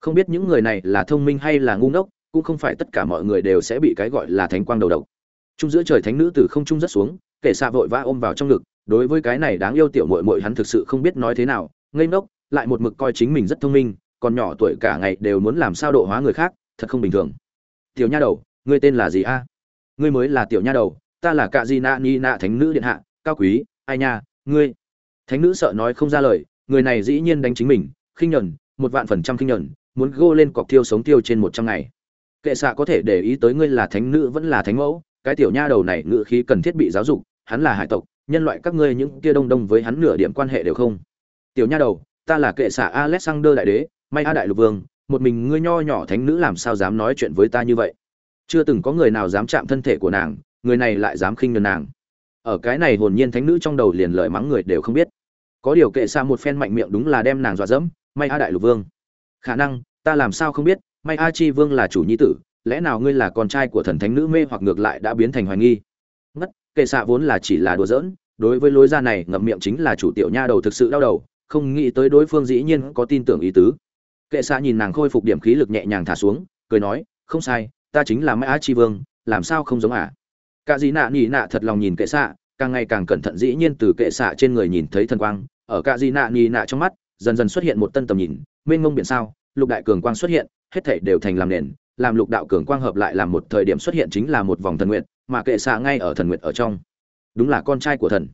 không biết những người này là thông minh hay là ngu ngốc, cũng không phải tất cả mọi người đều sẽ bị cái gọi là thánh quang đầu độc. Trung giữa trời thánh nữ từ không trung rất xuống kệ xạ vội vã ôm vào trong ngực, đối với cái này đáng yêu tiểu muội muội hắn thực sự không biết nói thế nào, ngây ngốc, lại một mực coi chính mình rất thông minh, còn nhỏ tuổi cả ngày đều muốn làm sao độ hóa người khác, thật không bình thường. Tiểu nha đầu, ngươi tên là gì a? Ngươi mới là tiểu nha đầu, ta là cạ di nạ ni nạ thánh nữ điện hạ, cao quý, ai nha, ngươi. Thánh nữ sợ nói không ra lời, người này dĩ nhiên đánh chính mình, khinh nhẫn một vạn phần trăm khinh nhẫn muốn gô lên cọc tiêu sống tiêu trên một trăm ngày. Kệ xạ có thể để ý tới ngươi là thánh nữ vẫn là thánh mẫu, cái tiểu nha đầu này ngự khí cần thiết bị giáo dục, hắn là hải tộc, nhân loại các ngươi những kia đông đông với hắn nửa điểm quan hệ đều không. Tiểu nha đầu, ta là kệ xạ alexander đại đế, may a đại lục vương, một mình ngươi nho nhỏ thánh nữ làm sao dám nói chuyện với ta như vậy? Chưa từng có người nào dám chạm thân thể của nàng, người này lại dám khinh nhờn nàng. Ở cái này hồn nhiên thánh nữ trong đầu liền lời mắng người đều không biết. Có điều kệ xa một phen mạnh miệng đúng là đem nàng dọa dẫm, may a đại lục vương. Khả năng ta làm sao không biết, may a chi vương là chủ nhi tử, lẽ nào ngươi là con trai của thần thánh nữ mê hoặc ngược lại đã biến thành hoài nghi? Ngất, kệ xạ vốn là chỉ là đùa giỡn, đối với lối ra này ngậm miệng chính là chủ tiểu nha đầu thực sự đau đầu, không nghĩ tới đối phương dĩ nhiên có tin tưởng ý tứ. Kệ xạ nhìn nàng khôi phục điểm khí lực nhẹ nhàng thả xuống, cười nói, không sai, ta chính là mai á chi vương, làm sao không giống à cả dĩ nạ nỉ nạ thật lòng nhìn kệ xạ, càng ngày càng cẩn thận dĩ nhiên từ kệ xạ trên người nhìn thấy thần quang, ở cả dĩ nạ nỉ nạ trong mắt, dần dần xuất hiện một tân tầm nhìn, mênh mông biển sao? Lục đại cường quang xuất hiện, hết thảy đều thành làm nền, làm lục đạo cường quang hợp lại làm một thời điểm xuất hiện chính là một vòng thần nguyện, mà kệ xạ ngay ở thần nguyện ở trong. Đúng là con trai của thần.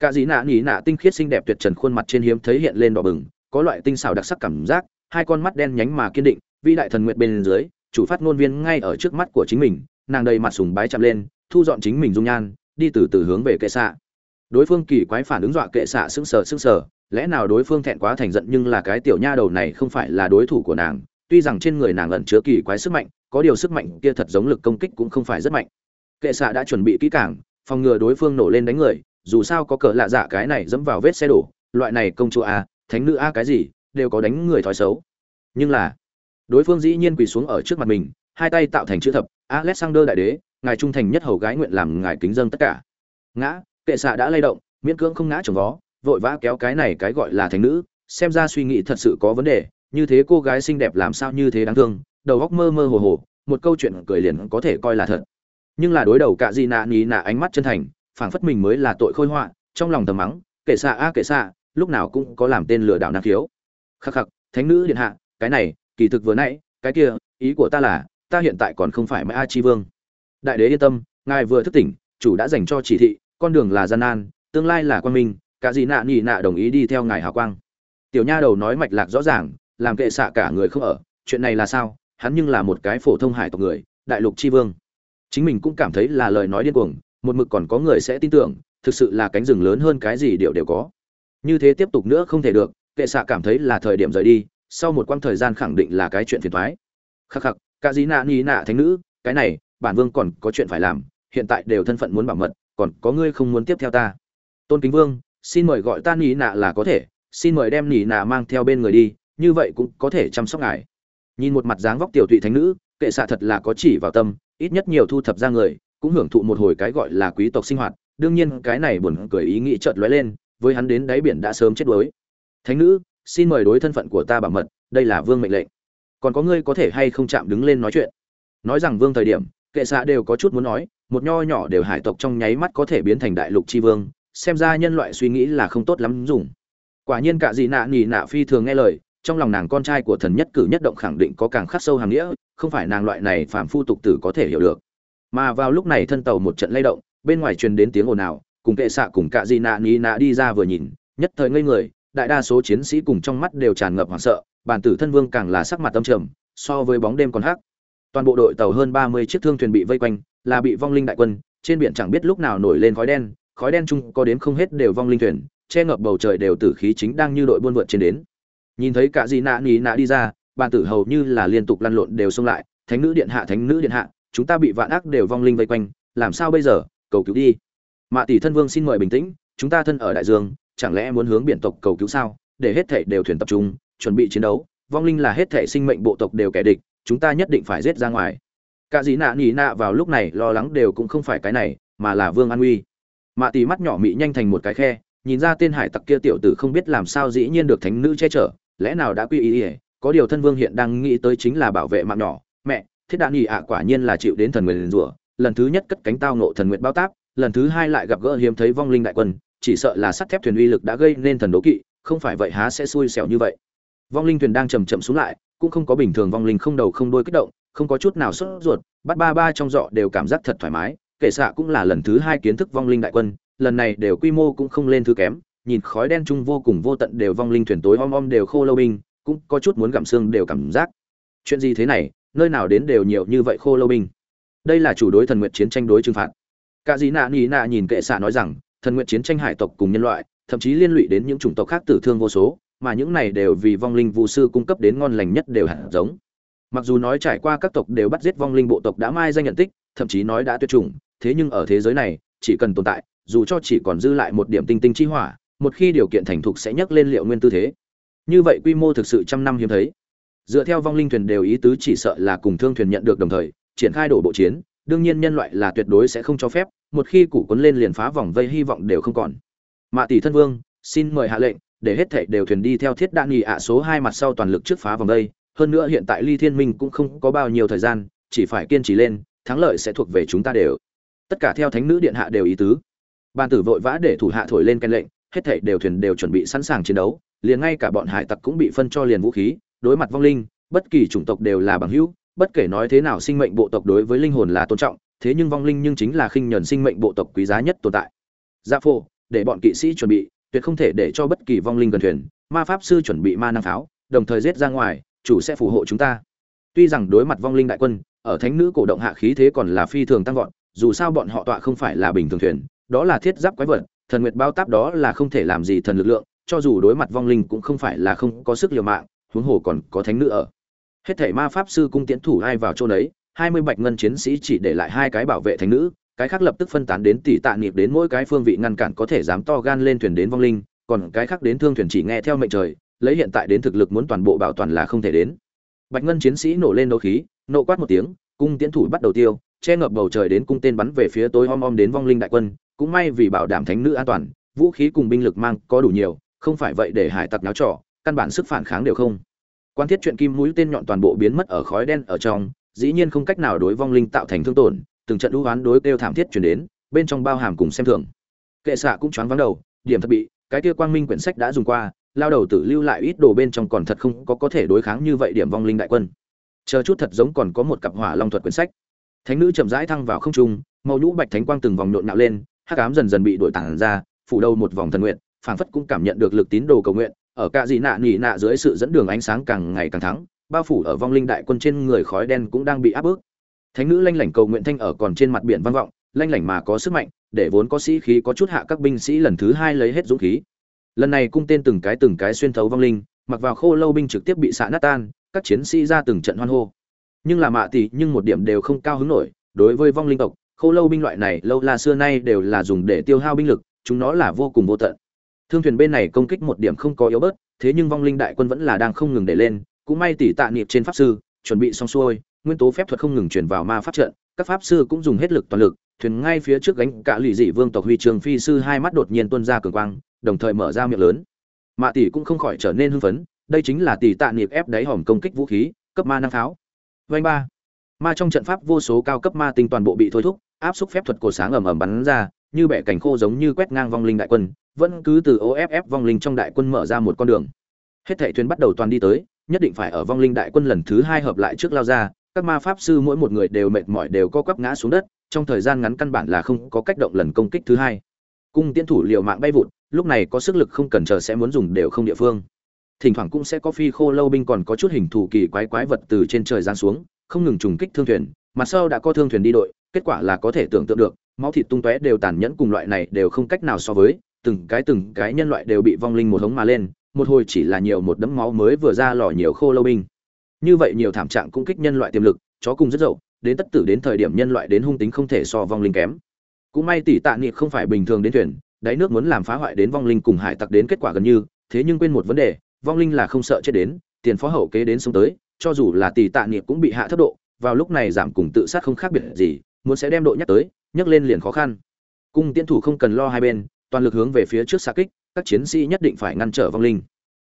Cả dĩ nạ nhí nạ tinh khiết xinh đẹp tuyệt trần khuôn mặt trên hiếm thấy hiện lên đỏ bừng, có loại tinh xảo đặc sắc cảm giác, hai con mắt đen nhánh mà kiên định, vĩ đại thần nguyện bên dưới, chủ phát ngôn viên ngay ở trước mắt của chính mình, nàng đầy mặt sùng bái chạm lên, thu dọn chính mình dung nhan, đi từ từ hướng về kệ xạ. Đối phương kỳ quái phản ứng dọa kệ xạ sững sờ sững sờ lẽ nào đối phương thẹn quá thành giận nhưng là cái tiểu nha đầu này không phải là đối thủ của nàng? Tuy rằng trên người nàng ẩn chứa kỳ quái sức mạnh, có điều sức mạnh kia thật giống lực công kích cũng không phải rất mạnh. Kệ xạ đã chuẩn bị kỹ càng, phòng ngừa đối phương nổ lên đánh người, dù sao có cỡ lạ dạ cái này dẫm vào vết xe đổ, loại này công chúa a, thánh nữ a cái gì, đều có đánh người thói xấu. Nhưng là, đối phương dĩ nhiên quỳ xuống ở trước mặt mình, hai tay tạo thành chữ thập, alexander đại đế, ngài trung thành nhất hầu gái nguyện làm ngài kính dân tất cả. Ngã, kệ xạ đã lay động, miễn cưỡng không ngã chồng vó vội vã kéo cái này cái gọi là thánh nữ, xem ra suy nghĩ thật sự có vấn đề, như thế cô gái xinh đẹp làm sao như thế đáng thương, đầu góc mơ mơ hồ hồ, một câu chuyện cười liền có thể coi là thật. Nhưng là đối đầu cả gì nạ ní nạ ánh mắt chân thành, phảng phất mình mới là tội khôi họa, trong lòng tầm mắng, kệ xạ a, kệ xạ lúc nào cũng có làm tên lừa đảo năng khiếu. Khắc khắc, thánh nữ điện hạ, cái này, kỳ thực vừa nãy, cái kia, ý của ta là, ta hiện tại còn không phải mai a chi vương. Đại đế yên tâm, ngài vừa thức tỉnh, chủ đã dành cho chỉ thị, con đường là gian nan, tương lai là quan minh cả gì nạ nhị nạ đồng ý đi theo ngài hào quang. Tiểu nha đầu nói mạch lạc rõ ràng, làm kệ xạ cả người không ở, chuyện này là sao? Hắn nhưng là một cái phổ thông hải tộc người, đại lục Tri vương. Chính mình cũng cảm thấy là lời nói điên cuồng, một mực còn có người sẽ tin tưởng, thực sự là cánh rừng lớn hơn cái gì đều đều có. Như thế tiếp tục nữa không thể được, kệ xạ cảm thấy là thời điểm rời đi, sau một quãng thời gian khẳng định là cái chuyện phiền thoái khắc khắc, cả dĩ nạ ni nạ thánh nữ, cái này, bản vương còn có chuyện phải làm, hiện tại đều thân phận muốn bảo mật, còn có ngươi không muốn tiếp theo ta. Tôn kính vương xin mời gọi ta nỉ nạ là có thể, xin mời đem nỉ nạ mang theo bên người đi, như vậy cũng có thể chăm sóc ngài. Nhìn một mặt dáng vóc tiểu thụy thánh nữ, kệ xạ thật là có chỉ vào tâm, ít nhất nhiều thu thập ra người, cũng hưởng thụ một hồi cái gọi là quý tộc sinh hoạt. Đương nhiên, cái này buồn cười ý nghĩ chợt lóe lên, với hắn đến đáy biển đã sớm chết đuối. Thánh nữ, xin mời đối thân phận của ta bảo mật, đây là vương mệnh lệnh. Còn có ngươi có thể hay không chạm đứng lên nói chuyện? Nói rằng vương thời điểm, kệ xạ đều có chút muốn nói, một nho nhỏ đều hải tộc trong nháy mắt có thể biến thành đại lục tri vương xem ra nhân loại suy nghĩ là không tốt lắm dùng. Quả nhiên cả dị nạ nhì nạ phi thường nghe lời, trong lòng nàng con trai của thần nhất cử nhất động khẳng định có càng khắc sâu hàng nghĩa, không phải nàng loại này phàm phu tục tử có thể hiểu được. Mà vào lúc này thân tàu một trận lay động, bên ngoài truyền đến tiếng ồn ào, cùng kệ xạ cùng cả di nạ nhì nạ đi ra vừa nhìn, nhất thời ngây người, đại đa số chiến sĩ cùng trong mắt đều tràn ngập hoảng sợ, bản tử thân vương càng là sắc mặt tâm trầm, so với bóng đêm còn hắc. Toàn bộ đội tàu hơn ba mươi chiếc thương thuyền bị vây quanh, là bị vong linh đại quân, trên biển chẳng biết lúc nào nổi lên khói đen khói đen chung có đến không hết đều vong linh thuyền, che ngập bầu trời đều tử khí chính đang như đội buôn vượt trên đến. Nhìn thấy cả gì nạ ní nạ đi ra bàn tử hầu như là liên tục lăn lộn đều xông lại, thánh nữ điện hạ, thánh nữ điện hạ, chúng ta bị vạn ác đều vong linh vây quanh, làm sao bây giờ? Cầu cứu đi. Mạ tỷ thân vương xin mời bình tĩnh, chúng ta thân ở đại dương, chẳng lẽ muốn hướng biển tộc cầu cứu sao? Để hết thảy đều thuyền tập trung, chuẩn bị chiến đấu, vong linh là hết thảy sinh mệnh bộ tộc đều kẻ địch, chúng ta nhất định phải giết ra ngoài. Cả dĩ nạ nỉ nạ vào lúc này lo lắng đều cũng không phải cái này, mà là vương an uy mạ tì mắt nhỏ mị nhanh thành một cái khe, nhìn ra tên hải tặc kia tiểu tử không biết làm sao dĩ nhiên được thánh nữ che chở, lẽ nào đã quy ý ỉa có điều thân vương hiện đang nghĩ tới chính là bảo vệ mạng nhỏ. Mẹ, thiết đạn nhị ạ, quả nhiên là chịu đến thần nguyền rủa, lần thứ nhất cất cánh tao nộ thần nguyện bao táp, lần thứ hai lại gặp gỡ hiếm thấy vong linh đại quân, chỉ sợ là sắt thép thuyền uy lực đã gây nên thần đố kỵ, không phải vậy há sẽ xui xẻo như vậy. Vong linh thuyền đang chầm chậm xuống lại, cũng không có bình thường vong linh không đầu không đuôi kích động, không có chút nào sốt ruột, bắt ba ba trong dọ đều cảm giác thật thoải mái. Kệ xạ cũng là lần thứ hai kiến thức vong linh đại quân, lần này đều quy mô cũng không lên thứ kém, nhìn khói đen chung vô cùng vô tận đều vong linh thuyền tối om om đều khô lâu binh, cũng có chút muốn gặm xương đều cảm giác. Chuyện gì thế này, nơi nào đến đều nhiều như vậy khô lâu binh. Đây là chủ đối thần nguyện chiến tranh đối trừng phạt. Cả dĩ nạ nỉ nạ nhìn kệ xạ nói rằng, thần nguyện chiến tranh hải tộc cùng nhân loại, thậm chí liên lụy đến những chủng tộc khác tử thương vô số, mà những này đều vì vong linh vũ sư cung cấp đến ngon lành nhất đều hạt giống. Mặc dù nói trải qua các tộc đều bắt giết vong linh bộ tộc đã mai danh nhận tích, thậm chí nói đã tuyệt chủng thế nhưng ở thế giới này, chỉ cần tồn tại, dù cho chỉ còn dư lại một điểm tinh tinh chi hỏa, một khi điều kiện thành thục sẽ nhấc lên liệu nguyên tư thế. Như vậy quy mô thực sự trăm năm hiếm thấy. Dựa theo vong linh thuyền đều ý tứ chỉ sợ là cùng thương thuyền nhận được đồng thời, triển khai đổ bộ chiến, đương nhiên nhân loại là tuyệt đối sẽ không cho phép, một khi củ cuốn lên liền phá vòng vây hy vọng đều không còn. Mạ tỷ thân vương, xin mời hạ lệnh, để hết thảy đều thuyền đi theo thiết đạn nghị ạ số hai mặt sau toàn lực trước phá vòng vây. Hơn nữa hiện tại ly thiên minh cũng không có bao nhiêu thời gian, chỉ phải kiên trì lên, thắng lợi sẽ thuộc về chúng ta đều tất cả theo thánh nữ điện hạ đều ý tứ. Ban tử vội vã để thủ hạ thổi lên canh lệnh, hết thảy đều thuyền đều chuẩn bị sẵn sàng chiến đấu, liền ngay cả bọn hải tặc cũng bị phân cho liền vũ khí, đối mặt vong linh, bất kỳ chủng tộc đều là bằng hữu, bất kể nói thế nào sinh mệnh bộ tộc đối với linh hồn là tôn trọng, thế nhưng vong linh nhưng chính là khinh nhẫn sinh mệnh bộ tộc quý giá nhất tồn tại. Gia phô, để bọn kỵ sĩ chuẩn bị, tuyệt không thể để cho bất kỳ vong linh gần thuyền, ma pháp sư chuẩn bị ma năng pháo, đồng thời giết ra ngoài, chủ sẽ phù hộ chúng ta. Tuy rằng đối mặt vong linh đại quân, ở thánh nữ cổ động hạ khí thế còn là phi thường tăng vọt dù sao bọn họ tọa không phải là bình thường thuyền, đó là thiết giáp quái vật, thần nguyệt bao táp đó là không thể làm gì thần lực lượng, cho dù đối mặt vong linh cũng không phải là không có sức liều mạng, huống hồ còn có thánh nữ ở. Hết thảy ma pháp sư cung tiễn thủ ai vào chỗ đấy hai mươi bạch ngân chiến sĩ chỉ để lại hai cái bảo vệ thánh nữ, cái khác lập tức phân tán đến tỷ tạ niệm đến mỗi cái phương vị ngăn cản có thể dám to gan lên thuyền đến vong linh, còn cái khác đến thương thuyền chỉ nghe theo mệnh trời, lấy hiện tại đến thực lực muốn toàn bộ bảo toàn là không thể đến. Bạch ngân chiến sĩ nổ lên đấu khí, nộ quát một tiếng, cung tiễn thủ bắt đầu tiêu che ngập bầu trời đến cung tên bắn về phía tối om om đến vong linh đại quân cũng may vì bảo đảm thánh nữ an toàn vũ khí cùng binh lực mang có đủ nhiều không phải vậy để hải tặc náo trọ, căn bản sức phản kháng đều không. Quan thiết chuyện kim mũi tên nhọn toàn bộ biến mất ở khói đen ở trong dĩ nhiên không cách nào đối vong linh tạo thành thương tổn từng trận đũ oán đối kêu thảm thiết chuyển đến bên trong bao hàm cùng xem thường. Kệ xạ cũng choáng vắng đầu điểm thật bị cái kia quang minh quyển sách đã dùng qua lao đầu tử lưu lại ít đồ bên trong còn thật không có có thể đối kháng như vậy điểm vong linh đại quân. Chờ chút thật giống còn có một cặp hỏa long thuật quyển sách thánh nữ chậm rãi thăng vào không trung, màu nhũ bạch thánh quang từng vòng nhộn nạo lên, hắc ám dần dần bị đổi tản ra, phủ đầu một vòng thần nguyện, phảng phất cũng cảm nhận được lực tín đồ cầu nguyện, ở cả dị nạ nỉ nạ dưới sự dẫn đường ánh sáng càng ngày càng thắng, bao phủ ở vong linh đại quân trên người khói đen cũng đang bị áp bức. Thánh nữ lanh lảnh cầu nguyện thanh ở còn trên mặt biển vang vọng, lanh lảnh mà có sức mạnh, để vốn có sĩ khí có chút hạ các binh sĩ lần thứ hai lấy hết dũng khí. Lần này cung tên từng cái từng cái xuyên thấu vong linh, mặc vào khô lâu binh trực tiếp bị xạ nát tan, các chiến sĩ ra từng trận hoan hô nhưng là mạ tỷ nhưng một điểm đều không cao hứng nổi, đối với vong linh tộc, khô lâu binh loại này lâu là xưa nay đều là dùng để tiêu hao binh lực, chúng nó là vô cùng vô tận. Thương thuyền bên này công kích một điểm không có yếu bớt, thế nhưng vong linh đại quân vẫn là đang không ngừng để lên, cũng may tỷ tạ niệm trên pháp sư, chuẩn bị xong xuôi, nguyên tố phép thuật không ngừng truyền vào ma pháp trận, các pháp sư cũng dùng hết lực toàn lực, thuyền ngay phía trước gánh cả lụy dị vương tộc huy trường phi sư hai mắt đột nhiên tuôn ra cường quang, đồng thời mở ra miệng lớn. Mạ tỷ cũng không khỏi trở nên hưng phấn, đây chính là tỷ tạ niệm ép đáy hòm công kích vũ khí, cấp ma năng pháo vanh ba. Ma trong trận pháp vô số cao cấp ma tinh toàn bộ bị thôi thúc, áp xúc phép thuật cổ sáng ầm ầm bắn ra, như bẻ cảnh khô giống như quét ngang vong linh đại quân, vẫn cứ từ off vong linh trong đại quân mở ra một con đường. Hết thảy thuyền bắt đầu toàn đi tới, nhất định phải ở vong linh đại quân lần thứ hai hợp lại trước lao ra, các ma pháp sư mỗi một người đều mệt mỏi đều co quắp ngã xuống đất, trong thời gian ngắn căn bản là không có cách động lần công kích thứ hai. Cung tiến thủ liều mạng bay vụt, lúc này có sức lực không cần chờ sẽ muốn dùng đều không địa phương thỉnh thoảng cũng sẽ có phi khô lâu binh còn có chút hình thù kỳ quái quái vật từ trên trời giáng xuống, không ngừng trùng kích thương thuyền mặt sau đã có thương thuyền đi đội, kết quả là có thể tưởng tượng được, máu thịt tung tóe đều tàn nhẫn cùng loại này đều không cách nào so với, từng cái từng cái nhân loại đều bị vong linh một hống mà lên, một hồi chỉ là nhiều một đấm máu mới vừa ra lò nhiều khô lâu binh. Như vậy nhiều thảm trạng cũng kích nhân loại tiềm lực, chó cùng rất dậu, đến tất tử đến thời điểm nhân loại đến hung tính không thể so vong linh kém. Cũng may tỷ tạ niệm không phải bình thường đến thuyền, đáy nước muốn làm phá hoại đến vong linh cùng hải tặc đến kết quả gần như, thế nhưng quên một vấn đề vong linh là không sợ chết đến, tiền phó hậu kế đến xuống tới, cho dù là tỷ tạ niệm cũng bị hạ thấp độ, vào lúc này giảm cùng tự sát không khác biệt gì, muốn sẽ đem độ nhắc tới, nhắc lên liền khó khăn. Cung tiến thủ không cần lo hai bên, toàn lực hướng về phía trước xa kích, các chiến sĩ nhất định phải ngăn trở vong linh.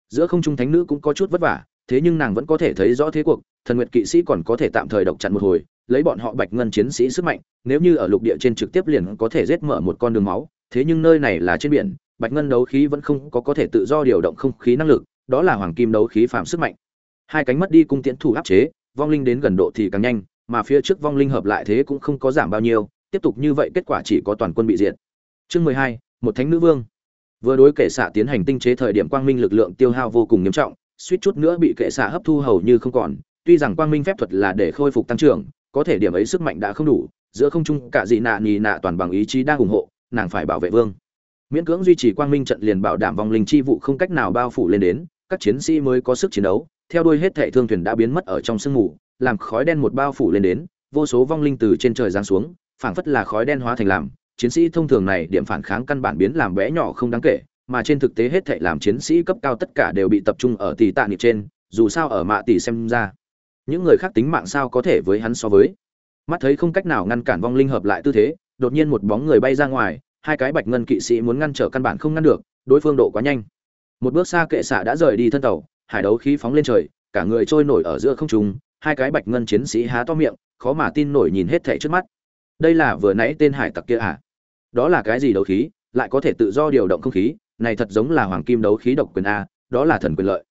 Giữa không trung thánh nữ cũng có chút vất vả, thế nhưng nàng vẫn có thể thấy rõ thế cuộc, thần nguyệt kỵ sĩ còn có thể tạm thời độc chặn một hồi, lấy bọn họ bạch ngân chiến sĩ sức mạnh, nếu như ở lục địa trên trực tiếp liền có thể giết mở một con đường máu, thế nhưng nơi này là trên biển, bạch ngân đấu khí vẫn không có có thể tự do điều động không khí năng lực đó là hoàng kim đấu khí phạm sức mạnh. Hai cánh mất đi cung tiễn thủ áp chế, vong linh đến gần độ thì càng nhanh, mà phía trước vong linh hợp lại thế cũng không có giảm bao nhiêu, tiếp tục như vậy kết quả chỉ có toàn quân bị diệt. Chương mười hai, một thánh nữ vương. Vừa đối kệ xạ tiến hành tinh chế thời điểm quang minh lực lượng tiêu hao vô cùng nghiêm trọng, suýt chút nữa bị kệ xạ hấp thu hầu như không còn. Tuy rằng quang minh phép thuật là để khôi phục tăng trưởng, có thể điểm ấy sức mạnh đã không đủ, giữa không trung cả dị nạ nhì nạ toàn bằng ý chí đang ủng hộ, nàng phải bảo vệ vương. Miễn cưỡng duy trì quang minh trận liền bảo đảm vong linh chi vụ không cách nào bao phủ lên đến các chiến sĩ mới có sức chiến đấu, theo đuôi hết thệ thương thuyền đã biến mất ở trong sương mù, làm khói đen một bao phủ lên đến, vô số vong linh từ trên trời giáng xuống, phảng phất là khói đen hóa thành làm. Chiến sĩ thông thường này điểm phản kháng căn bản biến làm bé nhỏ không đáng kể, mà trên thực tế hết thệ làm chiến sĩ cấp cao tất cả đều bị tập trung ở tỷ tạ nịp trên, dù sao ở mạ tỷ xem ra, những người khác tính mạng sao có thể với hắn so với. Mắt thấy không cách nào ngăn cản vong linh hợp lại tư thế, đột nhiên một bóng người bay ra ngoài, hai cái bạch ngân kỵ sĩ muốn ngăn trở căn bản không ngăn được, đối phương độ quá nhanh một bước xa kệ xạ đã rời đi thân tàu, hải đấu khí phóng lên trời, cả người trôi nổi ở giữa không trung, hai cái bạch ngân chiến sĩ há to miệng, khó mà tin nổi nhìn hết thảy trước mắt. Đây là vừa nãy tên hải tặc kia à? Đó là cái gì đấu khí? Lại có thể tự do điều động không khí? Này thật giống là hoàng kim đấu khí độc quyền a, đó là thần quyền lợi.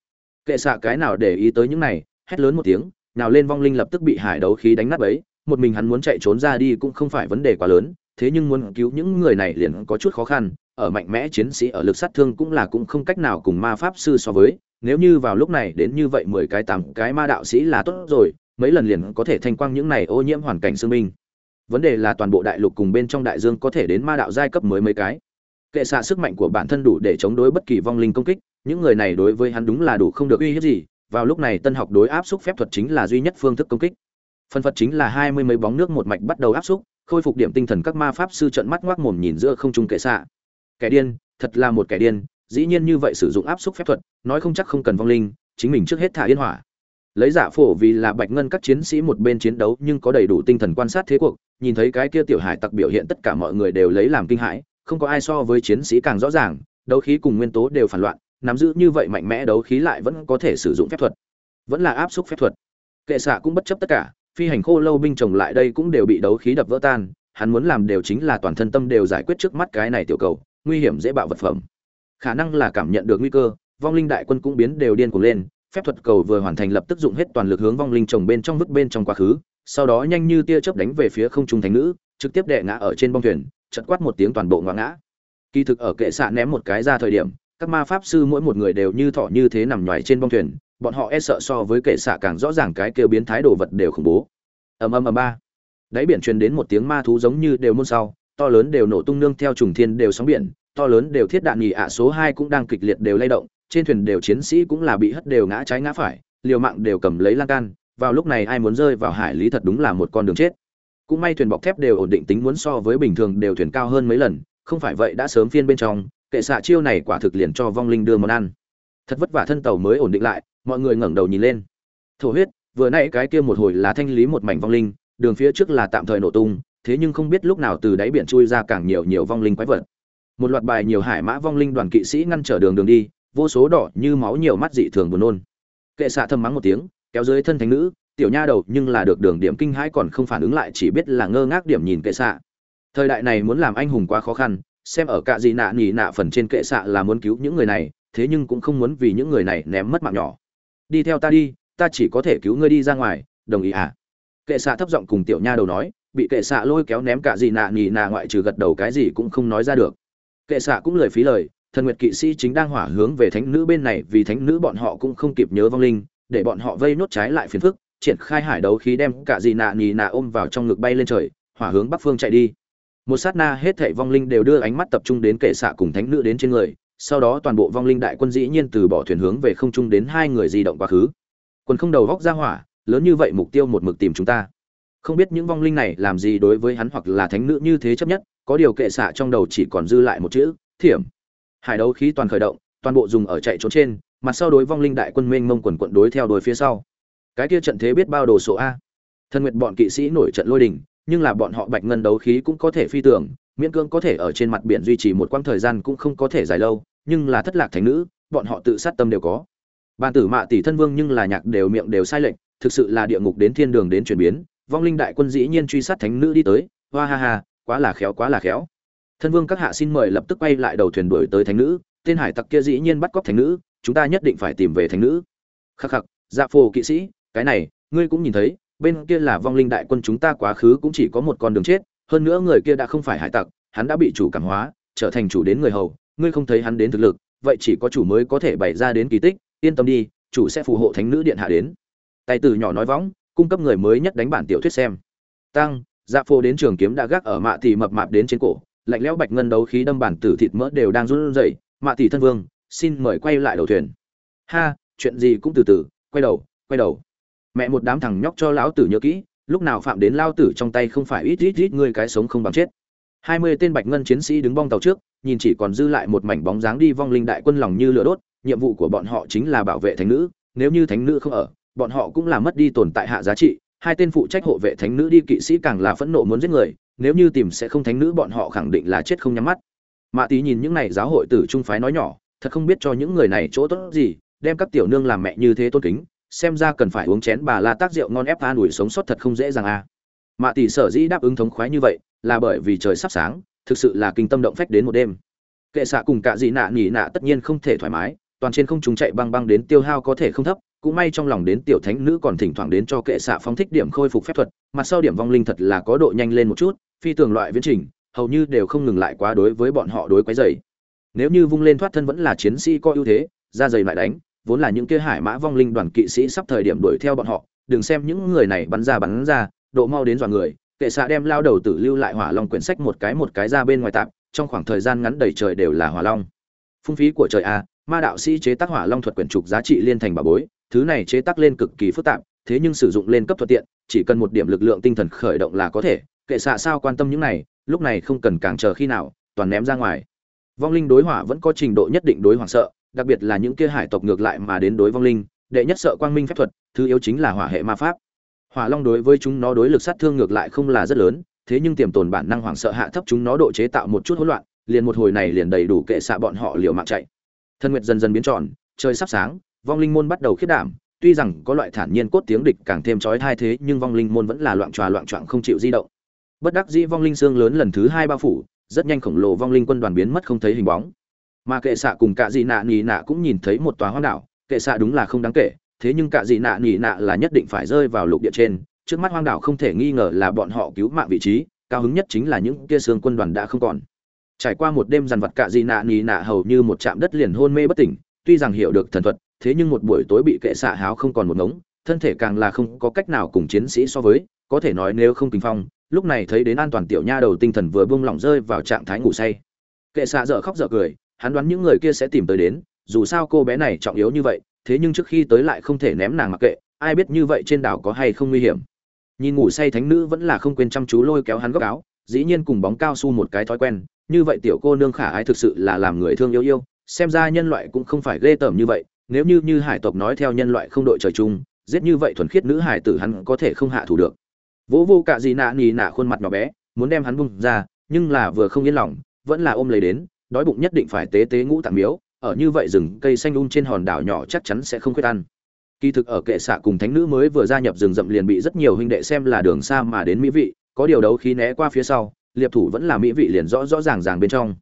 Kệ xạ cái nào để ý tới những này, hét lớn một tiếng, nào lên vong linh lập tức bị hải đấu khí đánh nát ấy một mình hắn muốn chạy trốn ra đi cũng không phải vấn đề quá lớn, thế nhưng muốn cứu những người này liền có chút khó khăn ở mạnh mẽ chiến sĩ ở lực sát thương cũng là cũng không cách nào cùng ma pháp sư so với, nếu như vào lúc này đến như vậy mười cái tám cái ma đạo sĩ là tốt rồi, mấy lần liền có thể thanh quang những này ô nhiễm hoàn cảnh xương minh vấn đề là toàn bộ đại lục cùng bên trong đại dương có thể đến ma đạo giai cấp mới mấy cái. Kệ xạ sức mạnh của bản thân đủ để chống đối bất kỳ vong linh công kích, những người này đối với hắn đúng là đủ không được uy hiếp gì, vào lúc này tân học đối áp xúc phép thuật chính là duy nhất phương thức công kích. Phân phật chính là hai mươi mấy bóng nước một mạch bắt đầu áp xúc, khôi phục điểm tinh thần các ma pháp sư trận mắt ngoác mồm nhìn giữa không trung kệ xạ kẻ điên, thật là một kẻ điên, dĩ nhiên như vậy sử dụng áp xúc phép thuật, nói không chắc không cần vong linh, chính mình trước hết thả yên hỏa. Lấy giả phổ vì là bạch ngân các chiến sĩ một bên chiến đấu nhưng có đầy đủ tinh thần quan sát thế cuộc, nhìn thấy cái kia tiểu hải tặc biểu hiện tất cả mọi người đều lấy làm kinh hãi, không có ai so với chiến sĩ càng rõ ràng, đấu khí cùng nguyên tố đều phản loạn, nắm giữ như vậy mạnh mẽ đấu khí lại vẫn có thể sử dụng phép thuật. Vẫn là áp xúc phép thuật. Kệ xạ cũng bất chấp tất cả, phi hành khô lâu binh chồng lại đây cũng đều bị đấu khí đập vỡ tan, hắn muốn làm đều chính là toàn thân tâm đều giải quyết trước mắt cái này tiểu cầu nguy hiểm dễ bạo vật phẩm. Khả năng là cảm nhận được nguy cơ, vong linh đại quân cũng biến đều điên cuồng lên, phép thuật cầu vừa hoàn thành lập tức dụng hết toàn lực hướng vong linh chồng bên trong vứt bên trong quá khứ, sau đó nhanh như tia chớp đánh về phía không trung thánh nữ, trực tiếp đệ ngã ở trên bong thuyền, chật quát một tiếng toàn bộ ngã ngã. Kỳ thực ở kệ xạ ném một cái ra thời điểm, các ma pháp sư mỗi một người đều như thỏ như thế nằm nhoài trên bong thuyền, bọn họ e sợ so với kệ xạ càng rõ ràng cái kêu biến thái đồ vật đều khủng bố. Ầm ầm ầm ba. Đáy biển truyền đến một tiếng ma thú giống như đều môn sau to lớn đều nổ tung nương theo trùng thiên đều sóng biển, to lớn đều thiết đạn nhì ạ số hai cũng đang kịch liệt đều lay động, trên thuyền đều chiến sĩ cũng là bị hất đều ngã trái ngã phải, liều mạng đều cầm lấy lan can, vào lúc này ai muốn rơi vào hải lý thật đúng là một con đường chết. Cũng may thuyền bọc thép đều ổn định tính muốn so với bình thường đều thuyền cao hơn mấy lần, không phải vậy đã sớm phiên bên trong, kệ xạ chiêu này quả thực liền cho vong linh đưa món ăn. Thật vất vả thân tàu mới ổn định lại, mọi người ngẩng đầu nhìn lên. Thổ huyết, vừa nãy cái kia một hồi là thanh lý một mảnh vong linh, đường phía trước là tạm thời nổ tung thế nhưng không biết lúc nào từ đáy biển chui ra càng nhiều nhiều vong linh quái vật. Một loạt bài nhiều hải mã vong linh đoàn kỵ sĩ ngăn trở đường đường đi, vô số đỏ như máu nhiều mắt dị thường buồn nôn. Kệ xạ thầm mắng một tiếng, kéo dưới thân thánh nữ, tiểu nha đầu, nhưng là được đường điểm kinh hãi còn không phản ứng lại, chỉ biết là ngơ ngác điểm nhìn kệ xạ. Thời đại này muốn làm anh hùng quá khó khăn, xem ở cạ gì nạ nhỉ nạ phần trên kệ xạ là muốn cứu những người này, thế nhưng cũng không muốn vì những người này ném mất mạng nhỏ. Đi theo ta đi, ta chỉ có thể cứu ngươi đi ra ngoài, đồng ý à? Kệ xạ thấp giọng cùng tiểu nha đầu nói bị kệ xạ lôi kéo ném cả gì nạ nhì nạ ngoại trừ gật đầu cái gì cũng không nói ra được. Kệ xạ cũng lời phí lời, thần nguyệt kỵ sĩ chính đang hỏa hướng về thánh nữ bên này vì thánh nữ bọn họ cũng không kịp nhớ vong linh, để bọn họ vây nốt trái lại phiền phức, triển khai hải đấu khí đem cả gì nạ nhì nạ ôm vào trong ngực bay lên trời, hỏa hướng bắc phương chạy đi. Một sát na hết thảy vong linh đều đưa ánh mắt tập trung đến kệ xạ cùng thánh nữ đến trên người, sau đó toàn bộ vong linh đại quân dĩ nhiên từ bỏ thuyền hướng về không trung đến hai người di động quá khứ. Quân không đầu góc ra hỏa, lớn như vậy mục tiêu một mực tìm chúng ta không biết những vong linh này làm gì đối với hắn hoặc là thánh nữ như thế chấp nhất, có điều kệ xạ trong đầu chỉ còn dư lại một chữ, thiểm. Hải đấu khí toàn khởi động, toàn bộ dùng ở chạy trốn trên mặt sau đối vong linh đại quân mênh mông quần quận đối theo đuổi phía sau. Cái kia trận thế biết bao đồ số a. Thân nguyệt bọn kỵ sĩ nổi trận lôi đình, nhưng là bọn họ bạch ngân đấu khí cũng có thể phi tưởng miễn cưỡng có thể ở trên mặt biển duy trì một quãng thời gian cũng không có thể dài lâu, nhưng là thất lạc thánh nữ, bọn họ tự sát tâm đều có. Bàn tử mạ tỷ thân vương nhưng là nhạc đều miệng đều sai lệch, thực sự là địa ngục đến thiên đường đến chuyển biến vong linh đại quân dĩ nhiên truy sát thánh nữ đi tới. Hoa ha ha, quá là khéo, quá là khéo. Thân vương các hạ xin mời lập tức quay lại đầu thuyền đuổi tới thánh nữ. Tên hải tặc kia dĩ nhiên bắt cóc thánh nữ, chúng ta nhất định phải tìm về thánh nữ. Khắc khắc dạ phổ kỵ sĩ, cái này, ngươi cũng nhìn thấy, bên kia là vong linh đại quân chúng ta quá khứ cũng chỉ có một con đường chết. Hơn nữa người kia đã không phải hải tặc, hắn đã bị chủ cảm hóa, trở thành chủ đến người hầu. Ngươi không thấy hắn đến thực lực, vậy chỉ có chủ mới có thể bày ra đến kỳ tích. Yên tâm đi, chủ sẽ phù hộ thánh nữ điện hạ đến. Tay Tử nhỏ nói võng cung cấp người mới nhất đánh bản tiểu thuyết xem. Tăng dạ phô đến trường kiếm đã gác ở mạ tỷ mập mạp đến trên cổ, lạnh lẽo bạch ngân đấu khí đâm bản tử thịt mỡ đều đang run rẩy. Mạ tỷ thân vương, xin mời quay lại đầu thuyền. Ha, chuyện gì cũng từ từ, quay đầu quay đầu. Mẹ một đám thằng nhóc cho lão tử nhớ kỹ, lúc nào phạm đến lao tử trong tay không phải ít ít ít ngươi cái sống không bằng chết. Hai mươi tên bạch ngân chiến sĩ đứng bong tàu trước, nhìn chỉ còn dư lại một mảnh bóng dáng đi vong linh đại quân lòng như lửa đốt, nhiệm vụ của bọn họ chính là bảo vệ thánh nữ, nếu như thánh nữ không ở bọn họ cũng là mất đi tồn tại hạ giá trị, hai tên phụ trách hộ vệ thánh nữ đi kỵ sĩ càng là phẫn nộ muốn giết người, nếu như tìm sẽ không thánh nữ bọn họ khẳng định là chết không nhắm mắt mạ tí nhìn những này giáo hội tử trung phái nói nhỏ, thật không biết cho những người này chỗ tốt gì, đem các tiểu nương làm mẹ như thế tôn kính, xem ra cần phải uống chén bà la tác rượu ngon ép an ủi sống sót thật không dễ dàng a à. mạ tỷ sở dĩ đáp ứng thống khoái như vậy, là bởi vì trời sắp sáng, thực sự là kinh tâm động phách đến một đêm kệ xạ cùng cả dị nạ nhỉ nạ tất nhiên không thể thoải mái toàn trên không chúng chạy băng băng đến tiêu hao có thể không thấp, cũng may trong lòng đến tiểu thánh nữ còn thỉnh thoảng đến cho kệ xạ phóng thích điểm khôi phục phép thuật mặt sau điểm vong linh thật là có độ nhanh lên một chút, phi tường loại viễn trình, hầu như đều không ngừng lại quá đối với bọn họ đối quấy dày nếu như vung lên thoát thân vẫn là chiến sĩ có ưu thế, ra dày lại đánh, vốn là những kia hải mã vong linh đoàn kỵ sĩ sắp thời điểm đuổi theo bọn họ, đừng xem những người này bắn ra bắn ra, độ mau đến dọa người, kệ xạ đem lao đầu tử lưu lại hỏa long quyển sách một cái một cái ra bên ngoài tạm, trong khoảng thời gian ngắn đầy trời đều là hỏa long. Phung phí của trời a ma đạo sĩ chế tác hỏa long thuật quyển trục giá trị liên thành bà bối, thứ này chế tác lên cực kỳ phức tạp, thế nhưng sử dụng lên cấp thuận tiện, chỉ cần một điểm lực lượng tinh thần khởi động là có thể, kệ xạ sao quan tâm những này, lúc này không cần càng chờ khi nào, toàn ném ra ngoài. Vong linh đối hỏa vẫn có trình độ nhất định đối hoảng sợ, đặc biệt là những kia hải tộc ngược lại mà đến đối vong linh, đệ nhất sợ quang minh phép thuật, thứ yếu chính là hỏa hệ ma pháp. Hỏa long đối với chúng nó đối lực sát thương ngược lại không là rất lớn, thế nhưng tiềm tồn bản năng hoảng sợ hạ thấp chúng nó độ chế tạo một chút hỗn loạn, liền một hồi này liền đầy đủ kệ xạ bọn họ liều mạng chạy thân nguyệt dần dần biến tròn, trời sắp sáng, vong linh môn bắt đầu khiết đảm, tuy rằng có loại thản nhiên cốt tiếng địch càng thêm chói tai thế, nhưng vong linh môn vẫn là loạn tròa loạn choạng không chịu di động. Bất đắc dĩ vong linh xương lớn lần thứ hai bao phủ, rất nhanh khổng lồ vong linh quân đoàn biến mất không thấy hình bóng. Mà kệ xạ cùng cả dị nạ nhì nạ cũng nhìn thấy một tòa hoang đảo, kệ xạ đúng là không đáng kể, thế nhưng cả dị nạ nhì nạ là nhất định phải rơi vào lục địa trên, trước mắt hoang đảo không thể nghi ngờ là bọn họ cứu mạng vị trí, cao hứng nhất chính là những kia xương quân đoàn đã không còn trải qua một đêm dằn vặt cạ dị nạ nì nạ hầu như một chạm đất liền hôn mê bất tỉnh, tuy rằng hiểu được thần thuật, thế nhưng một buổi tối bị kệ xạ háo không còn một ngống, thân thể càng là không có cách nào cùng chiến sĩ so với, có thể nói nếu không kinh phong, lúc này thấy đến an toàn tiểu nha đầu tinh thần vừa buông lỏng rơi vào trạng thái ngủ say. Kệ xạ dở khóc dở cười, hắn đoán những người kia sẽ tìm tới đến, dù sao cô bé này trọng yếu như vậy, thế nhưng trước khi tới lại không thể ném nàng mặc kệ, ai biết như vậy trên đảo có hay không nguy hiểm. Nhìn ngủ say thánh nữ vẫn là không quên chăm chú lôi kéo hắn góc áo, dĩ nhiên cùng bóng cao su một cái thói quen như vậy tiểu cô nương khả ái thực sự là làm người thương yêu yêu, xem ra nhân loại cũng không phải ghê tởm như vậy, nếu như như hải tộc nói theo nhân loại không đội trời chung, giết như vậy thuần khiết nữ hải tử hắn có thể không hạ thủ được. Vỗ vô cả gì nạ nì nạ khuôn mặt nhỏ bé, muốn đem hắn bung ra, nhưng là vừa không yên lòng, vẫn là ôm lấy đến, đói bụng nhất định phải tế tế ngũ tạng miếu, ở như vậy rừng cây xanh um trên hòn đảo nhỏ chắc chắn sẽ không khuyết ăn. Kỳ thực ở kệ xạ cùng thánh nữ mới vừa gia nhập rừng rậm liền bị rất nhiều huynh đệ xem là đường xa mà đến mỹ vị, có điều đấu khí né qua phía sau liệp thủ vẫn là mỹ vị liền rõ rõ ràng ràng bên trong.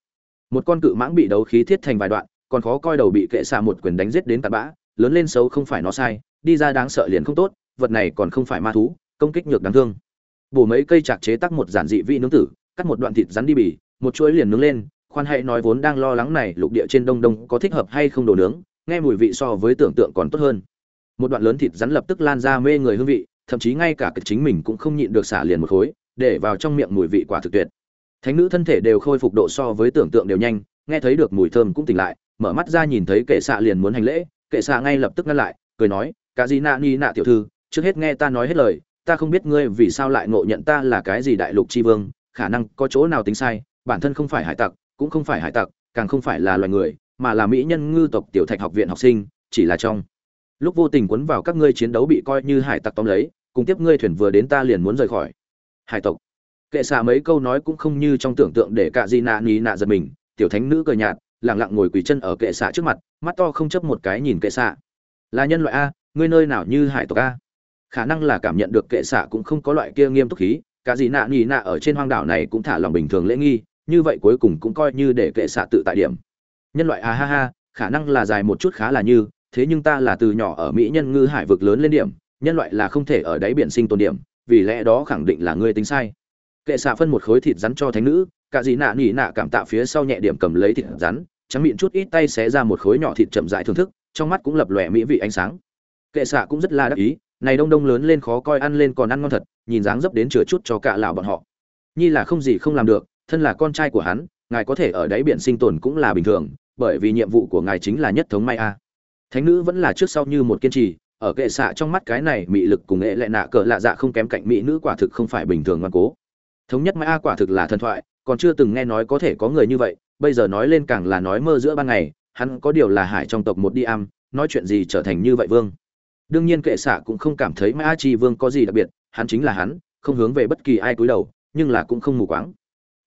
Một con cự mãng bị đấu khí thiết thành vài đoạn, còn khó coi đầu bị kệ xạ một quyền đánh giết đến tạt bã, lớn lên xấu không phải nó sai, đi ra đáng sợ liền không tốt, vật này còn không phải ma thú, công kích nhược đáng thương. Bổ mấy cây chạc chế tắc một giản dị vị nướng tử, cắt một đoạn thịt rắn đi bì, một chuỗi liền nướng lên, khoan hãy nói vốn đang lo lắng này lục địa trên đông đông có thích hợp hay không đồ nướng, nghe mùi vị so với tưởng tượng còn tốt hơn. Một đoạn lớn thịt rắn lập tức lan ra mê người hương vị, thậm chí ngay cả cực chính mình cũng không nhịn được xả liền một khối để vào trong miệng mùi vị quả thực tuyệt. Thánh nữ thân thể đều khôi phục độ so với tưởng tượng đều nhanh, nghe thấy được mùi thơm cũng tỉnh lại, mở mắt ra nhìn thấy kệ xạ liền muốn hành lễ, kệ xạ ngay lập tức ngăn lại, cười nói, cả gì nạ ni nạ tiểu thư, trước hết nghe ta nói hết lời, ta không biết ngươi vì sao lại ngộ nhận ta là cái gì đại lục chi vương, khả năng có chỗ nào tính sai, bản thân không phải hải tặc, cũng không phải hải tặc, càng không phải là loài người, mà là mỹ nhân ngư tộc tiểu thạch học viện học sinh, chỉ là trong lúc vô tình quấn vào các ngươi chiến đấu bị coi như hải tặc tóm lấy, cùng tiếp ngươi thuyền vừa đến ta liền muốn rời khỏi hải tộc. Kệ xạ mấy câu nói cũng không như trong tưởng tượng để cả di nạ ni nạ giật mình, tiểu thánh nữ cười nhạt lẳng lặng ngồi quỳ chân ở kệ xạ trước mặt, mắt to không chấp một cái nhìn kệ xạ. Là nhân loại a, ngươi nơi nào như hải tộc a? Khả năng là cảm nhận được kệ xạ cũng không có loại kia nghiêm túc khí cả gì nạ nhì nạ ở trên hoang đảo này cũng thả lòng bình thường lễ nghi, như vậy cuối cùng cũng coi như để kệ xạ tự tại điểm. Nhân loại a ha ha, khả năng là dài một chút khá là như, thế nhưng ta là từ nhỏ ở mỹ nhân ngư hải vực lớn lên điểm, nhân loại là không thể ở đáy biển sinh tồn điểm vì lẽ đó khẳng định là ngươi tính sai. Kệ xạ phân một khối thịt rắn cho thánh nữ, cả gì nạ nỉ nạ cảm tạ phía sau nhẹ điểm cầm lấy thịt rắn, trắng miệng chút ít tay xé ra một khối nhỏ thịt chậm dại thưởng thức, trong mắt cũng lập lòe mỹ vị ánh sáng. Kệ xạ cũng rất là đắc ý, này đông đông lớn lên khó coi ăn lên còn ăn ngon thật, nhìn dáng dấp đến chừa chút cho cả lão bọn họ. Nhi là không gì không làm được, thân là con trai của hắn, ngài có thể ở đáy biển sinh tồn cũng là bình thường, bởi vì nhiệm vụ của ngài chính là nhất thống may a. Thánh nữ vẫn là trước sau như một kiên trì ở kệ xạ trong mắt cái này mị lực cùng nghệ lệ nạ cỡ lạ dạ không kém cạnh mỹ nữ quả thực không phải bình thường ngoan cố. Thống nhất mãi a quả thực là thần thoại, còn chưa từng nghe nói có thể có người như vậy, bây giờ nói lên càng là nói mơ giữa ban ngày, hắn có điều là hải trong tộc một đi am, nói chuyện gì trở thành như vậy vương. Đương nhiên kệ xạ cũng không cảm thấy mã chi vương có gì đặc biệt, hắn chính là hắn, không hướng về bất kỳ ai cúi đầu, nhưng là cũng không mù quáng.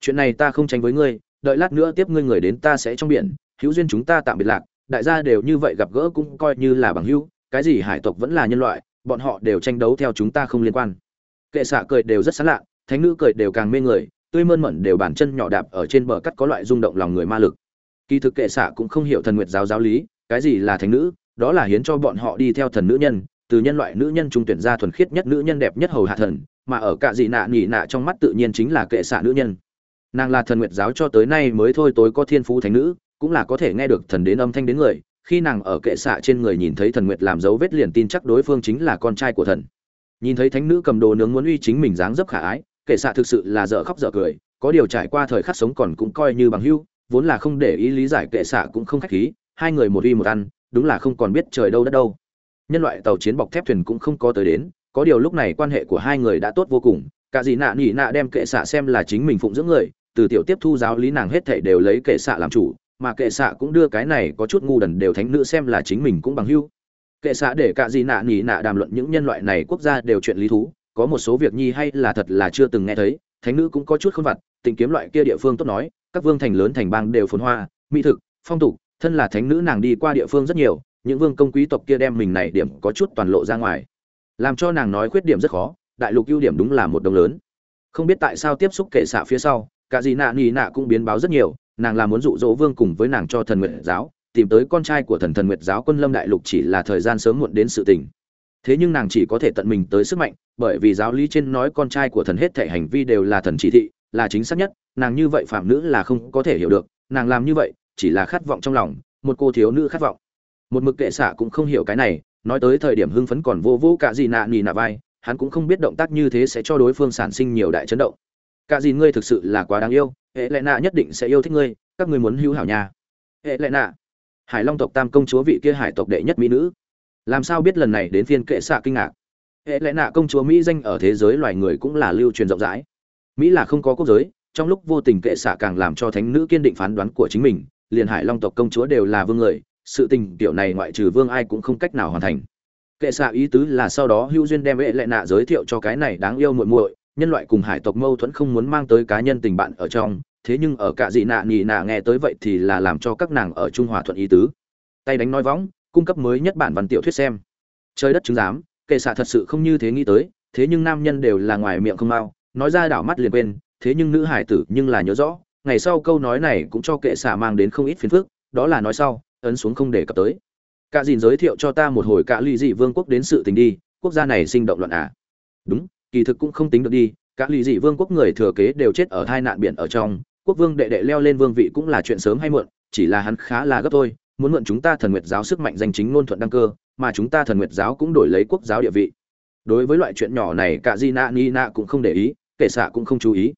Chuyện này ta không tránh với ngươi, đợi lát nữa tiếp ngươi người đến ta sẽ trong biển, hữu duyên chúng ta tạm biệt lạc, đại gia đều như vậy gặp gỡ cũng coi như là bằng hữu cái gì hải tộc vẫn là nhân loại, bọn họ đều tranh đấu theo chúng ta không liên quan. Kệ xạ cười đều rất sán lạ, thánh nữ cười đều càng mê người, tươi mơn mẩn đều bàn chân nhỏ đạp ở trên bờ cắt có loại rung động lòng người ma lực. Kỳ thực kệ xạ cũng không hiểu thần nguyệt giáo giáo lý, cái gì là thánh nữ, đó là hiến cho bọn họ đi theo thần nữ nhân, từ nhân loại nữ nhân trung tuyển ra thuần khiết nhất nữ nhân đẹp nhất hầu hạ thần, mà ở cả dị nạ nhị nạ trong mắt tự nhiên chính là kệ xạ nữ nhân. Nàng là thần nguyệt giáo cho tới nay mới thôi tối có thiên phú thánh nữ, cũng là có thể nghe được thần đến âm thanh đến người khi nàng ở kệ xạ trên người nhìn thấy thần nguyệt làm dấu vết liền tin chắc đối phương chính là con trai của thần. Nhìn thấy thánh nữ cầm đồ nướng muốn uy chính mình dáng dấp khả ái, kệ xạ thực sự là dở khóc dở cười, có điều trải qua thời khắc sống còn cũng coi như bằng hưu vốn là không để ý lý giải kệ xạ cũng không khách khí, hai người một uy một ăn, đúng là không còn biết trời đâu đất đâu. Nhân loại tàu chiến bọc thép thuyền cũng không có tới đến, có điều lúc này quan hệ của hai người đã tốt vô cùng, cả dì nạ nỉ nạ đem kệ xạ xem là chính mình phụng dưỡng người, từ tiểu tiếp thu giáo lý nàng hết thảy đều lấy kệ xạ làm chủ mà kệ xạ cũng đưa cái này có chút ngu đần đều thánh nữ xem là chính mình cũng bằng hưu. Kệ xạ để cả gì nạ nỉ nạ đàm luận những nhân loại này quốc gia đều chuyện lý thú, có một số việc nhi hay là thật là chưa từng nghe thấy, thánh nữ cũng có chút khôn vặt tình kiếm loại kia địa phương tốt nói, các vương thành lớn thành bang đều phồn hoa, mỹ thực, phong tục, thân là thánh nữ nàng đi qua địa phương rất nhiều, những vương công quý tộc kia đem mình này điểm có chút toàn lộ ra ngoài. Làm cho nàng nói khuyết điểm rất khó, đại lục ưu điểm đúng là một đồng lớn. Không biết tại sao tiếp xúc kệ xạ phía sau cả gì nạ nỉ nạ cũng biến báo rất nhiều nàng là muốn dụ dỗ vương cùng với nàng cho thần nguyệt giáo, tìm tới con trai của thần thần nguyệt giáo quân lâm đại lục chỉ là thời gian sớm muộn đến sự tình. Thế nhưng nàng chỉ có thể tận mình tới sức mạnh, bởi vì giáo lý trên nói con trai của thần hết thể hành vi đều là thần chỉ thị, là chính xác nhất, nàng như vậy phạm nữ là không có thể hiểu được, nàng làm như vậy, chỉ là khát vọng trong lòng, một cô thiếu nữ khát vọng. Một mực kệ xạ cũng không hiểu cái này, nói tới thời điểm hưng phấn còn vô vô cả gì nạ nì nạ vai, hắn cũng không biết động tác như thế sẽ cho đối phương sản sinh nhiều đại chấn động. Cả gì ngươi thực sự là quá đáng yêu hệ lệ nạ nhất định sẽ yêu thích ngươi, các ngươi muốn hữu hảo nhà. Hệ lệ nạ. Hải long tộc tam công chúa vị kia hải tộc đệ nhất mỹ nữ. Làm sao biết lần này đến phiên kệ xạ kinh ngạc? Hệ lệ nạ công chúa mỹ danh ở thế giới loài người cũng là lưu truyền rộng rãi. Mỹ là không có quốc giới, trong lúc vô tình kệ xạ càng làm cho thánh nữ kiên định phán đoán của chính mình, liền hải long tộc công chúa đều là vương người, sự tình tiểu này ngoại trừ vương ai cũng không cách nào hoàn thành. Kệ xạ ý tứ là sau đó hữu duyên đem hệ lệ nạ giới thiệu cho cái này đáng yêu muội muội nhân loại cùng hải tộc mâu thuẫn không muốn mang tới cá nhân tình bạn ở trong, thế nhưng ở cả dị nạ nhị nạ nghe tới vậy thì là làm cho các nàng ở trung hòa thuận ý tứ. Tay đánh nói võng, cung cấp mới nhất bản văn tiểu thuyết xem. Trời đất chứng giám, kệ xạ thật sự không như thế nghĩ tới, thế nhưng nam nhân đều là ngoài miệng không mau, nói ra đảo mắt liền quên, thế nhưng nữ hải tử nhưng là nhớ rõ, ngày sau câu nói này cũng cho kệ xạ mang đến không ít phiền phức, đó là nói sau, ấn xuống không để cập tới. Cả dìn giới thiệu cho ta một hồi cả ly dị vương quốc đến sự tình đi, quốc gia này sinh động loạn à. Đúng kỳ thực cũng không tính được đi các lì dị vương quốc người thừa kế đều chết ở hai nạn biển ở trong, quốc vương đệ đệ leo lên vương vị cũng là chuyện sớm hay muộn, chỉ là hắn khá là gấp thôi, muốn mượn chúng ta thần nguyệt giáo sức mạnh danh chính ngôn thuận đăng cơ, mà chúng ta thần nguyệt giáo cũng đổi lấy quốc giáo địa vị. Đối với loại chuyện nhỏ này, cả di nạ ni nạ cũng không để ý, kể xạ cũng không chú ý.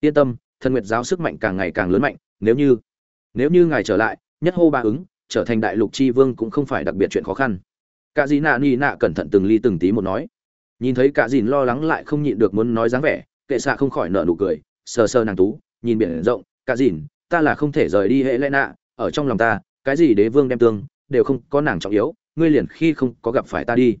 Yên tâm, thần nguyệt giáo sức mạnh càng ngày càng lớn mạnh, nếu như nếu như ngài trở lại, nhất hô ba ứng, trở thành đại lục chi vương cũng không phải đặc biệt chuyện khó khăn. Cả di nạ ni nạ cẩn thận từng ly từng tí một nói nhìn thấy cả dìn lo lắng lại không nhịn được muốn nói dáng vẻ, kệ xạ không khỏi nở nụ cười, sờ sờ nàng tú, nhìn biển rộng, cả dìn, ta là không thể rời đi hệ lẽ nạ, ở trong lòng ta, cái gì đế vương đem tương, đều không có nàng trọng yếu, ngươi liền khi không có gặp phải ta đi.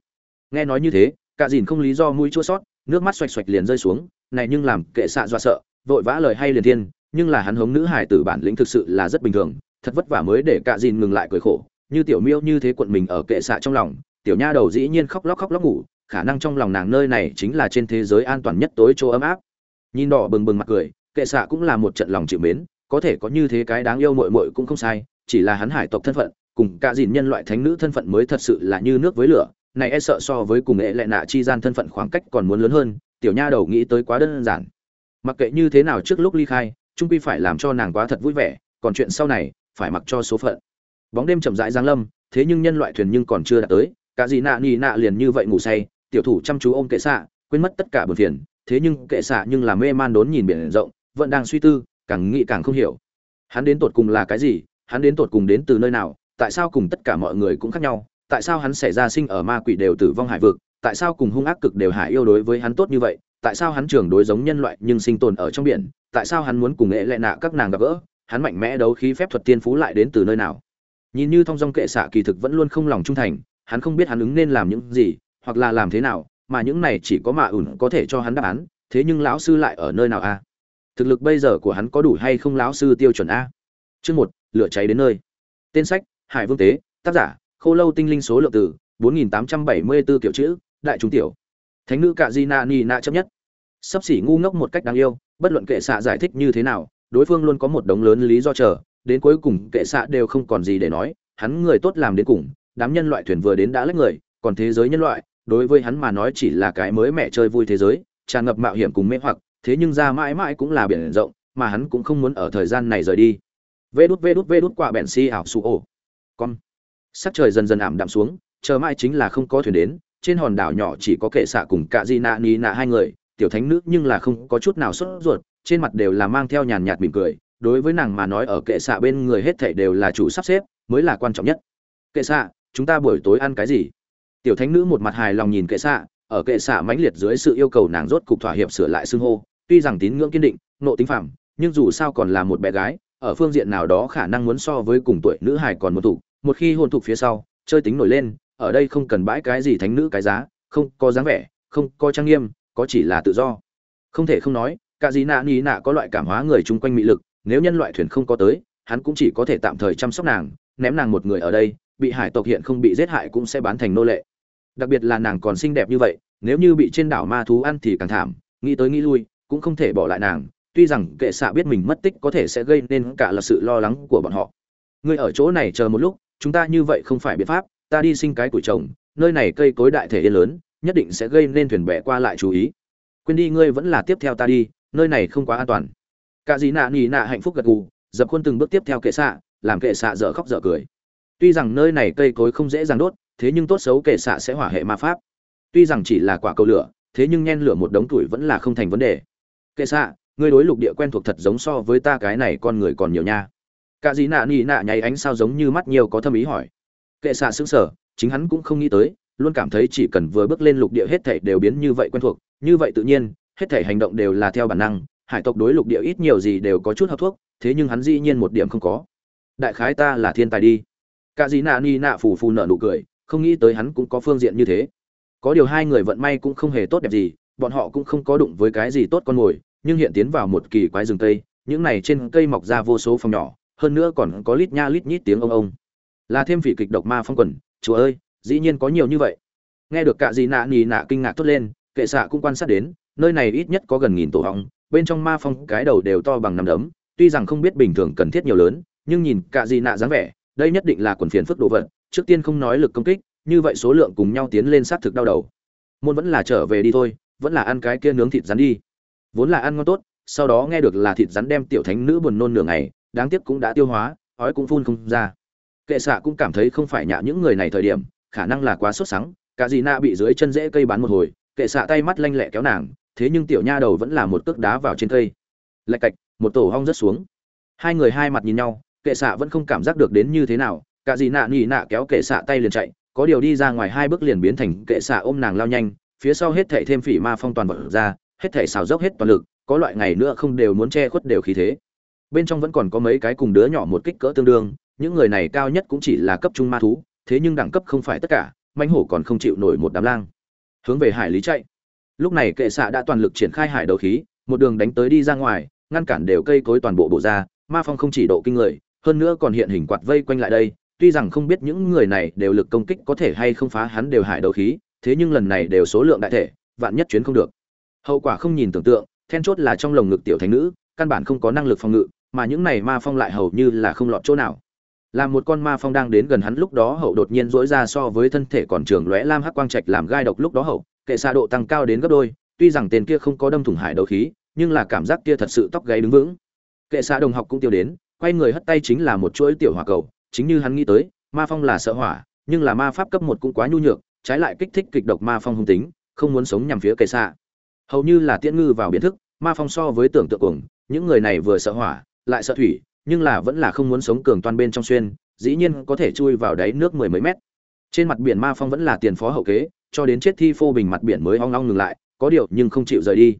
Nghe nói như thế, cả dìn không lý do mũi chua sót, nước mắt xoạch xoạch liền rơi xuống, này nhưng làm kệ xạ dọa sợ, vội vã lời hay liền thiên, nhưng là hắn hống nữ hải tử bản lĩnh thực sự là rất bình thường, thật vất vả mới để cả dìn ngừng lại cười khổ, như tiểu miêu như thế quận mình ở kệ xạ trong lòng, tiểu nha đầu dĩ nhiên khóc lóc khóc lóc ngủ khả năng trong lòng nàng nơi này chính là trên thế giới an toàn nhất tối chỗ ấm áp. Nhìn đỏ bừng bừng mặt cười, kệ xạ cũng là một trận lòng chịu mến, có thể có như thế cái đáng yêu muội muội cũng không sai, chỉ là hắn hải tộc thân phận, cùng cả dìn nhân loại thánh nữ thân phận mới thật sự là như nước với lửa, này e sợ so với cùng ệ lệ nạ chi gian thân phận khoảng cách còn muốn lớn hơn, tiểu nha đầu nghĩ tới quá đơn giản. Mặc kệ như thế nào trước lúc ly khai trung quy phải làm cho nàng quá thật vui vẻ, còn chuyện sau này, phải mặc cho số phận. Bóng đêm chậm rãi giáng lâm, thế nhưng nhân loại thuyền nhưng còn chưa đạt tới, cả dì nạ nì nạ liền như vậy ngủ say tiểu thủ chăm chú ôm kệ xạ, quên mất tất cả buồn phiền, thế nhưng kệ xạ nhưng là mê man đốn nhìn biển rộng, vẫn đang suy tư, càng nghĩ càng không hiểu. Hắn đến tột cùng là cái gì, hắn đến tột cùng đến từ nơi nào, tại sao cùng tất cả mọi người cũng khác nhau, tại sao hắn xảy ra sinh ở ma quỷ đều tử vong hải vực, tại sao cùng hung ác cực đều hải yêu đối với hắn tốt như vậy, tại sao hắn trường đối giống nhân loại nhưng sinh tồn ở trong biển, tại sao hắn muốn cùng nghệ lệ nạ các nàng gặp gỡ, hắn mạnh mẽ đấu khí phép thuật tiên phú lại đến từ nơi nào. Nhìn như thong dong kệ xạ kỳ thực vẫn luôn không lòng trung thành, hắn không biết hắn ứng nên làm những gì hoặc là làm thế nào, mà những này chỉ có mạ ủn có thể cho hắn đáp án, thế nhưng lão sư lại ở nơi nào a thực lực bây giờ của hắn có đủ hay không lão sư tiêu chuẩn a? Chương một, lửa cháy đến nơi. Tên sách, hải vương tế, tác giả, khô lâu tinh linh số lượng từ 4874 kiểu chữ, đại trung tiểu. Thánh nữ cạ di na ni na chấp nhất. Sắp xỉ ngu ngốc một cách đáng yêu, bất luận kệ xạ giải thích như thế nào, đối phương luôn có một đống lớn lý do chờ, đến cuối cùng kệ xạ đều không còn gì để nói, hắn người tốt làm đến cùng, đám nhân loại thuyền vừa đến đã lấy người còn thế giới nhân loại, đối với hắn mà nói chỉ là cái mới mẹ chơi vui thế giới, tràn ngập mạo hiểm cùng mê hoặc, thế nhưng ra mãi mãi cũng là biển rộng, mà hắn cũng không muốn ở thời gian này rời đi. Vê đút vê đút vê đút quả bẹn si ảo su ổ con sắc trời dần dần ảm đạm xuống, chờ mãi chính là không có thuyền đến, trên hòn đảo nhỏ chỉ có kệ xạ cùng cả di nạ ni nạ hai người, tiểu thánh nữ nhưng là không có chút nào sốt ruột, trên mặt đều là mang theo nhàn nhạt mỉm cười, đối với nàng mà nói ở kệ xạ bên người hết thảy đều là chủ sắp xếp, mới là quan trọng nhất. Kệ xạ, chúng ta buổi tối ăn cái gì? Tiểu thánh nữ một mặt hài lòng nhìn kệ xạ, ở kệ xạ mãnh liệt dưới sự yêu cầu nàng rốt cục thỏa hiệp sửa lại xưng hô, tuy rằng tín ngưỡng kiên định, nộ tính phạm nhưng dù sao còn là một bé gái, ở phương diện nào đó khả năng muốn so với cùng tuổi nữ hài còn một thủ. một khi hôn thục phía sau, chơi tính nổi lên, ở đây không cần bãi cái gì thánh nữ cái giá, không có dáng vẻ, không có trang nghiêm, có chỉ là tự do không thể không nói, cả gì nạ ni nạ có loại cảm hóa người chung quanh mị lực, nếu nhân loại thuyền không có tới, hắn cũng chỉ có thể tạm thời chăm sóc nàng, ném nàng một người ở đây, bị hải tộc hiện không bị giết hại cũng sẽ bán thành nô lệ đặc biệt là nàng còn xinh đẹp như vậy, nếu như bị trên đảo ma thú ăn thì càng thảm, nghĩ tới nghĩ lui, cũng không thể bỏ lại nàng, tuy rằng kệ xạ biết mình mất tích có thể sẽ gây nên cả là sự lo lắng của bọn họ. Ngươi ở chỗ này chờ một lúc, chúng ta như vậy không phải biện pháp, ta đi sinh cái củi trồng, nơi này cây cối đại thể yên lớn, nhất định sẽ gây nên thuyền bè qua lại chú ý. Quên đi ngươi vẫn là tiếp theo ta đi, nơi này không quá an toàn. Cả dì nạ nỉ nạ hạnh phúc gật gù, dập khuôn từng bước tiếp theo kệ xạ, làm kệ xạ dở khóc dở cười tuy rằng nơi này cây cối không dễ dàng đốt, thế nhưng tốt xấu kệ xạ sẽ hỏa hệ ma pháp. Tuy rằng chỉ là quả cầu lửa, thế nhưng nhen lửa một đống tuổi vẫn là không thành vấn đề. Kệ xạ, ngươi đối lục địa quen thuộc thật giống so với ta cái này con người còn nhiều nha. Cả dì nạ nỉ nạ nháy ánh sao giống như mắt nhiều có thâm ý hỏi. Kệ xạ xứng sở chính hắn cũng không nghĩ tới, luôn cảm thấy chỉ cần vừa bước lên lục địa hết thảy đều biến như vậy quen thuộc. Như vậy tự nhiên, hết thảy hành động đều là theo bản năng, hải tộc đối lục địa ít nhiều gì đều có chút hấp thuốc, thế nhưng hắn dĩ nhiên một điểm không có. Đại khái ta là thiên tài đi cả dì nạ ni nạ phù phù nợ nụ cười, không nghĩ tới hắn cũng có phương diện như thế. Có điều hai người vận may cũng không hề tốt đẹp gì, bọn họ cũng không có đụng với cái gì tốt con mồi, nhưng hiện tiến vào một kỳ quái rừng cây, những này trên cây mọc ra vô số phòng nhỏ, hơn nữa còn có lít nha lít nhít tiếng ông ông. Là thêm phỉ kịch độc ma phong quần, chúa ơi, dĩ nhiên có nhiều như vậy. Nghe được cả dì nạ nì nạ kinh ngạc thốt lên, kệ xạ cũng quan sát đến, nơi này ít nhất có gần nghìn tổ hóng bên trong ma phong cái đầu đều to bằng nằm đấm, tuy rằng không biết bình thường cần thiết nhiều lớn, nhưng nhìn cả dì nạ dáng vẻ đây nhất định là quần phiền phức độ vật, trước tiên không nói lực công kích, như vậy số lượng cùng nhau tiến lên sát thực đau đầu. Môn vẫn là trở về đi thôi, vẫn là ăn cái kia nướng thịt rắn đi. Vốn là ăn ngon tốt, sau đó nghe được là thịt rắn đem tiểu thánh nữ buồn nôn nửa ngày, đáng tiếc cũng đã tiêu hóa, ói cũng phun không ra. Kệ xạ cũng cảm thấy không phải nhạ những người này thời điểm, khả năng là quá sốt sắng, cả gì na bị dưới chân rễ cây bắn một hồi, kệ xạ tay mắt lanh lẹ kéo nàng, thế nhưng tiểu nha đầu vẫn là một cước đá vào trên cây. Lạch cạch, một tổ hong rất xuống. Hai người hai mặt nhìn nhau kệ xạ vẫn không cảm giác được đến như thế nào, cả dì nạ nỉ nạ kéo kệ xạ tay liền chạy, có điều đi ra ngoài hai bước liền biến thành kệ xạ ôm nàng lao nhanh, phía sau hết thảy thêm phỉ ma phong toàn vật ra, hết thảy xào dốc hết toàn lực, có loại ngày nữa không đều muốn che khuất đều khí thế. Bên trong vẫn còn có mấy cái cùng đứa nhỏ một kích cỡ tương đương, những người này cao nhất cũng chỉ là cấp trung ma thú, thế nhưng đẳng cấp không phải tất cả, mãnh hổ còn không chịu nổi một đám lang. Hướng về hải lý chạy. Lúc này kệ xạ đã toàn lực triển khai hải đấu khí, một đường đánh tới đi ra ngoài, ngăn cản đều cây cối toàn bộ bộ ra, ma phong không chỉ độ kinh người hơn nữa còn hiện hình quạt vây quanh lại đây, tuy rằng không biết những người này đều lực công kích có thể hay không phá hắn đều hải đấu khí, thế nhưng lần này đều số lượng đại thể, vạn nhất chuyến không được. Hậu quả không nhìn tưởng tượng, then chốt là trong lồng ngực tiểu thánh nữ, căn bản không có năng lực phòng ngự, mà những này ma phong lại hầu như là không lọt chỗ nào. Là một con ma phong đang đến gần hắn lúc đó hậu đột nhiên dỗi ra so với thân thể còn trường lóe lam hắc quang trạch làm gai độc lúc đó hậu, kệ xa độ tăng cao đến gấp đôi, tuy rằng tên kia không có đâm thủng hải đấu khí, nhưng là cảm giác kia thật sự tóc gáy đứng vững. Kệ xa đồng học cũng tiêu đến quay người hất tay chính là một chuỗi tiểu hỏa cầu, chính như hắn nghĩ tới, ma phong là sợ hỏa, nhưng là ma pháp cấp một cũng quá nhu nhược, trái lại kích thích kịch độc ma phong hung tính, không muốn sống nhằm phía cây xa. Hầu như là tiễn ngư vào biến thức, ma phong so với tưởng tượng cuồng, những người này vừa sợ hỏa, lại sợ thủy, nhưng là vẫn là không muốn sống cường toàn bên trong xuyên, dĩ nhiên có thể chui vào đáy nước mười mấy mét. Trên mặt biển ma phong vẫn là tiền phó hậu kế, cho đến chết thi phô bình mặt biển mới ong ong ngừng lại, có điều nhưng không chịu rời đi.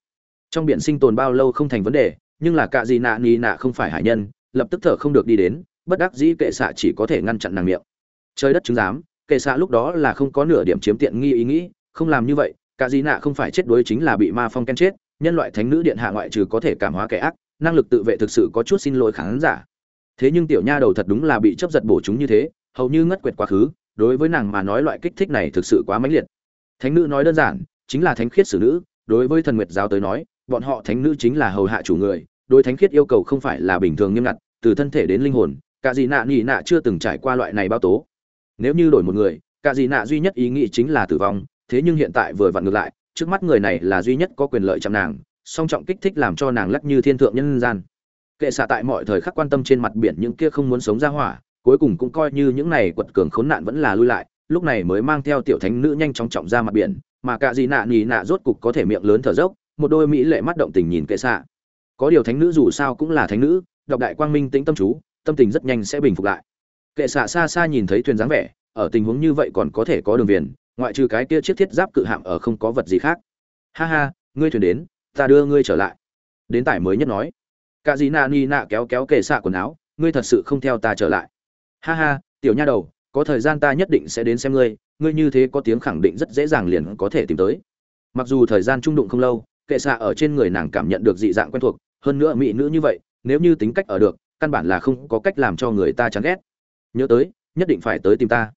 Trong biển sinh tồn bao lâu không thành vấn đề, nhưng là cạ gì nạ ni nạ không phải hải nhân lập tức thở không được đi đến, bất đắc dĩ kệ xạ chỉ có thể ngăn chặn nàng miệng. Trời đất chứng giám, kệ xạ lúc đó là không có nửa điểm chiếm tiện nghi ý nghĩ, không làm như vậy, cả dĩ nạ không phải chết đuối chính là bị ma phong ken chết, nhân loại thánh nữ điện hạ ngoại trừ có thể cảm hóa kẻ ác, năng lực tự vệ thực sự có chút xin lỗi khán giả. Thế nhưng tiểu nha đầu thật đúng là bị chấp giật bổ chúng như thế, hầu như ngất quệt quá khứ, đối với nàng mà nói loại kích thích này thực sự quá mãnh liệt. Thánh nữ nói đơn giản, chính là thánh khiết xử nữ, đối với thần nguyệt giáo tới nói, bọn họ thánh nữ chính là hầu hạ chủ người đối thánh khiết yêu cầu không phải là bình thường nghiêm ngặt, từ thân thể đến linh hồn, cả gì nạ nhị nạ chưa từng trải qua loại này bao tố. Nếu như đổi một người, cả gì nạ duy nhất ý nghĩ chính là tử vong, thế nhưng hiện tại vừa vặn ngược lại, trước mắt người này là duy nhất có quyền lợi chạm nàng, song trọng kích thích làm cho nàng lắc như thiên thượng nhân gian. Kệ xạ tại mọi thời khắc quan tâm trên mặt biển những kia không muốn sống ra hỏa, cuối cùng cũng coi như những này quật cường khốn nạn vẫn là lui lại, lúc này mới mang theo tiểu thánh nữ nhanh chóng trọng ra mặt biển, mà cả gì nạ nhì nạ rốt cục có thể miệng lớn thở dốc, một đôi mỹ lệ mắt động tình nhìn kệ xạ có điều thánh nữ dù sao cũng là thánh nữ, đọc đại quang minh tĩnh tâm chú, tâm tình rất nhanh sẽ bình phục lại. Kệ xạ xa xa nhìn thấy thuyền dáng vẻ, ở tình huống như vậy còn có thể có đường viền, ngoại trừ cái kia chiếc thiết giáp cự hạm ở không có vật gì khác. Ha ha, ngươi thuyền đến, ta đưa ngươi trở lại. Đến tải mới nhất nói. Cả dì nạ ni nạ kéo kéo kệ xạ quần áo, ngươi thật sự không theo ta trở lại. Ha ha, tiểu nha đầu, có thời gian ta nhất định sẽ đến xem ngươi ngươi như thế có tiếng khẳng định rất dễ dàng liền có thể tìm tới. Mặc dù thời gian trung đụng không lâu, kệ xạ ở trên người nàng cảm nhận được dị dạng quen thuộc hơn nữa mỹ nữ như vậy, nếu như tính cách ở được, căn bản là không có cách làm cho người ta chán ghét. Nhớ tới, nhất định phải tới tìm ta.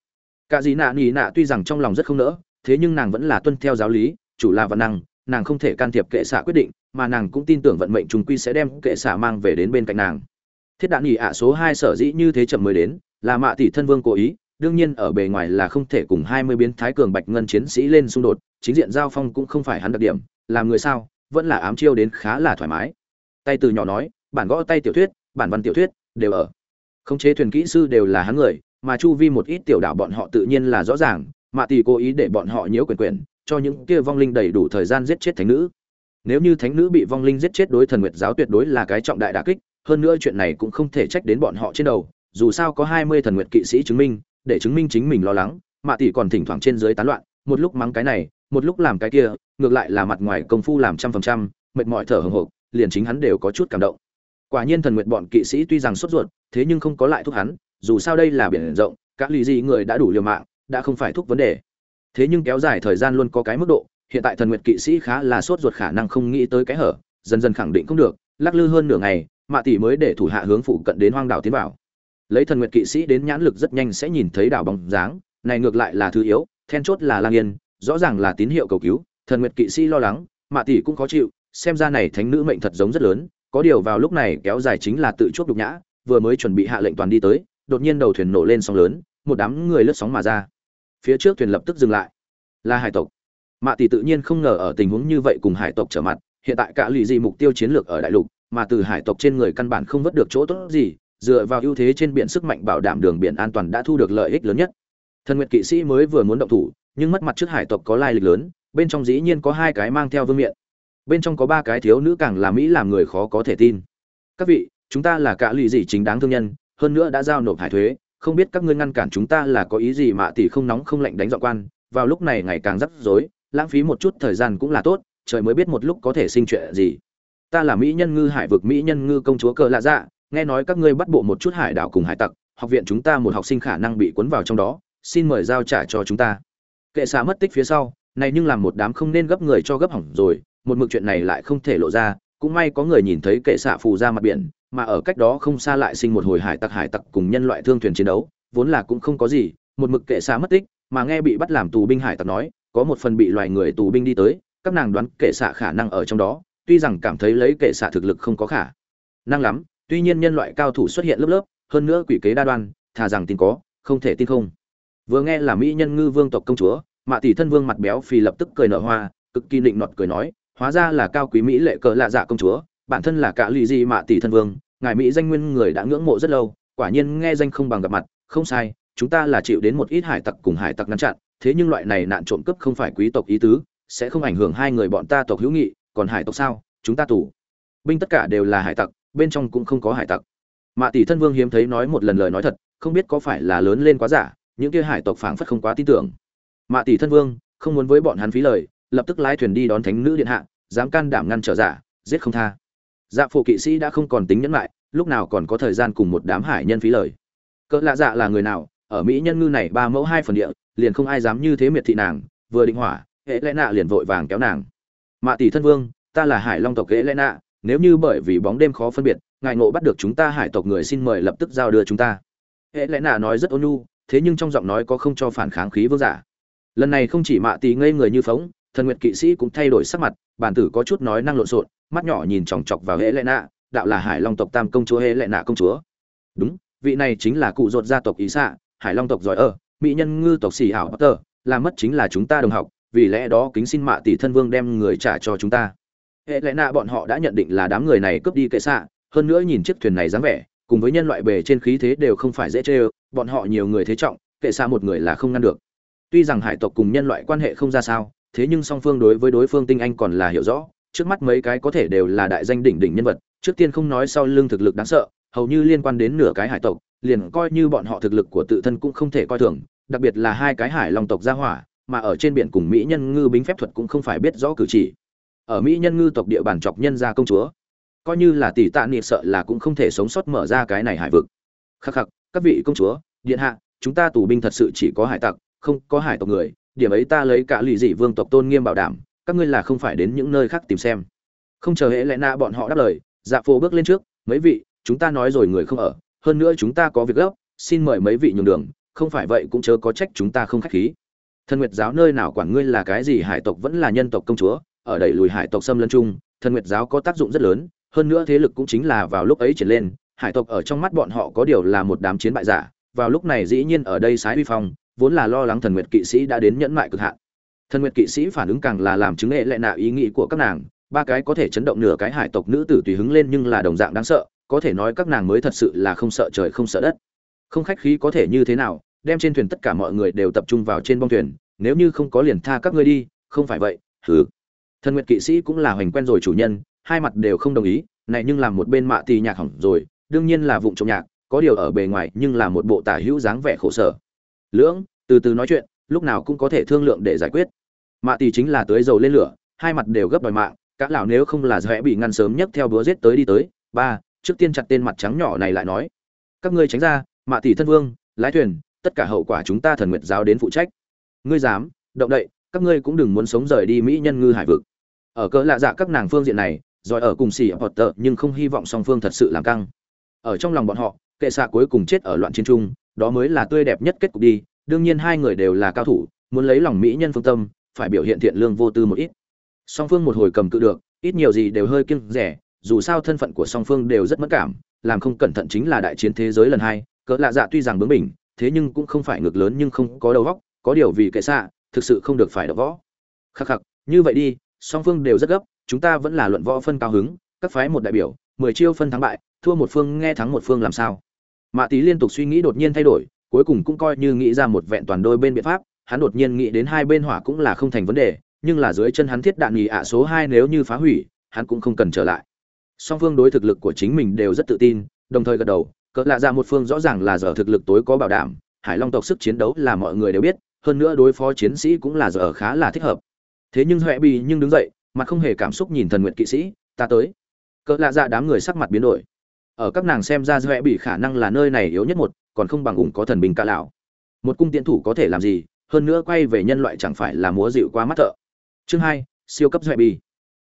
Cả dì nạ nỉ nạ tuy rằng trong lòng rất không nỡ, thế nhưng nàng vẫn là tuân theo giáo lý, chủ là văn năng, nàng không thể can thiệp kệ xạ quyết định, mà nàng cũng tin tưởng vận mệnh trùng quy sẽ đem kệ xạ mang về đến bên cạnh nàng. Thiết đạn nhị ạ số hai sở dĩ như thế chậm mới đến, là mạ tỷ thân vương cố ý, đương nhiên ở bề ngoài là không thể cùng hai mươi biến thái cường bạch ngân chiến sĩ lên xung đột, chính diện giao phong cũng không phải hắn đặc điểm, làm người sao, vẫn là ám chiêu đến khá là thoải mái tay từ nhỏ nói, bản gõ tay tiểu thuyết, bản văn tiểu thuyết, đều ở. Khống chế thuyền kỹ sư đều là hắn người, mà chu vi một ít tiểu đảo bọn họ tự nhiên là rõ ràng mạ tỷ cố ý để bọn họ nhiễu quyền quyền, cho những kia vong linh đầy đủ thời gian giết chết thánh nữ. Nếu như thánh nữ bị vong linh giết chết đối thần nguyệt giáo tuyệt đối là cái trọng đại đả kích, hơn nữa chuyện này cũng không thể trách đến bọn họ trên đầu, dù sao có hai mươi thần nguyệt kỵ sĩ chứng minh, để chứng minh chính mình lo lắng mạ tỷ còn thỉnh thoảng trên dưới tán loạn, một lúc mắng cái này, một lúc làm cái kia, ngược lại là mặt ngoài công phu làm trăm phần trăm, mệt mỏi thở hồng hộc liền chính hắn đều có chút cảm động. Quả nhiên thần nguyệt bọn kỵ sĩ tuy rằng sốt ruột, thế nhưng không có lại thúc hắn, dù sao đây là biển rộng các lý gì người đã đủ liều mạng, đã không phải thúc vấn đề. Thế nhưng kéo dài thời gian luôn có cái mức độ, hiện tại thần nguyệt kỵ sĩ khá là sốt ruột khả năng không nghĩ tới cái hở, dần dần khẳng định không được, lắc lư hơn nửa ngày, mạ tỷ mới để thủ hạ hướng phụ cận đến hoang đảo tiến vào. Lấy thần nguyệt kỵ sĩ đến nhãn lực rất nhanh sẽ nhìn thấy đảo bóng dáng, này ngược lại là thứ yếu, then chốt là lang yên, rõ ràng là tín hiệu cầu cứu, thần nguyệt kỵ sĩ lo lắng, mạ tỷ cũng khó chịu xem ra này thánh nữ mệnh thật giống rất lớn, có điều vào lúc này kéo dài chính là tự chuốc đục nhã, vừa mới chuẩn bị hạ lệnh toàn đi tới, đột nhiên đầu thuyền nổ lên sóng lớn, một đám người lướt sóng mà ra. Phía trước thuyền lập tức dừng lại. Là hải tộc. Mạ tỷ tự nhiên không ngờ ở tình huống như vậy cùng hải tộc trở mặt, hiện tại cả lì gì mục tiêu chiến lược ở đại lục, mà từ hải tộc trên người căn bản không vớt được chỗ tốt gì, dựa vào ưu thế trên biển sức mạnh bảo đảm đường biển an toàn đã thu được lợi ích lớn nhất. Thần nguyệt kỵ sĩ mới vừa muốn động thủ, nhưng mất mặt trước hải tộc có lai lịch lớn, bên trong dĩ nhiên có hai cái mang theo vương miện bên trong có ba cái thiếu nữ càng là mỹ làm người khó có thể tin. Các vị, chúng ta là cả lụy gì chính đáng thương nhân, hơn nữa đã giao nộp hải thuế, không biết các ngươi ngăn cản chúng ta là có ý gì mà tỷ không nóng không lạnh đánh dọn quan, vào lúc này ngày càng rắc rối, lãng phí một chút thời gian cũng là tốt, trời mới biết một lúc có thể sinh chuyện gì. Ta là mỹ nhân ngư hải vực mỹ nhân ngư công chúa cờ lạ dạ nghe nói các ngươi bắt bộ một chút hải đảo cùng hải tặc, học viện chúng ta một học sinh khả năng bị cuốn vào trong đó, xin mời giao trả cho chúng ta. Kệ xạ mất tích phía sau, này nhưng làm một đám không nên gấp người cho gấp hỏng rồi một mực chuyện này lại không thể lộ ra, cũng may có người nhìn thấy kệ xạ phù ra mặt biển, mà ở cách đó không xa lại sinh một hồi hải tặc hải tặc cùng nhân loại thương thuyền chiến đấu, vốn là cũng không có gì, một mực kệ xạ mất tích, mà nghe bị bắt làm tù binh hải tặc nói, có một phần bị loài người tù binh đi tới, các nàng đoán kệ xạ khả năng ở trong đó, tuy rằng cảm thấy lấy kệ xạ thực lực không có khả năng lắm, tuy nhiên nhân loại cao thủ xuất hiện lớp lớp, hơn nữa quỷ kế đa đoan, thà rằng tin có, không thể tin không. Vừa nghe là mỹ nhân ngư vương tộc công chúa, mạ tỷ thân vương mặt béo phì lập tức cười nở hoa, cực kỳ định nọt cười nói hóa ra là cao quý mỹ lệ cờ lạ dạ công chúa, bản thân là cả lì di mạ tỷ thân vương, ngài mỹ danh nguyên người đã ngưỡng mộ rất lâu, quả nhiên nghe danh không bằng gặp mặt, không sai, chúng ta là chịu đến một ít hải tặc cùng hải tặc ngăn chặn, thế nhưng loại này nạn trộm cướp không phải quý tộc ý tứ, sẽ không ảnh hưởng hai người bọn ta tộc hữu nghị, còn hải tộc sao, chúng ta tù. Binh tất cả đều là hải tặc, bên trong cũng không có hải tặc. Mạ tỷ thân vương hiếm thấy nói một lần lời nói thật, không biết có phải là lớn lên quá giả, những kia hải tộc phảng phất không quá tin tưởng. Mạ tỷ thân vương, không muốn với bọn hắn phí lời lập tức lái thuyền đi đón thánh nữ điện hạ, dám can đảm ngăn trở giả, giết không tha. Dạ phụ kỵ sĩ đã không còn tính nhẫn lại, lúc nào còn có thời gian cùng một đám hải nhân phí lời. Cỡ lạ dạ là người nào, ở mỹ nhân ngư này ba mẫu hai phần địa, liền không ai dám như thế miệt thị nàng, vừa định hỏa, hệ lẽ nạ liền vội vàng kéo nàng. Mạ tỷ thân vương, ta là hải long tộc hệ lẽ nạ, nếu như bởi vì bóng đêm khó phân biệt, ngài ngộ bắt được chúng ta hải tộc người xin mời lập tức giao đưa chúng ta. Hệ lẽ nạ nói rất ôn nhu, thế nhưng trong giọng nói có không cho phản kháng khí vương giả. Lần này không chỉ mạ tỷ ngây người như phóng thần nguyệt kỵ sĩ cũng thay đổi sắc mặt, bản tử có chút nói năng lộn xộn, mắt nhỏ nhìn chòng chọc vào hệ lệ nạ đạo là hải long tộc tam công chúa hệ lệ nạ công chúa. Đúng, vị này chính là cụ ruột gia tộc ý xạ, hải long tộc giỏi ở mỹ nhân ngư tộc xì hảo tờ làm mất chính là chúng ta đồng học, vì lẽ đó kính xin mạ tỷ thân vương đem người trả cho chúng ta. Hệ lệ nạ bọn họ đã nhận định là đám người này cướp đi kệ xạ, hơn nữa nhìn chiếc thuyền này dáng vẻ, cùng với nhân loại bề trên khí thế đều không phải dễ chơi bọn họ nhiều người thế trọng, kệ xạ một người là không ngăn được. Tuy rằng hải tộc cùng nhân loại quan hệ không ra sao thế nhưng song phương đối với đối phương tinh anh còn là hiểu rõ, trước mắt mấy cái có thể đều là đại danh đỉnh đỉnh nhân vật, trước tiên không nói sau lưng thực lực đáng sợ, hầu như liên quan đến nửa cái hải tộc, liền coi như bọn họ thực lực của tự thân cũng không thể coi thường, đặc biệt là hai cái hải long tộc gia hỏa, mà ở trên biển cùng mỹ nhân ngư bính phép thuật cũng không phải biết rõ cử chỉ. Ở mỹ nhân ngư tộc địa bàn chọc nhân gia công chúa, coi như là tỷ tạ niệm sợ là cũng không thể sống sót mở ra cái này hải vực. Khắc khắc, các vị công chúa, điện hạ, chúng ta tù binh thật sự chỉ có hải tặc, không có hải tộc người điểm ấy ta lấy cả lì dị vương tộc tôn nghiêm bảo đảm, các ngươi là không phải đến những nơi khác tìm xem. Không chờ hệ lẽ na bọn họ đáp lời dạ phô bước lên trước, mấy vị, chúng ta nói rồi người không ở, hơn nữa chúng ta có việc gấp, xin mời mấy vị nhường đường, không phải vậy cũng chớ có trách chúng ta không khách khí. Thần nguyệt giáo nơi nào quản ngươi là cái gì, hải tộc vẫn là nhân tộc công chúa, ở đẩy lùi hải tộc xâm lân chung, thần nguyệt giáo có tác dụng rất lớn, hơn nữa thế lực cũng chính là vào lúc ấy trở lên, hải tộc ở trong mắt bọn họ có điều là một đám chiến bại giả, vào lúc này dĩ nhiên ở đây sái uy phong vốn là lo lắng thần nguyệt kỵ sĩ đã đến nhẫn mại cực hạn. Thần nguyệt kỵ sĩ phản ứng càng là làm chứng nghệ lệ nạ ý nghĩ của các nàng, ba cái có thể chấn động nửa cái hải tộc nữ tử tùy hứng lên nhưng là đồng dạng đáng sợ, có thể nói các nàng mới thật sự là không sợ trời không sợ đất. Không khách khí có thể như thế nào, đem trên thuyền tất cả mọi người đều tập trung vào trên bong thuyền, nếu như không có liền tha các ngươi đi, không phải vậy, hừ. Thần nguyệt kỵ sĩ cũng là hoành quen rồi chủ nhân, hai mặt đều không đồng ý, này nhưng làm một bên mạ tì nhạc hỏng rồi, đương nhiên là vụng trộm nhạc, có điều ở bề ngoài nhưng là một bộ tả hữu dáng vẻ khổ sở. Lưỡng từ từ nói chuyện, lúc nào cũng có thể thương lượng để giải quyết. Mạ tỷ chính là tưới dầu lên lửa, hai mặt đều gấp đòi mạng các lão nếu không là dễ bị ngăn sớm nhất theo búa giết tới đi tới. Ba, trước tiên chặt tên mặt trắng nhỏ này lại nói. Các ngươi tránh ra, mạ tỷ thân vương, lái thuyền, tất cả hậu quả chúng ta thần nguyệt giáo đến phụ trách. Ngươi dám, động đậy, các ngươi cũng đừng muốn sống rời đi mỹ nhân ngư hải vực. Ở cỡ lạ dạ các nàng phương diện này rồi ở cùng xỉ hoặc tợ, nhưng không hy vọng song phương thật sự làm căng. Ở trong lòng bọn họ, kệ xạ cuối cùng chết ở loạn chiến trung, đó mới là tươi đẹp nhất kết cục đi đương nhiên hai người đều là cao thủ, muốn lấy lòng mỹ nhân phương tâm, phải biểu hiện thiện lương vô tư một ít. Song phương một hồi cầm cự được, ít nhiều gì đều hơi kiêng rẻ, dù sao thân phận của song phương đều rất mất cảm, làm không cẩn thận chính là đại chiến thế giới lần hai, cỡ lạ dạ tuy rằng bướng bỉnh, thế nhưng cũng không phải ngược lớn nhưng không có đầu góc có điều vì kệ xạ, thực sự không được phải đọc võ. Khắc khắc, như vậy đi, song phương đều rất gấp, chúng ta vẫn là luận võ phân cao hứng, các phái một đại biểu, mười chiêu phân thắng bại, thua một phương nghe thắng một phương làm sao. Mạ tý liên tục suy nghĩ đột nhiên thay đổi cuối cùng cũng coi như nghĩ ra một vẹn toàn đôi bên biện pháp, hắn đột nhiên nghĩ đến hai bên hỏa cũng là không thành vấn đề, nhưng là dưới chân hắn thiết đạn nghỉ ạ số hai nếu như phá hủy, hắn cũng không cần trở lại. Song phương đối thực lực của chính mình đều rất tự tin, đồng thời gật đầu, cỡ lạ ra một phương rõ ràng là giờ thực lực tối có bảo đảm, hải long tộc sức chiến đấu là mọi người đều biết, hơn nữa đối phó chiến sĩ cũng là giờ khá là thích hợp. Thế nhưng huệ bị nhưng đứng dậy, mặt không hề cảm xúc nhìn thần nguyện kỵ sĩ, ta tới. Cỡ lạ ra đám người sắc mặt biến đổi. Ở các nàng xem ra huệ bị khả năng là nơi này yếu nhất một còn không bằng ủng có thần binh ca lão. Một cung tiễn thủ có thể làm gì, hơn nữa quay về nhân loại chẳng phải là múa dịu qua mắt thợ. Chương hai, siêu cấp huệ bì.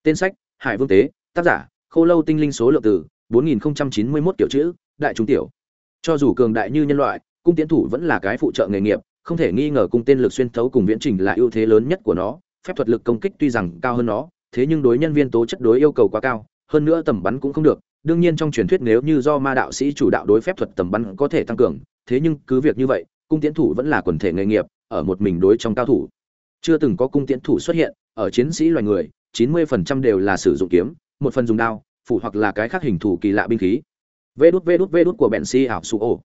Tên sách, hải vương tế, tác giả, khô lâu tinh linh số lượng từ 4091 kiểu chữ, đại trung tiểu. Cho dù cường đại như nhân loại, cung tiến thủ vẫn là cái phụ trợ nghề nghiệp, không thể nghi ngờ cung tên lực xuyên thấu cùng viễn trình là ưu thế lớn nhất của nó, phép thuật lực công kích tuy rằng cao hơn nó, thế nhưng đối nhân viên tố chất đối yêu cầu quá cao, hơn nữa tầm bắn cũng không được đương nhiên trong truyền thuyết nếu như do ma đạo sĩ chủ đạo đối phép thuật tầm bắn có thể tăng cường, thế nhưng cứ việc như vậy, cung tiến thủ vẫn là quần thể nghề nghiệp, ở một mình đối trong cao thủ. Chưa từng có cung tiến thủ xuất hiện, ở chiến sĩ loài người 90% đều là sử dụng kiếm, một phần dùng đao, phủ hoặc là cái khác hình thủ kỳ lạ binh khí. Vê đút vê đút vê đút của bèn si ảo su ô.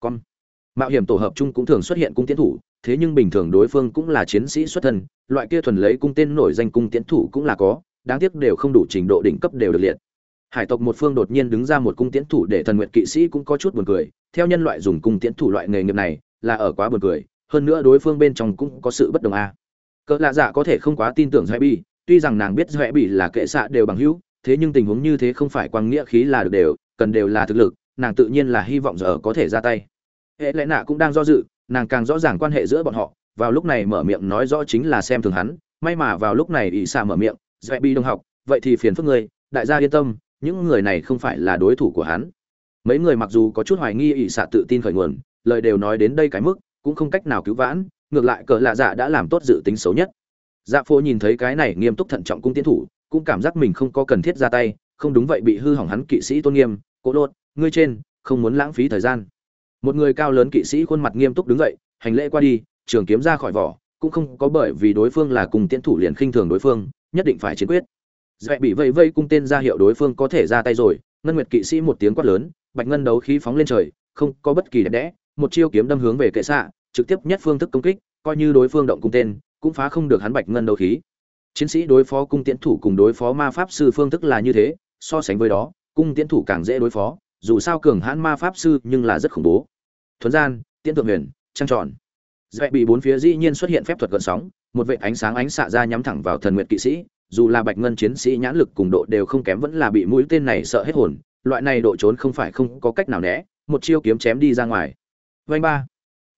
Con. Mạo hiểm tổ hợp chung cũng thường xuất hiện cung tiến thủ, thế nhưng bình thường đối phương cũng là chiến sĩ xuất thân, loại kia thuần lấy cung tên nổi danh cung tiến thủ cũng là có, đáng tiếc đều không đủ trình độ đỉnh cấp đều được liệt hải tộc một phương đột nhiên đứng ra một cung tiễn thủ để thần nguyện kỵ sĩ cũng có chút buồn cười. Theo nhân loại dùng cung tiễn thủ loại nghề nghiệp này là ở quá buồn cười. Hơn nữa đối phương bên trong cũng có sự bất đồng a. À. cỡ lạ dạ có thể không quá tin tưởng doẹ bi. Tuy rằng nàng biết doẹ bi là kệ xạ đều bằng hữu thế nhưng tình huống như thế không phải quang nghĩa khí là được đều cần đều là thực lực nàng tự nhiên là hy vọng giờ có thể ra tay. Hệ lẽ nạ cũng đang do dự nàng càng rõ ràng quan hệ giữa bọn họ. Vào lúc này mở miệng nói rõ chính là xem thường hắn. May mà vào lúc này ỷ xạ mở miệng doẹ bi đồng học vậy thì phiền phức ngươi, đại gia yên tâm những người này không phải là đối thủ của hắn. Mấy người mặc dù có chút hoài nghi ỷ xạ tự tin khởi nguồn, lời đều nói đến đây cái mức, cũng không cách nào cứu vãn, ngược lại cờ lạ dạ đã làm tốt dự tính xấu nhất. Dạ phô nhìn thấy cái này nghiêm túc thận trọng cung tiến thủ, cũng cảm giác mình không có cần thiết ra tay, không đúng vậy bị hư hỏng hắn kỵ sĩ tôn nghiêm cố lột, ngươi trên, không muốn lãng phí thời gian. Một người cao lớn kỵ sĩ khuôn mặt nghiêm túc đứng dậy, hành lễ qua đi, trường kiếm ra khỏi vỏ, cũng không có bởi vì đối phương là cùng tiến thủ liền khinh thường đối phương, nhất định phải chiến quyết dễ bị vây vây cung tên ra hiệu đối phương có thể ra tay rồi, ngân nguyệt kỵ sĩ một tiếng quát lớn, bạch ngân đấu khí phóng lên trời, không có bất kỳ đẹp đẽ, một chiêu kiếm đâm hướng về kệ xạ, trực tiếp nhất phương thức công kích, coi như đối phương động cung tên, cũng phá không được hắn bạch ngân đấu khí. Chiến sĩ đối phó cung tiễn thủ cùng đối phó ma pháp sư phương thức là như thế, so sánh với đó, cung tiễn thủ càng dễ đối phó, dù sao cường hãn ma pháp sư nhưng là rất khủng bố. Thuấn gian, tiễn thượng huyền, trăng tròn. Dễ bị bốn phía dĩ nhiên xuất hiện phép thuật gợn sóng, một vệ ánh sáng ánh xạ ra nhắm thẳng vào thần nguyệt kỵ sĩ dù là bạch ngân chiến sĩ nhãn lực cùng độ đều không kém vẫn là bị mũi tên này sợ hết hồn, loại này độ trốn không phải không có cách nào né, một chiêu kiếm chém đi ra ngoài. Vanh ba.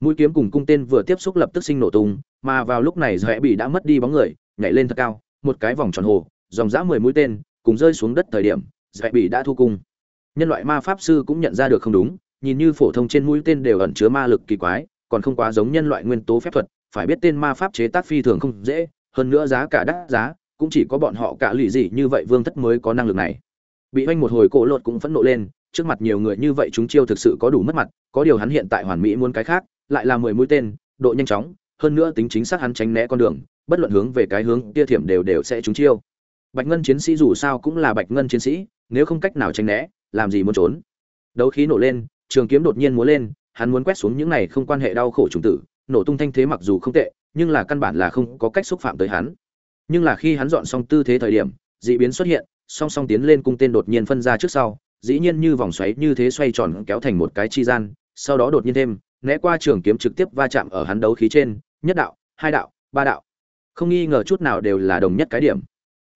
Mũi kiếm cùng cung tên vừa tiếp xúc lập tức sinh nổ tung, mà vào lúc này dõe bị đã mất đi bóng người, nhảy lên thật cao, một cái vòng tròn hồ, dòng dã mười mũi tên, cùng rơi xuống đất thời điểm dõe bị đã thu cung. Nhân loại ma pháp sư cũng nhận ra được không đúng, nhìn như phổ thông trên mũi tên đều ẩn chứa ma lực kỳ quái, còn không quá giống nhân loại nguyên tố phép thuật, phải biết tên ma pháp chế tác phi thường không dễ, hơn nữa giá cả đắt giá cũng chỉ có bọn họ cả lì gì như vậy vương thất mới có năng lực này. Bị oanh một hồi cổ lột cũng phẫn nộ lên, trước mặt nhiều người như vậy chúng chiêu thực sự có đủ mất mặt, có điều hắn hiện tại hoàn mỹ muốn cái khác, lại là mười mũi tên, độ nhanh chóng, hơn nữa tính chính xác hắn tránh né con đường, bất luận hướng về cái hướng kia thiểm đều đều sẽ trúng chiêu. Bạch ngân chiến sĩ dù sao cũng là bạch ngân chiến sĩ, nếu không cách nào tránh né, làm gì muốn trốn. Đấu khí nổ lên, trường kiếm đột nhiên múa lên, hắn muốn quét xuống những này không quan hệ đau khổ trùng tử, nổ tung thanh thế mặc dù không tệ, nhưng là căn bản là không có cách xúc phạm tới hắn nhưng là khi hắn dọn xong tư thế thời điểm dị biến xuất hiện, song song tiến lên cung tên đột nhiên phân ra trước sau, dĩ nhiên như vòng xoáy như thế xoay tròn kéo thành một cái chi gian, sau đó đột nhiên thêm, né qua trường kiếm trực tiếp va chạm ở hắn đấu khí trên, nhất đạo, hai đạo, ba đạo. Không nghi ngờ chút nào đều là đồng nhất cái điểm.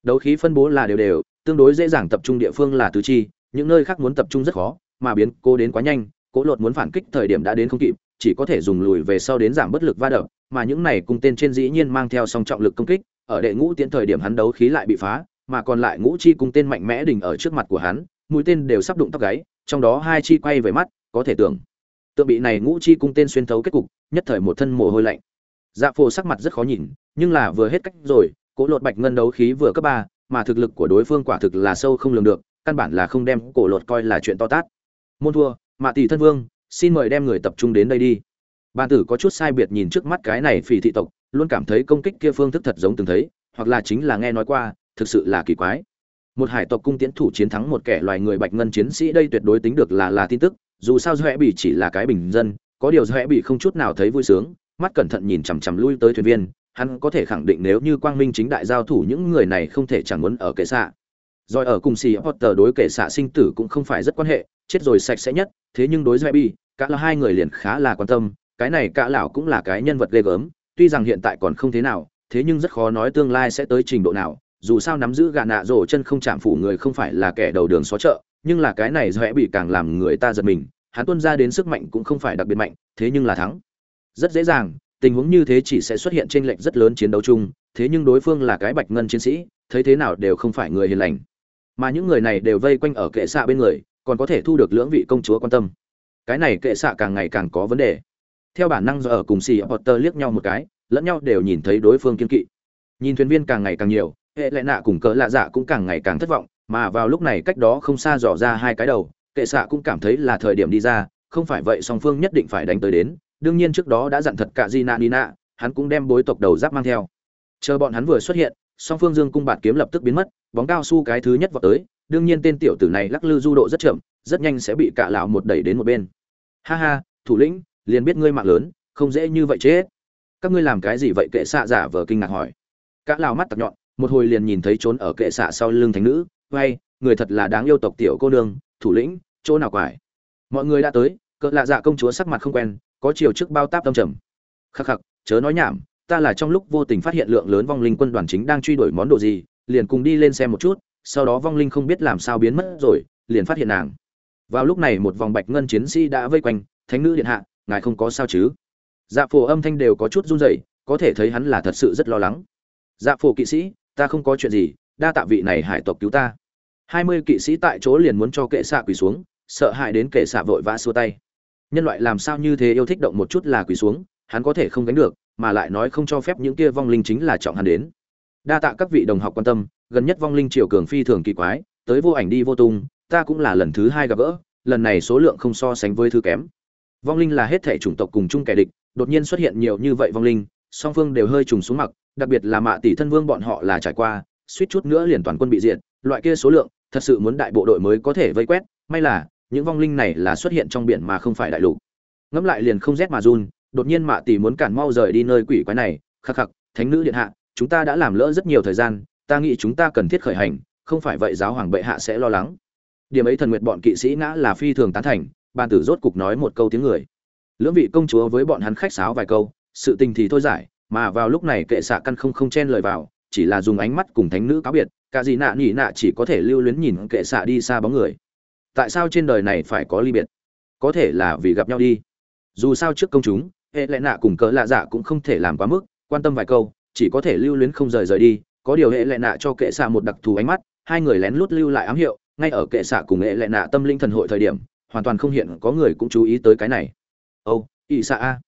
Đấu khí phân bố là đều đều, tương đối dễ dàng tập trung địa phương là tứ chi, những nơi khác muốn tập trung rất khó, mà biến cố đến quá nhanh, cố lột muốn phản kích thời điểm đã đến không kịp, chỉ có thể dùng lùi về sau đến giảm bất lực va đập, mà những này cùng tên trên dĩ nhiên mang theo song trọng lực công kích ở đệ ngũ tiến thời điểm hắn đấu khí lại bị phá, mà còn lại ngũ chi cung tên mạnh mẽ đỉnh ở trước mặt của hắn, mũi tên đều sắp đụng tóc gáy, trong đó hai chi quay về mắt, có thể tưởng tượng bị này ngũ chi cung tên xuyên thấu kết cục, nhất thời một thân mồ hôi lạnh. Dạ phù sắc mặt rất khó nhìn, nhưng là vừa hết cách rồi, cố lột bạch ngân đấu khí vừa cấp ba, mà thực lực của đối phương quả thực là sâu không lường được, căn bản là không đem cổ lột coi là chuyện to tát. Môn thua, mạ tỷ thân vương, xin mời đem người tập trung đến đây đi. Ban tử có chút sai biệt nhìn trước mắt cái này phỉ thị tộc luôn cảm thấy công kích kia phương thức thật giống từng thấy hoặc là chính là nghe nói qua thực sự là kỳ quái. Một hải tộc cung tiến thủ chiến thắng một kẻ loài người bạch ngân chiến sĩ đây tuyệt đối tính được là là tin tức dù sao doẹ bị chỉ là cái bình dân có điều doẹ bị không chút nào thấy vui sướng mắt cẩn thận nhìn chằm chằm lui tới thuyền viên hắn có thể khẳng định nếu như quang minh chính đại giao thủ những người này không thể chẳng muốn ở kệ xạ. Rồi ở cùng xì Potter đối kệ xạ sinh tử cũng không phải rất quan hệ chết rồi sạch sẽ nhất thế nhưng đối Zebi, cả là hai người liền khá là quan tâm cái này cả lão cũng là cái nhân vật ghê gớm tuy rằng hiện tại còn không thế nào, thế nhưng rất khó nói tương lai sẽ tới trình độ nào. Dù sao nắm giữ gà nạ rổ chân không chạm phủ người không phải là kẻ đầu đường xó chợ, nhưng là cái này dễ bị càng làm người ta giật mình. Hắn tuân ra đến sức mạnh cũng không phải đặc biệt mạnh, thế nhưng là thắng. Rất dễ dàng, tình huống như thế chỉ sẽ xuất hiện trên lệnh rất lớn chiến đấu chung, thế nhưng đối phương là cái bạch ngân chiến sĩ, thấy thế nào đều không phải người hiền lành. Mà những người này đều vây quanh ở kệ xạ bên người, còn có thể thu được lưỡng vị công chúa quan tâm. Cái này kệ xạ càng ngày càng có vấn đề theo bản năng do ở cùng xì potter liếc nhau một cái, lẫn nhau đều nhìn thấy đối phương kiên kỵ. Nhìn thuyền viên càng ngày càng nhiều, hệ lệ nạ cùng cỡ lạ dạ cũng càng ngày càng thất vọng, mà vào lúc này cách đó không xa dò ra hai cái đầu, kệ xạ cũng cảm thấy là thời điểm đi ra, không phải vậy song phương nhất định phải đánh tới đến, đương nhiên trước đó đã dặn thật cả di nạ đi nạ hắn cũng đem bối tộc đầu giáp mang theo. Chờ bọn hắn vừa xuất hiện, song phương dương cung bạt kiếm lập tức biến mất, bóng cao su cái thứ nhất vào tới, đương nhiên tên tiểu tử này lắc lư du độ rất chậm, rất nhanh sẽ bị cạ lão một đẩy đến một bên. Ha ha, thủ lĩnh liền biết ngươi mạng lớn, không dễ như vậy chết. Các ngươi làm cái gì vậy? Kệ xạ giả vờ kinh ngạc hỏi. Cạ lão mắt tặc nhọn, một hồi liền nhìn thấy trốn ở kệ xạ sau lưng thánh nữ. Vay người thật là đáng yêu tộc tiểu cô nương, thủ lĩnh, chỗ nào quải? Mọi người đã tới, cỡ lạ dạ công chúa sắc mặt không quen, có chiều trước bao táp tâm trầm. Khắc khắc, chớ nói nhảm, ta là trong lúc vô tình phát hiện lượng lớn vong linh quân đoàn chính đang truy đuổi món đồ gì, liền cùng đi lên xem một chút, sau đó vong linh không biết làm sao biến mất rồi, liền phát hiện nàng. Vào lúc này một vòng bạch ngân chiến sĩ đã vây quanh, thánh nữ điện hạ ngài không có sao chứ? Dạ phổ âm thanh đều có chút run rẩy, có thể thấy hắn là thật sự rất lo lắng. Dạ phổ kỵ sĩ, ta không có chuyện gì, đa tạ vị này hải tộc cứu ta. Hai mươi kỵ sĩ tại chỗ liền muốn cho kệ xạ quỳ xuống, sợ hãi đến kệ xạ vội vã xua tay. Nhân loại làm sao như thế yêu thích động một chút là quỳ xuống, hắn có thể không gánh được, mà lại nói không cho phép những kia vong linh chính là trọng hắn đến. Đa tạ các vị đồng học quan tâm, gần nhất vong linh triều cường phi thường kỳ quái, tới vô ảnh đi vô tung, ta cũng là lần thứ hai gặp gỡ, lần này số lượng không so sánh với thứ kém vong linh là hết thể chủng tộc cùng chung kẻ địch, đột nhiên xuất hiện nhiều như vậy vong linh, song phương đều hơi trùng xuống mặc đặc biệt là mạ tỷ thân vương bọn họ là trải qua, suýt chút nữa liền toàn quân bị diệt, loại kia số lượng, thật sự muốn đại bộ đội mới có thể vây quét, may là, những vong linh này là xuất hiện trong biển mà không phải đại lục. Ngẫm lại liền không rét mà run, đột nhiên mạ tỷ muốn cản mau rời đi nơi quỷ quái này, khắc khắc, thánh nữ điện hạ, chúng ta đã làm lỡ rất nhiều thời gian, ta nghĩ chúng ta cần thiết khởi hành, không phải vậy giáo hoàng bệ hạ sẽ lo lắng. Điểm ấy thần nguyệt bọn kỵ sĩ ngã là phi thường tán thành ban tử rốt cục nói một câu tiếng người. Lưỡng vị công chúa với bọn hắn khách sáo vài câu, sự tình thì thôi giải, mà vào lúc này kệ xạ căn không không chen lời vào, chỉ là dùng ánh mắt cùng thánh nữ cáo biệt, cả gì nạ nhỉ nạ chỉ có thể lưu luyến nhìn kệ xạ đi xa bóng người. Tại sao trên đời này phải có ly biệt? Có thể là vì gặp nhau đi. Dù sao trước công chúng, hệ lệ nạ cùng cỡ lạ dạ cũng không thể làm quá mức, quan tâm vài câu, chỉ có thể lưu luyến không rời rời đi. Có điều hệ lệ nạ cho kệ xạ một đặc thù ánh mắt, hai người lén lút lưu lại ám hiệu, ngay ở kệ xạ cùng hệ lệ nạ tâm linh thần hội thời điểm hoàn toàn không hiện có người cũng chú ý tới cái này. Âu ỵ xạ a.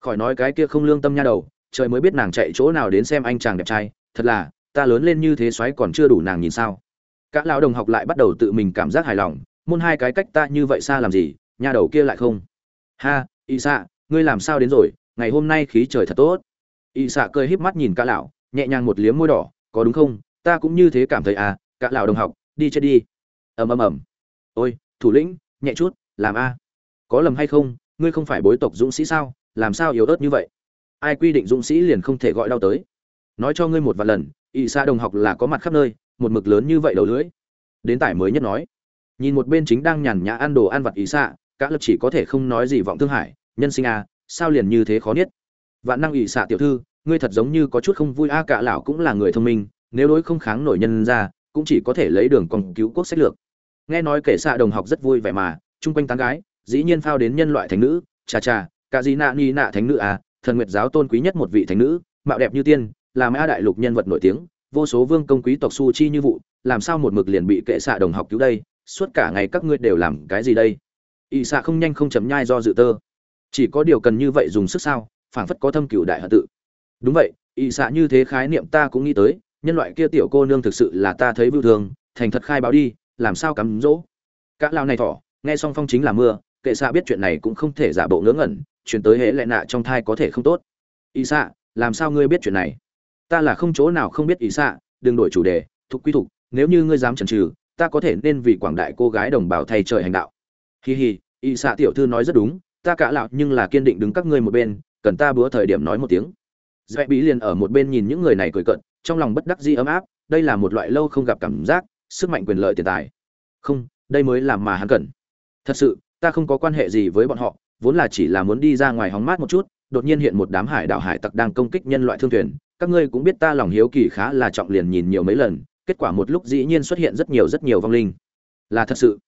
Khỏi nói cái kia không lương tâm nha đầu, trời mới biết nàng chạy chỗ nào đến xem anh chàng đẹp trai, thật là, ta lớn lên như thế xoáy còn chưa đủ nàng nhìn sao. Cả lão đồng học lại bắt đầu tự mình cảm giác hài lòng, môn hai cái cách ta như vậy xa làm gì, nha đầu kia lại không. Ha y xạ, ngươi làm sao đến rồi, ngày hôm nay khí trời thật tốt. Y xạ cười híp mắt nhìn cả lão, nhẹ nhàng một liếm môi đỏ, có đúng không, ta cũng như thế cảm thấy à cả lão đồng học, đi chết đi. Ầm ầm ầm. Ôi, thủ lĩnh nhẹ chút, làm a. Có lầm hay không, ngươi không phải bối tộc dũng sĩ sao, làm sao yếu ớt như vậy? Ai quy định dũng sĩ liền không thể gọi đau tới. Nói cho ngươi một vài lần ỵ xa đồng học là có mặt khắp nơi, một mực lớn như vậy đầu lưỡi. Đến tải mới nhất nói. Nhìn một bên chính đang nhàn nhã ăn đồ ăn vặt ỵ xạ các lớp chỉ có thể không nói gì vọng thương hải, nhân sinh a, sao liền như thế khó nhất vạn năng ỵ xạ tiểu thư, ngươi thật giống như có chút không vui a, cả lão cũng là người thông minh, nếu đối không kháng nổi nhân ra, cũng chỉ có thể lấy đường còn cứu quốc sách lược nghe nói kể xạ đồng học rất vui vẻ mà, chung quanh tán gái, dĩ nhiên phao đến nhân loại thánh nữ, cha cha, cả gì nạ ni nạ thánh nữ à thần nguyệt giáo tôn quý nhất một vị thánh nữ, mạo đẹp như tiên, là mã đại lục nhân vật nổi tiếng, vô số vương công quý tộc su chi như vụ, làm sao một mực liền bị kệ xạ đồng học cứu đây, suốt cả ngày các ngươi đều làm cái gì đây? Ỵ xạ không nhanh không chấm nhai do dự tơ. Chỉ có điều cần như vậy dùng sức sao, phảng phất có thâm cửu đại hận tự. Đúng vậy ỵ xạ như thế khái niệm ta cũng nghĩ tới, nhân loại kia tiểu cô nương thực sự là ta thấy vưu thường thành thật khai báo đi làm sao cắm dỗ Cả lao này thỏ, nghe xong phong chính là mưa, kệ xạ biết chuyện này cũng không thể giả bộ ngớ ngẩn, chuyển tới hễ lệ nạ trong thai có thể không tốt. Ý xạ, làm sao ngươi biết chuyện này? Ta là không chỗ nào không biết Ý xạ, đừng đổi chủ đề, thục quy thục, nếu như ngươi dám chần trừ ta có thể nên vì quảng đại cô gái đồng bào thay trời hành đạo. Hi hi y xạ tiểu thư nói rất đúng, ta cả lạo nhưng là kiên định đứng các ngươi một bên, cần ta bữa thời điểm nói một tiếng. Dễ bí liền ở một bên nhìn những người này cười cận trong lòng bất đắc dĩ ấm áp, đây là một loại lâu không gặp cảm giác sức mạnh quyền lợi tiền tài. Không, đây mới là mà hắn cần. Thật sự, ta không có quan hệ gì với bọn họ, vốn là chỉ là muốn đi ra ngoài hóng mát một chút, đột nhiên hiện một đám hải đảo hải tặc đang công kích nhân loại thương thuyền. Các ngươi cũng biết ta lòng hiếu kỳ khá là trọng liền nhìn nhiều mấy lần, kết quả một lúc dĩ nhiên xuất hiện rất nhiều rất nhiều vong linh. Là thật sự.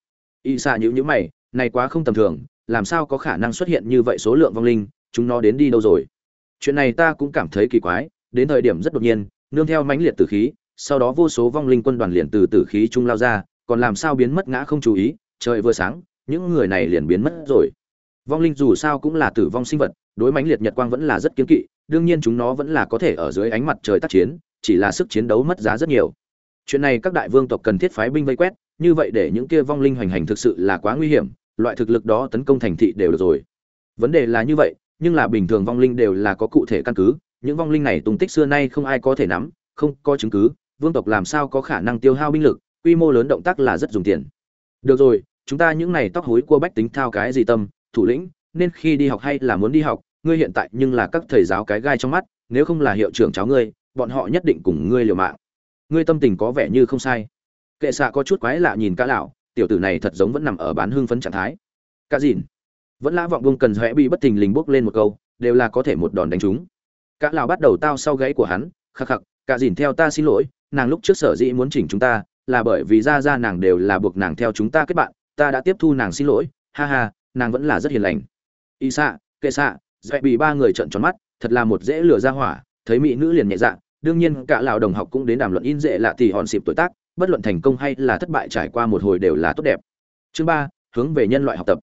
Y xạ nhữ nhữ mày, này quá không tầm thường, làm sao có khả năng xuất hiện như vậy số lượng vong linh, chúng nó đến đi đâu rồi? Chuyện này ta cũng cảm thấy kỳ quái, đến thời điểm rất đột nhiên, nương theo mãnh liệt tử khí sau đó vô số vong linh quân đoàn liền từ tử khí trung lao ra, còn làm sao biến mất ngã không chú ý, trời vừa sáng, những người này liền biến mất rồi. Vong linh dù sao cũng là tử vong sinh vật, đối mãnh liệt nhật quang vẫn là rất kiêng kỵ, đương nhiên chúng nó vẫn là có thể ở dưới ánh mặt trời tác chiến, chỉ là sức chiến đấu mất giá rất nhiều. Chuyện này các đại vương tộc cần thiết phái binh vây quét, như vậy để những kia vong linh hoành hành thực sự là quá nguy hiểm, loại thực lực đó tấn công thành thị đều được rồi. Vấn đề là như vậy, nhưng là bình thường vong linh đều là có cụ thể căn cứ, những vong linh này tung tích xưa nay không ai có thể nắm, không có chứng cứ vương tộc làm sao có khả năng tiêu hao binh lực, quy mô lớn động tác là rất dùng tiền. Được rồi, chúng ta những này tóc hối cua bách tính thao cái gì tâm, thủ lĩnh, nên khi đi học hay là muốn đi học, ngươi hiện tại nhưng là các thầy giáo cái gai trong mắt, nếu không là hiệu trưởng cháu ngươi, bọn họ nhất định cùng ngươi liều mạng. Ngươi tâm tình có vẻ như không sai. Kệ xạ có chút quái lạ nhìn cả lão, tiểu tử này thật giống vẫn nằm ở bán hương phấn trạng thái. Cả dìn. Vẫn lã vọng vương cần rẽ bị bất tình lình bốc lên một câu, đều là có thể một đòn đánh trúng. Cả lão bắt đầu tao sau gáy của hắn, khắc khắc, cả dìn theo ta xin lỗi nàng lúc trước sở dĩ muốn chỉnh chúng ta, là bởi vì ra ra nàng đều là buộc nàng theo chúng ta kết bạn, ta đã tiếp thu nàng xin lỗi, ha ha, nàng vẫn là rất hiền lành. Y xạ kệ xạ dạy bị ba người trợn tròn mắt, thật là một dễ lừa ra hỏa, thấy mỹ nữ liền nhẹ dạ đương nhiên cả lão đồng học cũng đến đàm luận in dễ lạ thì hòn xịp tuổi tác, bất luận thành công hay là thất bại trải qua một hồi đều là tốt đẹp. Chương ba, hướng về nhân loại học tập.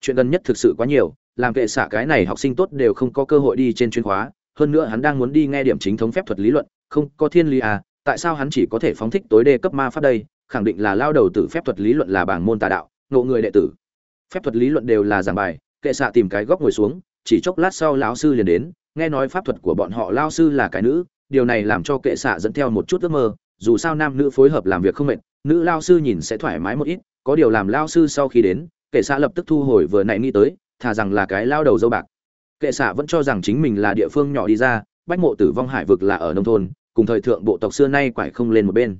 Chuyện gần nhất thực sự quá nhiều, làm kệ xạ cái này học sinh tốt đều không có cơ hội đi trên chuyên khóa, hơn nữa hắn đang muốn đi nghe điểm chính thống phép thuật lý luận, không có thiên lý à tại sao hắn chỉ có thể phóng thích tối đê cấp ma pháp đây? Khẳng định là lao đầu tử phép thuật lý luận là bảng môn tà đạo, ngộ người đệ tử. Phép thuật lý luận đều là giảng bài, kệ xạ tìm cái góc ngồi xuống, chỉ chốc lát sau lão sư liền đến, nghe nói pháp thuật của bọn họ lao sư là cái nữ, điều này làm cho kệ xạ dẫn theo một chút ước mơ, dù sao nam nữ phối hợp làm việc không mệt, nữ lao sư nhìn sẽ thoải mái một ít, có điều làm lao sư sau khi đến, kệ xạ lập tức thu hồi vừa nãy nghĩ tới, thà rằng là cái lao đầu dâu bạc. Kệ xạ vẫn cho rằng chính mình là địa phương nhỏ đi ra, bách mộ tử vong hải vực là ở nông thôn cùng thời thượng bộ tộc xưa nay quải không lên một bên.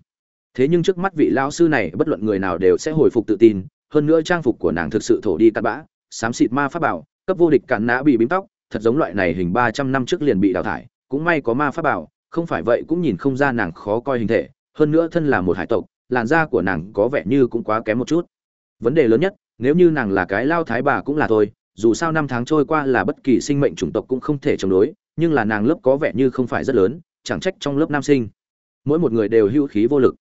Thế nhưng trước mắt vị lão sư này, bất luận người nào đều sẽ hồi phục tự tin, hơn nữa trang phục của nàng thực sự thổ đi cắt bã, xám xịt ma pháp bảo, cấp vô địch cạn nã bị bím tóc, thật giống loại này hình ba trăm năm trước liền bị đào thải, cũng may có ma pháp bảo, không phải vậy cũng nhìn không ra nàng khó coi hình thể, hơn nữa thân là một hải tộc, làn da của nàng có vẻ như cũng quá kém một chút. Vấn đề lớn nhất, nếu như nàng là cái lao thái bà cũng là thôi, dù sao năm tháng trôi qua là bất kỳ sinh mệnh chủng tộc cũng không thể chống đối, nhưng là nàng lớp có vẻ như không phải rất lớn chẳng trách trong lớp nam sinh. Mỗi một người đều hữu khí vô lực.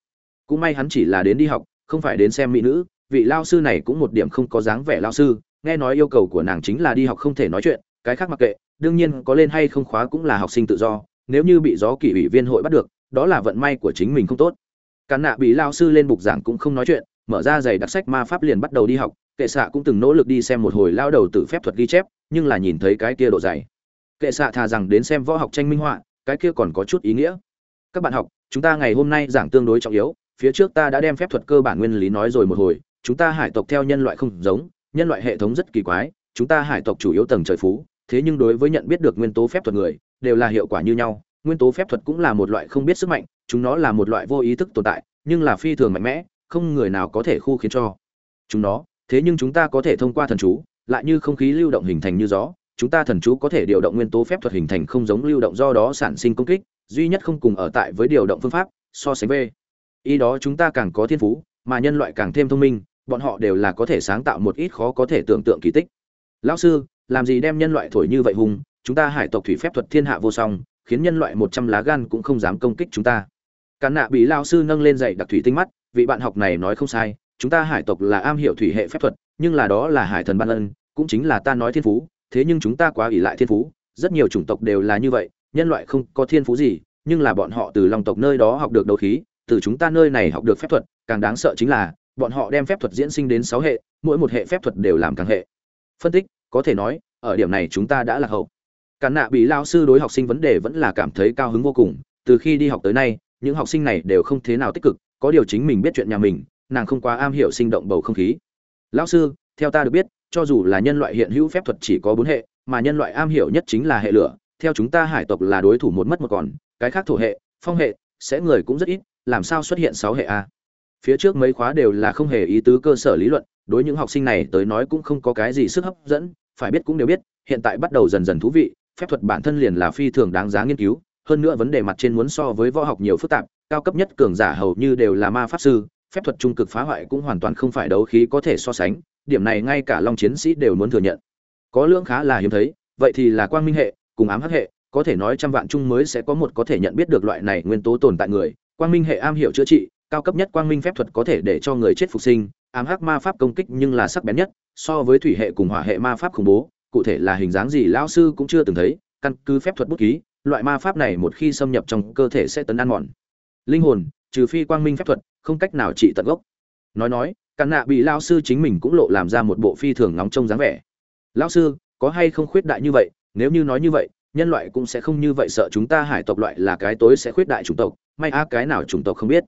Cũng may hắn chỉ là đến đi học, không phải đến xem mỹ nữ, vị lao sư này cũng một điểm không có dáng vẻ lao sư, nghe nói yêu cầu của nàng chính là đi học không thể nói chuyện, cái khác mặc kệ, đương nhiên có lên hay không khóa cũng là học sinh tự do, nếu như bị gió kỷ ủy viên hội bắt được, đó là vận may của chính mình không tốt. Cán nạ bị lao sư lên bục giảng cũng không nói chuyện, mở ra giày đặc sách ma pháp liền bắt đầu đi học, kệ xạ cũng từng nỗ lực đi xem một hồi lao đầu từ phép thuật ghi chép, nhưng là nhìn thấy cái kia độ dày. Kệ xạ thà rằng đến xem võ học tranh minh họa cái kia còn có chút ý nghĩa. Các bạn học, chúng ta ngày hôm nay giảng tương đối trọng yếu, phía trước ta đã đem phép thuật cơ bản nguyên lý nói rồi một hồi, chúng ta hải tộc theo nhân loại không giống, nhân loại hệ thống rất kỳ quái, chúng ta hải tộc chủ yếu tầng trời phú, thế nhưng đối với nhận biết được nguyên tố phép thuật người, đều là hiệu quả như nhau, nguyên tố phép thuật cũng là một loại không biết sức mạnh, chúng nó là một loại vô ý thức tồn tại, nhưng là phi thường mạnh mẽ, không người nào có thể khu khiến cho chúng nó, thế nhưng chúng ta có thể thông qua thần chú, lại như không khí lưu động hình thành như gió chúng ta thần chú có thể điều động nguyên tố phép thuật hình thành không giống lưu động do đó sản sinh công kích, duy nhất không cùng ở tại với điều động phương pháp, so sánh v. Ý đó chúng ta càng có thiên phú, mà nhân loại càng thêm thông minh, bọn họ đều là có thể sáng tạo một ít khó có thể tưởng tượng kỳ tích. Lão sư, làm gì đem nhân loại thổi như vậy hùng chúng ta hải tộc thủy phép thuật thiên hạ vô song, khiến nhân loại một trăm lá gan cũng không dám công kích chúng ta. Cán nạ bị lao sư nâng lên dạy đặc thủy tinh mắt, vị bạn học này nói không sai, chúng ta hải tộc là am hiểu thủy hệ phép thuật, nhưng là đó là hải thần ban ân, cũng chính là ta nói thiên phú thế nhưng chúng ta quá ỷ lại thiên phú, rất nhiều chủng tộc đều là như vậy, nhân loại không có thiên phú gì, nhưng là bọn họ từ lòng tộc nơi đó học được đấu khí, từ chúng ta nơi này học được phép thuật, càng đáng sợ chính là, bọn họ đem phép thuật diễn sinh đến sáu hệ, mỗi một hệ phép thuật đều làm càng hệ. Phân tích, có thể nói, ở điểm này chúng ta đã lạc hậu. Cản nạ bị lao sư đối học sinh vấn đề vẫn là cảm thấy cao hứng vô cùng, từ khi đi học tới nay, những học sinh này đều không thế nào tích cực, có điều chính mình biết chuyện nhà mình, nàng không quá am hiểu sinh động bầu không khí. Lão sư, theo ta được biết cho dù là nhân loại hiện hữu phép thuật chỉ có bốn hệ, mà nhân loại am hiểu nhất chính là hệ lửa, theo chúng ta hải tộc là đối thủ một mất một còn, cái khác thổ hệ, phong hệ, sẽ người cũng rất ít, làm sao xuất hiện sáu hệ a? Phía trước mấy khóa đều là không hề ý tứ cơ sở lý luận, đối những học sinh này tới nói cũng không có cái gì sức hấp dẫn, phải biết cũng đều biết, hiện tại bắt đầu dần dần thú vị, phép thuật bản thân liền là phi thường đáng giá nghiên cứu, hơn nữa vấn đề mặt trên muốn so với võ học nhiều phức tạp, cao cấp nhất cường giả hầu như đều là ma pháp sư, phép thuật trung cực phá hoại cũng hoàn toàn không phải đấu khí có thể so sánh điểm này ngay cả long chiến sĩ đều muốn thừa nhận. Có lượng khá là hiếm thấy, vậy thì là quang minh hệ, cùng ám hắc hệ, có thể nói trăm vạn chung mới sẽ có một có thể nhận biết được loại này nguyên tố tồn tại người. Quang minh hệ am hiểu chữa trị, cao cấp nhất quang minh phép thuật có thể để cho người chết phục sinh, ám hắc ma pháp công kích nhưng là sắc bén nhất, so với thủy hệ cùng hỏa hệ ma pháp khủng bố, cụ thể là hình dáng gì lão sư cũng chưa từng thấy, căn cứ phép thuật bút ký, loại ma pháp này một khi xâm nhập trong cơ thể sẽ tấn ăn mòn. Linh hồn, trừ phi quang minh phép thuật, không cách nào trị tận gốc. Nói nói Cản nạ bị lão sư chính mình cũng lộ làm ra một bộ phi thường nóng trông dáng vẻ. Lão sư, có hay không khuyết đại như vậy? Nếu như nói như vậy, nhân loại cũng sẽ không như vậy sợ chúng ta hải tộc loại là cái tối sẽ khuyết đại chủng tộc. May á, cái nào chủng tộc không biết?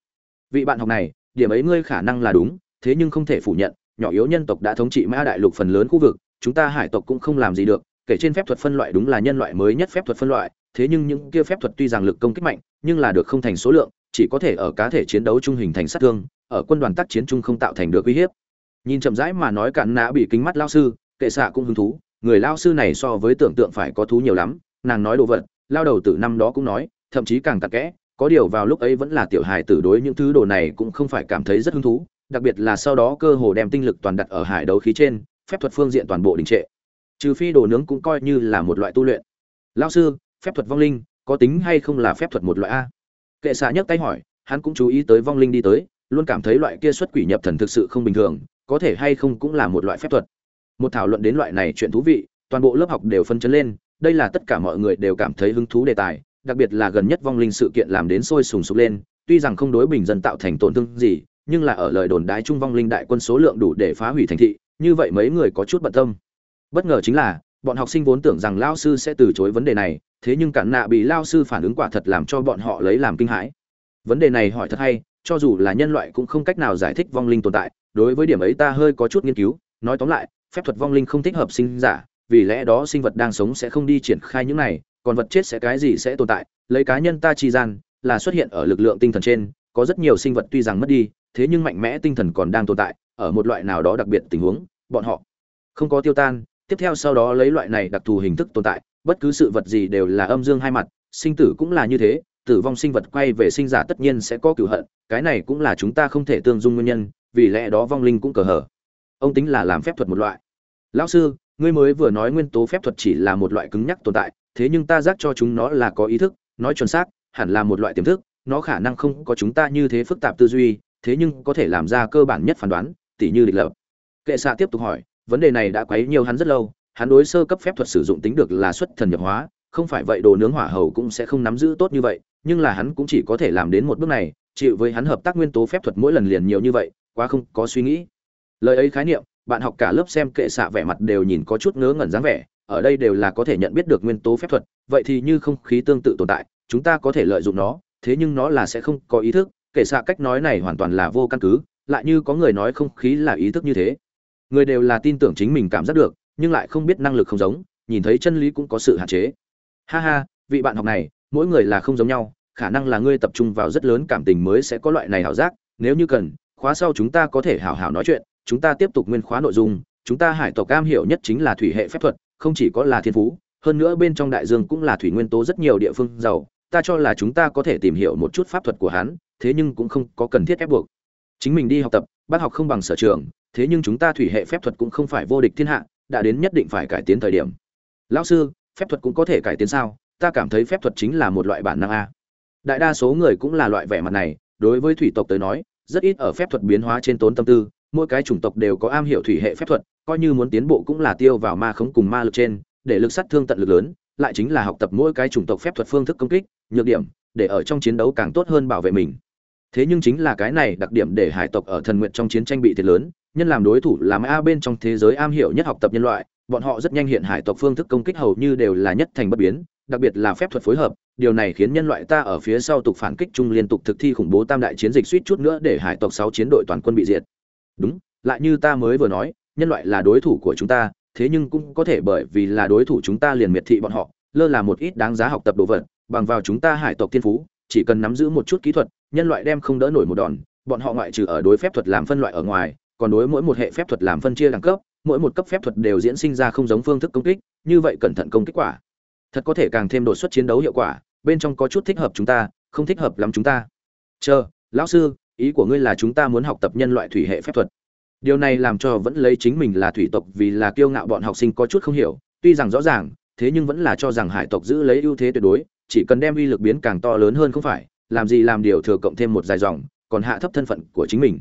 Vị bạn học này, điểm ấy ngươi khả năng là đúng, thế nhưng không thể phủ nhận, nhỏ yếu nhân tộc đã thống trị mã đại lục phần lớn khu vực, chúng ta hải tộc cũng không làm gì được, kể trên phép thuật phân loại đúng là nhân loại mới nhất phép thuật phân loại, thế nhưng những kia phép thuật tuy rằng lực công kích mạnh, nhưng là được không thành số lượng, chỉ có thể ở cá thể chiến đấu trung hình thành sát thương ở quân đoàn tác chiến chung không tạo thành được uy hiếp. Nhìn chậm rãi mà nói cạn nã bị kính mắt lao sư, kệ xạ cũng hứng thú. Người lao sư này so với tưởng tượng phải có thú nhiều lắm. Nàng nói đồ vật, lao đầu từ năm đó cũng nói, thậm chí càng tặc kẽ, có điều vào lúc ấy vẫn là tiểu hài tử đối những thứ đồ này cũng không phải cảm thấy rất hứng thú, đặc biệt là sau đó cơ hồ đem tinh lực toàn đặt ở hải đấu khí trên, phép thuật phương diện toàn bộ đình trệ. Trừ phi đồ nướng cũng coi như là một loại tu luyện. Lao sư, phép thuật vong linh, có tính hay không là phép thuật một loại a? Kệ xạ nhấc tay hỏi, hắn cũng chú ý tới vong linh đi tới luôn cảm thấy loại kia xuất quỷ nhập thần thực sự không bình thường, có thể hay không cũng là một loại phép thuật. Một thảo luận đến loại này chuyện thú vị, toàn bộ lớp học đều phân chấn lên, đây là tất cả mọi người đều cảm thấy hứng thú đề tài, đặc biệt là gần nhất vong linh sự kiện làm đến sôi sùng sục lên, tuy rằng không đối bình dân tạo thành tổn thương gì, nhưng là ở lời đồn đái trung vong linh đại quân số lượng đủ để phá hủy thành thị, như vậy mấy người có chút bận tâm. Bất ngờ chính là, bọn học sinh vốn tưởng rằng lao sư sẽ từ chối vấn đề này, thế nhưng cản nạ bị lao sư phản ứng quả thật làm cho bọn họ lấy làm kinh hãi. Vấn đề này hỏi thật hay cho dù là nhân loại cũng không cách nào giải thích vong linh tồn tại, đối với điểm ấy ta hơi có chút nghiên cứu. Nói tóm lại, phép thuật vong linh không thích hợp sinh giả, vì lẽ đó sinh vật đang sống sẽ không đi triển khai những này, còn vật chết sẽ cái gì sẽ tồn tại, lấy cá nhân ta chi gian, là xuất hiện ở lực lượng tinh thần trên, có rất nhiều sinh vật tuy rằng mất đi, thế nhưng mạnh mẽ tinh thần còn đang tồn tại, ở một loại nào đó đặc biệt tình huống, bọn họ không có tiêu tan. Tiếp theo sau đó lấy loại này đặc thù hình thức tồn tại, bất cứ sự vật gì đều là âm dương hai mặt, sinh tử cũng là như thế tử vong sinh vật quay về sinh giả tất nhiên sẽ có cửu hận, cái này cũng là chúng ta không thể tương dung nguyên nhân, vì lẽ đó vong linh cũng cờ hở ông tính là làm phép thuật một loại. Lão sư, ngươi mới vừa nói nguyên tố phép thuật chỉ là một loại cứng nhắc tồn tại, thế nhưng ta giác cho chúng nó là có ý thức, nói chuẩn xác, hẳn là một loại tiềm thức, nó khả năng không có chúng ta như thế phức tạp tư duy, thế nhưng có thể làm ra cơ bản nhất phán đoán, tỉ như địch lập. Kệ xạ tiếp tục hỏi, vấn đề này đã quấy nhiều hắn rất lâu, hắn đối sơ cấp phép thuật sử dụng tính được là xuất thần nhập hóa, không phải vậy đồ nướng hỏa hầu cũng sẽ không nắm giữ tốt như vậy nhưng là hắn cũng chỉ có thể làm đến một bước này, chịu với hắn hợp tác nguyên tố phép thuật mỗi lần liền nhiều như vậy, quá không có suy nghĩ. Lời ấy khái niệm, bạn học cả lớp xem kệ xạ vẻ mặt đều nhìn có chút ngớ ngẩn dáng vẻ, ở đây đều là có thể nhận biết được nguyên tố phép thuật, vậy thì như không khí tương tự tồn tại, chúng ta có thể lợi dụng nó, thế nhưng nó là sẽ không có ý thức, kệ xạ cách nói này hoàn toàn là vô căn cứ, lại như có người nói không khí là ý thức như thế. Người đều là tin tưởng chính mình cảm giác được, nhưng lại không biết năng lực không giống, nhìn thấy chân lý cũng có sự hạn chế. Ha ha, vị bạn học này mỗi người là không giống nhau, khả năng là ngươi tập trung vào rất lớn cảm tình mới sẽ có loại này hảo giác, nếu như cần, khóa sau chúng ta có thể hảo hảo nói chuyện, chúng ta tiếp tục nguyên khóa nội dung, chúng ta hải tộc cam hiểu nhất chính là thủy hệ phép thuật, không chỉ có là thiên phú, hơn nữa bên trong đại dương cũng là thủy nguyên tố rất nhiều địa phương giàu, ta cho là chúng ta có thể tìm hiểu một chút pháp thuật của hắn, thế nhưng cũng không có cần thiết ép buộc. Chính mình đi học tập, bác học không bằng sở trường, thế nhưng chúng ta thủy hệ phép thuật cũng không phải vô địch thiên hạ, đã đến nhất định phải cải tiến thời điểm. Lão sư, phép thuật cũng có thể cải tiến sao? Ta cảm thấy phép thuật chính là một loại bản năng a. Đại đa số người cũng là loại vẻ mặt này, đối với thủy tộc tới nói, rất ít ở phép thuật biến hóa trên tốn tâm tư, mỗi cái chủng tộc đều có am hiểu thủy hệ phép thuật, coi như muốn tiến bộ cũng là tiêu vào ma khống cùng ma lực trên, để lực sát thương tận lực lớn, lại chính là học tập mỗi cái chủng tộc phép thuật phương thức công kích, nhược điểm, để ở trong chiến đấu càng tốt hơn bảo vệ mình. Thế nhưng chính là cái này đặc điểm để hải tộc ở thần nguyện trong chiến tranh bị thiệt lớn, nhân làm đối thủ làm a bên trong thế giới am hiểu nhất học tập nhân loại bọn họ rất nhanh hiện hải tộc phương thức công kích hầu như đều là nhất thành bất biến, đặc biệt là phép thuật phối hợp, điều này khiến nhân loại ta ở phía sau tục phản kích chung liên tục thực thi khủng bố tam đại chiến dịch suýt chút nữa để hải tộc sáu chiến đội toàn quân bị diệt. Đúng, lại như ta mới vừa nói, nhân loại là đối thủ của chúng ta, thế nhưng cũng có thể bởi vì là đối thủ chúng ta liền miệt thị bọn họ, lơ là một ít đáng giá học tập đồ vật, bằng vào chúng ta hải tộc thiên phú, chỉ cần nắm giữ một chút kỹ thuật, nhân loại đem không đỡ nổi một đòn, bọn họ ngoại trừ ở đối phép thuật làm phân loại ở ngoài, còn đối mỗi một hệ phép thuật làm phân chia đẳng cấp mỗi một cấp phép thuật đều diễn sinh ra không giống phương thức công kích, như vậy cẩn thận công kích quả. Thật có thể càng thêm đột xuất chiến đấu hiệu quả, bên trong có chút thích hợp chúng ta, không thích hợp lắm chúng ta. Chờ, lão sư, ý của ngươi là chúng ta muốn học tập nhân loại thủy hệ phép thuật. Điều này làm cho vẫn lấy chính mình là thủy tộc vì là kiêu ngạo bọn học sinh có chút không hiểu, tuy rằng rõ ràng, thế nhưng vẫn là cho rằng hải tộc giữ lấy ưu thế tuyệt đối, chỉ cần đem uy lực biến càng to lớn hơn không phải, làm gì làm điều thừa cộng thêm một dài dòng, còn hạ thấp thân phận của chính mình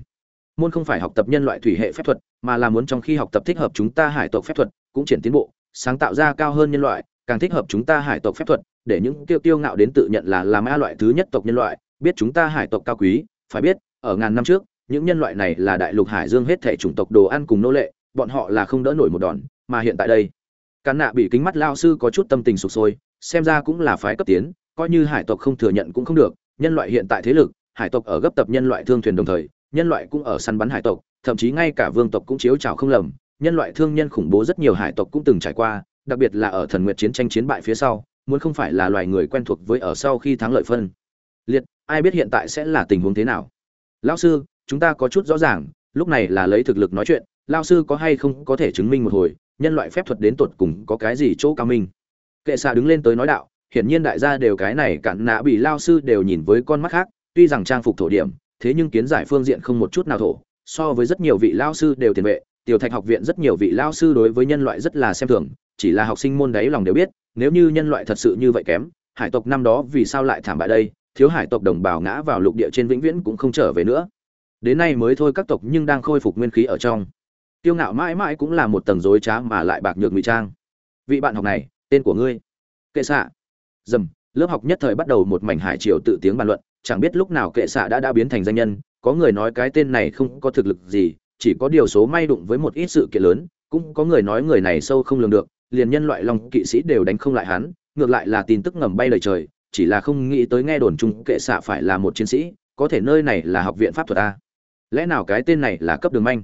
môn không phải học tập nhân loại thủy hệ phép thuật, mà là muốn trong khi học tập thích hợp chúng ta hải tộc phép thuật, cũng triển tiến bộ, sáng tạo ra cao hơn nhân loại, càng thích hợp chúng ta hải tộc phép thuật, để những tiêu tiêu ngạo đến tự nhận là làm a loại thứ nhất tộc nhân loại, biết chúng ta hải tộc cao quý, phải biết, ở ngàn năm trước, những nhân loại này là đại lục hải dương hết thể chủng tộc đồ ăn cùng nô lệ, bọn họ là không đỡ nổi một đòn, mà hiện tại đây cán nạ bị kính mắt lao sư có chút tâm tình sụp sôi, xem ra cũng là phái cấp tiến, coi như hải tộc không thừa nhận cũng không được, nhân loại hiện tại thế lực, hải tộc ở gấp tập nhân loại thương thuyền đồng thời nhân loại cũng ở săn bắn hải tộc, thậm chí ngay cả vương tộc cũng chiếu trào không lầm, nhân loại thương nhân khủng bố rất nhiều hải tộc cũng từng trải qua, đặc biệt là ở thần nguyệt chiến tranh chiến bại phía sau, muốn không phải là loài người quen thuộc với ở sau khi thắng lợi phân. Liệt, ai biết hiện tại sẽ là tình huống thế nào? Lão sư, chúng ta có chút rõ ràng, lúc này là lấy thực lực nói chuyện, lão sư có hay không có thể chứng minh một hồi, nhân loại phép thuật đến tột cùng có cái gì chỗ cao minh? Kệ xạ đứng lên tới nói đạo, hiển nhiên đại gia đều cái này cản nã bị lao sư đều nhìn với con mắt khác, tuy rằng trang phục thổ điểm thế nhưng kiến giải phương diện không một chút nào thổ, so với rất nhiều vị lao sư đều tiền vệ, tiểu thạch học viện rất nhiều vị lao sư đối với nhân loại rất là xem thường, chỉ là học sinh môn đấy lòng đều biết, nếu như nhân loại thật sự như vậy kém, hải tộc năm đó vì sao lại thảm bại đây, thiếu hải tộc đồng bào ngã vào lục địa trên vĩnh viễn cũng không trở về nữa. Đến nay mới thôi các tộc nhưng đang khôi phục nguyên khí ở trong. Tiêu ngạo mãi mãi cũng là một tầng dối trá mà lại bạc nhược ngụy trang. Vị bạn học này, tên của ngươi? Kệ xạ dầm, lớp học nhất thời bắt đầu một mảnh hải triều tự tiếng bàn luận chẳng biết lúc nào kệ xạ đã đã biến thành danh nhân, có người nói cái tên này không có thực lực gì, chỉ có điều số may đụng với một ít sự kiện lớn, cũng có người nói người này sâu không lường được, liền nhân loại long kỵ sĩ đều đánh không lại hắn, ngược lại là tin tức ngầm bay lời trời, chỉ là không nghĩ tới nghe đồn chung kệ xạ phải là một chiến sĩ, có thể nơi này là học viện pháp thuật a. Lẽ nào cái tên này là cấp đường manh?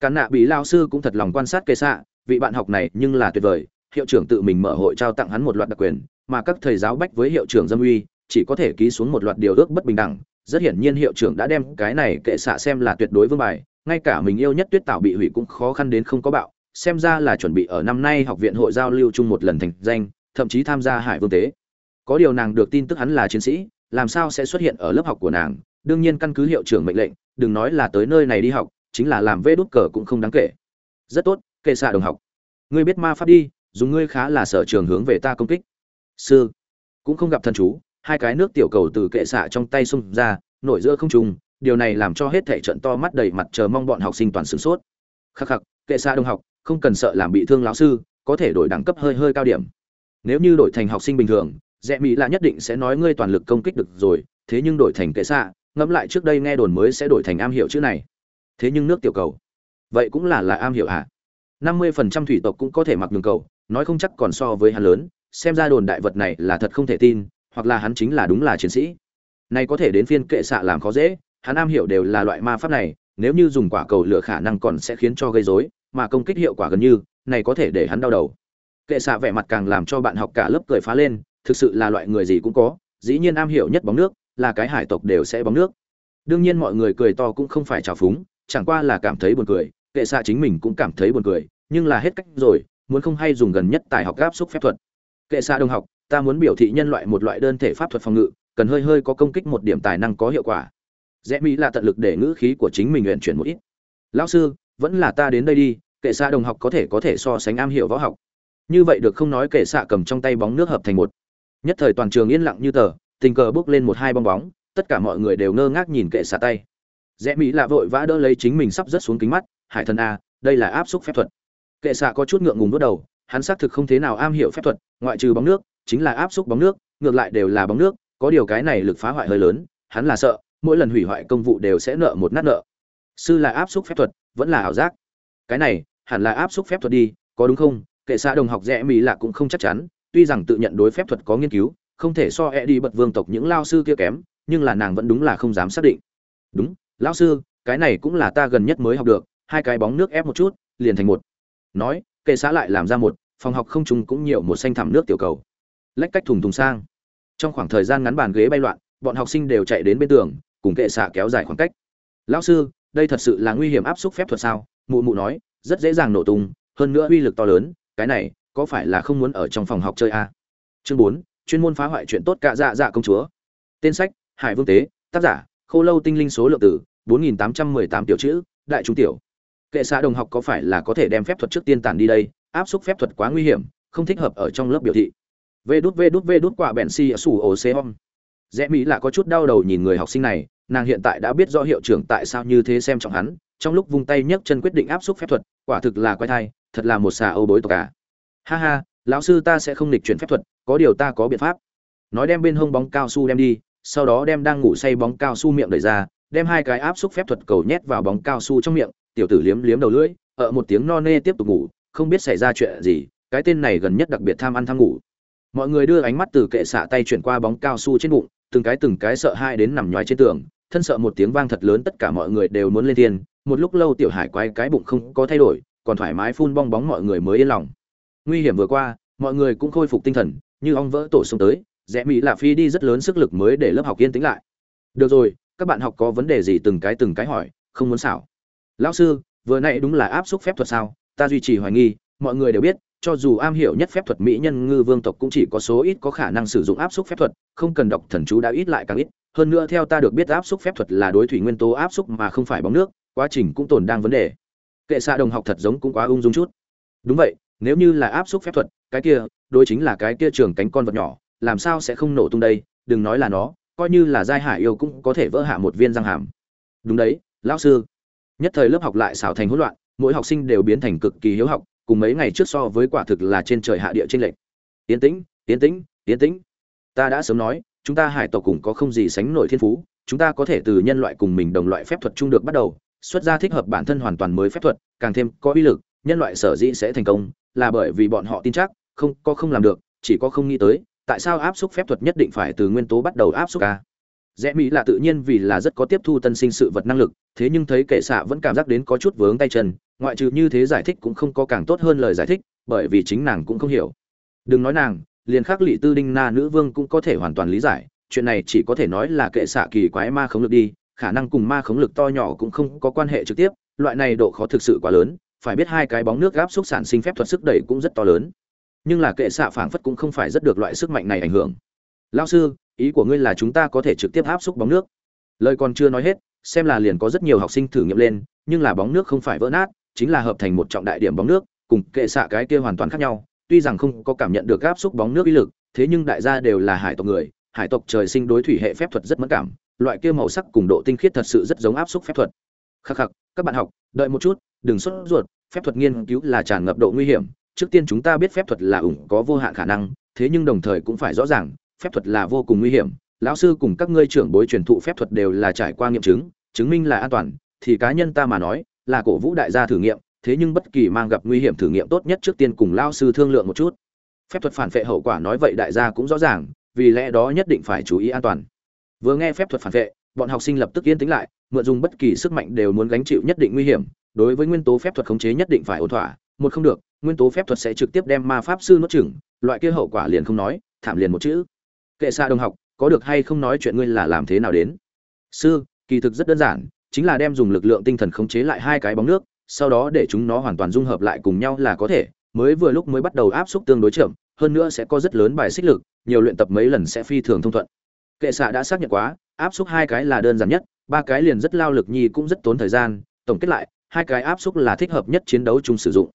Cán nạ bị lao sư cũng thật lòng quan sát kệ xạ, vị bạn học này nhưng là tuyệt vời, hiệu trưởng tự mình mở hội trao tặng hắn một loạt đặc quyền, mà các thầy giáo bách với hiệu trưởng dâm uy chỉ có thể ký xuống một loạt điều ước bất bình đẳng, rất hiển nhiên hiệu trưởng đã đem cái này kệ xạ xem là tuyệt đối vương bài, ngay cả mình yêu nhất tuyết tạo bị hủy cũng khó khăn đến không có bạo, xem ra là chuẩn bị ở năm nay học viện hội giao lưu chung một lần thành danh, thậm chí tham gia hải vương tế. Có điều nàng được tin tức hắn là chiến sĩ, làm sao sẽ xuất hiện ở lớp học của nàng? Đương nhiên căn cứ hiệu trưởng mệnh lệnh, đừng nói là tới nơi này đi học, chính là làm vê đút cờ cũng không đáng kể. Rất tốt, kệ xạ đồng học. Ngươi biết ma pháp đi dùng ngươi khá là sở trường hướng về ta công kích. Sư, cũng không gặp thần chú hai cái nước tiểu cầu từ kệ xạ trong tay xung ra, nổi giữa không trung, điều này làm cho hết thảy trận to mắt đầy mặt chờ mong bọn học sinh toàn sửng sốt. Khắc khắc, kệ xạ đồng học, không cần sợ làm bị thương lão sư, có thể đổi đẳng cấp hơi hơi cao điểm. Nếu như đổi thành học sinh bình thường rẽ mỹ là nhất định sẽ nói ngươi toàn lực công kích được rồi, thế nhưng đổi thành kệ xạ, ngẫm lại trước đây nghe đồn mới sẽ đổi thành am hiểu chữ này. Thế nhưng nước tiểu cầu, vậy cũng là là am hiểu ạ à? năm mươi phần trăm thủy tộc cũng có thể mặc đường cầu, nói không chắc còn so với hắn lớn, xem ra đồn đại vật này là thật không thể tin hoặc là hắn chính là đúng là chiến sĩ. Nay có thể đến phiên kệ xạ làm khó dễ, hắn am hiểu đều là loại ma pháp này, nếu như dùng quả cầu lửa khả năng còn sẽ khiến cho gây rối, mà công kích hiệu quả gần như, này có thể để hắn đau đầu. Kệ xạ vẻ mặt càng làm cho bạn học cả lớp cười phá lên, thực sự là loại người gì cũng có, dĩ nhiên am hiểu nhất bóng nước, là cái hải tộc đều sẽ bóng nước. Đương nhiên mọi người cười to cũng không phải trào phúng, chẳng qua là cảm thấy buồn cười, kệ xạ chính mình cũng cảm thấy buồn cười, nhưng là hết cách rồi, muốn không hay dùng gần nhất tài học gáp xúc phép thuật. Kệ xạ đồng học ta muốn biểu thị nhân loại một loại đơn thể pháp thuật phòng ngự, cần hơi hơi có công kích một điểm tài năng có hiệu quả. Rẽ mỹ là tận lực để ngữ khí của chính mình luyện chuyển một ít. Lão sư, vẫn là ta đến đây đi, kệ xạ đồng học có thể có thể so sánh am hiểu võ học. Như vậy được không nói kệ xạ cầm trong tay bóng nước hợp thành một. Nhất thời toàn trường yên lặng như tờ, tình cờ bước lên một hai bong bóng, tất cả mọi người đều ngơ ngác nhìn kệ xạ tay. Rẽ mỹ lạ vội vã đỡ lấy chính mình sắp rớt xuống kính mắt, hải thần a đây là áp xúc phép thuật. Kệ xạ có chút ngượng ngùng đốt đầu hắn xác thực không thế nào am hiểu phép thuật, ngoại trừ bóng nước, chính là áp xúc bóng nước, ngược lại đều là bóng nước, có điều cái này lực phá hoại hơi lớn, hắn là sợ, mỗi lần hủy hoại công vụ đều sẽ nợ một nát nợ. Sư là áp xúc phép thuật, vẫn là ảo giác. Cái này, hẳn là áp xúc phép thuật đi, có đúng không? Kệ xã đồng học rẽ mỹ là cũng không chắc chắn, tuy rằng tự nhận đối phép thuật có nghiên cứu, không thể so e đi bật vương tộc những lao sư kia kém, nhưng là nàng vẫn đúng là không dám xác định. Đúng lão sư, cái này cũng là ta gần nhất mới học được, hai cái bóng nước ép một chút, liền thành một. Nói kệ xã lại làm ra một, phòng học không trùng cũng nhiều một xanh thảm nước tiểu cầu. Lách cách thùng thùng sang. Trong khoảng thời gian ngắn bàn ghế bay loạn, bọn học sinh đều chạy đến bên tường, cùng kệ xạ kéo dài khoảng cách. Lão sư, đây thật sự là nguy hiểm áp suất phép thuật sao? Mụ mụ nói, rất dễ dàng nổ tung, hơn nữa uy lực to lớn, cái này, có phải là không muốn ở trong phòng học chơi à? chương bốn, chuyên môn phá hoại chuyện tốt cả dạ dạ công chúa. Tên sách, hải vương tế, tác giả, khô lâu tinh linh số lượng tử 4818 tiểu chữ, đại trung tiểu kệ xã đồng học có phải là có thể đem phép thuật trước tiên tản đi đây? Áp suất phép thuật quá nguy hiểm, không thích hợp ở trong lớp biểu thị. Vê đút vê đút vê đút quả bèn si sủ ổ xê hom. Rẽ mỹ là có chút đau đầu nhìn người học sinh này, nàng hiện tại đã biết rõ hiệu trưởng tại sao như thế xem trọng hắn, trong lúc vung tay nhấc chân quyết định áp xúc phép thuật, quả thực là quái thai, thật là một xà âu bối tộc cả ha ha, lão sư ta sẽ không lịch chuyển phép thuật, có điều ta có biện pháp. Nói đem bên hông bóng cao su đem đi, sau đó đem đang ngủ say bóng cao su miệng đẩy ra, đem hai cái áp xúc phép thuật cầu nhét vào bóng cao su trong miệng tiểu tử liếm liếm đầu lưỡi, ở một tiếng no nê tiếp tục ngủ, không biết xảy ra chuyện gì, cái tên này gần nhất đặc biệt tham ăn tham ngủ. Mọi người đưa ánh mắt từ kệ xạ tay chuyển qua bóng cao su trên bụng, từng cái từng cái sợ hai đến nằm nhoài trên tường, thân sợ một tiếng vang thật lớn tất cả mọi người đều muốn lên thiên, một lúc lâu tiểu hải quay cái bụng không có thay đổi, còn thoải mái phun bong bóng mọi người mới yên lòng. Nguy hiểm vừa qua, mọi người cũng khôi phục tinh thần, như ong vỡ tổ xuống tới, rẽ mỹ là phi đi rất lớn sức lực mới để lớp học yên tĩnh lại. Được rồi, các bạn học có vấn đề gì từng cái từng cái hỏi, không muốn xảo lão sư, vừa nãy đúng là áp suất phép thuật sao? Ta duy trì hoài nghi, mọi người đều biết, cho dù am hiểu nhất phép thuật mỹ nhân ngư vương tộc cũng chỉ có số ít có khả năng sử dụng áp suất phép thuật, không cần đọc thần chú đã ít lại càng ít. Hơn nữa theo ta được biết áp suất phép thuật là đối thủy nguyên tố áp suất mà không phải bóng nước, quá trình cũng tồn đang vấn đề. Kệ xạ đồng học thật giống cũng quá ung dung chút. Đúng vậy, nếu như là áp suất phép thuật, cái kia, đối chính là cái kia trường cánh con vật nhỏ, làm sao sẽ không nổ tung đây? Đừng nói là nó, coi như là giai hạ yêu cũng có thể vỡ hạ một viên răng hàm. Đúng đấy, lão sư nhất thời lớp học lại xảo thành hỗn loạn, mỗi học sinh đều biến thành cực kỳ hiếu học, cùng mấy ngày trước so với quả thực là trên trời hạ địa trên lệch. Tiến tĩnh tiến tĩnh tiến tĩnh. Ta đã sớm nói, chúng ta hải tộc cùng có không gì sánh nổi thiên phú, chúng ta có thể từ nhân loại cùng mình đồng loại phép thuật chung được bắt đầu, xuất ra thích hợp bản thân hoàn toàn mới phép thuật, càng thêm có uy lực, nhân loại sở dĩ sẽ thành công, là bởi vì bọn họ tin chắc, không, có không làm được, chỉ có không nghĩ tới, tại sao áp suất phép thuật nhất định phải từ nguyên tố bắt đầu áp suất ca à? Rẽ mỹ là tự nhiên vì là rất có tiếp thu tân sinh sự vật năng lực, thế nhưng thấy kệ xạ vẫn cảm giác đến có chút vướng tay chân, ngoại trừ như thế giải thích cũng không có càng tốt hơn lời giải thích, bởi vì chính nàng cũng không hiểu. Đừng nói nàng, liền khắc lị tư đinh na nữ vương cũng có thể hoàn toàn lý giải, chuyện này chỉ có thể nói là kệ xạ kỳ quái ma khống lực đi, khả năng cùng ma khống lực to nhỏ cũng không có quan hệ trực tiếp, loại này độ khó thực sự quá lớn, phải biết hai cái bóng nước gáp xúc sản sinh phép thuật sức đẩy cũng rất to lớn. Nhưng là kệ xạ phảng phất cũng không phải rất được loại sức mạnh này ảnh hưởng. Lao sư ý của ngươi là chúng ta có thể trực tiếp áp xúc bóng nước. Lời còn chưa nói hết, xem là liền có rất nhiều học sinh thử nghiệm lên, nhưng là bóng nước không phải vỡ nát, chính là hợp thành một trọng đại điểm bóng nước, cùng kệ xạ cái kia hoàn toàn khác nhau. Tuy rằng không có cảm nhận được áp xúc bóng nước uy lực, thế nhưng đại gia đều là hải tộc người, hải tộc trời sinh đối thủy hệ phép thuật rất mất cảm, loại kia màu sắc cùng độ tinh khiết thật sự rất giống áp xúc phép thuật. Khắc khắc, các bạn học, đợi một chút, đừng sốt ruột, phép thuật nghiên cứu là tràn ngập độ nguy hiểm, trước tiên chúng ta biết phép thuật là ủng có vô hạn khả năng, thế nhưng đồng thời cũng phải rõ ràng phép thuật là vô cùng nguy hiểm. Lão sư cùng các ngươi trưởng bối truyền thụ phép thuật đều là trải qua nghiệm chứng chứng minh là an toàn. Thì cá nhân ta mà nói, là cổ vũ đại gia thử nghiệm, thế nhưng bất kỳ mang gặp nguy hiểm thử nghiệm tốt nhất trước tiên cùng lao sư thương lượng một chút. Phép thuật phản vệ hậu quả nói vậy đại gia cũng rõ ràng, vì lẽ đó nhất định phải chú ý an toàn. Vừa nghe phép thuật phản vệ, bọn học sinh lập tức yên tĩnh lại, mượn dùng bất kỳ sức mạnh đều muốn gánh chịu nhất định nguy hiểm. Đối với nguyên tố phép thuật khống chế nhất định phải ổn thỏa, một không được, nguyên tố phép thuật sẽ trực tiếp đem ma pháp sư nuốt chửng, loại kia hậu quả liền không nói, thảm liền một chữ kệ xa đồng học, có được hay không nói chuyện ngươi là làm thế nào đến? Sư, kỳ thực rất đơn giản, chính là đem dùng lực lượng tinh thần khống chế lại hai cái bóng nước, sau đó để chúng nó hoàn toàn dung hợp lại cùng nhau là có thể. Mới vừa lúc mới bắt đầu áp xúc tương đối chậm, hơn nữa sẽ có rất lớn bài xích lực, nhiều luyện tập mấy lần sẽ phi thường thông thuận. Kệ xạ đã xác nhận quá, áp xúc hai cái là đơn giản nhất, ba cái liền rất lao lực nhi cũng rất tốn thời gian, tổng kết lại, hai cái áp xúc là thích hợp nhất chiến đấu chung sử dụng.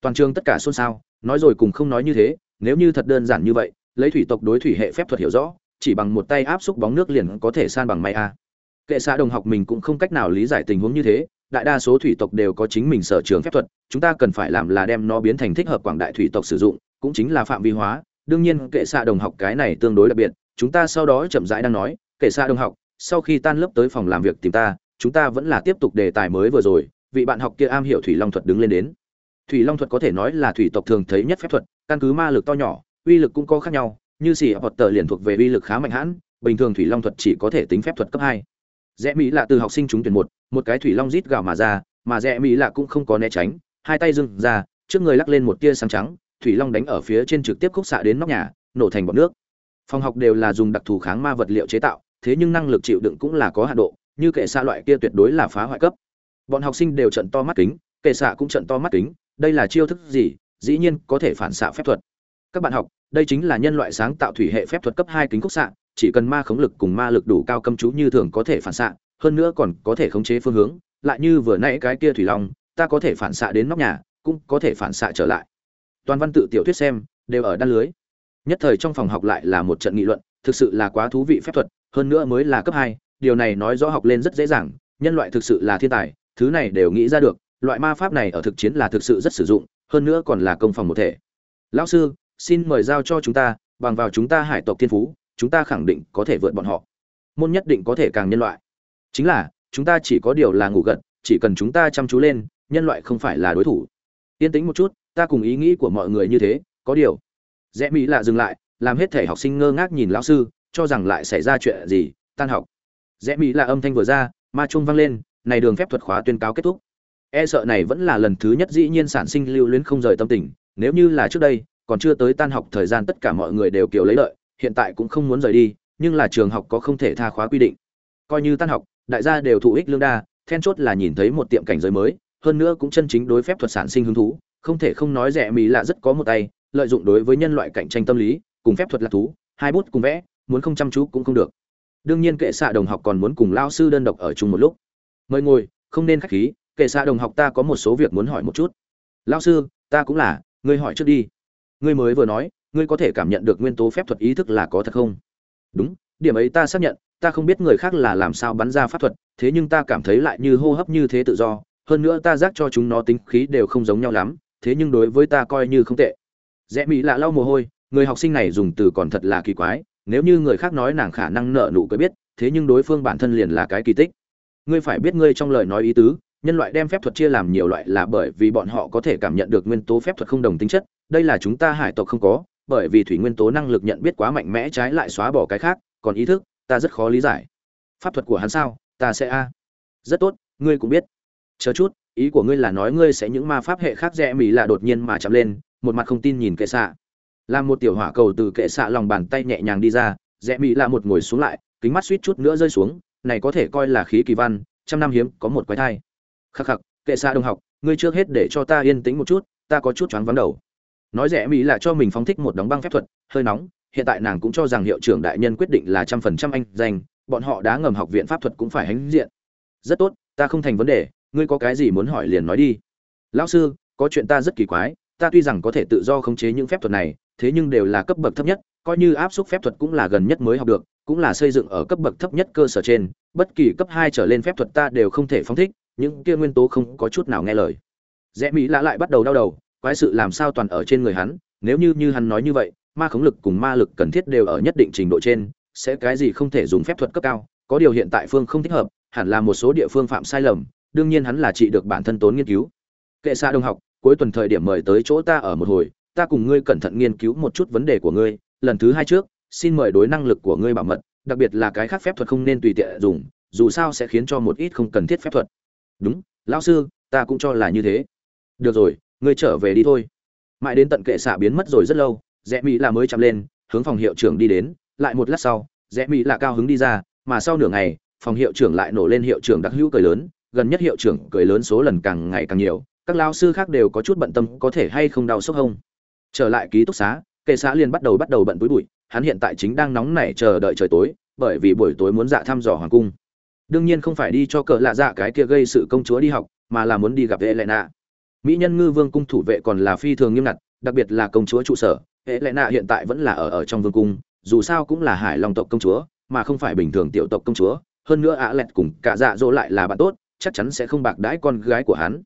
Toàn trường tất cả xôn xao, nói rồi cùng không nói như thế, nếu như thật đơn giản như vậy lấy thủy tộc đối thủy hệ phép thuật hiểu rõ, chỉ bằng một tay áp xúc bóng nước liền có thể san bằng may a. Kệ xã đồng học mình cũng không cách nào lý giải tình huống như thế, đại đa số thủy tộc đều có chính mình sở trường phép thuật, chúng ta cần phải làm là đem nó biến thành thích hợp quảng đại thủy tộc sử dụng, cũng chính là phạm vi hóa. Đương nhiên, kệ xạ đồng học cái này tương đối đặc biệt, chúng ta sau đó chậm rãi đang nói, kệ xạ đồng học, sau khi tan lớp tới phòng làm việc tìm ta, chúng ta vẫn là tiếp tục đề tài mới vừa rồi, vị bạn học kia am hiểu thủy long thuật đứng lên đến. Thủy long thuật có thể nói là thủy tộc thường thấy nhất phép thuật, căn cứ ma lực to nhỏ uy lực cũng có khác nhau, như xì hoặc tờ liền thuộc về uy lực khá mạnh hãn, bình thường thủy long thuật chỉ có thể tính phép thuật cấp hai. Rẽ mỹ là từ học sinh trúng tuyển một một cái thủy long rít gào mà ra, mà rẽ mỹ là cũng không có né tránh, hai tay dưng ra, trước người lắc lên một tia sáng trắng, thủy long đánh ở phía trên trực tiếp khúc xạ đến nóc nhà, nổ thành bọt nước. Phòng học đều là dùng đặc thù kháng ma vật liệu chế tạo, thế nhưng năng lực chịu đựng cũng là có hạn độ, như kệ xạ loại kia tuyệt đối là phá hoại cấp. Bọn học sinh đều trận to mắt kính, kệ xạ cũng trận to mắt kính, đây là chiêu thức gì? Dĩ nhiên có thể phản xạ phép thuật các bạn học, đây chính là nhân loại sáng tạo thủy hệ phép thuật cấp hai kính khúc xạ, chỉ cần ma khống lực cùng ma lực đủ cao cấm chú như thường có thể phản xạ, hơn nữa còn có thể khống chế phương hướng, lại như vừa nãy cái kia thủy long, ta có thể phản xạ đến nóc nhà, cũng có thể phản xạ trở lại. Toàn văn tự tiểu thuyết xem, đều ở đan lưới. Nhất thời trong phòng học lại là một trận nghị luận, thực sự là quá thú vị phép thuật, hơn nữa mới là cấp hai, điều này nói rõ học lên rất dễ dàng, nhân loại thực sự là thiên tài, thứ này đều nghĩ ra được, loại ma pháp này ở thực chiến là thực sự rất sử dụng, hơn nữa còn là công phòng một thể. Lão sư xin mời giao cho chúng ta, bằng vào chúng ta hải tộc thiên phú, chúng ta khẳng định có thể vượt bọn họ. Môn nhất định có thể càng nhân loại. Chính là, chúng ta chỉ có điều là ngủ gật, chỉ cần chúng ta chăm chú lên, nhân loại không phải là đối thủ. Yên tĩnh một chút, ta cùng ý nghĩ của mọi người như thế, có điều. Rẽ mỹ lạ dừng lại, làm hết thể học sinh ngơ ngác nhìn lão sư, cho rằng lại xảy ra chuyện gì, tan học. Rẽ mỹ lạ âm thanh vừa ra, ma trung vang lên, này đường phép thuật khóa tuyên cáo kết thúc. E sợ này vẫn là lần thứ nhất dĩ nhiên sản sinh lưu luyến không rời tâm tình, nếu như là trước đây còn chưa tới tan học thời gian tất cả mọi người đều kiểu lấy lợi, hiện tại cũng không muốn rời đi, nhưng là trường học có không thể tha khóa quy định. Coi như tan học, đại gia đều thụ ích lương đa, then chốt là nhìn thấy một tiệm cảnh giới mới, hơn nữa cũng chân chính đối phép thuật sản sinh hứng thú, không thể không nói rẻ mỹ là rất có một tay, lợi dụng đối với nhân loại cạnh tranh tâm lý, cùng phép thuật lạc thú, hai bút cùng vẽ, muốn không chăm chú cũng không được. Đương nhiên kệ xạ đồng học còn muốn cùng lao sư đơn độc ở chung một lúc. Mời ngồi, không nên khách khí, kệ xạ đồng học ta có một số việc muốn hỏi một chút. Lao sư, ta cũng là, ngươi hỏi trước đi ngươi mới vừa nói, ngươi có thể cảm nhận được nguyên tố phép thuật ý thức là có thật không? Đúng, điểm ấy ta xác nhận, ta không biết người khác là làm sao bắn ra pháp thuật, thế nhưng ta cảm thấy lại như hô hấp như thế tự do, hơn nữa ta giác cho chúng nó tính khí đều không giống nhau lắm, thế nhưng đối với ta coi như không tệ. Rẽ mỹ lạ lau mồ hôi, người học sinh này dùng từ còn thật là kỳ quái, nếu như người khác nói nàng khả năng nợ nụ cười biết, thế nhưng đối phương bản thân liền là cái kỳ tích. Ngươi phải biết ngươi trong lời nói ý tứ nhân loại đem phép thuật chia làm nhiều loại là bởi vì bọn họ có thể cảm nhận được nguyên tố phép thuật không đồng tính chất, đây là chúng ta hải tộc không có, bởi vì thủy nguyên tố năng lực nhận biết quá mạnh mẽ trái lại xóa bỏ cái khác, còn ý thức, ta rất khó lý giải. Pháp thuật của hắn sao? Ta sẽ a. Rất tốt, ngươi cũng biết. Chờ chút, ý của ngươi là nói ngươi sẽ những ma pháp hệ khác rẽ mỹ là đột nhiên mà chậm lên, một mặt không tin nhìn kệ xạ. Làm một tiểu hỏa cầu từ kệ xạ lòng bàn tay nhẹ nhàng đi ra, rẽ mỹ là một ngồi xuống lại, kính mắt suýt chút nữa rơi xuống, này có thể coi là khí kỳ văn, trăm năm hiếm, có một quái thai khắc khắc, kệ xa đông học, ngươi trước hết để cho ta yên tĩnh một chút, ta có chút choáng vắng đầu. Nói rẻ mỹ là cho mình phóng thích một đóng băng phép thuật, hơi nóng, hiện tại nàng cũng cho rằng hiệu trưởng đại nhân quyết định là trăm phần trăm anh danh, bọn họ đã ngầm học viện pháp thuật cũng phải hãnh diện. Rất tốt, ta không thành vấn đề, ngươi có cái gì muốn hỏi liền nói đi. Lão sư, có chuyện ta rất kỳ quái, ta tuy rằng có thể tự do khống chế những phép thuật này, thế nhưng đều là cấp bậc thấp nhất, coi như áp suất phép thuật cũng là gần nhất mới học được, cũng là xây dựng ở cấp bậc thấp nhất cơ sở trên, bất kỳ cấp hai trở lên phép thuật ta đều không thể phóng thích những kia nguyên tố không có chút nào nghe lời. Rẽ mỹ lạ lại bắt đầu đau đầu, quái sự làm sao toàn ở trên người hắn, nếu như như hắn nói như vậy, ma khống lực cùng ma lực cần thiết đều ở nhất định trình độ trên, sẽ cái gì không thể dùng phép thuật cấp cao, có điều hiện tại phương không thích hợp, hẳn là một số địa phương phạm sai lầm, đương nhiên hắn là trị được bản thân tốn nghiên cứu. Kệ xa đông học, cuối tuần thời điểm mời tới chỗ ta ở một hồi, ta cùng ngươi cẩn thận nghiên cứu một chút vấn đề của ngươi, lần thứ hai trước, xin mời đối năng lực của ngươi bảo mật, đặc biệt là cái khác phép thuật không nên tùy tiện dùng, dù sao sẽ khiến cho một ít không cần thiết phép thuật đúng, lão sư, ta cũng cho là như thế. Được rồi, ngươi trở về đi thôi. Mãi đến tận kệ xạ biến mất rồi rất lâu, rẽ mỹ là mới chạm lên, hướng phòng hiệu trưởng đi đến. Lại một lát sau, rẽ mỹ là cao hứng đi ra, mà sau nửa ngày, phòng hiệu trưởng lại nổ lên hiệu trưởng đặc hữu cười lớn. Gần nhất hiệu trưởng cười lớn số lần càng ngày càng nhiều, các lao sư khác đều có chút bận tâm, có thể hay không đau sốc hông trở lại ký túc xá, kệ xã liền bắt đầu bắt đầu bận túi bụi. Hắn hiện tại chính đang nóng nảy chờ đợi trời tối, bởi vì buổi tối muốn dạ thăm dò hoàng cung đương nhiên không phải đi cho cỡ lạ dạ cái kia gây sự công chúa đi học, mà là muốn đi gặp hệ lệ nạ. Mỹ nhân ngư vương cung thủ vệ còn là phi thường nghiêm ngặt, đặc biệt là công chúa trụ sở, hệ lệ nạ hiện tại vẫn là ở ở trong vương cung, dù sao cũng là hải long tộc công chúa, mà không phải bình thường tiểu tộc công chúa, hơn nữa ạ lẹt cùng cả dạ dỗ lại là bạn tốt, chắc chắn sẽ không bạc đãi con gái của hắn.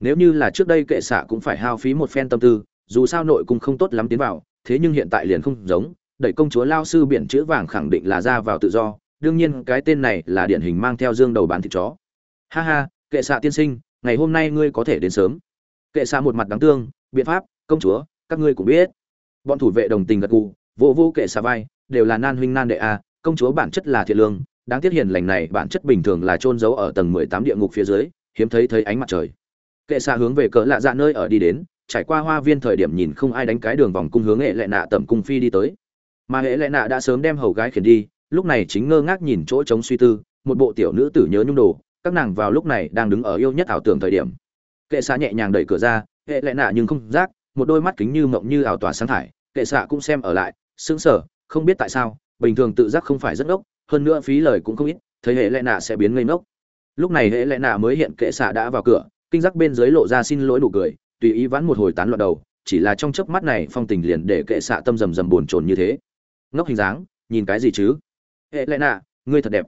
Nếu như là trước đây kệ xạ cũng phải hao phí một phen tâm tư, dù sao nội cung không tốt lắm tiến vào, thế nhưng hiện tại liền không giống, đẩy công chúa lao sư biển chữ vàng khẳng định là ra vào tự do đương nhiên cái tên này là điển hình mang theo dương đầu bán thịt chó. Ha ha, kệ xạ tiên sinh, ngày hôm nay ngươi có thể đến sớm. Kệ xạ một mặt đáng tương, biện pháp, công chúa, các ngươi cũng biết. Bọn thủ vệ đồng tình gật gù vô vô kệ xạ vai, đều là nan huynh nan đệ a, công chúa bản chất là thiện lương, đáng tiếc hiền lành này bản chất bình thường là trôn giấu ở tầng mười tám địa ngục phía dưới, hiếm thấy thấy ánh mặt trời. Kệ xạ hướng về cỡ lạ dạ nơi ở đi đến, trải qua hoa viên thời điểm nhìn không ai đánh cái đường vòng cung hướng hệ lệ nạ tầm cung phi đi tới. Mà hệ lệ nạ đã sớm đem hầu gái khiển đi lúc này chính ngơ ngác nhìn chỗ trống suy tư, một bộ tiểu nữ tử nhớ nhung đồ, các nàng vào lúc này đang đứng ở yêu nhất ảo tưởng thời điểm. Kệ xạ nhẹ nhàng đẩy cửa ra, hệ lệ nạ nhưng không giác, một đôi mắt kính như mộng như ảo tỏa sáng thải, kệ xạ cũng xem ở lại, sững sờ, không biết tại sao, bình thường tự giác không phải rất ngốc, hơn nữa phí lời cũng không ít, thấy hệ lệ nạ sẽ biến ngây ngốc. Lúc này hệ lệ nạ mới hiện kệ xạ đã vào cửa, kinh giác bên dưới lộ ra xin lỗi đủ cười, tùy ý vãn một hồi tán loạn đầu, chỉ là trong chớp mắt này phong tình liền để kệ xạ tâm rầm rầm buồn chồn như thế. Ngốc hình dáng, nhìn cái gì chứ? Hệ lệ nạ, ngươi thật đẹp.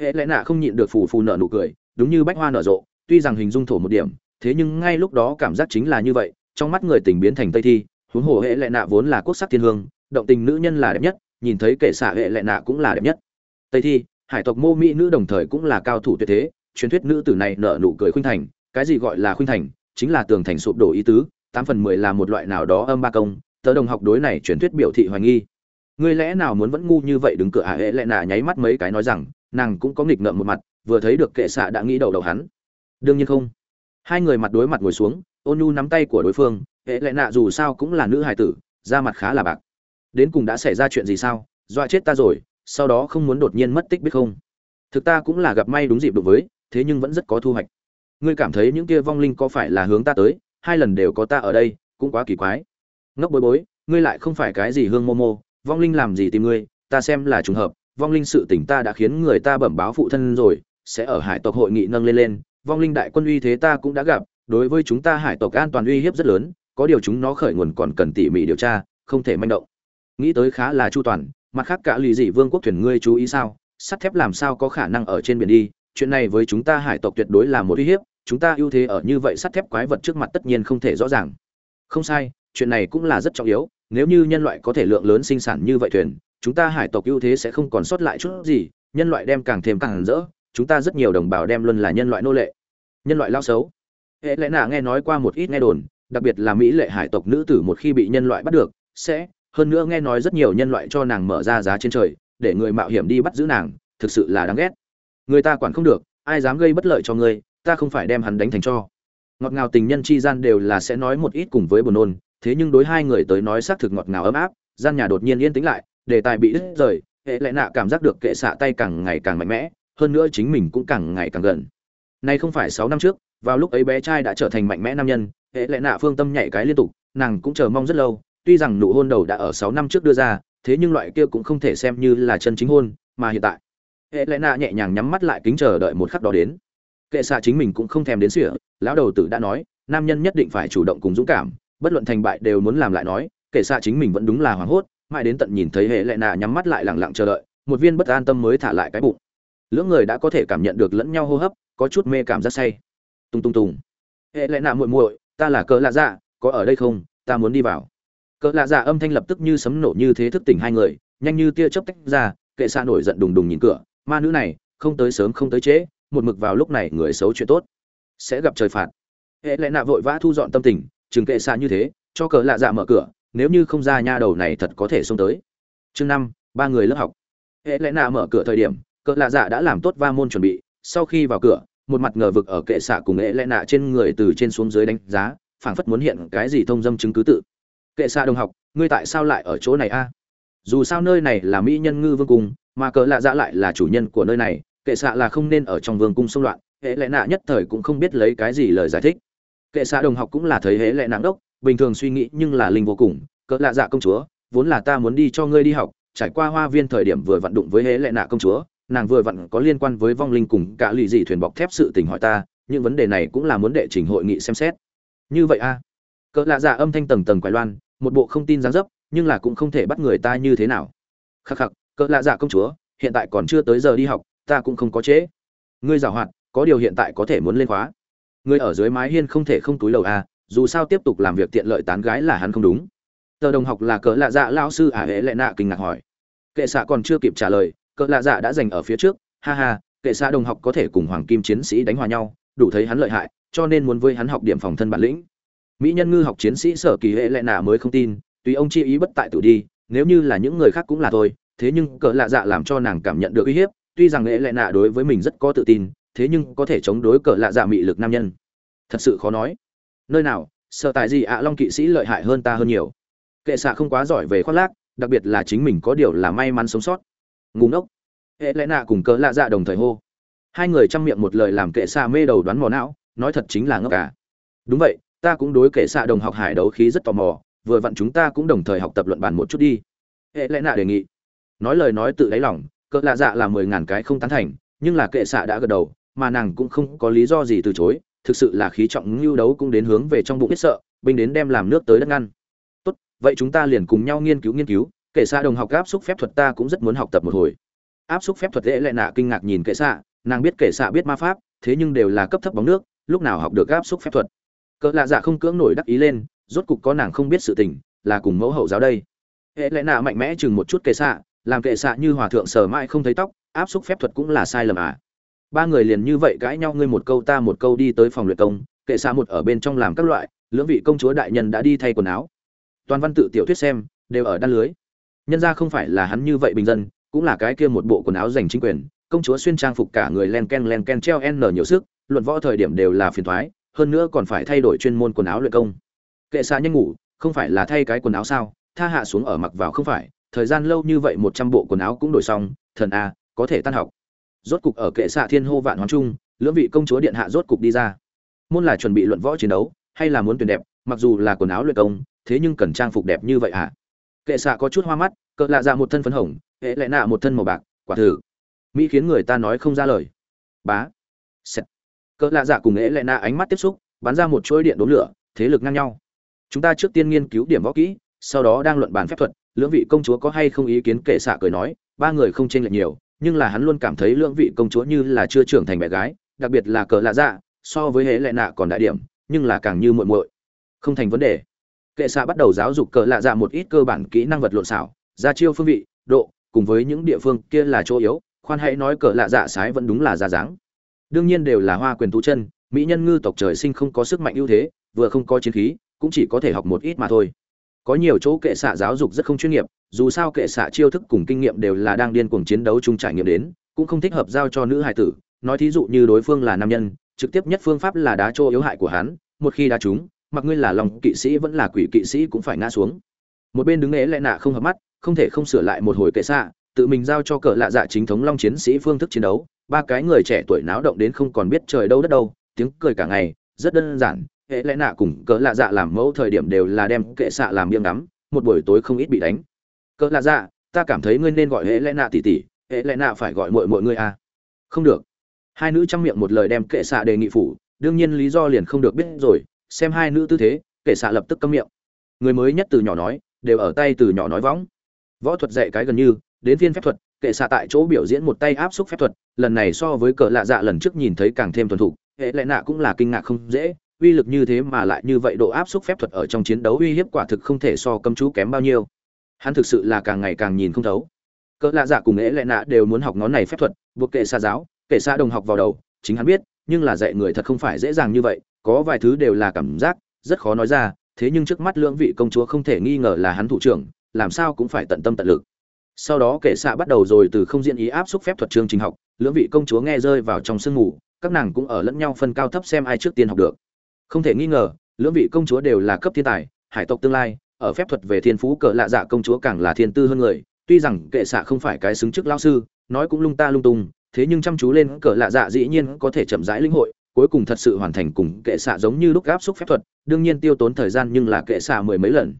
Hệ lệ nạ không nhịn được phù phù nở nụ cười, đúng như bách hoa nở rộ, tuy rằng hình dung thổ một điểm, thế nhưng ngay lúc đó cảm giác chính là như vậy, trong mắt người tình biến thành tây thi, huống hồ hệ lệ nạ vốn là quốc sắc thiên hương, động tình nữ nhân là đẹp nhất, nhìn thấy kể xả hệ lệ nạ cũng là đẹp nhất. Tây thi, hải tộc mô mỹ nữ đồng thời cũng là cao thủ tuyệt thế, truyền thuyết nữ tử này nở nụ cười khuynh thành, cái gì gọi là khuynh thành, chính là tường thành sụp đổ ý tứ, tám phần mười là một loại nào đó âm ba công, tớ đồng học đối này truyền thuyết biểu thị hoài nghi ngươi lẽ nào muốn vẫn ngu như vậy đứng cửa hạ hệ lẽ nà nháy mắt mấy cái nói rằng, nàng cũng có nghịch ngợm một mặt, vừa thấy được kệ xạ đã nghĩ đầu đầu hắn. Đương nhiên không. Hai người mặt đối mặt ngồi xuống, ôn nhu nắm tay của đối phương, hệ lẽ nạ dù sao cũng là nữ hài tử, da mặt khá là bạc. Đến cùng đã xảy ra chuyện gì sao? Dọa chết ta rồi, sau đó không muốn đột nhiên mất tích biết không? Thực ta cũng là gặp may đúng dịp đụng với, thế nhưng vẫn rất có thu hoạch. Ngươi cảm thấy những kia vong linh có phải là hướng ta tới, hai lần đều có ta ở đây, cũng quá kỳ quái. Ngốc bối bối, ngươi lại không phải cái gì hương mô mô vong linh làm gì tìm ngươi? Ta xem là trùng hợp. Vong linh sự tỉnh ta đã khiến người ta bẩm báo phụ thân rồi, sẽ ở hải tộc hội nghị nâng lên lên. Vong linh đại quân uy thế ta cũng đã gặp, đối với chúng ta hải tộc an toàn uy hiếp rất lớn, có điều chúng nó khởi nguồn còn cần tỉ mỉ điều tra, không thể manh động. Nghĩ tới khá là chu toàn, mặt khác cả lì dị vương quốc thuyền ngươi chú ý sao? Sắt thép làm sao có khả năng ở trên biển đi? Chuyện này với chúng ta hải tộc tuyệt đối là một uy hiếp, chúng ta ưu thế ở như vậy sắt thép quái vật trước mặt tất nhiên không thể rõ ràng. Không sai, chuyện này cũng là rất trọng yếu nếu như nhân loại có thể lượng lớn sinh sản như vậy thuyền, chúng ta hải tộc ưu thế sẽ không còn sót lại chút gì, nhân loại đem càng thêm càng rỡ, chúng ta rất nhiều đồng bào đem luôn là nhân loại nô lệ. Nhân loại lao xấu. Hệ lẽ nạ nghe nói qua một ít nghe đồn, đặc biệt là mỹ lệ hải tộc nữ tử một khi bị nhân loại bắt được, sẽ, hơn nữa nghe nói rất nhiều nhân loại cho nàng mở ra giá trên trời, để người mạo hiểm đi bắt giữ nàng, thực sự là đáng ghét. Người ta quản không được, ai dám gây bất lợi cho ngươi, ta không phải đem hắn đánh thành cho. Ngọt ngào tình nhân chi gian đều là sẽ nói một ít cùng với buồn nôn thế nhưng đối hai người tới nói xác thực ngọt ngào ấm áp, gian nhà đột nhiên yên tĩnh lại, đề tài bị đứt rời, hệ lại nạ cảm giác được kệ xạ tay càng ngày càng mạnh mẽ, hơn nữa chính mình cũng càng ngày càng gần. Nay không phải sáu năm trước, vào lúc ấy bé trai đã trở thành mạnh mẽ nam nhân, hệ lại nạ phương tâm nhảy cái liên tục, nàng cũng chờ mong rất lâu, tuy rằng nụ hôn đầu đã ở sáu năm trước đưa ra, thế nhưng loại kia cũng không thể xem như là chân chính hôn, mà hiện tại, hệ lại nạ nhẹ nhàng nhắm mắt lại kính chờ đợi một khắc đó đến. Kệ xạ chính mình cũng không thèm đến sỉa lão đầu tử đã nói, nam nhân nhất định phải chủ động cùng dũng cảm bất luận thành bại đều muốn làm lại nói, kể xa chính mình vẫn đúng là hoảng hốt, mãi đến tận nhìn thấy hệ lệ nạ nhắm mắt lại lẳng lặng chờ đợi, một viên bất an tâm mới thả lại cái bụng. Lưỡng người đã có thể cảm nhận được lẫn nhau hô hấp, có chút mê cảm giác say. Tung tung tùng. Hệ lệ nạ muội muội, ta là cỡ lạ dạ có ở đây không? Ta muốn đi vào. Cỡ lạ dạ âm thanh lập tức như sấm nổ như thế thức tỉnh hai người, nhanh như tia chớp tách ra, kệ xa nổi giận đùng đùng nhìn cửa. Ma nữ này, không tới sớm không tới trễ, một mực vào lúc này người xấu chuyện tốt. Sẽ gặp trời phạt. Hệ lệ nạ vội vã thu dọn tâm tình chừng kệ xa như thế, cho cờ lạ dạ mở cửa, nếu như không ra nha đầu này thật có thể xông tới. Chương năm, ba người lớp học. Hệ lẽ nạ mở cửa thời điểm, Cờ lạ dạ đã làm tốt va môn chuẩn bị, sau khi vào cửa, một mặt ngờ vực ở kệ xạ cùng hệ lẽ nạ trên người từ trên xuống dưới đánh giá, phảng phất muốn hiện cái gì thông dâm chứng cứ tự. Kệ xạ đồng học, ngươi tại sao lại ở chỗ này a? Dù sao nơi này là mỹ nhân ngư vương cung, mà cờ lạ dạ lại là chủ nhân của nơi này, kệ xạ là không nên ở trong vương cung xung loạn, hệ lẽ nạ nhất thời cũng không biết lấy cái gì lời giải thích kệ xạ đồng học cũng là thấy hễ lệ nặng đốc, bình thường suy nghĩ nhưng là linh vô cùng, cỡ lạ dạ công chúa, vốn là ta muốn đi cho ngươi đi học, trải qua hoa viên thời điểm vừa vặn đụng với hễ lệ nạ công chúa, nàng vừa vặn có liên quan với vong linh cùng cả lì dị thuyền bọc thép sự tình hỏi ta, những vấn đề này cũng là muốn đệ trình hội nghị xem xét như vậy a à. cỡ lạ dạ âm thanh tầng tầng quái loan, một bộ không tin dáng dấp, nhưng là cũng không thể bắt người ta như thế nào khắc khắc, cỡ lạ dạ công chúa, hiện tại còn chưa tới giờ đi học, ta cũng không có chế. ngươi giảo hoạt, có điều hiện tại có thể muốn lên khóa ngươi ở dưới mái hiên không thể không túi lầu a dù sao tiếp tục làm việc tiện lợi tán gái là hắn không đúng. Tờ đồng học là cỡ lạ dạ lao sư ả à hệ lệ nạ kinh ngạc hỏi. Kệ xạ còn chưa kịp trả lời, cỡ lạ dạ đã giành ở phía trước. Ha ha, kệ xạ đồng học có thể cùng hoàng kim chiến sĩ đánh hòa nhau, đủ thấy hắn lợi hại, cho nên muốn với hắn học điểm phòng thân bản lĩnh. Mỹ nhân ngư học chiến sĩ sở kỳ hệ lệ nạ mới không tin, tùy ông chi ý bất tại tự đi, nếu như là những người khác cũng là thôi, thế nhưng cỡ lạ dạ làm cho nàng cảm nhận được uy hiếp, tuy rằng hệ lệ nạ đối với mình rất có tự tin thế nhưng có thể chống đối cờ lạ dạ mị lực nam nhân. Thật sự khó nói. Nơi nào, sợ tại gì ạ, long kỵ sĩ lợi hại hơn ta hơn nhiều. Kệ xạ không quá giỏi về khoác lác, đặc biệt là chính mình có điều là may mắn sống sót. Ngủ ngốc. Hệ lẽ nạ cùng cờ lạ dạ đồng thời hô. Hai người chăm miệng một lời làm kệ xạ mê đầu đoán mò não, nói thật chính là ngốc cả đúng vậy, ta cũng đối kệ xạ đồng học hải đấu khí rất tò mò, vừa vặn chúng ta cũng đồng thời học tập luận bàn một chút đi. Hệ lẽ nạ đề nghị. Nói lời nói tự đáy lòng cỡ lạ dạ là mười ngàn cái không tán thành, nhưng là kệ xạ đã gật đầu mà nàng cũng không có lý do gì từ chối, thực sự là khí trọng ngưu đấu cũng đến hướng về trong bụng biết sợ, binh đến đem làm nước tới đất ngăn. Tốt, vậy chúng ta liền cùng nhau nghiên cứu nghiên cứu, kệ xa đồng học áp xúc phép thuật ta cũng rất muốn học tập một hồi. Áp xúc phép thuật dễ lại nạ kinh ngạc nhìn kệ xạ, nàng biết kệ xạ biết ma pháp, thế nhưng đều là cấp thấp bóng nước, lúc nào học được áp xúc phép thuật? Cỡ lạ dạ không cưỡng nổi đắc ý lên, rốt cục có nàng không biết sự tình, là cùng mẫu hậu giáo đây. Hệ lẽ nạ mạnh mẽ chừng một chút kệ xạ, làm kệ xạ như hòa thượng sờ mãi không thấy tóc, áp xúc phép thuật cũng là sai lầm à ba người liền như vậy cãi nhau, ngươi một câu ta một câu đi tới phòng luyện công, kệ xa một ở bên trong làm các loại, lưỡng vị công chúa đại nhân đã đi thay quần áo. Toàn văn tự tiểu thuyết xem, đều ở đan lưới. Nhân ra không phải là hắn như vậy bình dân, cũng là cái kia một bộ quần áo dành chính quyền, công chúa xuyên trang phục cả người len ken len ken treo n nhiều sức, luận võ thời điểm đều là phiền thoái, hơn nữa còn phải thay đổi chuyên môn quần áo luyện công. Kệ xa nhanh ngủ, không phải là thay cái quần áo sao, tha hạ xuống ở mặc vào không phải, thời gian lâu như vậy một trăm bộ quần áo cũng đổi xong, thần a có thể tan học rốt cục ở kệ xạ thiên hô vạn hoàng trung, lưỡng vị công chúa điện hạ rốt cục đi ra. Môn là chuẩn bị luận võ chiến đấu, hay là muốn tuyển đẹp, mặc dù là quần áo luyện công, thế nhưng cần trang phục đẹp như vậy à? Kệ xạ có chút hoa mắt, cỡ lạ ra một thân phấn hồng, hệ lại nạ một thân màu bạc, quả thử mỹ khiến người ta nói không ra lời. Bá. Sẹt. cỡ lạ dạ cùng hệ lại nạ ánh mắt tiếp xúc, bắn ra một chuỗi điện đốm lửa, thế lực ngang nhau. Chúng ta trước tiên nghiên cứu điểm võ kỹ, sau đó đang luận bàn phép thuật, lưỡng vị công chúa có hay không ý kiến kệ xạ cười nói, ba người không chênh lệch nhiều nhưng là hắn luôn cảm thấy lưỡng vị công chúa như là chưa trưởng thành bé gái, đặc biệt là cờ lạ dạ so với hệ lệ nạ còn đại điểm, nhưng là càng như muội muội. Không thành vấn đề. Kệ xạ bắt đầu giáo dục cờ lạ dạ một ít cơ bản kỹ năng vật lộn xảo ra chiêu phương vị, độ, cùng với những địa phương kia là chỗ yếu, khoan hãy nói cờ lạ dạ sái vẫn đúng là ra dáng. Đương nhiên đều là hoa quyền tú chân, mỹ nhân ngư tộc trời sinh không có sức mạnh ưu thế, vừa không có chiến khí, cũng chỉ có thể học một ít mà thôi có nhiều chỗ kệ xạ giáo dục rất không chuyên nghiệp, dù sao kệ xạ chiêu thức cùng kinh nghiệm đều là đang điên cuồng chiến đấu chung trải nghiệm đến, cũng không thích hợp giao cho nữ hài tử. Nói thí dụ như đối phương là nam nhân, trực tiếp nhất phương pháp là đá chỗ yếu hại của hắn, một khi đá trúng, mặc ngươi là lòng kỵ sĩ vẫn là quỷ kỵ sĩ cũng phải ngã xuống. Một bên đứng ế lại nạ không hợp mắt, không thể không sửa lại một hồi kệ xạ, tự mình giao cho cỡ lạ dạ chính thống long chiến sĩ phương thức chiến đấu. Ba cái người trẻ tuổi náo động đến không còn biết trời đâu đất đâu, tiếng cười cả ngày, rất đơn giản hệ lẽ nạ cùng cỡ lạ dạ làm mẫu thời điểm đều là đem kệ xạ làm miệng đắm một buổi tối không ít bị đánh. Cỡ lạ dạ ta cảm thấy ngươi nên gọi hệ lẽ nạ tỉ tỉ hệ lẽ nạ phải gọi mọi mọi ngươi à. Không được. Hai nữ chăm miệng một lời đem kệ xạ đề nghị phủ, đương nhiên lý do liền không được biết rồi, xem hai nữ tư thế, kệ xạ lập tức câm miệng. Người mới nhất từ nhỏ nói, đều ở tay từ nhỏ nói võng. Võ thuật dạy cái gần như, đến viên phép thuật, kệ xạ tại chỗ biểu diễn một tay áp xúc phép thuật, lần này so với cỡ lạ dạ lần trước nhìn thấy càng thêm thuần thục, hệ lẽ nạ cũng là kinh ngạc không dễ uy lực như thế mà lại như vậy độ áp xúc phép thuật ở trong chiến đấu uy hiếp quả thực không thể so cấm chú kém bao nhiêu. Hắn thực sự là càng ngày càng nhìn không thấu. Cỡ lạ dạ cùng ế lệ nạ đều muốn học ngón này phép thuật, buộc kệ xa giáo, kệ xa đồng học vào đầu, chính hắn biết, nhưng là dạy người thật không phải dễ dàng như vậy, có vài thứ đều là cảm giác, rất khó nói ra, thế nhưng trước mắt lưỡng vị công chúa không thể nghi ngờ là hắn thủ trưởng, làm sao cũng phải tận tâm tận lực. Sau đó kệ xạ bắt đầu rồi từ không diễn ý áp xúc phép thuật chương trình học, lưỡng vị công chúa nghe rơi vào trong sương ngủ các nàng cũng ở lẫn nhau phân cao thấp xem ai trước tiên học được không thể nghi ngờ, lưỡng vị công chúa đều là cấp thiên tài, hải tộc tương lai, ở phép thuật về thiên phú cỡ lạ dạ công chúa càng là thiên tư hơn người. Tuy rằng kệ xạ không phải cái xứng chức lao sư, nói cũng lung ta lung tung, thế nhưng chăm chú lên cỡ lạ dạ dĩ nhiên có thể chậm rãi linh hội, cuối cùng thật sự hoàn thành cùng kệ xạ giống như lúc áp xúc phép thuật, đương nhiên tiêu tốn thời gian nhưng là kệ xạ mười mấy lần.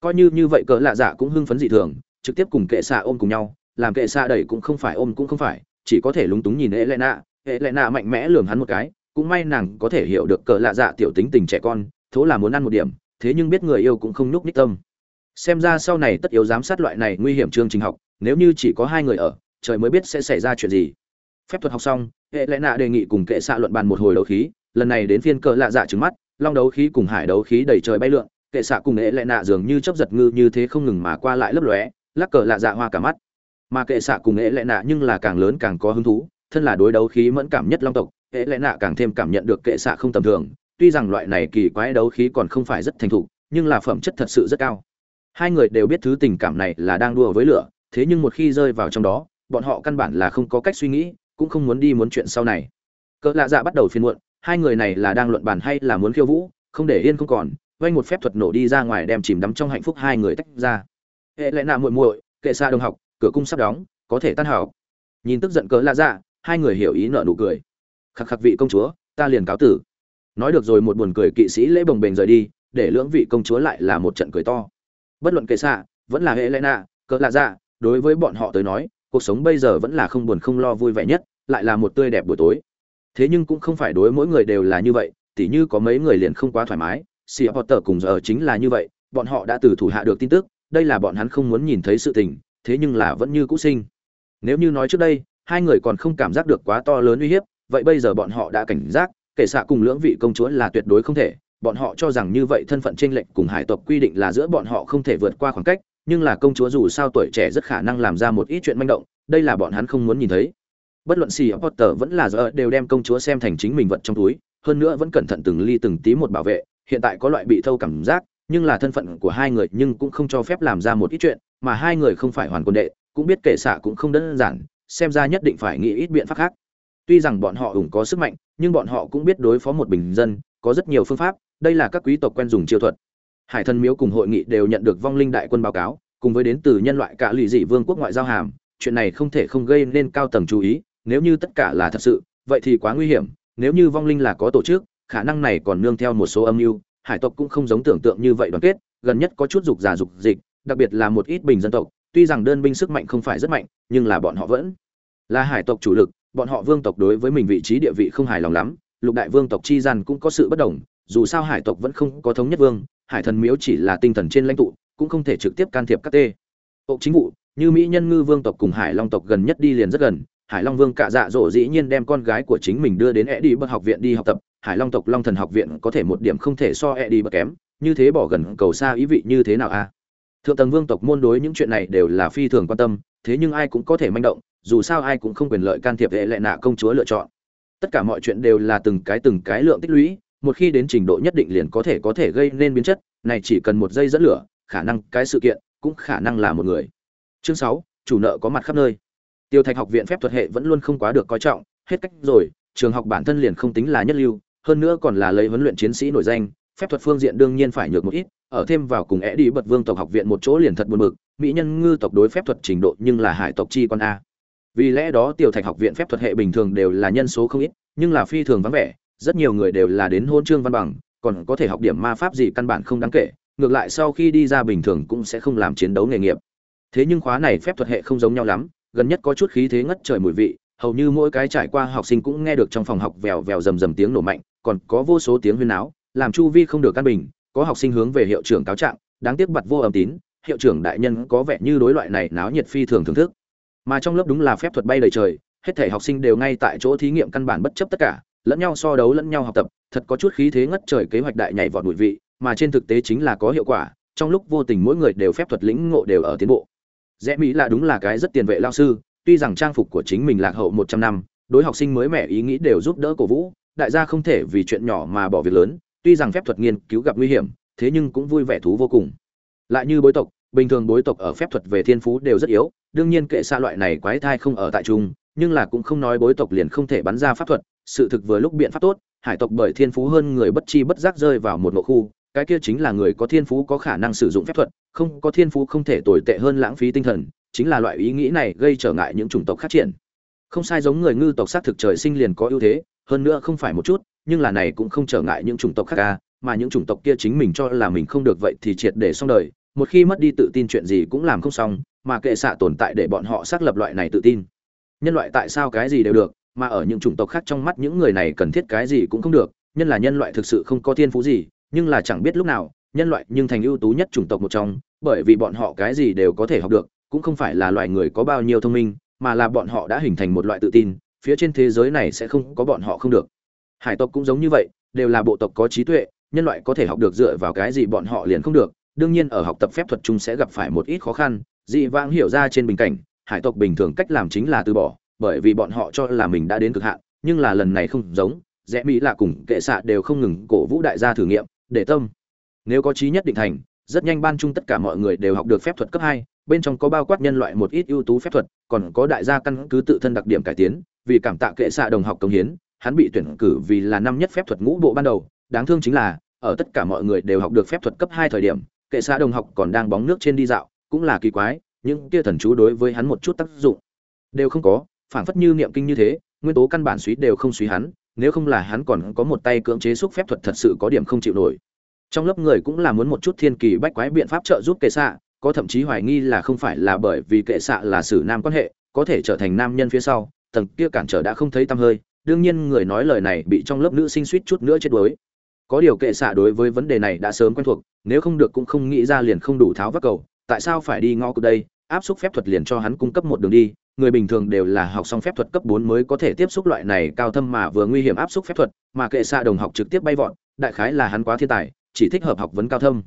Coi như như vậy cỡ lạ dạ cũng hưng phấn dị thường, trực tiếp cùng kệ xạ ôm cùng nhau, làm kệ xạ đẩy cũng không phải ôm cũng không phải, chỉ có thể lúng túng nhìn hệ lệ nạ hệ lệ nạ mạnh mẽ lường hắn một cái cũng may nàng có thể hiểu được cỡ lạ dạ tiểu tính tình trẻ con, thố là muốn ăn một điểm, thế nhưng biết người yêu cũng không núp ních tâm. Xem ra sau này tất yếu giám sát loại này nguy hiểm chương trình học, nếu như chỉ có hai người ở, trời mới biết sẽ xảy ra chuyện gì. Phép thuật học xong, hệ lẽ nạ đề nghị cùng kệ xạ luận bàn một hồi đấu khí, lần này đến phiên cỡ lạ dạ trứng mắt, long đấu khí cùng hải đấu khí đầy trời bay lượn, kệ xạ cùng hệ lẽ nạ dường như chấp giật ngư như thế không ngừng mà qua lại lấp lóe, lắc cỡ lạ dạ hoa cả mắt. Mà kệ xạ cùng hệ lẽ nạ nhưng là càng lớn càng có hứng thú, thân là đối đấu khí mẫn cảm nhất long tộc hệ lẽ nạ càng thêm cảm nhận được kệ xạ không tầm thường. Tuy rằng loại này kỳ quái đấu khí còn không phải rất thành thục, nhưng là phẩm chất thật sự rất cao. Hai người đều biết thứ tình cảm này là đang đua với lửa, thế nhưng một khi rơi vào trong đó, bọn họ căn bản là không có cách suy nghĩ, cũng không muốn đi muốn chuyện sau này. Cỡ lạ dạ bắt đầu phiên muộn, hai người này là đang luận bàn hay là muốn khiêu vũ, không để yên không còn, vay một phép thuật nổ đi ra ngoài đem chìm đắm trong hạnh phúc hai người tách ra. Hệ lẽ nạ muội muội, kệ xa đồng học, cửa cung sắp đóng, có thể tan học. Nhìn tức giận cỡ lạ dạ hai người hiểu ý nợ nụ cười khắc khắc vị công chúa, ta liền cáo tử. Nói được rồi một buồn cười kỵ sĩ lễ bồng bềnh rời đi, để lưỡng vị công chúa lại là một trận cười to. Bất luận kệ xạ, vẫn là hệ lẽ nạ cỡ lạ dạ đối với bọn họ tới nói, cuộc sống bây giờ vẫn là không buồn không lo vui vẻ nhất, lại là một tươi đẹp buổi tối. Thế nhưng cũng không phải đối mỗi người đều là như vậy, tỉ như có mấy người liền không quá thoải mái sĩ potter cùng giờ chính là như vậy, bọn họ đã từ thủ hạ được tin tức, đây là bọn hắn không muốn nhìn thấy sự tình, thế nhưng là vẫn như cũ sinh. Nếu như nói trước đây, hai người còn không cảm giác được quá to lớn uy hiếp vậy bây giờ bọn họ đã cảnh giác, kể xạ cùng lưỡng vị công chúa là tuyệt đối không thể. Bọn họ cho rằng như vậy thân phận chênh lệch cùng hải tộc quy định là giữa bọn họ không thể vượt qua khoảng cách, nhưng là công chúa dù sao tuổi trẻ rất khả năng làm ra một ít chuyện manh động, đây là bọn hắn không muốn nhìn thấy. Bất luận xì potter vẫn là giờ đều đem công chúa xem thành chính mình vật trong túi, hơn nữa vẫn cẩn thận từng ly từng tí một bảo vệ, hiện tại có loại bị thâu cảm giác, nhưng là thân phận của hai người nhưng cũng không cho phép làm ra một ít chuyện, mà hai người không phải hoàn quân đệ, cũng biết kể xạ cũng không đơn giản, xem ra nhất định phải nghĩ ít biện pháp khác tuy rằng bọn họ ủng có sức mạnh, nhưng bọn họ cũng biết đối phó một bình dân, có rất nhiều phương pháp, đây là các quý tộc quen dùng chiêu thuật. Hải thần miếu cùng hội nghị đều nhận được vong linh đại quân báo cáo, cùng với đến từ nhân loại cả lụy dị vương quốc ngoại giao hàm, chuyện này không thể không gây nên cao tầng chú ý, nếu như tất cả là thật sự, vậy thì quá nguy hiểm, nếu như vong linh là có tổ chức, khả năng này còn nương theo một số âm mưu, hải tộc cũng không giống tưởng tượng như vậy đoàn kết, gần nhất có chút dục giả dục dịch, đặc biệt là một ít bình dân tộc, tuy rằng đơn binh sức mạnh không phải rất mạnh, nhưng là bọn họ vẫn là hải tộc chủ lực bọn họ vương tộc đối với mình vị trí địa vị không hài lòng lắm, lục đại vương tộc chi gian cũng có sự bất đồng, dù sao hải tộc vẫn không có thống nhất vương, hải thần miếu chỉ là tinh thần trên lãnh tụ, cũng không thể trực tiếp can thiệp các tê. Hộ chính vụ, như mỹ nhân ngư vương tộc cùng hải long tộc gần nhất đi liền rất gần, hải long vương cạ dạ dỗ dĩ nhiên đem con gái của chính mình đưa đến e đi bậc học viện đi học tập, hải long tộc long thần học viện có thể một điểm không thể so e đi bậc kém, như thế bỏ gần cầu xa ý vị như thế nào a? Thượng tầng vương tộc môn đối những chuyện này đều là phi thường quan tâm, thế nhưng ai cũng có thể manh động, dù sao ai cũng không quyền lợi can thiệp hệ lệ nạ công chúa lựa chọn. Tất cả mọi chuyện đều là từng cái từng cái lượng tích lũy, một khi đến trình độ nhất định liền có thể có thể gây nên biến chất, này chỉ cần một giây dẫn lửa, khả năng cái sự kiện cũng khả năng là một người. Chương sáu, chủ nợ có mặt khắp nơi. Tiêu thạch học viện phép thuật hệ vẫn luôn không quá được coi trọng, hết cách rồi, trường học bản thân liền không tính là nhất lưu, hơn nữa còn là lấy huấn luyện chiến sĩ nổi danh, phép thuật phương diện đương nhiên phải nhược một ít ở thêm vào cùng é đi bật vương tộc học viện một chỗ liền thật buồn mực mỹ nhân ngư tộc đối phép thuật trình độ nhưng là hải tộc chi con a. Vì lẽ đó tiểu thạch học viện phép thuật hệ bình thường đều là nhân số không ít, nhưng là phi thường vắng vẻ, rất nhiều người đều là đến hôn chương văn bằng, còn có thể học điểm ma pháp gì căn bản không đáng kể, ngược lại sau khi đi ra bình thường cũng sẽ không làm chiến đấu nghề nghiệp. Thế nhưng khóa này phép thuật hệ không giống nhau lắm, gần nhất có chút khí thế ngất trời mùi vị, hầu như mỗi cái trải qua học sinh cũng nghe được trong phòng học vèo vèo rầm rầm tiếng nổ mạnh, còn có vô số tiếng huyên náo, làm chu vi không được căn bình có học sinh hướng về hiệu trưởng cáo trạng, đáng tiếc bặt vô âm tín, hiệu trưởng đại nhân có vẻ như đối loại này náo nhiệt phi thường thưởng thức. Mà trong lớp đúng là phép thuật bay đầy trời, hết thể học sinh đều ngay tại chỗ thí nghiệm căn bản bất chấp tất cả, lẫn nhau so đấu lẫn nhau học tập, thật có chút khí thế ngất trời kế hoạch đại nhảy vọt bụi vị, mà trên thực tế chính là có hiệu quả, trong lúc vô tình mỗi người đều phép thuật lĩnh ngộ đều ở tiến bộ. Rẽ mỹ là đúng là cái rất tiền vệ lao sư, tuy rằng trang phục của chính mình lạc hậu một trăm năm, đối học sinh mới mẻ ý nghĩ đều giúp đỡ cổ vũ, đại gia không thể vì chuyện nhỏ mà bỏ việc lớn tuy rằng phép thuật nghiên cứu gặp nguy hiểm, thế nhưng cũng vui vẻ thú vô cùng. Lại như bối tộc, bình thường bối tộc ở phép thuật về thiên phú đều rất yếu, đương nhiên kệ xa loại này quái thai không ở tại trung nhưng là cũng không nói bối tộc liền không thể bắn ra pháp thuật, sự thực vừa lúc biện pháp tốt, hải tộc bởi thiên phú hơn người bất chi bất giác rơi vào một ngộ khu, cái kia chính là người có thiên phú có khả năng sử dụng phép thuật, không có thiên phú không thể tồi tệ hơn lãng phí tinh thần, chính là loại ý nghĩ này gây trở ngại những chủng tộc phát triển. Không sai giống người ngư tộc xác thực trời sinh liền có ưu thế, hơn nữa không phải một chút nhưng là này cũng không trở ngại những chủng tộc khác ca mà những chủng tộc kia chính mình cho là mình không được vậy thì triệt để xong đời, một khi mất đi tự tin chuyện gì cũng làm không xong, mà kệ xạ tồn tại để bọn họ xác lập loại này tự tin. Nhân loại tại sao cái gì đều được, mà ở những chủng tộc khác trong mắt những người này cần thiết cái gì cũng không được, nhân là nhân loại thực sự không có thiên phú gì, nhưng là chẳng biết lúc nào, nhân loại nhưng thành ưu tú nhất chủng tộc một trong, bởi vì bọn họ cái gì đều có thể học được, cũng không phải là loài người có bao nhiêu thông minh, mà là bọn họ đã hình thành một loại tự tin, phía trên thế giới này sẽ không có bọn họ không được hải tộc cũng giống như vậy, đều là bộ tộc có trí tuệ, nhân loại có thể học được dựa vào cái gì bọn họ liền không được. Đương nhiên ở học tập phép thuật chung sẽ gặp phải một ít khó khăn, dị vãng hiểu ra trên bình cảnh, hải tộc bình thường cách làm chính là từ bỏ, bởi vì bọn họ cho là mình đã đến cực hạn, nhưng là lần này không giống, rẽ mỹ là cùng kệ xạ đều không ngừng cổ vũ đại gia thử nghiệm, để tâm. Nếu có trí nhất định thành, rất nhanh ban chung tất cả mọi người đều học được phép thuật cấp hai, bên trong có bao quát nhân loại một ít ưu tú phép thuật, còn có đại gia căn cứ tự thân đặc điểm cải tiến, vì cảm tạ kệ xạ đồng học công hiến hắn bị tuyển cử vì là năm nhất phép thuật ngũ bộ ban đầu, đáng thương chính là, ở tất cả mọi người đều học được phép thuật cấp hai thời điểm, kệ xã đồng học còn đang bóng nước trên đi dạo, cũng là kỳ quái, những kia thần chú đối với hắn một chút tác dụng. Đều không có phản phất như niệm kinh như thế, nguyên tố căn bản suý đều không suý hắn, nếu không là hắn còn có một tay cưỡng chế xúc phép thuật thật sự có điểm không chịu nổi. Trong lớp người cũng là muốn một chút thiên kỳ bách quái biện pháp trợ giúp kệ xạ có thậm chí hoài nghi là không phải là bởi vì kệ xạ là xử nam quan hệ, có thể trở thành nam nhân phía sau, tầng kia cản trở đã không thấy tăm hơi đương nhiên người nói lời này bị trong lớp nữ sinh suýt chút nữa chết đuối có điều kệ xạ đối với vấn đề này đã sớm quen thuộc nếu không được cũng không nghĩ ra liền không đủ tháo vác cầu tại sao phải đi ngõ cực đây áp xúc phép thuật liền cho hắn cung cấp một đường đi người bình thường đều là học xong phép thuật cấp 4 mới có thể tiếp xúc loại này cao thâm mà vừa nguy hiểm áp xúc phép thuật, mà kệ xạ đồng học trực tiếp bay vọt, đại khái là hắn quá thiên tài, chỉ thích hợp học vấn cao thâm.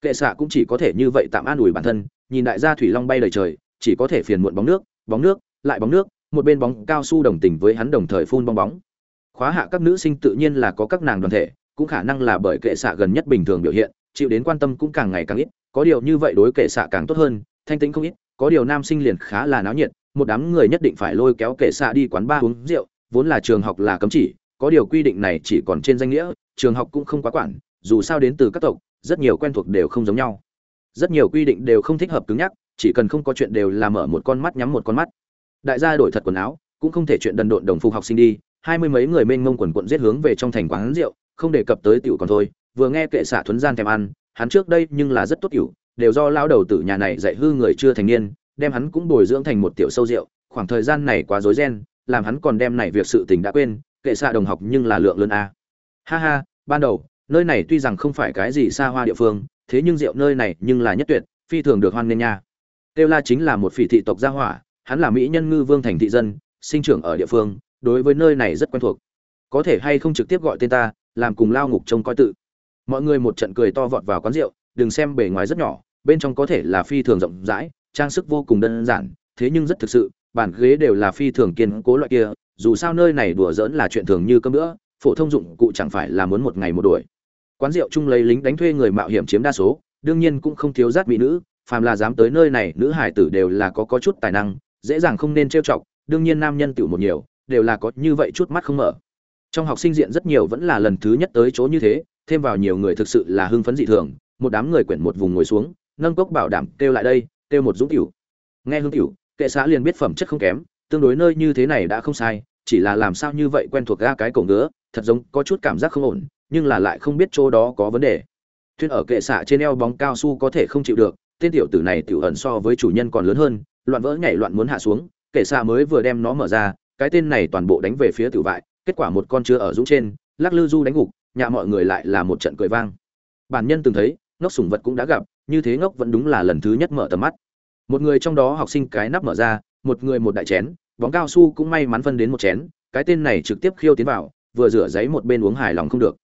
Kệ xạ cũng chỉ có thể như vậy tạm an ủi bản thân, nhìn đại gia thủy long bay đầy trời, chỉ có thể phiền muộn bóng nước, bóng nước, lại bóng nước, một bên bóng cao su đồng tình với hắn đồng thời phun bong bóng. Khóa hạ các nữ sinh tự nhiên là có các nàng đoàn thể, cũng khả năng là bởi kệ xạ gần nhất bình thường biểu hiện, chịu đến quan tâm cũng càng ngày càng ít, có điều như vậy đối kệ xạ càng tốt hơn, thanh tĩnh không ít, có điều nam sinh liền khá là náo nhiệt, một đám người nhất định phải lôi kéo kệ xạ đi quán bar uống rượu, vốn là trường học là cấm chỉ, có điều quy định này chỉ còn trên danh nghĩa, trường học cũng không quá quản, dù sao đến từ các tộc, rất nhiều quen thuộc đều không giống nhau. Rất nhiều quy định đều không thích hợp cứng nhắc, chỉ cần không có chuyện đều là mở một con mắt nhắm một con mắt. Đại gia đổi thật quần áo, cũng không thể chuyện đần độn đồng phục học sinh đi, hai mươi mấy người mênh mông quần quận giết hướng về trong thành quán rượu, không đề cập tới tiểu còn thôi, vừa nghe kệ xạ thuấn gian thèm ăn, hắn trước đây nhưng là rất tốt tiểu, đều do lão đầu tử nhà này dạy hư người chưa thành niên, đem hắn cũng bồi dưỡng thành một tiểu sâu rượu, khoảng thời gian này quá rối ren, làm hắn còn đem này việc sự tình đã quên, kệ xạ đồng học nhưng là lượng lớn a. Ha ha, ban đầu, nơi này tuy rằng không phải cái gì xa hoa địa phương, thế nhưng rượu nơi này nhưng là nhất tuyệt, phi thường được hoan nghênh nha. têu La chính là một phỉ thị tộc gia hỏa, hắn là mỹ nhân ngư vương thành thị dân, sinh trưởng ở địa phương, đối với nơi này rất quen thuộc. Có thể hay không trực tiếp gọi tên ta, làm cùng lao ngục trông coi tự. Mọi người một trận cười to vọt vào quán rượu, đừng xem bề ngoài rất nhỏ, bên trong có thể là phi thường rộng rãi, trang sức vô cùng đơn giản, thế nhưng rất thực sự, bàn ghế đều là phi thường kiên cố loại kia, dù sao nơi này đùa giỡn là chuyện thường như cơm nữa, phổ thông dụng cụ chẳng phải là muốn một ngày một đuổi. Quán rượu chung lấy lính đánh thuê người mạo hiểm chiếm đa số, đương nhiên cũng không thiếu rát mỹ nữ, phàm là dám tới nơi này, nữ hải tử đều là có có chút tài năng, dễ dàng không nên trêu chọc, đương nhiên nam nhân tiểu một nhiều, đều là có như vậy chút mắt không mở. Trong học sinh diện rất nhiều vẫn là lần thứ nhất tới chỗ như thế, thêm vào nhiều người thực sự là hưng phấn dị thường, một đám người quyển một vùng ngồi xuống, nâng cốc bảo đảm kêu lại đây, kêu một dũng tiểu. Nghe hương tiểu, kệ xã liền biết phẩm chất không kém, tương đối nơi như thế này đã không sai, chỉ là làm sao như vậy quen thuộc ra cái cổ ngứa, thật giống có chút cảm giác không ổn, nhưng là lại không biết chỗ đó có vấn đề. Thuyên ở kệ xạ trên eo bóng cao su có thể không chịu được, tên tiểu tử này tiểu ẩn so với chủ nhân còn lớn hơn, loạn vỡ nhảy loạn muốn hạ xuống, kệ xa mới vừa đem nó mở ra, cái tên này toàn bộ đánh về phía tiểu vại, kết quả một con chưa ở dũng trên, lắc lư du đánh gục, nhà mọi người lại là một trận cười vang. Bản nhân từng thấy, ngốc sủng vật cũng đã gặp, như thế ngốc vẫn đúng là lần thứ nhất mở tầm mắt. Một người trong đó học sinh cái nắp mở ra, một người một đại chén, bóng cao su cũng may mắn phân đến một chén, cái tên này trực tiếp khiêu tiến vào, vừa rửa giấy một bên uống hài lòng không được.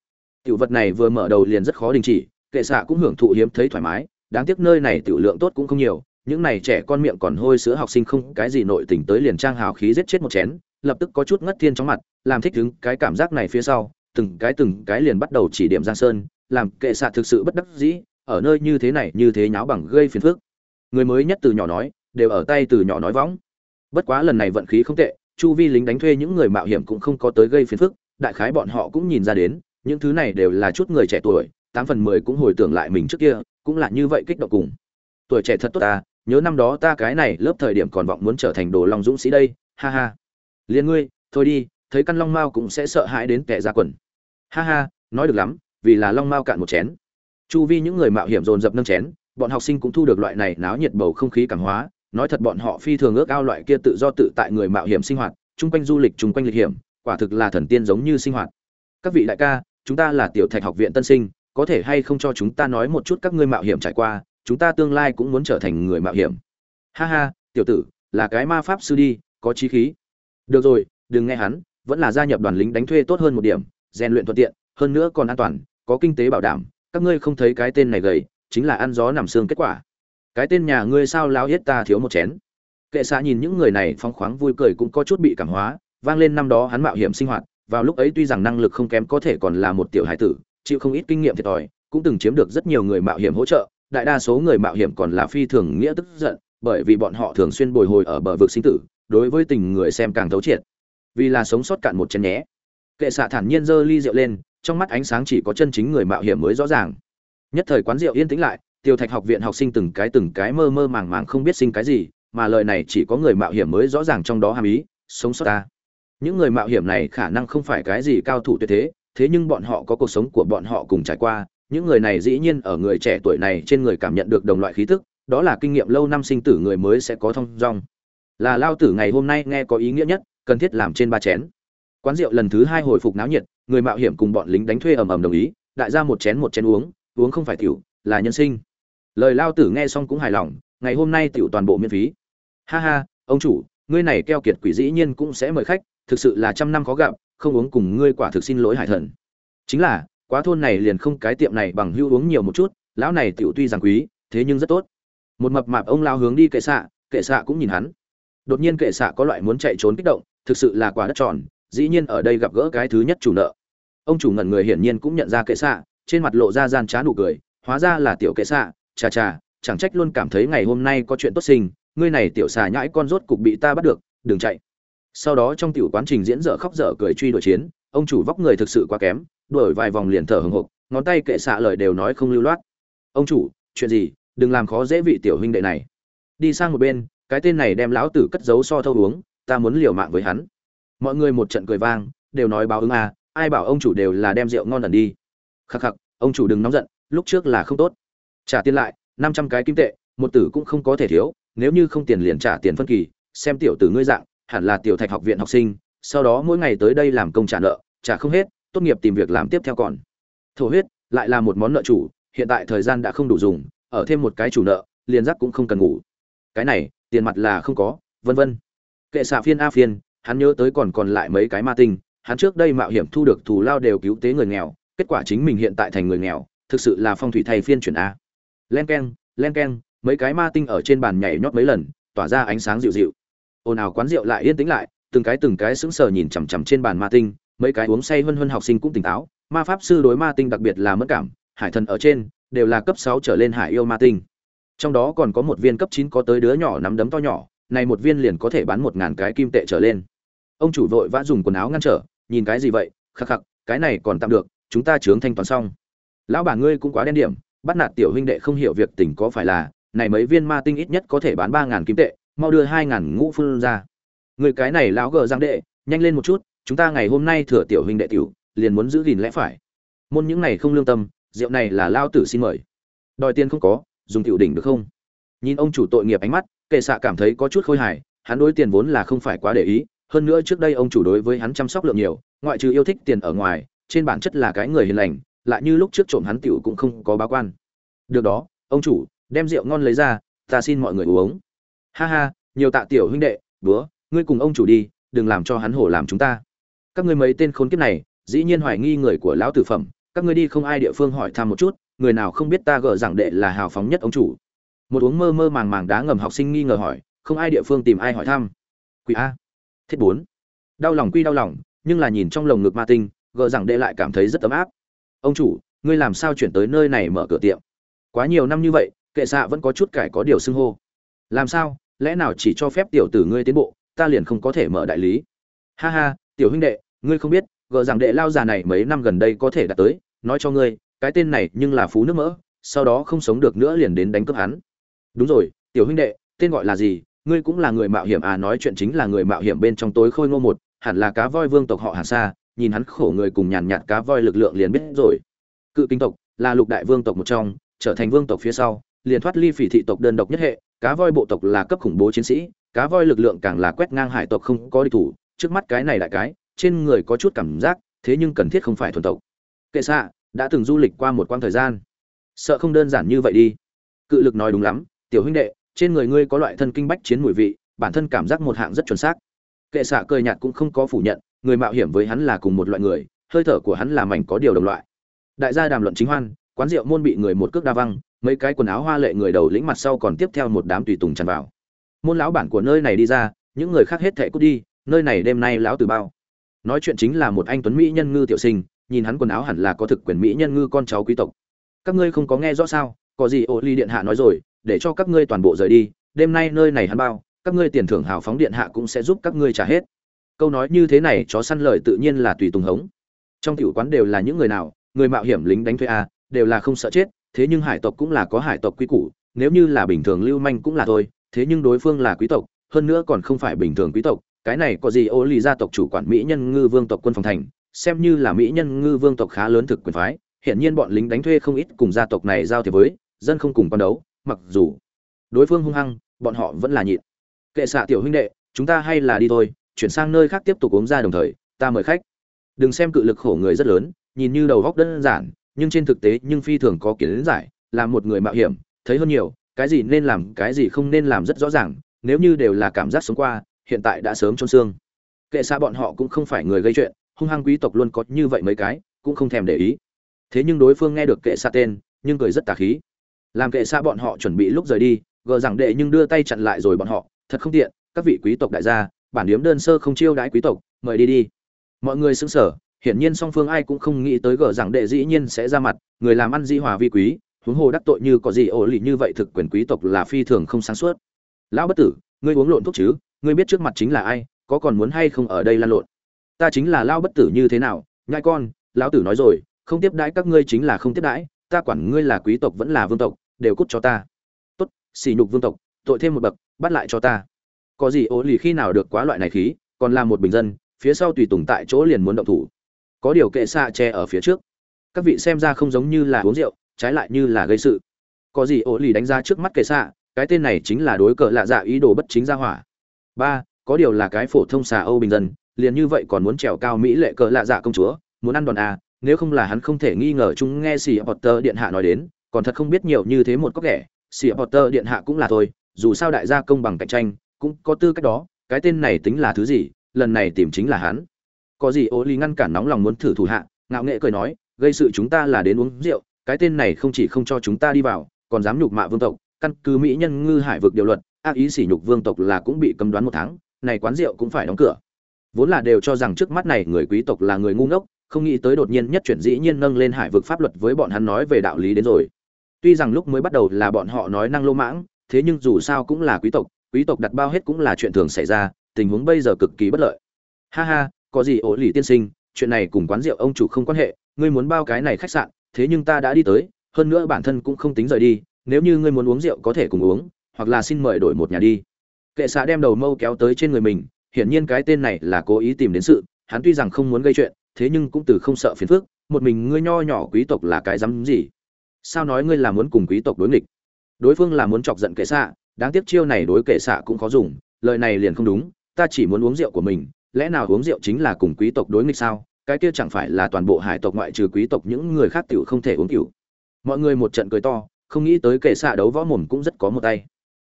Tiểu vật này vừa mở đầu liền rất khó đình chỉ, kệ xạ cũng hưởng thụ hiếm thấy thoải mái, đáng tiếc nơi này tiểu lượng tốt cũng không nhiều, những này trẻ con miệng còn hôi sữa học sinh không cái gì nội tình tới liền trang hào khí giết chết một chén, lập tức có chút ngất thiên chóng mặt, làm thích đứng cái cảm giác này phía sau, từng cái từng cái liền bắt đầu chỉ điểm Giang Sơn, làm kệ xạ thực sự bất đắc dĩ, ở nơi như thế này như thế nháo bằng gây phiền phức. Người mới nhất từ nhỏ nói, đều ở tay từ nhỏ nói võng. Bất quá lần này vận khí không tệ, chu vi lính đánh thuê những người mạo hiểm cũng không có tới gây phiền phức, đại khái bọn họ cũng nhìn ra đến, những thứ này đều là chút người trẻ tuổi, tám phần mười cũng hồi tưởng lại mình trước kia, cũng là như vậy kích động cùng. Tuổi trẻ thật tốt ta, nhớ năm đó ta cái này lớp thời điểm còn vọng muốn trở thành đồ long dũng sĩ đây, ha ha. Liên ngươi, thôi đi, thấy căn long mao cũng sẽ sợ hãi đến kẻ ra quần. Ha ha, nói được lắm, vì là long mao cạn một chén. Chu vi những người mạo hiểm dồn dập nâng chén, bọn học sinh cũng thu được loại này náo nhiệt bầu không khí cảm hóa, nói thật bọn họ phi thường ước ao loại kia tự do tự tại người mạo hiểm sinh hoạt, chung quanh du lịch chung quanh lịch hiểm, quả thực là thần tiên giống như sinh hoạt. Các vị đại ca, chúng ta là tiểu thạch học viện tân sinh, có thể hay không cho chúng ta nói một chút các ngươi mạo hiểm trải qua, chúng ta tương lai cũng muốn trở thành người mạo hiểm. Ha ha, tiểu tử, là cái ma pháp sư đi, có trí khí. Được rồi, đừng nghe hắn, vẫn là gia nhập đoàn lính đánh thuê tốt hơn một điểm, rèn luyện thuận tiện, hơn nữa còn an toàn, có kinh tế bảo đảm, các ngươi không thấy cái tên này gầy, chính là ăn gió nằm xương kết quả. Cái tên nhà ngươi sao láo hết ta thiếu một chén. Kệ xã nhìn những người này phóng khoáng vui cười cũng có chút bị cảm hóa, vang lên năm đó hắn mạo hiểm sinh hoạt, vào lúc ấy tuy rằng năng lực không kém có thể còn là một tiểu hải tử, chịu không ít kinh nghiệm thiệt thòi, cũng từng chiếm được rất nhiều người mạo hiểm hỗ trợ, đại đa số người mạo hiểm còn là phi thường nghĩa tức giận, bởi vì bọn họ thường xuyên bồi hồi ở bờ vực sinh tử, đối với tình người xem càng thấu triệt. Vì là sống sót cạn một chén nhé. Kệ xạ thản nhiên giơ ly rượu lên, trong mắt ánh sáng chỉ có chân chính người mạo hiểm mới rõ ràng. Nhất thời quán rượu yên tĩnh lại, Tiêu Thạch học viện học sinh từng cái từng cái mơ mơ màng màng không biết sinh cái gì, mà lời này chỉ có người mạo hiểm mới rõ ràng trong đó hàm ý, sống sót ta. Những người mạo hiểm này khả năng không phải cái gì cao thủ tuyệt thế, thế nhưng bọn họ có cuộc sống của bọn họ cùng trải qua, những người này dĩ nhiên ở người trẻ tuổi này trên người cảm nhận được đồng loại khí tức, đó là kinh nghiệm lâu năm sinh tử người mới sẽ có thông dong. Là lao tử ngày hôm nay nghe có ý nghĩa nhất, cần thiết làm trên ba chén. Quán rượu lần thứ hai hồi phục náo nhiệt, người mạo hiểm cùng bọn lính đánh thuê ầm ầm đồng ý, đại gia một chén một chén uống, uống không phải tiểu, là nhân sinh. Lời lao tử nghe xong cũng hài lòng, ngày hôm nay tiểu toàn bộ miễn phí. Ha ha, ông chủ, ngươi này keo kiệt quỷ dĩ nhiên cũng sẽ mời khách thực sự là trăm năm khó gặp không uống cùng ngươi quả thực xin lỗi hải thần chính là quá thôn này liền không cái tiệm này bằng hưu uống nhiều một chút, lão này tiểu tuy rằng quý, thế nhưng rất tốt. Một mập mạp ông lao hướng đi kệ xạ kệ xạ cũng nhìn hắn. Đột nhiên kệ xạ có loại muốn chạy trốn kích động, thực sự là quả đất tròn, dĩ nhiên ở đây gặp gỡ cái thứ nhất chủ nợ. Ông chủ ngẩn người hiển nhiên cũng nhận ra kệ xạ, trên mặt lộ ra gian trá nụ cười, hóa ra là tiểu kệ xạ, chà chà, chẳng trách luôn cảm thấy ngày hôm nay có chuyện tốt sinh, ngươi này tiểu xà nhãi con rốt cục bị ta bắt được, đừng chạy. Sau đó trong tiểu quán trình diễn dở khóc dở cười truy đuổi chiến ông chủ vóc người thực sự quá kém, đuổi vài vòng liền thở hừng hực, ngón tay kệ xạ lời đều nói không lưu loát. Ông chủ, chuyện gì? Đừng làm khó dễ vị tiểu huynh đệ này. Đi sang một bên, cái tên này đem lão tử cất giấu so thâu uống, ta muốn liều mạng với hắn. Mọi người một trận cười vang, đều nói báo ứng à ai bảo ông chủ đều là đem rượu ngon lần đi. Khắc khắc, ông chủ đừng nóng giận, lúc trước là không tốt. Trả tiền lại, năm trăm cái kim tệ, một tử cũng không có thể thiếu, nếu như không tiền liền trả tiền phân kỳ, xem tiểu tử ngươi dạng, hẳn là tiểu thạch học viện học sinh, sau đó mỗi ngày tới đây làm công trả nợ trả không hết, tốt nghiệp tìm việc làm tiếp theo còn. Thổ huyết lại là một món nợ chủ, hiện tại thời gian đã không đủ dùng, ở thêm một cái chủ nợ, liền giác cũng không cần ngủ. Cái này, tiền mặt là không có, vân vân. Kệ xạ phiên a phiên, hắn nhớ tới còn còn lại mấy cái ma tinh, hắn trước đây mạo hiểm thu được thù lao đều cứu tế người nghèo, kết quả chính mình hiện tại thành người nghèo, thực sự là phong thủy thay phiên chuyển a. Len keng len keng, mấy cái ma tinh ở trên bàn nhảy nhót mấy lần, tỏa ra ánh sáng dịu dịu. Ồn ào quán rượu lại yên tĩnh lại, từng cái từng cái sững sờ nhìn chằm chằm trên bàn ma tinh mấy cái uống say huân huân học sinh cũng tỉnh táo, ma pháp sư đối ma tinh đặc biệt là mất cảm, hải thần ở trên đều là cấp sáu trở lên hải yêu ma tinh. Trong đó còn có một viên cấp chín có tới đứa nhỏ nắm đấm to nhỏ, này một viên liền có thể bán một ngàn cái kim tệ trở lên. Ông chủ vội vã dùng quần áo ngăn trở, nhìn cái gì vậy? Khắc khắc, cái này còn tạm được, chúng ta chướng thanh toán xong. Lão bà ngươi cũng quá đen điểm, bắt nạt tiểu huynh đệ không hiểu việc tình có phải là, này mấy viên ma tinh ít nhất có thể bán ba ngàn kim tệ, mau đưa hai ngàn ngũ phương ra. Người cái này lão gờ giang đệ, nhanh lên một chút chúng ta ngày hôm nay thừa tiểu huynh đệ tiểu liền muốn giữ gìn lẽ phải. Môn những này không lương tâm rượu này là lao tử xin mời. Đòi tiền không có dùng tiểu đỉnh được không? Nhìn ông chủ tội nghiệp ánh mắt kệ xạ cảm thấy có chút khôi hài hắn đối tiền vốn là không phải quá để ý hơn nữa trước đây ông chủ đối với hắn chăm sóc lượng nhiều ngoại trừ yêu thích tiền ở ngoài trên bản chất là cái người hiền lành lại như lúc trước trộm hắn tiểu cũng không có báo quan. Được đó ông chủ đem rượu ngon lấy ra ta xin mọi người uống. Ha ha nhiều tạ tiểu huynh đệ bữa, ngươi cùng ông chủ đi đừng làm cho hắn hổ làm chúng ta các ngươi mấy tên khốn kiếp này, dĩ nhiên hoài nghi người của lão tử phẩm, các ngươi đi không ai địa phương hỏi thăm một chút, người nào không biết ta gỡ rằng đệ là hào phóng nhất ông chủ. Một uống mơ mơ màng màng đá ngầm học sinh nghi ngờ hỏi, không ai địa phương tìm ai hỏi thăm. Quỷ a. Thiết bốn. Đau lòng quy đau lòng, nhưng là nhìn trong lồng ngực ma tinh gỡ rằng đệ lại cảm thấy rất ấm áp. Ông chủ, ngươi làm sao chuyển tới nơi này mở cửa tiệm? Quá nhiều năm như vậy, kệ xạ vẫn có chút cải có điều xưng hô. Làm sao? Lẽ nào chỉ cho phép tiểu tử ngươi tiến bộ, ta liền không có thể mở đại lý? Ha ha, tiểu huynh đệ ngươi không biết, gờ rằng đệ lao già này mấy năm gần đây có thể đạt tới, nói cho ngươi, cái tên này nhưng là phú nước mỡ, sau đó không sống được nữa liền đến đánh cướp hắn. Đúng rồi, tiểu huynh đệ, tên gọi là gì? Ngươi cũng là người mạo hiểm à nói chuyện chính là người mạo hiểm bên trong tối khôi ngô một, hẳn là cá voi vương tộc họ hà sa, nhìn hắn khổ người cùng nhàn nhạt cá voi lực lượng liền biết rồi. Cự kinh tộc, là lục đại vương tộc một trong, trở thành vương tộc phía sau, liền thoát ly phỉ thị tộc đơn độc nhất hệ, cá voi bộ tộc là cấp khủng bố chiến sĩ, cá voi lực lượng càng là quét ngang hải tộc không có đi thủ, trước mắt cái này đại cái trên người có chút cảm giác, thế nhưng cần thiết không phải thuần tộc. Kệ xạ, đã từng du lịch qua một quãng thời gian. Sợ không đơn giản như vậy đi. Cự lực nói đúng lắm, tiểu huynh đệ, trên người ngươi có loại thân kinh bách chiến mùi vị, bản thân cảm giác một hạng rất chuẩn xác. Kệ xạ cười nhạt cũng không có phủ nhận, người mạo hiểm với hắn là cùng một loại người, hơi thở của hắn là mảnh có điều đồng loại. Đại gia đàm luận chính hoan, quán rượu môn bị người một cước đa văng, mấy cái quần áo hoa lệ người đầu lĩnh mặt sau còn tiếp theo một đám tùy tùng tràn vào. Môn lão bản của nơi này đi ra, những người khác hết thệ cút đi, nơi này đêm nay lão từ bao nói chuyện chính là một anh tuấn mỹ nhân ngư tiểu sinh, nhìn hắn quần áo hẳn là có thực quyền mỹ nhân ngư con cháu quý tộc. Các ngươi không có nghe rõ sao? Có gì ô ly điện hạ nói rồi, để cho các ngươi toàn bộ rời đi, đêm nay nơi này hắn bao, các ngươi tiền thưởng hào phóng điện hạ cũng sẽ giúp các ngươi trả hết. Câu nói như thế này, chó săn lời tự nhiên là tùy tùng hống. Trong tiểu quán đều là những người nào, người mạo hiểm lính đánh thuê a, đều là không sợ chết, thế nhưng hải tộc cũng là có hải tộc quý củ, nếu như là bình thường lưu manh cũng là thôi, thế nhưng đối phương là quý tộc, hơn nữa còn không phải bình thường quý tộc cái này có gì ô lì gia tộc chủ quản mỹ nhân ngư vương tộc quân phòng thành, xem như là mỹ nhân ngư vương tộc khá lớn thực quyền phái hiện nhiên bọn lính đánh thuê không ít cùng gia tộc này giao thiệp với, dân không cùng quan đấu, mặc dù đối phương hung hăng, bọn họ vẫn là nhịn. Kệ xạ tiểu huynh đệ, chúng ta hay là đi thôi, chuyển sang nơi khác tiếp tục uống ra đồng thời, ta mời khách. Đừng xem cự lực khổ người rất lớn, nhìn như đầu góc đơn giản, nhưng trên thực tế nhưng phi thường có kiến giải, là một người mạo hiểm, thấy hơn nhiều, cái gì nên làm, cái gì không nên làm rất rõ ràng, nếu như đều là cảm giác sống qua hiện tại đã sớm trôn xương. Kệ xa bọn họ cũng không phải người gây chuyện, hung hăng quý tộc luôn có như vậy mấy cái, cũng không thèm để ý. Thế nhưng đối phương nghe được kệ xa tên, nhưng cười rất tà khí. Làm kệ xa bọn họ chuẩn bị lúc rời đi, gờ rằng đệ nhưng đưa tay chặn lại rồi bọn họ, thật không tiện, các vị quý tộc đại gia, bản điếm đơn sơ không chiêu đãi quý tộc, mời đi đi. Mọi người xứng sở hiển nhiên song phương ai cũng không nghĩ tới gờ rằng đệ dĩ nhiên sẽ ra mặt, người làm ăn di hòa vi quý, huống hồ đắc tội như có gì ổ lì như vậy thực quyền quý tộc là phi thường không sáng suốt. Lão bất tử, ngươi uống lộn thuốc chứ? Ngươi biết trước mặt chính là ai, có còn muốn hay không ở đây lan lộn? Ta chính là lao bất tử như thế nào? Nhai con, lão tử nói rồi, không tiếp đãi các ngươi chính là không tiếp đãi, ta quản ngươi là quý tộc vẫn là vương tộc, đều cút cho ta. Tốt xỉ nhục vương tộc, tội thêm một bậc, bắt lại cho ta. Có gì ố lì khi nào được quá loại này khí, còn là một bình dân, phía sau tùy tùng tại chỗ liền muốn động thủ. Có điều kệ xạ che ở phía trước. Các vị xem ra không giống như là uống rượu, trái lại như là gây sự. Có gì ố lì đánh ra trước mắt kệ xạ, cái tên này chính là đối cờ lạ dạ ý đồ bất chính ra hỏa ba, có điều là cái phổ thông xà âu bình dân, liền như vậy còn muốn trèo cao mỹ lệ cờ lạ dạ công chúa, muốn ăn đòn à nếu không là hắn không thể nghi ngờ chúng nghe sĩ potter điện hạ nói đến, còn thật không biết nhiều như thế một có kẻ sĩ potter điện hạ cũng là thôi, dù sao đại gia công bằng cạnh tranh, cũng có tư cách đó, cái tên này tính là thứ gì, lần này tìm chính là hắn. Có gì ô ly ngăn cản nóng lòng muốn thử thủ hạ, ngạo nghệ cười nói, gây sự chúng ta là đến uống rượu, cái tên này không chỉ không cho chúng ta đi vào, còn dám nhục mạ vương tộc, căn cứ mỹ nhân ngư hải vực điều luật ác ý sỉ nhục vương tộc là cũng bị cấm đoán một tháng, này quán rượu cũng phải đóng cửa. Vốn là đều cho rằng trước mắt này người quý tộc là người ngu ngốc, không nghĩ tới đột nhiên nhất chuyển dĩ nhiên nâng lên hải vực pháp luật với bọn hắn nói về đạo lý đến rồi. Tuy rằng lúc mới bắt đầu là bọn họ nói năng lô mãng, thế nhưng dù sao cũng là quý tộc quý tộc đặt bao hết cũng là chuyện thường xảy ra, tình huống bây giờ cực kỳ bất lợi. Ha ha, có gì ổ lì tiên sinh, chuyện này cùng quán rượu ông chủ không quan hệ, ngươi muốn bao cái này khách sạn, thế nhưng ta đã đi tới, hơn nữa bản thân cũng không tính rời đi, nếu như ngươi muốn uống rượu có thể cùng uống hoặc là xin mời đổi một nhà đi. Kệ xạ đem đầu mâu kéo tới trên người mình, hiển nhiên cái tên này là cố ý tìm đến sự, hắn tuy rằng không muốn gây chuyện, thế nhưng cũng từ không sợ phiền phức, một mình ngươi nho nhỏ quý tộc là cái dám gì? Sao nói ngươi là muốn cùng quý tộc đối nghịch? Đối phương là muốn chọc giận kệ xạ, đáng tiếc chiêu này đối kệ xạ cũng khó dùng, lời này liền không đúng, ta chỉ muốn uống rượu của mình, lẽ nào uống rượu chính là cùng quý tộc đối nghịch sao? Cái kia chẳng phải là toàn bộ hải tộc ngoại trừ quý tộc những người khác tiểu không thể uống tiểu mọi người một trận cười to, không nghĩ tới kệ xạ đấu võ mồm cũng rất có một tay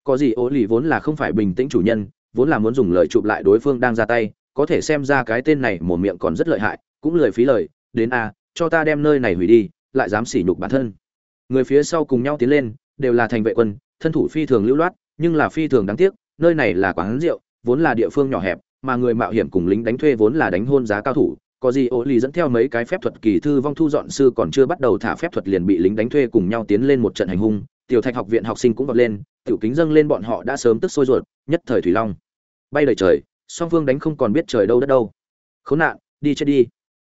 có gì ố lì vốn là không phải bình tĩnh chủ nhân, vốn là muốn dùng lời chụp lại đối phương đang ra tay, có thể xem ra cái tên này mồm miệng còn rất lợi hại, cũng lười phí lời, đến a cho ta đem nơi này hủy đi, lại dám sỉ nhục bản thân. Người phía sau cùng nhau tiến lên, đều là thành vệ quân, thân thủ phi thường lưu loát, nhưng là phi thường đáng tiếc, nơi này là quán rượu, vốn là địa phương nhỏ hẹp, mà người mạo hiểm cùng lính đánh thuê vốn là đánh hôn giá cao thủ, có gì ô lì dẫn theo mấy cái phép thuật kỳ thư vong thu dọn sư còn chưa bắt đầu thả phép thuật liền bị lính đánh thuê cùng nhau tiến lên một trận hành hung, tiểu thạch học viện học sinh cũng vọt lên tiểu kính dâng lên bọn họ đã sớm tức sôi ruột, nhất thời thủy long. Bay đầy trời, song phương đánh không còn biết trời đâu đất đâu. Khốn nạn, đi chết đi.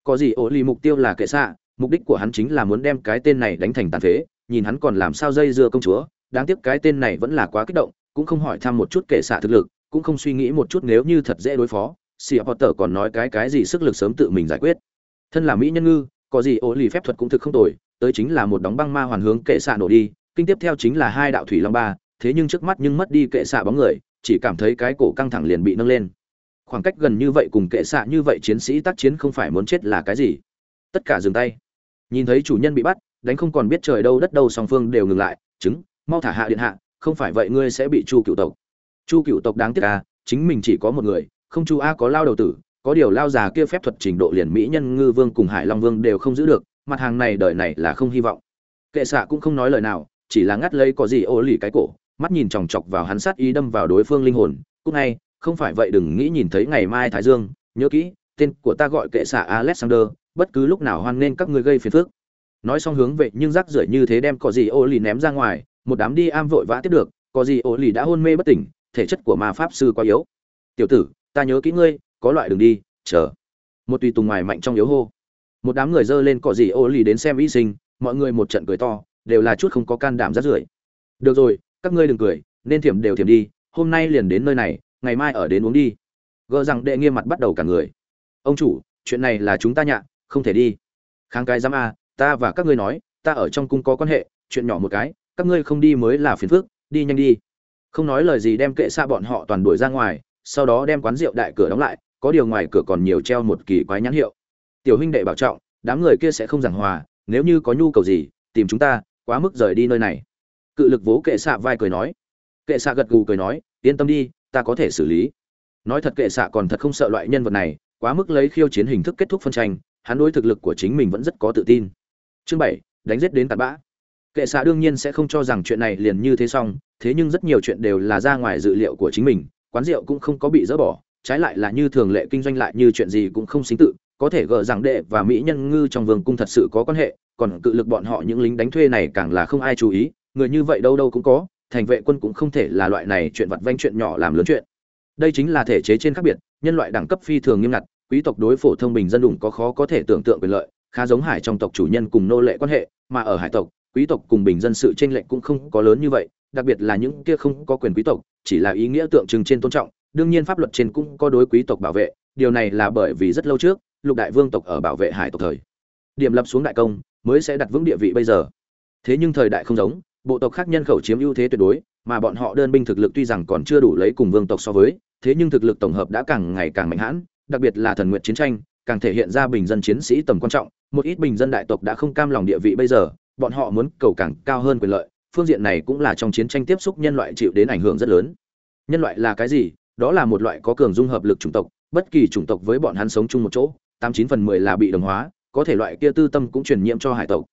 Có gì ổ lì mục tiêu là kệ xạ, mục đích của hắn chính là muốn đem cái tên này đánh thành tàn phế, nhìn hắn còn làm sao dây dưa công chúa. Đáng tiếc cái tên này vẫn là quá kích động, cũng không hỏi thăm một chút kệ xạ thực lực, cũng không suy nghĩ một chút nếu như thật dễ đối phó. Sĩ potter còn nói cái cái gì sức lực sớm tự mình giải quyết. Thân là mỹ nhân ngư, có gì ổ lì phép thuật cũng thực không tồi, tới chính là một đóng băng ma hoàn hướng kệ xạ nổ đi. Kinh tiếp theo chính là hai đạo thủy long ba thế nhưng trước mắt nhưng mất đi kệ xạ bóng người, chỉ cảm thấy cái cổ căng thẳng liền bị nâng lên. Khoảng cách gần như vậy cùng kệ xạ như vậy chiến sĩ tác chiến không phải muốn chết là cái gì. Tất cả dừng tay. Nhìn thấy chủ nhân bị bắt, đánh không còn biết trời đâu đất đâu song phương đều ngừng lại chứng mau thả hạ điện hạ, không phải vậy ngươi sẽ bị chu cựu tộc. Chu cựu tộc đáng tiếc à chính mình chỉ có một người, không chu a có lao đầu tử, có điều lao già kia phép thuật trình độ liền mỹ nhân, ngư vương cùng hải long vương đều không giữ được, mặt hàng này đời này là không hy vọng. Kệ xạ cũng không nói lời nào, chỉ là ngắt lấy có gì ô lì cái cổ mắt nhìn chòng chọc vào hắn sát ý đâm vào đối phương linh hồn. Cúc ngay không phải vậy đừng nghĩ nhìn thấy ngày mai thái dương. Nhớ kỹ, tên của ta gọi kệ xạ alexander, bất cứ lúc nào hoan nên các ngươi gây phiền phức. Nói xong hướng vậy nhưng rắc rưởi như thế đem có gì ô lì ném ra ngoài, một đám đi am vội vã tiếp được. Có gì ô lì đã hôn mê bất tỉnh, thể chất của ma pháp sư quá yếu. Tiểu tử, ta nhớ kỹ ngươi, có loại đường đi, chờ. Một tùy tùng ngoài mạnh trong yếu hô. Một đám người dơ lên cỏ gì ô lì đến xem y sinh, mọi người một trận cười to, đều là chút không có can đảm rát rưởi. Được rồi các ngươi đừng cười, nên thiểm đều thiểm đi, hôm nay liền đến nơi này, ngày mai ở đến uống đi. Gờ rằng đệ nghiêm mặt bắt đầu cả người. Ông chủ, chuyện này là chúng ta nhạ, không thể đi. Kháng cái giám a, ta và các ngươi nói, ta ở trong cung có quan hệ, chuyện nhỏ một cái, các ngươi không đi mới là phiền phức, đi nhanh đi. Không nói lời gì đem kệ xa bọn họ toàn đuổi ra ngoài, sau đó đem quán rượu đại cửa đóng lại, có điều ngoài cửa còn nhiều treo một kỳ quái nhãn hiệu. Tiểu huynh đệ bảo trọng, đám người kia sẽ không giảng hòa, nếu như có nhu cầu gì, tìm chúng ta, quá mức rời đi nơi này cự lực vỗ kệ xạ vai cười nói. Kệ xạ gật gù cười nói, yên tâm đi, ta có thể xử lý. Nói thật kệ xạ còn thật không sợ loại nhân vật này, quá mức lấy khiêu chiến hình thức kết thúc phân tranh, hắn đối thực lực của chính mình vẫn rất có tự tin. Chương bảy, đánh giết đến tạt bã. Kệ xạ đương nhiên sẽ không cho rằng chuyện này liền như thế xong, thế nhưng rất nhiều chuyện đều là ra ngoài dự liệu của chính mình, quán rượu cũng không có bị dỡ bỏ, trái lại là như thường lệ kinh doanh lại như chuyện gì cũng không sinh tự, có thể gỡ rằng đệ và mỹ nhân ngư trong vương cung thật sự có quan hệ, còn cự lực bọn họ những lính đánh thuê này càng là không ai chú ý người như vậy đâu đâu cũng có, thành vệ quân cũng không thể là loại này chuyện vặt vanh chuyện nhỏ làm lớn chuyện. Đây chính là thể chế trên khác biệt, nhân loại đẳng cấp phi thường nghiêm ngặt, quý tộc đối phổ thông bình dân đủng có khó có thể tưởng tượng quyền lợi, khá giống hải trong tộc chủ nhân cùng nô lệ quan hệ, mà ở hải tộc, quý tộc cùng bình dân sự tranh lệch cũng không có lớn như vậy, đặc biệt là những kia không có quyền quý tộc, chỉ là ý nghĩa tượng trưng trên tôn trọng, đương nhiên pháp luật trên cũng có đối quý tộc bảo vệ, điều này là bởi vì rất lâu trước, lục đại vương tộc ở bảo vệ hải tộc thời, điểm lập xuống đại công, mới sẽ đặt vững địa vị bây giờ. Thế nhưng thời đại không giống bộ tộc khác nhân khẩu chiếm ưu thế tuyệt đối, mà bọn họ đơn binh thực lực tuy rằng còn chưa đủ lấy cùng vương tộc so với, thế nhưng thực lực tổng hợp đã càng ngày càng mạnh hãn, đặc biệt là thần nguyện chiến tranh, càng thể hiện ra bình dân chiến sĩ tầm quan trọng, một ít bình dân đại tộc đã không cam lòng địa vị bây giờ, bọn họ muốn cầu càng cao hơn quyền lợi, phương diện này cũng là trong chiến tranh tiếp xúc nhân loại chịu đến ảnh hưởng rất lớn. Nhân loại là cái gì? Đó là một loại có cường dung hợp lực chủng tộc, bất kỳ chủng tộc với bọn hắn sống chung một chỗ, tám chín phần mười là bị đồng hóa, có thể loại kia tư tâm cũng truyền nhiễm cho hải tộc.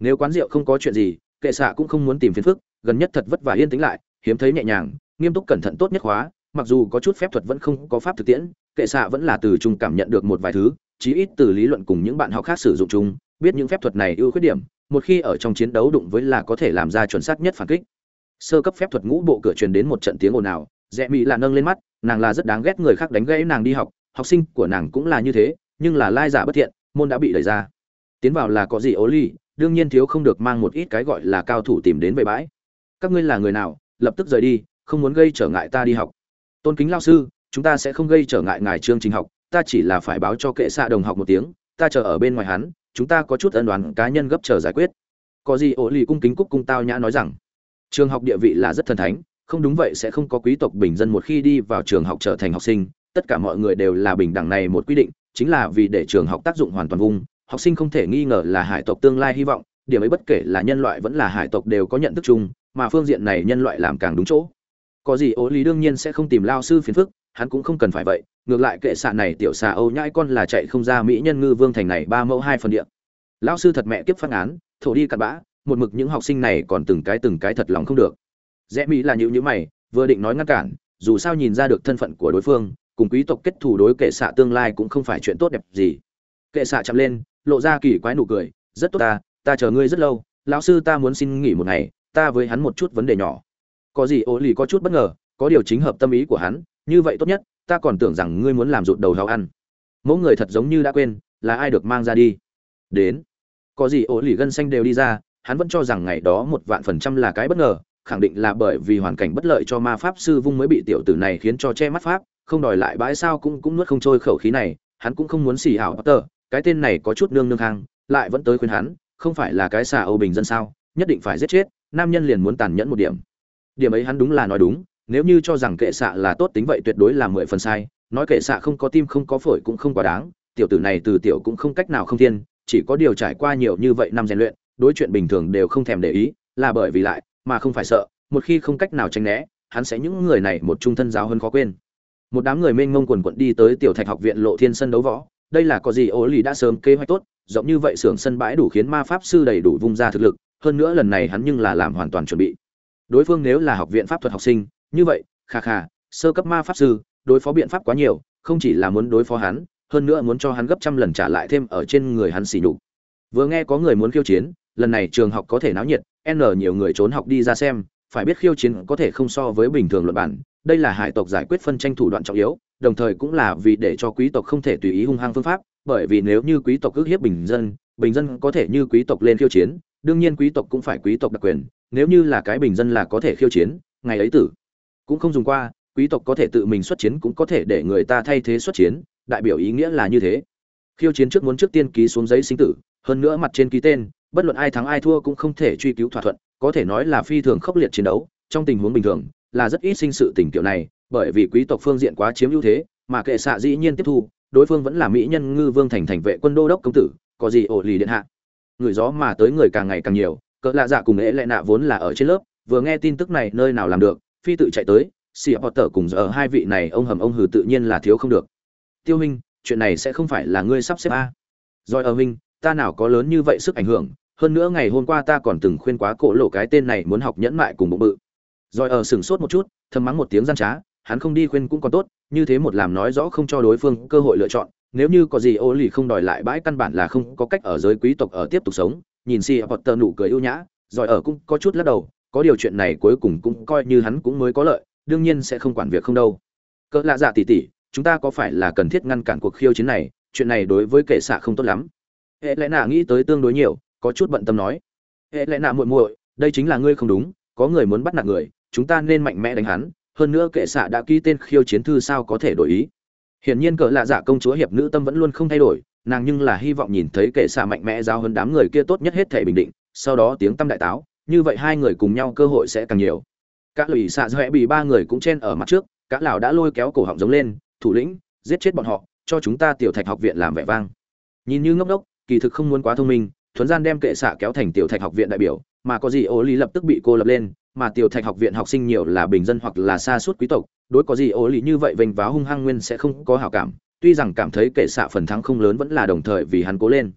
Nếu quán rượu không có chuyện gì kệ xạ cũng không muốn tìm phiền phức, gần nhất thật vất vả yên tĩnh lại, hiếm thấy nhẹ nhàng, nghiêm túc cẩn thận tốt nhất hóa mặc dù có chút phép thuật vẫn không có pháp thực tiễn, kệ xạ vẫn là từ chung cảm nhận được một vài thứ, chí ít từ lý luận cùng những bạn học khác sử dụng chung, biết những phép thuật này ưu khuyết điểm, một khi ở trong chiến đấu đụng với là có thể làm ra chuẩn xác nhất phản kích. Sơ cấp phép thuật ngũ bộ cửa truyền đến một trận tiếng ồn ào rẽ mỹ là nâng lên mắt, nàng là rất đáng ghét người khác đánh gãy nàng đi học học sinh của nàng cũng là như thế, nhưng là lai giả bất thiện, môn đã bị đẩy ra. Tiến vào là có gì ố ly đương nhiên thiếu không được mang một ít cái gọi là cao thủ tìm đến về bãi. Các ngươi là người nào, lập tức rời đi, không muốn gây trở ngại ta đi học. Tôn kính lao sư, chúng ta sẽ không gây trở ngại ngài chương trình học, ta chỉ là phải báo cho kệ xạ đồng học một tiếng, ta chờ ở bên ngoài hắn, chúng ta có chút ân đoán cá nhân gấp chờ giải quyết. Có gì ổ lì cung kính cúc cung tao nhã nói rằng, trường học địa vị là rất thần thánh, không đúng vậy sẽ không có quý tộc bình dân một khi đi vào trường học trở thành học sinh, tất cả mọi người đều là bình đẳng này một quy định, chính là vì để trường học tác dụng hoàn toàn vung học sinh không thể nghi ngờ là hải tộc tương lai hy vọng, điểm ấy bất kể là nhân loại vẫn là hải tộc đều có nhận thức chung, mà phương diện này nhân loại làm càng đúng chỗ. Có gì ố lý đương nhiên sẽ không tìm lao sư phiền phức, hắn cũng không cần phải vậy, ngược lại kệ xạ này tiểu xà âu nhãi con là chạy không ra mỹ nhân ngư vương thành này ba mẫu hai phần địa. Lao sư thật mẹ kiếp phát án, thổ đi cặn bã, một mực những học sinh này còn từng cái từng cái thật lòng không được. Rẽ mỹ là nhữ nhữ mày, vừa định nói ngăn cản, dù sao nhìn ra được thân phận của đối phương, cùng quý tộc kết thù đối kệ xạ tương lai cũng không phải chuyện tốt đẹp gì. Kệ xạ chậm lên lộ ra kỳ quái nụ cười, rất tốt ta ta chờ ngươi rất lâu, lão sư ta muốn xin nghỉ một ngày, ta với hắn một chút vấn đề nhỏ. Có gì ô lì có chút bất ngờ, có điều chính hợp tâm ý của hắn, như vậy tốt nhất, ta còn tưởng rằng ngươi muốn làm rụt đầu hào ăn. Mẫu người thật giống như đã quên, là ai được mang ra đi. Đến. Có gì ô lì gân xanh đều đi ra, hắn vẫn cho rằng ngày đó một vạn phần trăm là cái bất ngờ, khẳng định là bởi vì hoàn cảnh bất lợi cho ma pháp sư vung mới bị tiểu tử này khiến cho che mắt pháp, không đòi lại bãi sao cũng cũng nuốt không trôi khẩu khí này, hắn cũng không muốn xì ảo tờ cái tên này có chút nương nương khang, lại vẫn tới khuyên hắn, không phải là cái xà âu bình dân sao, nhất định phải giết chết, nam nhân liền muốn tàn nhẫn một điểm. Điểm ấy hắn đúng là nói đúng, nếu như cho rằng kệ xạ là tốt tính vậy tuyệt đối là mười phần sai, nói kệ xạ không có tim không có phổi cũng không quá đáng, tiểu tử này từ tiểu cũng không cách nào không thiên, chỉ có điều trải qua nhiều như vậy năm rèn luyện, đối chuyện bình thường đều không thèm để ý, là bởi vì lại, mà không phải sợ, một khi không cách nào tránh né, hắn sẽ những người này một trung thân giáo hơn khó quên. Một đám người mênh mông quần quận đi tới tiểu thạch học viện lộ thiên sân đấu võ đây là có gì ố lì đã sớm kế hoạch tốt, rộng như vậy xưởng sân bãi đủ khiến ma pháp sư đầy đủ vung ra thực lực, hơn nữa lần này hắn nhưng là làm hoàn toàn chuẩn bị. Đối phương nếu là học viện pháp thuật học sinh, như vậy, kha kha, sơ cấp ma pháp sư, đối phó biện pháp quá nhiều, không chỉ là muốn đối phó hắn, hơn nữa muốn cho hắn gấp trăm lần trả lại thêm ở trên người hắn xỉ nhục. Vừa nghe có người muốn khiêu chiến, lần này trường học có thể náo nhiệt, n nhiều người trốn học đi ra xem, phải biết khiêu chiến có thể không so với bình thường luận bản, đây là hải tộc giải quyết phân tranh thủ đoạn trọng yếu đồng thời cũng là vì để cho quý tộc không thể tùy ý hung hăng phương pháp, bởi vì nếu như quý tộc ức hiếp bình dân bình dân có thể như quý tộc lên khiêu chiến, đương nhiên quý tộc cũng phải quý tộc đặc quyền, nếu như là cái bình dân là có thể khiêu chiến, ngày ấy tử. Cũng không dùng qua, quý tộc có thể tự mình xuất chiến cũng có thể để người ta thay thế xuất chiến, đại biểu ý nghĩa là như thế. Khiêu chiến trước muốn trước tiên ký xuống giấy sinh tử, hơn nữa mặt trên ký tên, bất luận ai thắng ai thua cũng không thể truy cứu thỏa thuận, có thể nói là phi thường khốc liệt chiến đấu, trong tình huống bình thường, là rất ít sinh sự tình tiểu này bởi vì quý tộc phương diện quá chiếm ưu thế, mà kệ xạ dĩ nhiên tiếp thu, đối phương vẫn là mỹ nhân ngư vương thành thành vệ quân đô đốc công tử, có gì ổ lì điện hạ. Người gió mà tới người càng ngày càng nhiều, cỡ lạ dạ cùng ế lệ nạ vốn là ở trên lớp, vừa nghe tin tức này nơi nào làm được, phi tự chạy tới, xì tở cùng giờ hai vị này ông hầm ông hừ tự nhiên là thiếu không được. Tiêu minh, chuyện này sẽ không phải là ngươi sắp xếp a? Rồi ở minh, ta nào có lớn như vậy sức ảnh hưởng, hơn nữa ngày hôm qua ta còn từng khuyên quá cổ lộ cái tên này muốn học nhẫn mại cùng bụng bự. Rồi ở sừng sốt một chút, thầm mắng một tiếng gian trá hắn không đi khuyên cũng còn tốt, như thế một làm nói rõ không cho đối phương cơ hội lựa chọn, nếu như có gì ô lì không đòi lại bãi căn bản là không có cách ở giới quý tộc ở tiếp tục sống, nhìn si potter nụ cười ưu nhã giỏi ở cũng có chút lắc đầu, có điều chuyện này cuối cùng cũng coi như hắn cũng mới có lợi, đương nhiên sẽ không quản việc không đâu. Cỡ lạ dạ tỉ tỉ chúng ta có phải là cần thiết ngăn cản cuộc khiêu chiến này, chuyện này đối với kệ xạ không tốt lắm. Hệ lẽ nạ nghĩ tới tương đối nhiều, có chút bận tâm nói. Hệ lẽ nạ muội muội, đây chính là ngươi không đúng, có người muốn bắt nạt người, chúng ta nên mạnh mẽ đánh hắn hơn nữa kệ xạ đã ký tên khiêu chiến thư sao có thể đổi ý. Hiển nhiên cỡ lạ giả công chúa hiệp nữ tâm vẫn luôn không thay đổi, nàng nhưng là hy vọng nhìn thấy kệ xạ mạnh mẽ giao hơn đám người kia tốt nhất hết thể bình định, sau đó tiếng tâm đại táo, như vậy hai người cùng nhau cơ hội sẽ càng nhiều. Các lụy xạ dõe bị ba người cũng chen ở mặt trước các lão đã lôi kéo cổ họng giống lên, thủ lĩnh, giết chết bọn họ, cho chúng ta tiểu thạch học viện làm vẻ vang. Nhìn như ngốc đốc kỳ thực không muốn quá thông minh thuấn gian đem kệ xạ kéo thành tiểu thạch học viện đại biểu, mà có gì ô lý lập tức bị cô lập lên mà tiểu thạch học viện học sinh nhiều là bình dân hoặc là xa suốt quý tộc đối có gì ô lì như vậy vênh váo hung hăng nguyên sẽ không có hảo cảm tuy rằng cảm thấy kệ xạ phần thắng không lớn vẫn là đồng thời vì hắn cố lên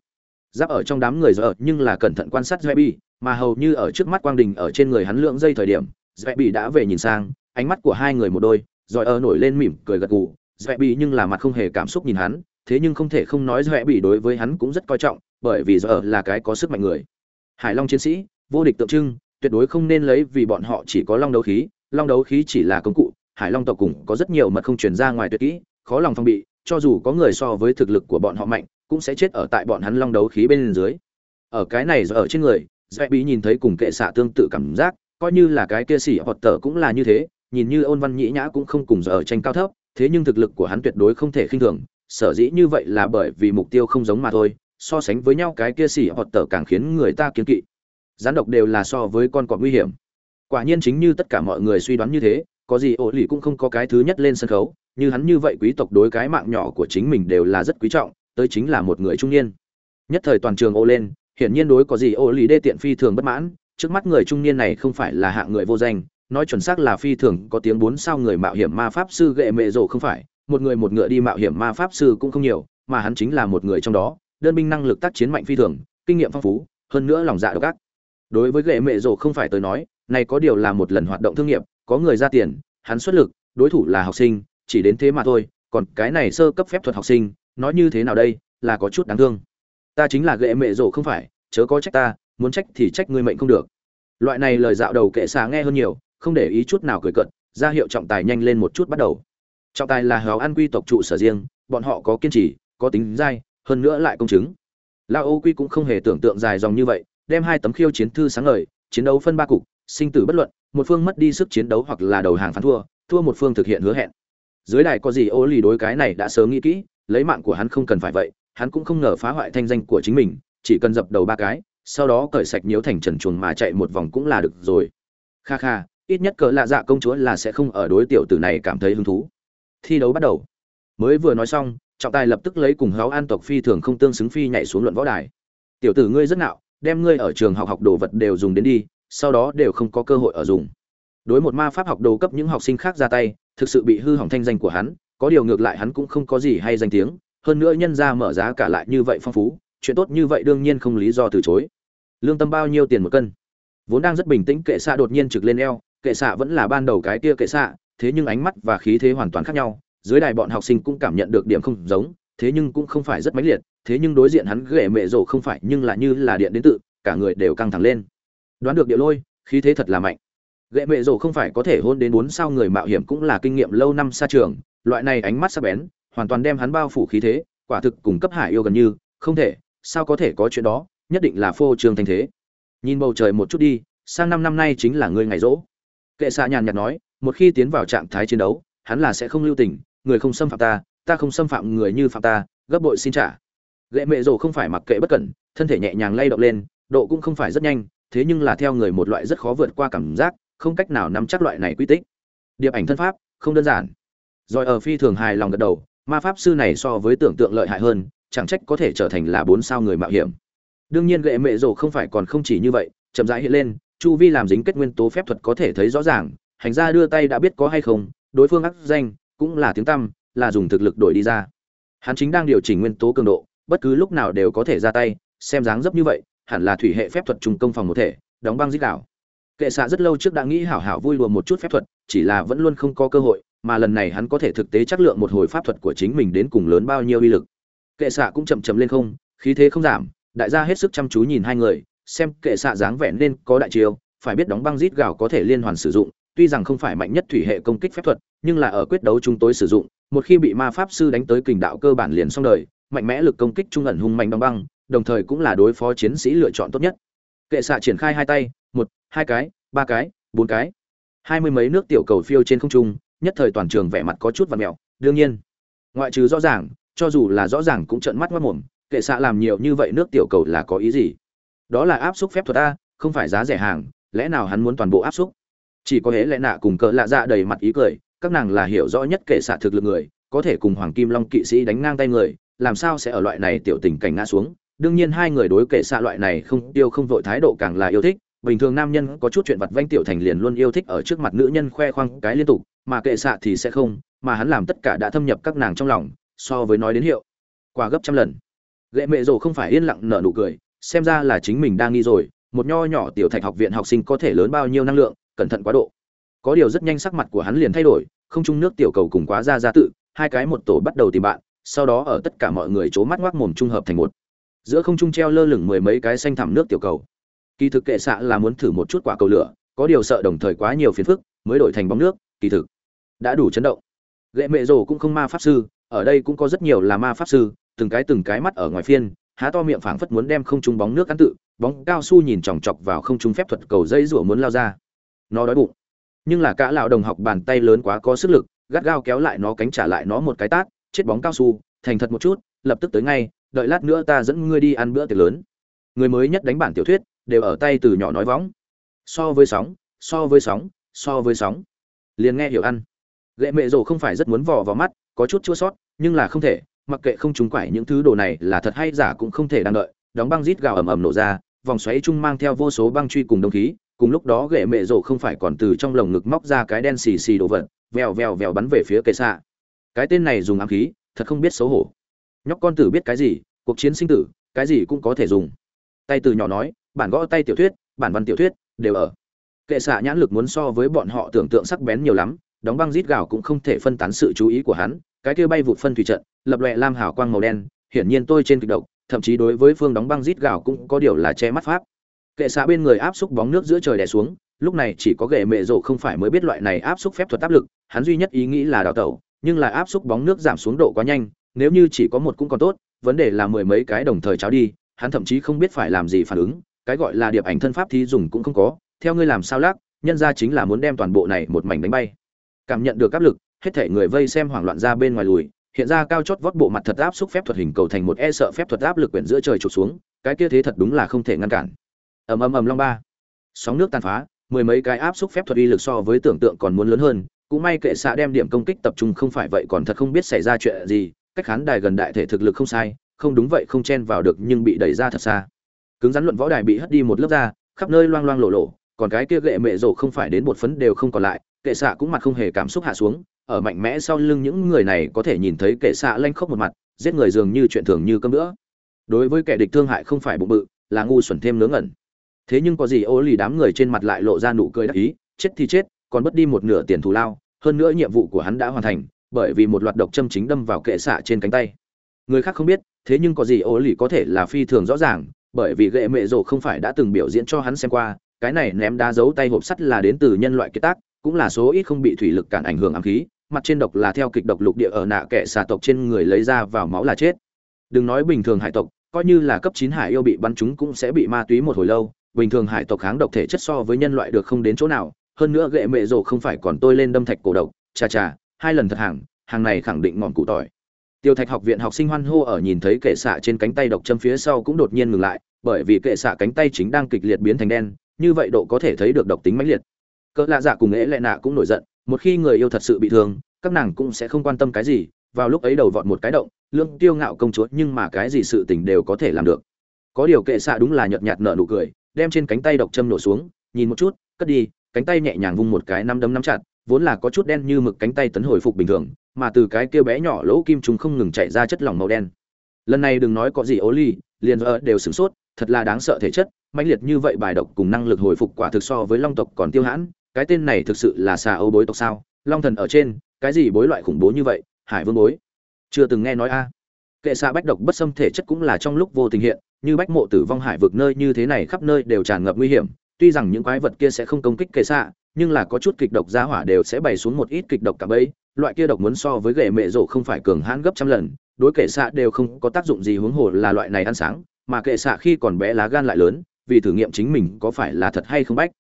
giáp ở trong đám người giờ nhưng là cẩn thận quan sát Zebi, mà hầu như ở trước mắt quang đình ở trên người hắn lượng dây thời điểm, Zebi đã về nhìn sang, ánh mắt của hai người một đôi, rồi ở nổi lên mỉm cười gật gù, Zebi nhưng là mặt không hề cảm xúc nhìn hắn, thế nhưng không thể không nói Zebi đối với hắn cũng rất coi trọng, bởi vì giờ là cái có sức mạnh người. Hải Long chiến sĩ, vô địch tượng trưng, tuyệt đối không nên lấy vì bọn họ chỉ có long đấu khí, long đấu khí chỉ là công cụ, Hải Long tộc cùng có rất nhiều mật không truyền ra ngoài tuyệt kỹ, khó lòng phòng bị, cho dù có người so với thực lực của bọn họ mạnh, cũng sẽ chết ở tại bọn hắn long đấu khí bên dưới. Ở cái này giờ ở trên người, dạ dễ bí nhìn thấy cùng kệ xạ tương tự cảm giác coi như là cái kia xỉ hoặc tở cũng là như thế nhìn như ôn văn nhĩ nhã cũng không cùng giờ ở tranh cao thấp thế nhưng thực lực của hắn tuyệt đối không thể khinh thường sở dĩ như vậy là bởi vì mục tiêu không giống mà thôi so sánh với nhau cái kia xỉ hoặc tở càng khiến người ta kiến kỵ gián độc đều là so với con cọp nguy hiểm. Quả nhiên chính như tất cả mọi người suy đoán như thế, có gì ổ lì cũng không có cái thứ nhất lên sân khấu, như hắn như vậy quý tộc đối cái mạng nhỏ của chính mình đều là rất quý trọng, tới chính là một người trung niên. Nhất thời toàn trường ô lên, hiển nhiên đối có gì ổ lì đê tiện phi thường bất mãn, trước mắt người trung niên này không phải là hạng người vô danh, nói chuẩn xác là phi thường, có tiếng bốn sao người mạo hiểm ma pháp sư gệ mệ rộ không phải, một người một ngựa đi mạo hiểm ma pháp sư cũng không nhiều, mà hắn chính là một người trong đó, đơn binh năng lực tác chiến mạnh phi thường, kinh nghiệm phong phú, hơn nữa lòng dạ độc ác đối với ghệ mệ rộ không phải tới nói, này có điều là một lần hoạt động thương nghiệp, có người ra tiền, hắn xuất lực, đối thủ là học sinh, chỉ đến thế mà thôi, còn cái này sơ cấp phép thuật học sinh, nói như thế nào đây, là có chút đáng thương. Ta chính là ghệ mẹ rổ không phải, chớ có trách ta, muốn trách thì trách ngươi mệnh không được. Loại này lời dạo đầu kệ xà nghe hơn nhiều, không để ý chút nào cười cận ra hiệu trọng tài nhanh lên một chút bắt đầu. Trọng tài là hào an quy tộc trụ sở riêng, bọn họ có kiên trì, có tính dai, hơn nữa lại công chứng. Lao ô quy cũng không hề tưởng tượng dài dòng như vậy đem hai tấm khiêu chiến thư sáng ngời, chiến đấu phân ba cục, sinh tử bất luận, một phương mất đi sức chiến đấu hoặc là đầu hàng phán thua thua một phương thực hiện hứa hẹn. Dưới đài có gì ô lì đối cái này đã sớm nghĩ kỹ, lấy mạng của hắn không cần phải vậy, hắn cũng không ngờ phá hoại thanh danh của chính mình, chỉ cần dập đầu ba cái, sau đó cởi sạch nhiễu thành trần chuồng mà chạy một vòng cũng là được rồi. Kha kha, ít nhất cỡ lạ dạ công chúa là sẽ không ở đối tiểu tử này cảm thấy hứng thú. Thi đấu bắt đầu. Mới vừa nói xong, trọng tài lập tức lấy cùng háo an tộc phi thường không tương xứng phi nhảy xuống luận võ đài. Tiểu tử ngươi rất nạo đem ngươi ở trường học học đồ vật đều dùng đến đi, sau đó đều không có cơ hội ở dùng. Đối một ma pháp học đồ cấp những học sinh khác ra tay, thực sự bị hư hỏng thanh danh của hắn, có điều ngược lại hắn cũng không có gì hay danh tiếng, hơn nữa nhân ra mở giá cả lại như vậy phong phú, chuyện tốt như vậy đương nhiên không lý do từ chối. Lương tâm bao nhiêu tiền một cân? Vốn đang rất bình tĩnh, kệ xạ đột nhiên trực lên eo, kệ xạ vẫn là ban đầu cái kia kệ xạ, thế nhưng ánh mắt và khí thế hoàn toàn khác nhau, dưới đài bọn học sinh cũng cảm nhận được điểm không giống, thế nhưng cũng không phải rất mãnh liệt thế nhưng đối diện hắn ghệ mẹ rổ không phải nhưng là như là điện đến tự, cả người đều căng thẳng lên. Đoán được địa lôi, khí thế thật là mạnh. Ghệ mẹ rổ không phải có thể hôn đến bốn sao người mạo hiểm cũng là kinh nghiệm lâu năm xa trường, loại này ánh mắt sắc bén, hoàn toàn đem hắn bao phủ khí thế, quả thực cùng cấp hải yêu gần như, không thể, sao có thể có chuyện đó, nhất định là phô trương thanh thế. Nhìn bầu trời một chút đi, sang năm năm nay chính là ngươi ngày rỗ. Kệ xạ nhàn nhạt nói, một khi tiến vào trạng thái chiến đấu, hắn là sẽ không lưu tình, người không xâm phạm ta ta không xâm phạm người như phạm ta, gấp bội xin trả gệ mẹ rồ không phải mặc kệ bất cẩn, thân thể nhẹ nhàng lay động lên, độ cũng không phải rất nhanh, thế nhưng là theo người một loại rất khó vượt qua cảm giác, không cách nào nắm chắc loại này quy tích. Điệp ảnh thân pháp, không đơn giản. Rồi ở phi thường hài lòng gật đầu, ma pháp sư này so với tưởng tượng lợi hại hơn, chẳng trách có thể trở thành là bốn sao người mạo hiểm. Đương nhiên gệ mẹ rồ không phải còn không chỉ như vậy, chậm rãi hiện lên, chu vi làm dính kết nguyên tố phép thuật có thể thấy rõ ràng, hành gia đưa tay đã biết có hay không, đối phương ác danh, cũng là tiếng tăm, là dùng thực lực đổi đi ra. Hắn chính đang điều chỉnh nguyên tố cường độ bất cứ lúc nào đều có thể ra tay, xem dáng dấp như vậy, hẳn là thủy hệ phép thuật trùng công phòng một thể, đóng băng dít đảo kệ xạ rất lâu trước đã nghĩ hảo hảo vui lùa một chút phép thuật, chỉ là vẫn luôn không có cơ hội, mà lần này hắn có thể thực tế chắc lượng một hồi pháp thuật của chính mình đến cùng lớn bao nhiêu uy lực. Kệ xạ cũng chậm chậm lên không, khí thế không giảm, đại gia hết sức chăm chú nhìn hai người, xem kệ xạ dáng vẻ nên có đại chiêu, phải biết đóng băng rít gào có thể liên hoàn sử dụng, tuy rằng không phải mạnh nhất thủy hệ công kích phép thuật, nhưng là ở quyết đấu chúng tối sử dụng, một khi bị ma pháp sư đánh tới kình đạo cơ bản liền xong đời mạnh mẽ lực công kích trung ẩn hung mạnh đóng băng, đồng thời cũng là đối phó chiến sĩ lựa chọn tốt nhất. Kệ xạ triển khai hai tay, một, hai cái, ba cái, bốn cái. Hai mươi mấy nước tiểu cầu phiêu trên không trung, nhất thời toàn trường vẻ mặt có chút và mẹo đương nhiên, ngoại trừ rõ ràng, cho dù là rõ ràng cũng trợn mắt mất mồm, kệ xạ làm nhiều như vậy nước tiểu cầu là có ý gì? Đó là áp xúc phép thuật a, không phải giá rẻ hàng, lẽ nào hắn muốn toàn bộ áp xúc chỉ có hễ lẽ nạ cùng cỡ lạ dạ đầy mặt ý cười, các nàng là hiểu rõ nhất kệ xạ thực lực người, có thể cùng hoàng kim long kỵ sĩ đánh ngang tay người làm sao sẽ ở loại này tiểu tình cảnh ngã xuống? Đương nhiên hai người đối kệ xạ loại này không tiêu không vội thái độ càng là yêu thích. Bình thường nam nhân có chút chuyện vặt vanh tiểu thành liền luôn yêu thích ở trước mặt nữ nhân khoe khoang cái liên tục, mà kệ xạ thì sẽ không, mà hắn làm tất cả đã thâm nhập các nàng trong lòng, so với nói đến hiệu. Quả gấp trăm lần. Gệ mẹ rồ không phải yên lặng nở nụ cười, xem ra là chính mình đang nghi rồi, một nho nhỏ tiểu thạch học viện học sinh có thể lớn bao nhiêu năng lượng, cẩn thận quá độ. Có điều rất nhanh sắc mặt của hắn liền thay đổi, không trung nước tiểu cầu cùng quá ra ra tự, hai cái một tổ bắt đầu tìm bạn sau đó ở tất cả mọi người c mắt ngoác mồm trung hợp thành một. Giữa không trung treo lơ lửng mười mấy cái xanh thẳm nước tiểu cầu. Kỳ thực kệ xạ là muốn thử một chút quả cầu lửa, có điều sợ đồng thời quá nhiều phiền phức, mới đổi thành bóng nước, kỳ thực đã đủ chấn động. Lệ mẹ rồ cũng không ma pháp sư, ở đây cũng có rất nhiều là ma pháp sư, từng cái từng cái mắt ở ngoài phiên, há to miệng phảng phất muốn đem không trung bóng nước ăn tự, bóng cao su nhìn chòng chọc vào không trung phép thuật cầu dây rủa muốn lao ra. Nó đói bụng. Nhưng là cả lão đồng học bàn tay lớn quá có sức lực, gắt gao kéo lại nó cánh trả lại nó một cái tát chết bóng cao su, thành thật một chút, lập tức tới ngay, đợi lát nữa ta dẫn ngươi đi ăn bữa tiệc lớn. Người mới nhất đánh bản tiểu thuyết, đều ở tay từ nhỏ nói võng so với sóng, so với sóng, so với sóng. Liền nghe hiểu ăn lệ mẹ rồ không phải rất muốn vò vào mắt, có chút chua sót, nhưng là không thể, mặc kệ không trúng quải những thứ đồ này là thật hay giả cũng không thể đang đợi. Đóng băng rít gào ầm ầm nổ ra, vòng xoáy chung mang theo vô số băng truy cùng đông khí, cùng lúc đó gệ mẹ rổ không phải còn từ trong lồng ngực móc ra cái đen xì xì đồ vật, vèo vèo vèo bắn về phía cây xạ cái tên này dùng ám khí, thật không biết xấu hổ. Nhóc con tử biết cái gì, cuộc chiến sinh tử, cái gì cũng có thể dùng. Tay từ nhỏ nói, bản gõ tay tiểu thuyết, bản văn tiểu thuyết, đều ở. Kệ xạ nhãn lực muốn so với bọn họ tưởng tượng sắc bén nhiều lắm, đóng băng rít gào cũng không thể phân tán sự chú ý của hắn, cái kia bay vụt phân thủy trận, lập lòe lam hào quang màu đen, hiển nhiên tôi trên kịch độc, thậm chí đối với phương đóng băng rít gào cũng có điều là che mắt pháp. Kệ xạ bên người áp xúc bóng nước giữa trời đè xuống, lúc này chỉ có gệ mẹ rộ không phải mới biết loại này áp xúc phép thuật áp lực, hắn duy nhất ý nghĩ là đào tẩu nhưng là áp xúc bóng nước giảm xuống độ quá nhanh nếu như chỉ có một cũng còn tốt vấn đề là mười mấy cái đồng thời cháo đi hắn thậm chí không biết phải làm gì phản ứng cái gọi là điệp ảnh thân pháp thì dùng cũng không có theo ngươi làm sao lắc, nhân ra chính là muốn đem toàn bộ này một mảnh đánh bay. Cảm nhận được áp lực hết thể người vây xem hoảng loạn ra bên ngoài lùi hiện ra cao chót vót bộ mặt thật áp xúc phép thuật hình cầu thành một e sợ phép thuật áp lực quyển giữa trời chụp xuống cái kia thế thật đúng là không thể ngăn cản. Ầm ầm ầm long ba. Sóng nước tàn phá mười mấy cái áp xúc phép thuật uy lực so với tưởng tượng còn muốn lớn hơn cũng may kệ xạ đem điểm công kích tập trung không phải vậy còn thật không biết xảy ra chuyện gì, cách khán đài gần đại thể thực lực không sai, không đúng vậy không chen vào được nhưng bị đẩy ra thật xa. Cứng rắn luận võ đài bị hất đi một lớp ra, khắp nơi loang loang lộ lộ còn cái kia gệ mẹ rổ không phải đến một phấn đều không còn lại, kệ xạ cũng mặt không hề cảm xúc hạ xuống, ở mạnh mẽ sau lưng những người này có thể nhìn thấy kệ xạ lanh khóc một mặt, giết người dường như chuyện thường như cơm nữa đối với kẻ địch thương hại không phải bụng bự, là ngu xuẩn thêm nướng ẩn thế nhưng có gì ô lì đám người trên mặt lại lộ ra nụ cười đắc ý, chết thì chết còn mất đi một nửa tiền thù lao, hơn nữa nhiệm vụ của hắn đã hoàn thành, bởi vì một loạt độc châm chính đâm vào kệ xạ trên cánh tay. Người khác không biết, thế nhưng có gì ô lì có thể là phi thường rõ ràng, bởi vì gệ mẹ rồ không phải đã từng biểu diễn cho hắn xem qua, cái này ném đá giấu tay hộp sắt là đến từ nhân loại kiệt tác, cũng là số ít không bị thủy lực cản ảnh hưởng ám khí, mặt trên độc là theo kịch độc lục địa ở nạ kẻ xà tộc trên người lấy ra vào máu là chết. Đừng nói bình thường hải tộc, coi như là cấp chín hải yêu bị bắn chúng cũng sẽ bị ma túy một hồi lâu, bình thường hải tộc kháng độc thể chất so với nhân loại được không đến chỗ nào hơn nữa gệ mẹ rồ không phải còn tôi lên đâm thạch cổ độc, chà chà, hai lần thật hàng hàng này khẳng định ngọn cụ tỏi. Tiêu thạch học viện học sinh hoan hô ở nhìn thấy kệ xạ trên cánh tay độc châm phía sau cũng đột nhiên ngừng lại, bởi vì kệ xạ cánh tay chính đang kịch liệt biến thành đen, như vậy độ có thể thấy được độc tính mãnh liệt. Cỡ lạ dạ cùng ế lệ nạ cũng nổi giận, một khi người yêu thật sự bị thương, các nàng cũng sẽ không quan tâm cái gì, vào lúc ấy đầu vọt một cái động lương tiêu ngạo công chúa nhưng mà cái gì sự tình đều có thể làm được. Có điều kệ xạ đúng là nhợt nhạt nở nụ cười, đem trên cánh tay độc châm nổ xuống, nhìn một chút, cất đi cánh tay nhẹ nhàng vung một cái nắm đấm nắm chặt, vốn là có chút đen như mực cánh tay tấn hồi phục bình thường, mà từ cái kia bé nhỏ lỗ kim chúng không ngừng chạy ra chất lỏng màu đen. Lần này đừng nói có gì ố ly, liền vợ đều sửng sốt, thật là đáng sợ thể chất, mãnh liệt như vậy bài độc cùng năng lực hồi phục quả thực so với long tộc còn tiêu hãn, cái tên này thực sự là xà âu bối tộc sao? Long thần ở trên, cái gì bối loại khủng bố như vậy? Hải vương bối. Chưa từng nghe nói a. Kệ xạ bách độc bất xâm thể chất cũng là trong lúc vô tình hiện, như bách mộ tử vong hải vực nơi như thế này khắp nơi đều tràn ngập nguy hiểm tuy rằng những quái vật kia sẽ không công kích kệ xạ, nhưng là có chút kịch độc giá hỏa đều sẽ bày xuống một ít kịch độc cả bấy loại kia độc muốn so với gậy mẹ rổ không phải cường hãn gấp trăm lần, đối kệ xạ đều không có tác dụng gì huống hồ là loại này ăn sáng, mà kệ xạ khi còn bé lá gan lại lớn, vì thử nghiệm chính mình có phải là thật hay không bách.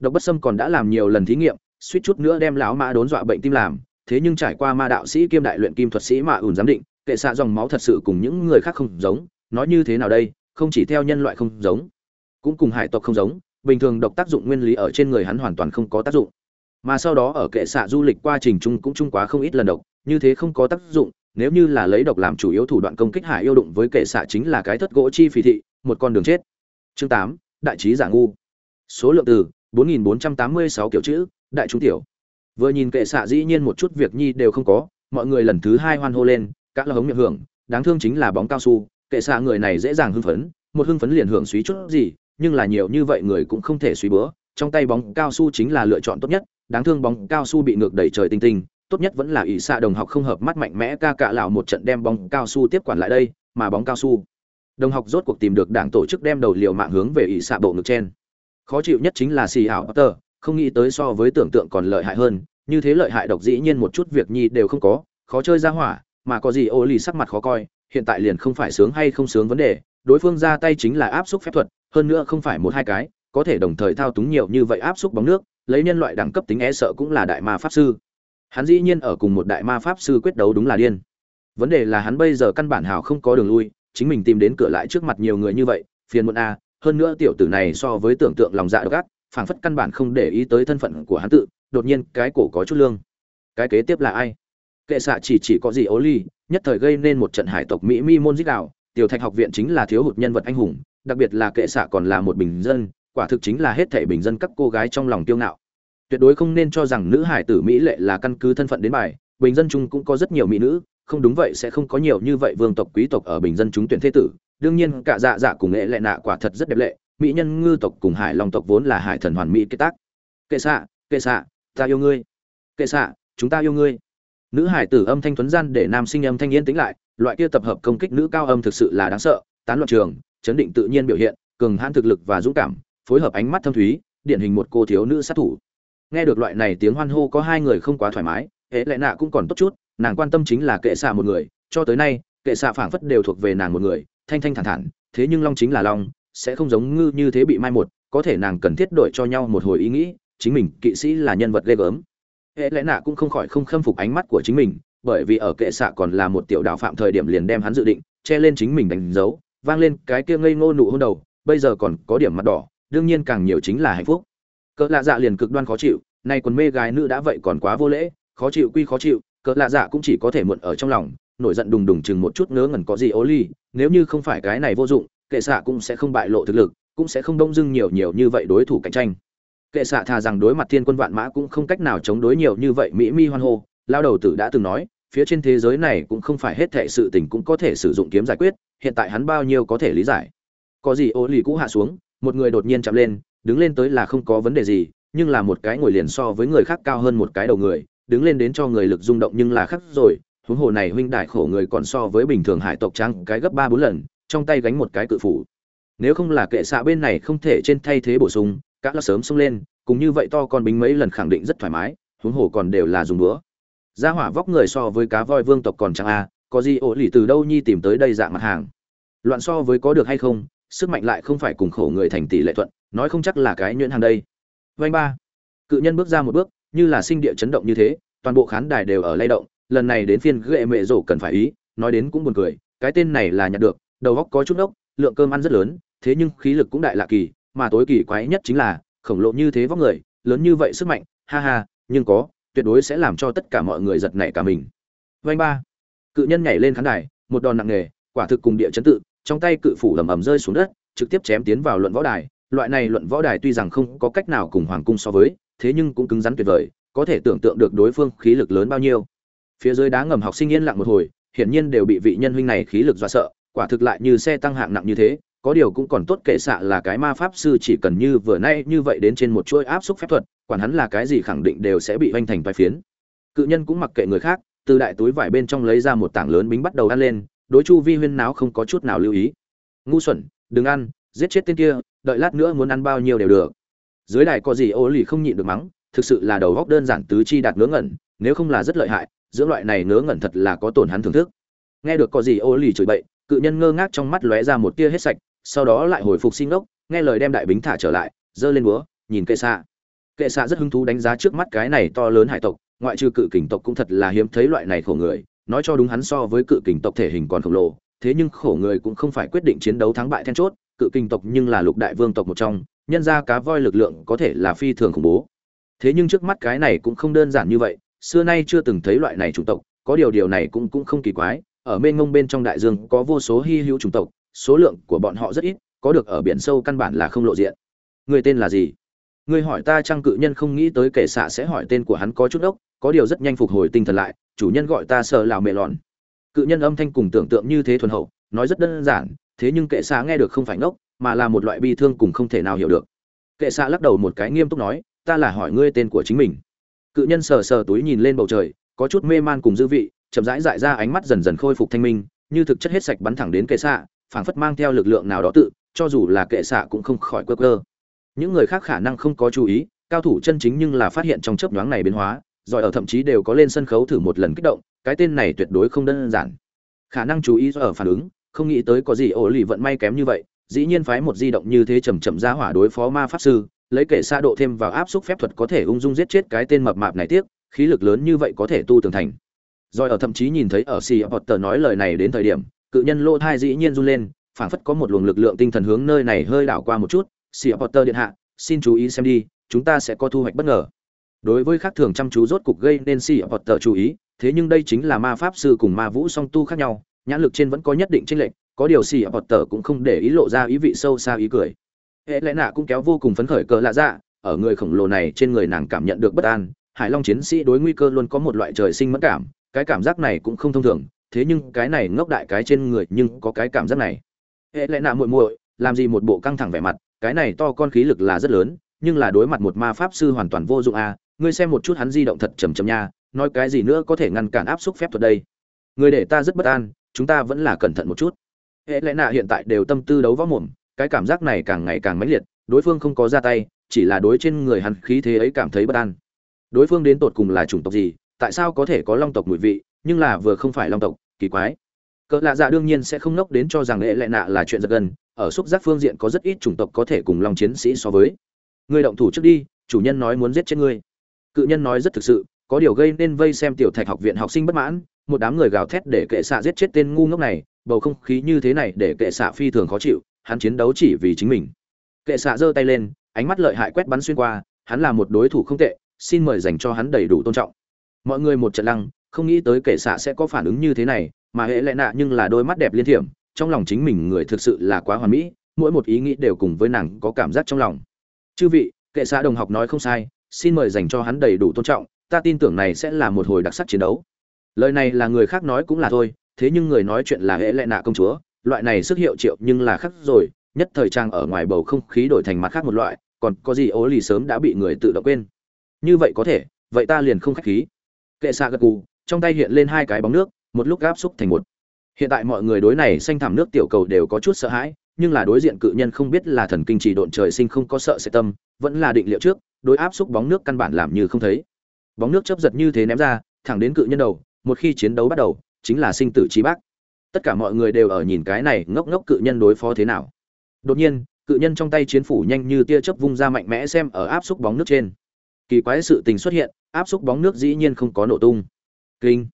Độc bất sâm còn đã làm nhiều lần thí nghiệm, suýt chút nữa đem lão mã đốn dọa bệnh tim làm. Thế nhưng trải qua ma đạo sĩ kiêm đại luyện kim thuật sĩ mà ủn giám định kệ xạ dòng máu thật sự cùng những người khác không giống, nói như thế nào đây, không chỉ theo nhân loại không giống, cũng cùng hải tộc không giống bình thường độc tác dụng nguyên lý ở trên người hắn hoàn toàn không có tác dụng. Mà sau đó ở kệ xạ du lịch quá trình chung cũng chung quá không ít lần độc, như thế không có tác dụng, nếu như là lấy độc làm chủ yếu thủ đoạn công kích hải yêu đụng với kệ xạ chính là cái thất gỗ chi phì thị, một con đường chết. Chương tám, đại trí giả ngu. Số lượng từ 4486 kiểu chữ, đại trung tiểu. Vừa nhìn kệ xạ dĩ nhiên một chút việc nhi đều không có, mọi người lần thứ hai hoan hô lên các là hống miệng hưởng, đáng thương chính là bóng cao su, kệ xạ người này dễ dàng hưng phấn, một hưng phấn liền hưởng suý chút gì nhưng là nhiều như vậy người cũng không thể suy bữa, trong tay bóng cao su chính là lựa chọn tốt nhất, đáng thương bóng cao su bị ngược đẩy trời tinh tinh, tốt nhất vẫn là ỷ xạ đồng học không hợp mắt mạnh mẽ ca cạ lào một trận đem bóng cao su tiếp quản lại đây, mà bóng cao su. Đồng học rốt cuộc tìm được đảng tổ chức đem đầu liều mạng hướng về ỷ xạ bộ ngực trên khó chịu nhất chính là xì ảo potter, không nghĩ tới so với tưởng tượng còn lợi hại hơn, như thế lợi hại độc dĩ nhiên một chút việc nhi đều không có, khó chơi ra hỏa, mà có gì ô lì sắc mặt khó coi, hiện tại liền không phải sướng hay không sướng vấn đề, đối phương ra tay chính là áp xúc phép thuật hơn nữa không phải một hai cái, có thể đồng thời thao túng nhiều như vậy áp xúc bóng nước, lấy nhân loại đẳng cấp tính e sợ cũng là đại ma pháp sư. Hắn dĩ nhiên ở cùng một đại ma pháp sư quyết đấu đúng là điên. Vấn đề là hắn bây giờ căn bản hào không có đường lui, chính mình tìm đến cửa lại trước mặt nhiều người như vậy, phiền muộn a hơn nữa tiểu tử này so với tưởng tượng lòng dạ độc ác, phảng phất căn bản không để ý tới thân phận của hắn tự, đột nhiên cái cổ có chút lương. Cái kế tiếp là ai? Kệ xạ chỉ chỉ có gì ố ly nhất thời gây nên một trận hải tộc mỹ mi môn dích đạo tiểu thạch học viện chính là thiếu hụt nhân vật anh hùng đặc biệt là kệ xạ còn là một bình dân, quả thực chính là hết thể bình dân các cô gái trong lòng tiêu ngạo. Tuyệt đối không nên cho rằng nữ hải tử mỹ lệ là căn cứ thân phận đến bài, bình dân chúng cũng có rất nhiều mỹ nữ, không đúng vậy sẽ không có nhiều như vậy vương tộc quý tộc ở bình dân chúng tuyển thế tử. Đương nhiên, cả dạ dạ cùng nghệ lệ nạ quả thật rất đẹp lệ, mỹ nhân ngư tộc cùng hải long tộc vốn là hải thần hoàn mỹ kết tác. Kệ xạ kệ xạ, ta yêu ngươi. Kệ xạ, chúng ta yêu ngươi. Nữ hải tử âm thanh thuấn gian để nam sinh âm thanh yên tĩnh lại, loại kia tập hợp công kích nữ cao âm thực sự là đáng sợ, tán loạn trường chấn định tự nhiên biểu hiện, cường hãn thực lực và dũng cảm, phối hợp ánh mắt thâm thúy, điển hình một cô thiếu nữ sát thủ. Nghe được loại này tiếng hoan hô có hai người không quá thoải mái hễ lẽ nạ cũng còn tốt chút, nàng quan tâm chính là kệ xạ một người, cho tới nay, kệ xạ phảng phất đều thuộc về nàng một người, thanh thanh thản thản, thế nhưng long chính là long, sẽ không giống ngư như thế bị mai một, có thể nàng cần thiết đổi cho nhau một hồi ý nghĩ, chính mình, kỵ sĩ là nhân vật ghê gớm. Hệ lẽ nạ cũng không khỏi không khâm phục ánh mắt của chính mình, bởi vì ở kệ xạ còn là một tiểu đạo phạm thời điểm liền đem hắn dự định, che lên chính mình đánh dấu vang lên cái kia ngây ngô nụ hôn đầu, bây giờ còn có điểm mặt đỏ, đương nhiên càng nhiều chính là hạnh phúc. Cỡ lạ dạ liền cực đoan khó chịu, nay quần mê gái nữ đã vậy còn quá vô lễ, khó chịu quy khó chịu, cỡ lạ dạ cũng chỉ có thể muộn ở trong lòng, nổi giận đùng đùng chừng một chút ngớ ngẩn có gì ố ly, nếu như không phải cái này vô dụng, kệ xạ cũng sẽ không bại lộ thực lực, cũng sẽ không đông dưng nhiều nhiều như vậy đối thủ cạnh tranh. Kệ xạ thà rằng đối mặt thiên quân vạn mã cũng không cách nào chống đối nhiều như vậy mỹ mi hoan hô, lao đầu tử đã từng nói phía trên thế giới này cũng không phải hết thệ sự tình cũng có thể sử dụng kiếm giải quyết, hiện tại hắn bao nhiêu có thể lý giải. Có gì ô lì cũ hạ xuống, một người đột nhiên chạm lên, đứng lên tới là không có vấn đề gì, nhưng là một cái ngồi liền so với người khác cao hơn một cái đầu người, đứng lên đến cho người lực rung động nhưng là khác rồi, huống hồ này huynh đại khổ người còn so với bình thường hải tộc trang cái gấp ba bốn lần, trong tay gánh một cái cự phủ. Nếu không là kệ xạ bên này không thể trên thay thế bổ sung các nó sớm xông lên, cùng như vậy to con bính mấy lần khẳng định rất thoải mái, huống hồ còn đều là dùng búa gia hỏa vóc người so với cá voi vương tộc còn chẳng a, có gì ổ lì từ đâu nhi tìm tới đây dạng mặt hàng. Loạn so với có được hay không, sức mạnh lại không phải cùng khổ người thành tỷ lệ thuận, nói không chắc là cái nhuyễn hàng đây. Vanh ba. Cự nhân bước ra một bước, như là sinh địa chấn động như thế, toàn bộ khán đài đều ở lay động, lần này đến phiên ghệ mẹ rổ cần phải ý, nói đến cũng buồn cười, cái tên này là nhặt được, đầu góc có chút ốc, lượng cơm ăn rất lớn, thế nhưng khí lực cũng đại lạ kỳ, mà tối kỳ quái nhất chính là, khổng lồ như thế vóc người, lớn như vậy sức mạnh, ha ha, nhưng có tuyệt đối sẽ làm cho tất cả mọi người giật nảy cả mình. Vành ba. Cự nhân nhảy lên khán đài, một đòn nặng nề, quả thực cùng địa chấn tự, trong tay cự phủ ầm ầm rơi xuống đất, trực tiếp chém tiến vào luận võ đài. Loại này luận võ đài tuy rằng không có cách nào cùng hoàng cung so với, thế nhưng cũng cứng rắn tuyệt vời, có thể tưởng tượng được đối phương khí lực lớn bao nhiêu. Phía dưới đá ngầm học sinh yên lặng một hồi, hiển nhiên đều bị vị nhân huynh này khí lực dọa sợ, quả thực lại như xe tăng hạng nặng như thế, có điều cũng còn tốt kệ xạ là cái ma pháp sư chỉ cần như vừa nay như vậy đến trên một chuỗi áp xúc phép thuật quản hắn là cái gì khẳng định đều sẽ bị hoành thành vài phiến. Cự nhân cũng mặc kệ người khác, từ đại túi vải bên trong lấy ra một tảng lớn bính bắt đầu ăn lên, đối chu vi huyên náo không có chút nào lưu ý. Ngu xuẩn, đừng ăn, giết chết tên kia, đợi lát nữa muốn ăn bao nhiêu đều được. Dưới đài có gì ô lì không nhịn được mắng, thực sự là đầu góc đơn giản tứ chi đạt ngớ ngẩn, nếu không là rất lợi hại, dưỡng loại này ngớ ngẩn thật là có tổn hắn thưởng thức. Nghe được có gì ô lì chửi bậy, cự nhân ngơ ngác trong mắt lóe ra một tia hết sạch, sau đó lại hồi phục sinh ốc, nghe lời đem đại bính thả trở lại, giơ lên búa, nhìn cây xa kệ xạ rất hứng thú đánh giá trước mắt cái này to lớn hải tộc, ngoại trừ cự kình tộc cũng thật là hiếm thấy loại này khổ người, nói cho đúng hắn so với cự kình tộc thể hình còn khổng lồ, thế nhưng khổ người cũng không phải quyết định chiến đấu thắng bại then chốt, cự kình tộc nhưng là lục đại vương tộc một trong, nhân ra cá voi lực lượng có thể là phi thường khủng bố. Thế nhưng trước mắt cái này cũng không đơn giản như vậy, xưa nay chưa từng thấy loại này chủng tộc, có điều điều này cũng cũng không kỳ quái, ở mênh ngông bên trong đại dương có vô số hy hữu chủng tộc, số lượng của bọn họ rất ít, có được ở biển sâu căn bản là không lộ diện. Người tên là gì? Ngươi hỏi ta trang cự nhân không nghĩ tới kẻ xạ sẽ hỏi tên của hắn có chút ốc, có điều rất nhanh phục hồi tinh thần lại, chủ nhân gọi ta sợ lào mẹ lòn cự nhân âm thanh cùng tưởng tượng như thế thuần hậu, nói rất đơn giản, thế nhưng kệ xạ nghe được không phải ngốc, mà là một loại bi thương cùng không thể nào hiểu được. Kệ xạ lắc đầu một cái nghiêm túc nói, ta là hỏi ngươi tên của chính mình. Cự nhân sờ sờ túi nhìn lên bầu trời, có chút mê man cùng dư vị, chậm rãi dại ra ánh mắt dần dần khôi phục thanh minh, như thực chất hết sạch bắn thẳng đến kệ xạ, phảng phất mang theo lực lượng nào đó tự, cho dù là kệ xạ cũng không khỏi quơ cơ những người khác khả năng không có chú ý cao thủ chân chính nhưng là phát hiện trong chớp nhoáng này biến hóa giỏi ở thậm chí đều có lên sân khấu thử một lần kích động cái tên này tuyệt đối không đơn giản. Khả năng chú ý do ở phản ứng không nghĩ tới có gì ổ lì vận may kém như vậy dĩ nhiên phái một di động như thế chầm chậm ra hỏa đối phó ma pháp sư lấy kệ xa độ thêm vào áp xúc phép thuật có thể ung dung giết chết cái tên mập mạp này tiếc khí lực lớn như vậy có thể tu tường thành. Rồi ở thậm chí nhìn thấy ở Sea Potter nói lời này đến thời điểm, cự nhân lô thai dĩ nhiên run lên, phảng phất có một luồng lực lượng tinh thần hướng nơi này hơi đảo qua một chút, Sea Potter điện hạ, xin chú ý xem đi, chúng ta sẽ có thu hoạch bất ngờ. Đối với khác thường chăm chú rốt cục gây nên Sea Potter chú ý, thế nhưng đây chính là ma pháp sư cùng ma vũ song tu khác nhau, nhãn lực trên vẫn có nhất định chênh lệch, có điều Sea Potter cũng không để ý lộ ra ý vị sâu xa ý cười. Hệ lẽ nạ cũng kéo vô cùng phấn khởi cờ lạ dạ, ở người khổng lồ này trên người nàng cảm nhận được bất an, Hải Long chiến sĩ đối nguy cơ luôn có một loại trời sinh mẫn cảm, cái cảm giác này cũng không thông thường thế nhưng cái này ngốc đại cái trên người nhưng có cái cảm giác này hệ lẽ nạ muội muội làm gì một bộ căng thẳng vẻ mặt cái này to con khí lực là rất lớn, nhưng là đối mặt một ma pháp sư hoàn toàn vô dụng à ngươi xem một chút hắn di động thật chầm chầm nha, nói cái gì nữa có thể ngăn cản áp xúc phép thuật đây? Người để ta rất bất an, chúng ta vẫn là cẩn thận một chút. Hệ lẽ nạ hiện tại đều tâm tư đấu võ mồm, cái cảm giác này càng ngày càng mãnh liệt, đối phương không có ra tay, chỉ là đối trên người hắn khí thế ấy cảm thấy bất an. Đối phương đến tột cùng là chủng tộc gì, tại sao có thể có long tộc mùi vị, nhưng là vừa không phải long tộc, kỳ quái cỡ lạ dạ đương nhiên sẽ không nốc đến cho rằng lệ lệ nạ là chuyện rất gần ở xúc giác phương diện có rất ít chủng tộc có thể cùng lòng chiến sĩ so với. Người động thủ trước đi, chủ nhân nói muốn giết chết ngươi. Cự nhân nói rất thực sự, có điều gây nên vây xem tiểu thạch học viện học sinh bất mãn, một đám người gào thét để kệ xạ giết chết tên ngu ngốc này, bầu không khí như thế này để kệ xạ phi thường khó chịu, hắn chiến đấu chỉ vì chính mình. Kệ xạ giơ tay lên, ánh mắt lợi hại quét bắn xuyên qua, hắn là một đối thủ không tệ, xin mời dành cho hắn đầy đủ tôn trọng. Mọi người một trận lăng, không nghĩ tới kệ xạ sẽ có phản ứng như thế này mà hệ lẽ nạ nhưng là đôi mắt đẹp liên thiểm, trong lòng chính mình người thực sự là quá hoàn mỹ, mỗi một ý nghĩ đều cùng với nàng có cảm giác trong lòng. Chư vị, kệ xã đồng học nói không sai, xin mời dành cho hắn đầy đủ tôn trọng, ta tin tưởng này sẽ là một hồi đặc sắc chiến đấu. Lời này là người khác nói cũng là thôi, thế nhưng người nói chuyện là hệ lệ nạ công chúa, loại này sức hiệu triệu nhưng là khác rồi, nhất thời trang ở ngoài bầu không khí đổi thành mặt khác một loại, còn có gì ố lì sớm đã bị người tự động quên. Như vậy có thể, vậy ta liền không khách khí. Kệ xạ gật gù, trong tay hiện lên hai cái bóng nước một lúc gáp xúc thành một. Hiện tại mọi người đối này xanh thảm nước tiểu cầu đều có chút sợ hãi, nhưng là đối diện cự nhân không biết là thần kinh chỉ độn trời sinh không có sợ sẽ tâm, vẫn là định liệu trước, đối áp xúc bóng nước căn bản làm như không thấy. Bóng nước chấp giật như thế ném ra, thẳng đến cự nhân đầu, một khi chiến đấu bắt đầu, chính là sinh tử trí bác. Tất cả mọi người đều ở nhìn cái này, ngốc ngốc cự nhân đối phó thế nào. Đột nhiên, cự nhân trong tay chiến phủ nhanh như tia chớp vung ra mạnh mẽ xem ở áp xúc bóng nước trên. Kỳ quái sự tình xuất hiện, áp xúc bóng nước dĩ nhiên không có nổ tung. Kinh!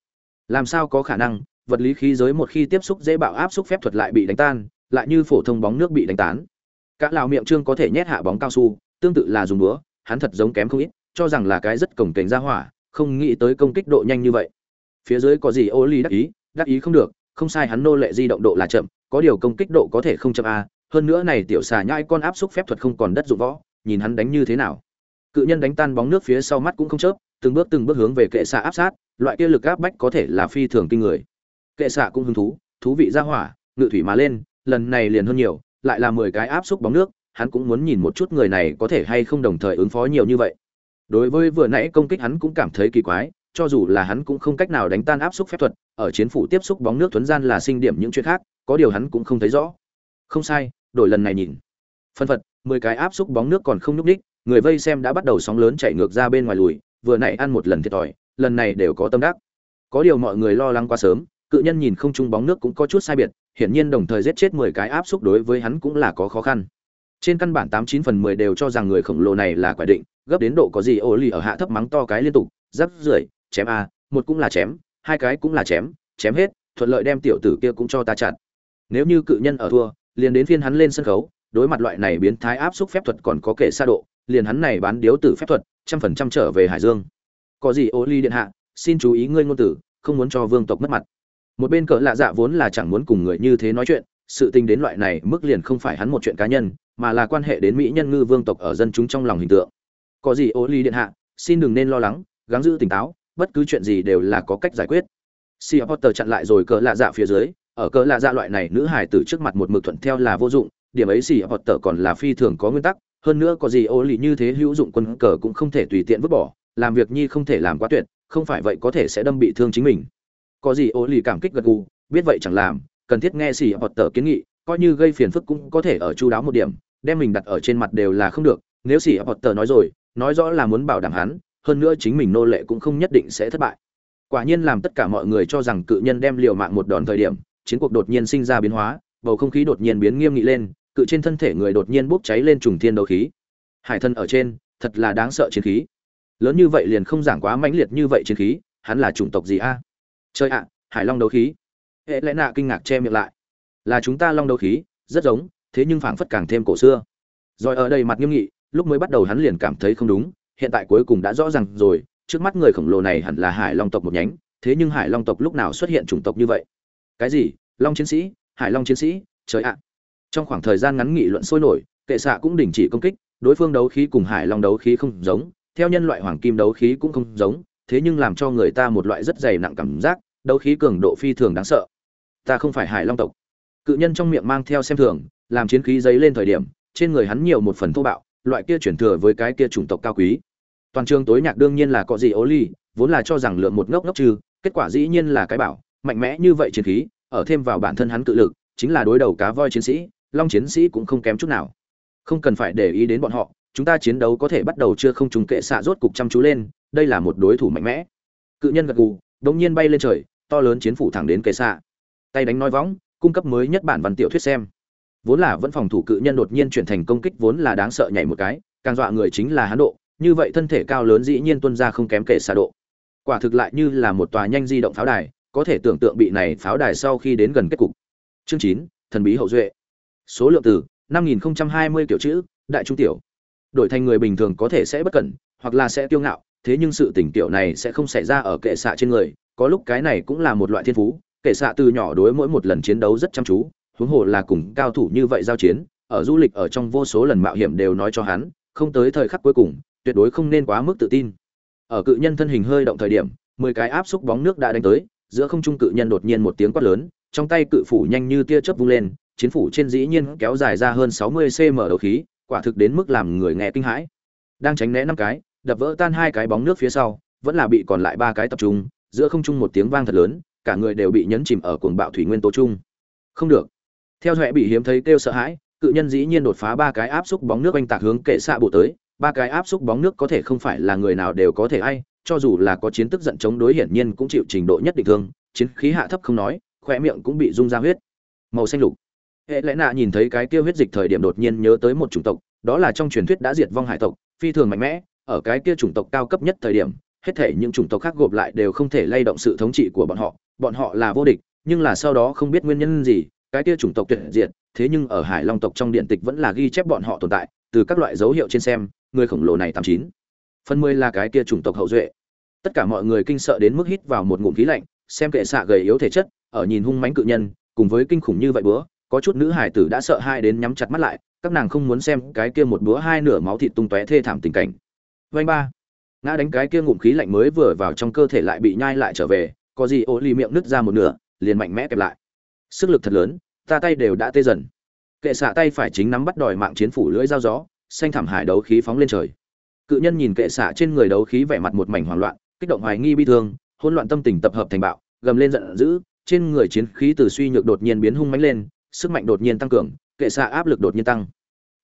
Làm sao có khả năng, vật lý khí giới một khi tiếp xúc dễ bạo áp xúc phép thuật lại bị đánh tan, lại như phổ thông bóng nước bị đánh tán. Cả lào miệng trương có thể nhét hạ bóng cao su, tương tự là dùng búa, hắn thật giống kém không ít, cho rằng là cái rất cổng kềnh ra hỏa, không nghĩ tới công kích độ nhanh như vậy. Phía dưới có gì ô ly đắc ý đắc ý không được, không sai hắn nô lệ di động độ là chậm, có điều công kích độ có thể không chậm a, hơn nữa này tiểu xà nhai con áp xúc phép thuật không còn đất dụng võ, nhìn hắn đánh như thế nào. Cự nhân đánh tan bóng nước phía sau mắt cũng không chớp, từng bước từng bước hướng về kệ xạ áp sát loại kia lực áp bách có thể là phi thường kinh người. Kệ xạ cũng hứng thú thú vị ra hỏa, ngự thủy mà lên, lần này liền hơn nhiều, lại là mười cái áp xúc bóng nước, hắn cũng muốn nhìn một chút người này có thể hay không đồng thời ứng phó nhiều như vậy. Đối với vừa nãy công kích hắn cũng cảm thấy kỳ quái, cho dù là hắn cũng không cách nào đánh tan áp xúc phép thuật, ở chiến phủ tiếp xúc bóng nước thuấn gian là sinh điểm những chuyện khác, có điều hắn cũng không thấy rõ. Không sai, đổi lần này nhìn. Phân phật, mười cái áp xúc bóng nước còn không nhúc ních người vây xem đã bắt đầu sóng lớn chạy ngược ra bên ngoài lùi, vừa nãy ăn một lần thiệt thòi lần này đều có tâm đắc. Có điều mọi người lo lắng quá sớm, cự nhân nhìn không trung bóng nước cũng có chút sai biệt, hiển nhiên đồng thời giết chết mười cái áp xúc đối với hắn cũng là có khó khăn. Trên căn bản tám chín phần mười đều cho rằng người khổng lồ này là quả định, gấp đến độ có gì ô lì ở hạ thấp mắng to cái liên tục, rắc rưởi, chém a, một cũng là chém, hai cái cũng là chém chém hết, thuận lợi đem tiểu tử kia cũng cho ta chặn nếu như cự nhân ở thua, liền đến phiên hắn lên sân khấu, đối mặt loại này biến thái áp xúc phép thuật còn có kể xa độ, liền hắn này bán điếu tử phép thuật, trăm phần trăm trở về hải dương có gì ô ly điện hạ, xin chú ý ngươi ngôn tử, không muốn cho vương tộc mất mặt. Một bên cỡ lạ dạ vốn là chẳng muốn cùng người như thế nói chuyện, sự tình đến loại này mức liền không phải hắn một chuyện cá nhân, mà là quan hệ đến mỹ nhân ngư vương tộc ở dân chúng trong lòng hình tượng. Có gì ô ly điện hạ, xin đừng nên lo lắng, gắng giữ tỉnh táo, bất cứ chuyện gì đều là có cách giải quyết. Si potter chặn lại rồi cỡ lạ dạ phía dưới, ở cỡ lạ dạ loại này nữ hải tử trước mặt một mực thuận theo là vô dụng, điểm ấy si potter còn là phi thường có nguyên tắc, hơn nữa có gì ô ly như thế hữu dụng quân cờ cũng không thể tùy tiện vứt bỏ làm việc nhi không thể làm quá tuyệt, không phải vậy có thể sẽ đâm bị thương chính mình. Có gì ô lì cảm kích gật gù, biết vậy chẳng làm, cần thiết nghe xì hoặc tờ kiến nghị, coi như gây phiền phức cũng có thể ở chú đáo một điểm, đem mình đặt ở trên mặt đều là không được. Nếu xì hoặc tờ nói rồi, nói rõ là muốn bảo đảm hắn, hơn nữa chính mình nô lệ cũng không nhất định sẽ thất bại. Quả nhiên làm tất cả mọi người cho rằng cự nhân đem liều mạng một đòn thời điểm, chiến cuộc đột nhiên sinh ra biến hóa, bầu không khí đột nhiên biến nghiêm nghị lên, cự trên thân thể người đột nhiên bốc cháy lên trùng thiên đấu khí. Hải thân ở trên, thật là đáng sợ chiến khí lớn như vậy liền không giảng quá mãnh liệt như vậy chiến khí, hắn là chủng tộc gì a? Chơi ạ, hải long đấu khí. Hệ lẽ nạ kinh ngạc che miệng lại. Là chúng ta long đấu khí, rất giống, thế nhưng phảng phất càng thêm cổ xưa. Rồi ở đây mặt nghiêm nghị, lúc mới bắt đầu hắn liền cảm thấy không đúng, hiện tại cuối cùng đã rõ ràng rồi, trước mắt người khổng lồ này hẳn là hải long tộc một nhánh, thế nhưng hải long tộc lúc nào xuất hiện chủng tộc như vậy? Cái gì? Long chiến sĩ? Hải long chiến sĩ? Trời ạ. Trong khoảng thời gian ngắn nghị luận sôi nổi, kệ xạ cũng đình chỉ công kích, đối phương đấu khí cùng hải long đấu khí không giống theo nhân loại hoàng kim đấu khí cũng không giống, thế nhưng làm cho người ta một loại rất dày nặng cảm giác, đấu khí cường độ phi thường đáng sợ. Ta không phải hải long tộc. Cự nhân trong miệng mang theo xem thường, làm chiến khí dấy lên thời điểm, trên người hắn nhiều một phần thô bạo, loại kia chuyển thừa với cái kia chủng tộc cao quý. Toàn trường tối nhạc đương nhiên là có gì ố ly vốn là cho rằng lượng một ngốc ngốc trừ, kết quả dĩ nhiên là cái bảo, mạnh mẽ như vậy chiến khí, ở thêm vào bản thân hắn cự lực, chính là đối đầu cá voi chiến sĩ, long chiến sĩ cũng không kém chút nào. Không cần phải để ý đến bọn họ chúng ta chiến đấu có thể bắt đầu chưa không trùng kệ xạ rốt cục chăm chú lên, đây là một đối thủ mạnh mẽ. Cự nhân gật gù, đống nhiên bay lên trời, to lớn chiến phủ thẳng đến kệ xạ. Tay đánh nói võng, cung cấp mới nhất bản văn tiểu thuyết xem. Vốn là vẫn phòng thủ cự nhân đột nhiên chuyển thành công kích vốn là đáng sợ nhảy một cái, càng dọa người chính là hán độ, như vậy thân thể cao lớn dĩ nhiên tuân ra không kém kệ xạ độ. Quả thực lại như là một tòa nhanh di động pháo đài, có thể tưởng tượng bị này pháo đài sau khi đến gần kết cục. Chương chín, thần bí hậu duệ. Số lượng từ năm nghìn hai mươi kiểu chữ, đại trung tiểu đổi thành người bình thường có thể sẽ bất cẩn, hoặc là sẽ kiêu ngạo, thế nhưng sự tỉnh tiểu này sẽ không xảy ra ở kệ xạ trên người, có lúc cái này cũng là một loại thiên phú, kệ xạ từ nhỏ đối mỗi một lần chiến đấu rất chăm chú, huống hồ là cùng cao thủ như vậy giao chiến, ở du lịch, ở trong vô số lần mạo hiểm đều nói cho hắn, không tới thời khắc cuối cùng, tuyệt đối không nên quá mức tự tin. Ở cự nhân thân hình hơi động thời điểm, mười cái áp xúc bóng nước đã đánh tới, giữa không trung cự nhân đột nhiên một tiếng quát lớn, trong tay cự phủ nhanh như tia chớp vung lên, chiến phủ trên dĩ nhiên kéo dài ra hơn sáu mươi cm đầu khí quả thực đến mức làm người nghe kinh hãi. Đang tránh né năm cái, đập vỡ tan hai cái bóng nước phía sau, vẫn là bị còn lại ba cái tập trung, giữa không trung một tiếng vang thật lớn, cả người đều bị nhấn chìm ở cuồng bạo thủy nguyên tố trung không được. Theo huệ bị hiếm thấy kêu sợ hãi, cự nhân dĩ nhiên đột phá ba cái áp xúc bóng nước oanh tạc hướng kệ xạ bộ tới, ba cái áp xúc bóng nước có thể không phải là người nào đều có thể ai, cho dù là có chiến tức giận chống đối hiển nhiên cũng chịu trình độ nhất định thương, chiến khí hạ thấp không nói khoe miệng cũng bị rung ra huyết. Màu xanh lục hệ lẽ nạ nhìn thấy cái kia huyết dịch thời điểm đột nhiên nhớ tới một chủng tộc, đó là trong truyền thuyết đã diệt vong hải tộc, phi thường mạnh mẽ. Ở cái kia chủng tộc cao cấp nhất thời điểm, hết thể những chủng tộc khác gộp lại đều không thể lay động sự thống trị của bọn họ. Bọn họ là vô địch, nhưng là sau đó không biết nguyên nhân gì, cái kia chủng tộc tuyệt diệt. Thế nhưng ở hải long tộc trong điện tịch vẫn là ghi chép bọn họ tồn tại, từ các loại dấu hiệu trên xem, người khổng lồ này tám chín. Phần mười là cái kia chủng tộc hậu duệ. Tất cả mọi người kinh sợ đến mức hít vào một ngụm khí lạnh, xem kệ xạ gầy yếu thể chất, ở nhìn hung mãnh cự nhân, cùng với kinh khủng như vậy bữa có chút nữ hải tử đã sợ hai đến nhắm chặt mắt lại, các nàng không muốn xem cái kia một búa hai nửa máu thịt tung tóe thê thảm tình cảnh. Vanh ba. Ngã đánh cái kia ngụm khí lạnh mới vừa vào trong cơ thể lại bị nhai lại trở về, có gì ô ly miệng nứt ra một nửa, liền mạnh mẽ kẹp lại. Sức lực thật lớn, ta tay đều đã tê dần. Kệ xạ tay phải chính nắm bắt đòi mạng chiến phủ lưỡi dao gió, xanh thảm hải đấu khí phóng lên trời. Cự nhân nhìn kệ xạ trên người đấu khí vẻ mặt một mảnh hoảng loạn, kích động hoài nghi bi thương, hỗn loạn tâm tình tập hợp thành bạo, gầm lên giận dữ, trên người chiến khí từ suy nhược đột nhiên biến hung mãnh lên sức mạnh đột nhiên tăng cường, kệ xạ áp lực đột nhiên tăng.